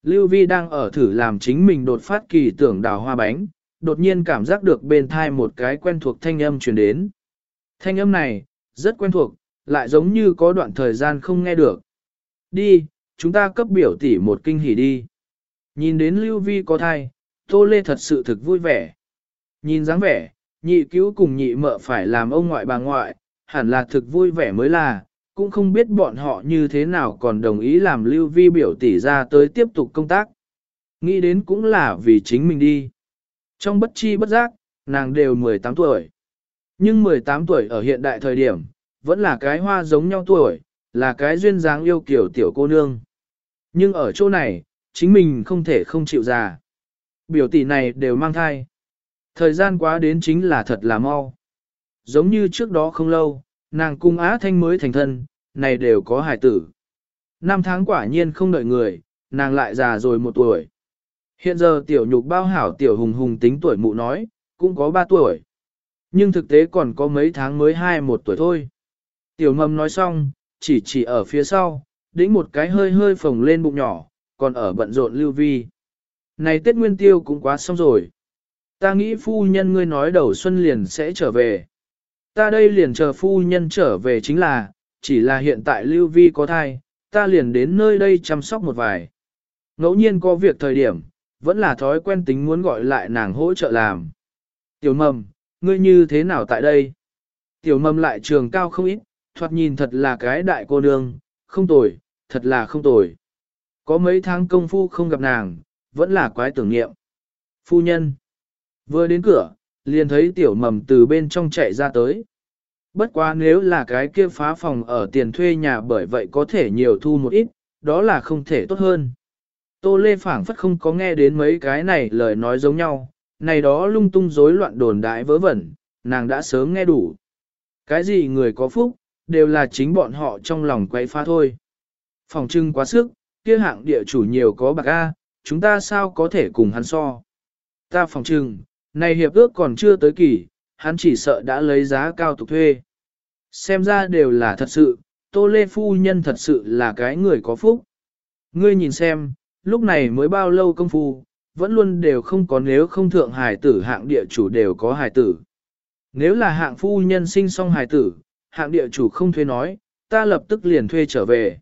Lưu Vi đang ở thử làm chính mình đột phát kỳ tưởng đào hoa bánh, đột nhiên cảm giác được bên thai một cái quen thuộc thanh âm truyền đến. Thanh âm này, rất quen thuộc, lại giống như có đoạn thời gian không nghe được. Đi, chúng ta cấp biểu tỷ một kinh hỉ đi. Nhìn đến Lưu Vi có thai, Tô Lê thật sự thực vui vẻ. Nhìn dáng vẻ, nhị cứu cùng nhị mợ phải làm ông ngoại bà ngoại, hẳn là thực vui vẻ mới là, cũng không biết bọn họ như thế nào còn đồng ý làm Lưu Vi biểu tỷ ra tới tiếp tục công tác. Nghĩ đến cũng là vì chính mình đi. Trong bất chi bất giác, nàng đều 18 tuổi. Nhưng 18 tuổi ở hiện đại thời điểm, vẫn là cái hoa giống nhau tuổi, là cái duyên dáng yêu kiểu tiểu cô nương. Nhưng ở chỗ này, chính mình không thể không chịu già. Biểu tỷ này đều mang thai. Thời gian quá đến chính là thật là mau. Giống như trước đó không lâu, nàng cung Á Thanh mới thành thân, này đều có hài tử. Năm tháng quả nhiên không đợi người, nàng lại già rồi một tuổi. Hiện giờ tiểu nhục bao hảo tiểu hùng hùng tính tuổi mụ nói, cũng có ba tuổi. Nhưng thực tế còn có mấy tháng mới hai một tuổi thôi. Tiểu mầm nói xong, chỉ chỉ ở phía sau, đĩnh một cái hơi hơi phồng lên bụng nhỏ, còn ở bận rộn lưu vi. Này Tết Nguyên Tiêu cũng quá xong rồi. Ta nghĩ phu nhân ngươi nói đầu xuân liền sẽ trở về. Ta đây liền chờ phu nhân trở về chính là, chỉ là hiện tại lưu vi có thai, ta liền đến nơi đây chăm sóc một vài. Ngẫu nhiên có việc thời điểm, vẫn là thói quen tính muốn gọi lại nàng hỗ trợ làm. Tiểu mầm, ngươi như thế nào tại đây? Tiểu mầm lại trường cao không ít, thoạt nhìn thật là cái đại cô nương, không tồi, thật là không tồi. Có mấy tháng công phu không gặp nàng, vẫn là quái tưởng niệm. Phu nhân, vừa đến cửa, liền thấy tiểu mầm từ bên trong chạy ra tới. Bất quá nếu là cái kia phá phòng ở tiền thuê nhà bởi vậy có thể nhiều thu một ít, đó là không thể tốt hơn. Tô Lê phảng phất không có nghe đến mấy cái này lời nói giống nhau, này đó lung tung rối loạn đồn đại vớ vẩn, nàng đã sớm nghe đủ. Cái gì người có phúc, đều là chính bọn họ trong lòng quay phá thôi. Phòng trưng quá sức, kia hạng địa chủ nhiều có bạc A, chúng ta sao có thể cùng hắn so. Ta phòng trưng, này hiệp ước còn chưa tới kỳ, hắn chỉ sợ đã lấy giá cao tục thuê. Xem ra đều là thật sự, Tô Lê Phu Nhân thật sự là cái người có phúc. Ngươi nhìn xem, lúc này mới bao lâu công phu, vẫn luôn đều không có nếu không thượng hài tử hạng địa chủ đều có hài tử. Nếu là hạng phu nhân sinh xong hài tử, hạng địa chủ không thuê nói, ta lập tức liền thuê trở về.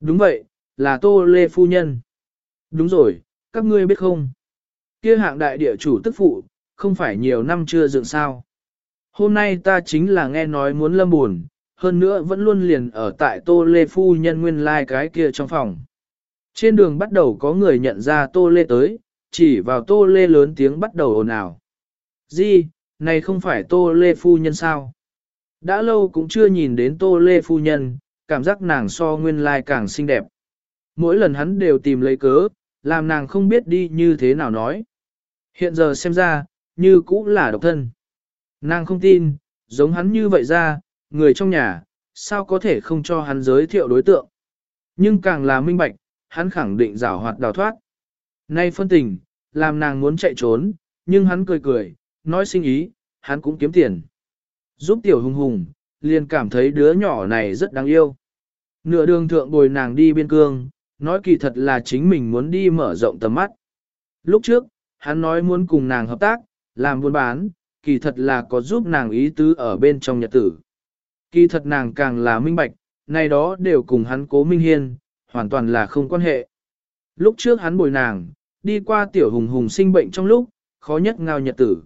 Đúng vậy, là Tô Lê Phu Nhân. Đúng rồi, các ngươi biết không? Kia hạng đại địa chủ tức phụ, không phải nhiều năm chưa dựng sao. Hôm nay ta chính là nghe nói muốn lâm buồn, hơn nữa vẫn luôn liền ở tại Tô Lê Phu Nhân nguyên lai like cái kia trong phòng. Trên đường bắt đầu có người nhận ra Tô Lê tới, chỉ vào Tô Lê lớn tiếng bắt đầu ồn ào. Di, này không phải Tô Lê Phu Nhân sao? Đã lâu cũng chưa nhìn đến Tô Lê Phu Nhân, cảm giác nàng so nguyên lai càng xinh đẹp. Mỗi lần hắn đều tìm lấy cớ, làm nàng không biết đi như thế nào nói. Hiện giờ xem ra, như cũ là độc thân. Nàng không tin, giống hắn như vậy ra, người trong nhà, sao có thể không cho hắn giới thiệu đối tượng. Nhưng càng là minh bạch, hắn khẳng định rảo hoạt đào thoát. Nay phân tình, làm nàng muốn chạy trốn, nhưng hắn cười cười, nói sinh ý, hắn cũng kiếm tiền. Giúp tiểu hùng hùng, liền cảm thấy đứa nhỏ này rất đáng yêu. Nửa đường thượng bồi nàng đi biên cương, nói kỳ thật là chính mình muốn đi mở rộng tầm mắt. Lúc trước, hắn nói muốn cùng nàng hợp tác, làm buôn bán, kỳ thật là có giúp nàng ý tứ ở bên trong nhật tử. Kỳ thật nàng càng là minh bạch, này đó đều cùng hắn cố minh hiên, hoàn toàn là không quan hệ. Lúc trước hắn bồi nàng, đi qua tiểu hùng hùng sinh bệnh trong lúc, khó nhất ngao nhật tử.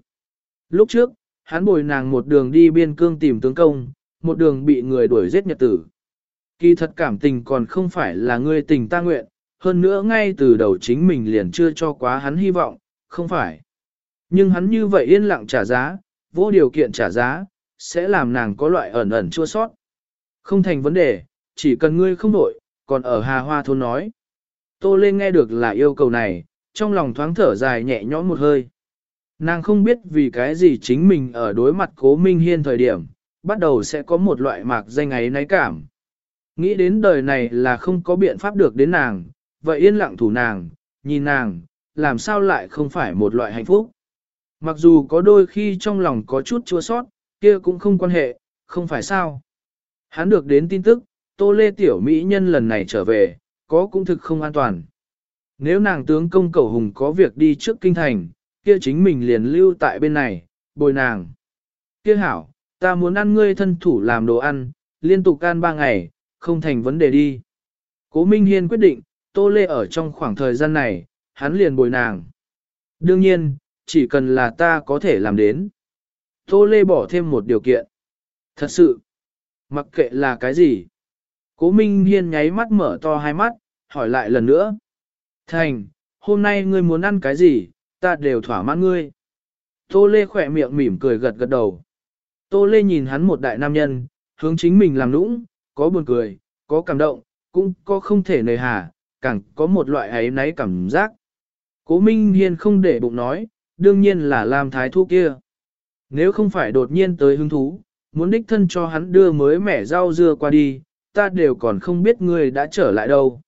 Lúc trước, hắn bồi nàng một đường đi biên cương tìm tướng công, một đường bị người đuổi giết nhật tử. Kỳ thật cảm tình còn không phải là ngươi tình ta nguyện, hơn nữa ngay từ đầu chính mình liền chưa cho quá hắn hy vọng, không phải. Nhưng hắn như vậy yên lặng trả giá, vô điều kiện trả giá, sẽ làm nàng có loại ẩn ẩn chua sót. Không thành vấn đề, chỉ cần ngươi không đổi, còn ở Hà Hoa thôn nói. Tô Lê nghe được là yêu cầu này, trong lòng thoáng thở dài nhẹ nhõm một hơi. Nàng không biết vì cái gì chính mình ở đối mặt cố Minh Hiên thời điểm, bắt đầu sẽ có một loại mạc danh ấy náy cảm. Nghĩ đến đời này là không có biện pháp được đến nàng, vậy yên lặng thủ nàng, nhìn nàng, làm sao lại không phải một loại hạnh phúc. Mặc dù có đôi khi trong lòng có chút chua sót, kia cũng không quan hệ, không phải sao. Hắn được đến tin tức, Tô Lê Tiểu Mỹ Nhân lần này trở về, có cũng thực không an toàn. Nếu nàng tướng công cầu hùng có việc đi trước kinh thành, kia chính mình liền lưu tại bên này, bồi nàng. Kia hảo, ta muốn ăn ngươi thân thủ làm đồ ăn, liên tục ăn ba ngày, không thành vấn đề đi. Cố Minh Hiên quyết định, Tô Lê ở trong khoảng thời gian này, hắn liền bồi nàng. Đương nhiên, chỉ cần là ta có thể làm đến. Tô Lê bỏ thêm một điều kiện. Thật sự, mặc kệ là cái gì. Cố Minh Hiên nháy mắt mở to hai mắt, hỏi lại lần nữa. Thành, hôm nay ngươi muốn ăn cái gì, ta đều thỏa mãn ngươi. Tô Lê khỏe miệng mỉm cười gật gật đầu. Tô Lê nhìn hắn một đại nam nhân, hướng chính mình làm nũng, có buồn cười, có cảm động, cũng có không thể nề hà, càng có một loại ấy náy cảm giác. Cố Minh Hiên không để bụng nói, đương nhiên là làm thái thú kia. Nếu không phải đột nhiên tới hứng thú, muốn đích thân cho hắn đưa mới mẻ rau dưa qua đi, ta đều còn không biết ngươi đã trở lại đâu.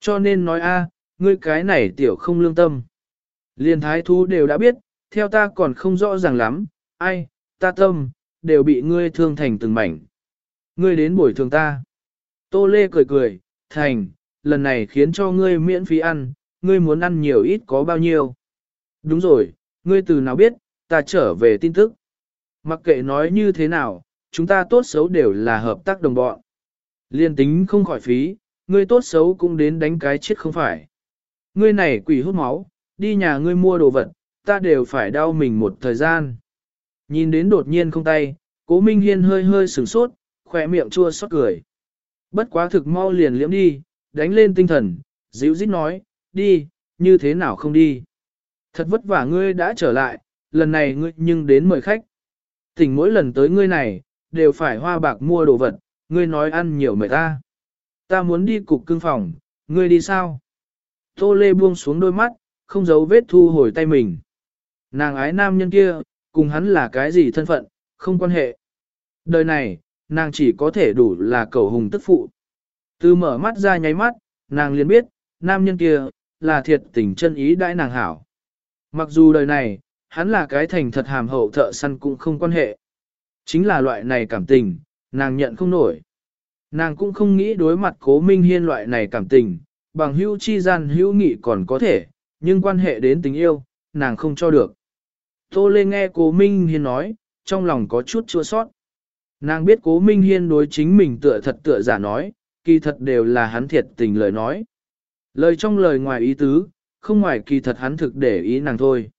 Cho nên nói a, ngươi cái này tiểu không lương tâm. Liên thái thú đều đã biết, theo ta còn không rõ ràng lắm, ai, ta tâm, đều bị ngươi thương thành từng mảnh. Ngươi đến bồi thường ta. Tô Lê cười cười, thành, lần này khiến cho ngươi miễn phí ăn, ngươi muốn ăn nhiều ít có bao nhiêu. Đúng rồi, ngươi từ nào biết, ta trở về tin tức. Mặc kệ nói như thế nào, chúng ta tốt xấu đều là hợp tác đồng bọn. Liên tính không khỏi phí, ngươi tốt xấu cũng đến đánh cái chết không phải. Ngươi này quỷ hút máu, đi nhà ngươi mua đồ vật, ta đều phải đau mình một thời gian. Nhìn đến đột nhiên không tay, cố Minh Hiên hơi hơi sửng sốt, khỏe miệng chua xót cười. Bất quá thực mau liền liễm đi, đánh lên tinh thần, dịu dít nói, đi, như thế nào không đi. Thật vất vả ngươi đã trở lại, lần này ngươi nhưng đến mời khách. Tỉnh mỗi lần tới ngươi này, đều phải hoa bạc mua đồ vật, ngươi nói ăn nhiều mệt ta. Ta muốn đi cục cưng phòng, ngươi đi sao? Tô Lê buông xuống đôi mắt, không giấu vết thu hồi tay mình. Nàng ái nam nhân kia, cùng hắn là cái gì thân phận, không quan hệ. Đời này, nàng chỉ có thể đủ là cầu hùng tức phụ. Từ mở mắt ra nháy mắt, nàng liền biết, nam nhân kia, là thiệt tình chân ý đãi nàng hảo. Mặc dù đời này, hắn là cái thành thật hàm hậu thợ săn cũng không quan hệ. Chính là loại này cảm tình, nàng nhận không nổi. Nàng cũng không nghĩ đối mặt cố minh hiên loại này cảm tình, bằng hữu chi gian hữu nghị còn có thể, nhưng quan hệ đến tình yêu, nàng không cho được. Tô Lê nghe cố minh hiên nói, trong lòng có chút chua sót. Nàng biết cố minh hiên đối chính mình tựa thật tựa giả nói, kỳ thật đều là hắn thiệt tình lời nói. Lời trong lời ngoài ý tứ, không ngoài kỳ thật hắn thực để ý nàng thôi.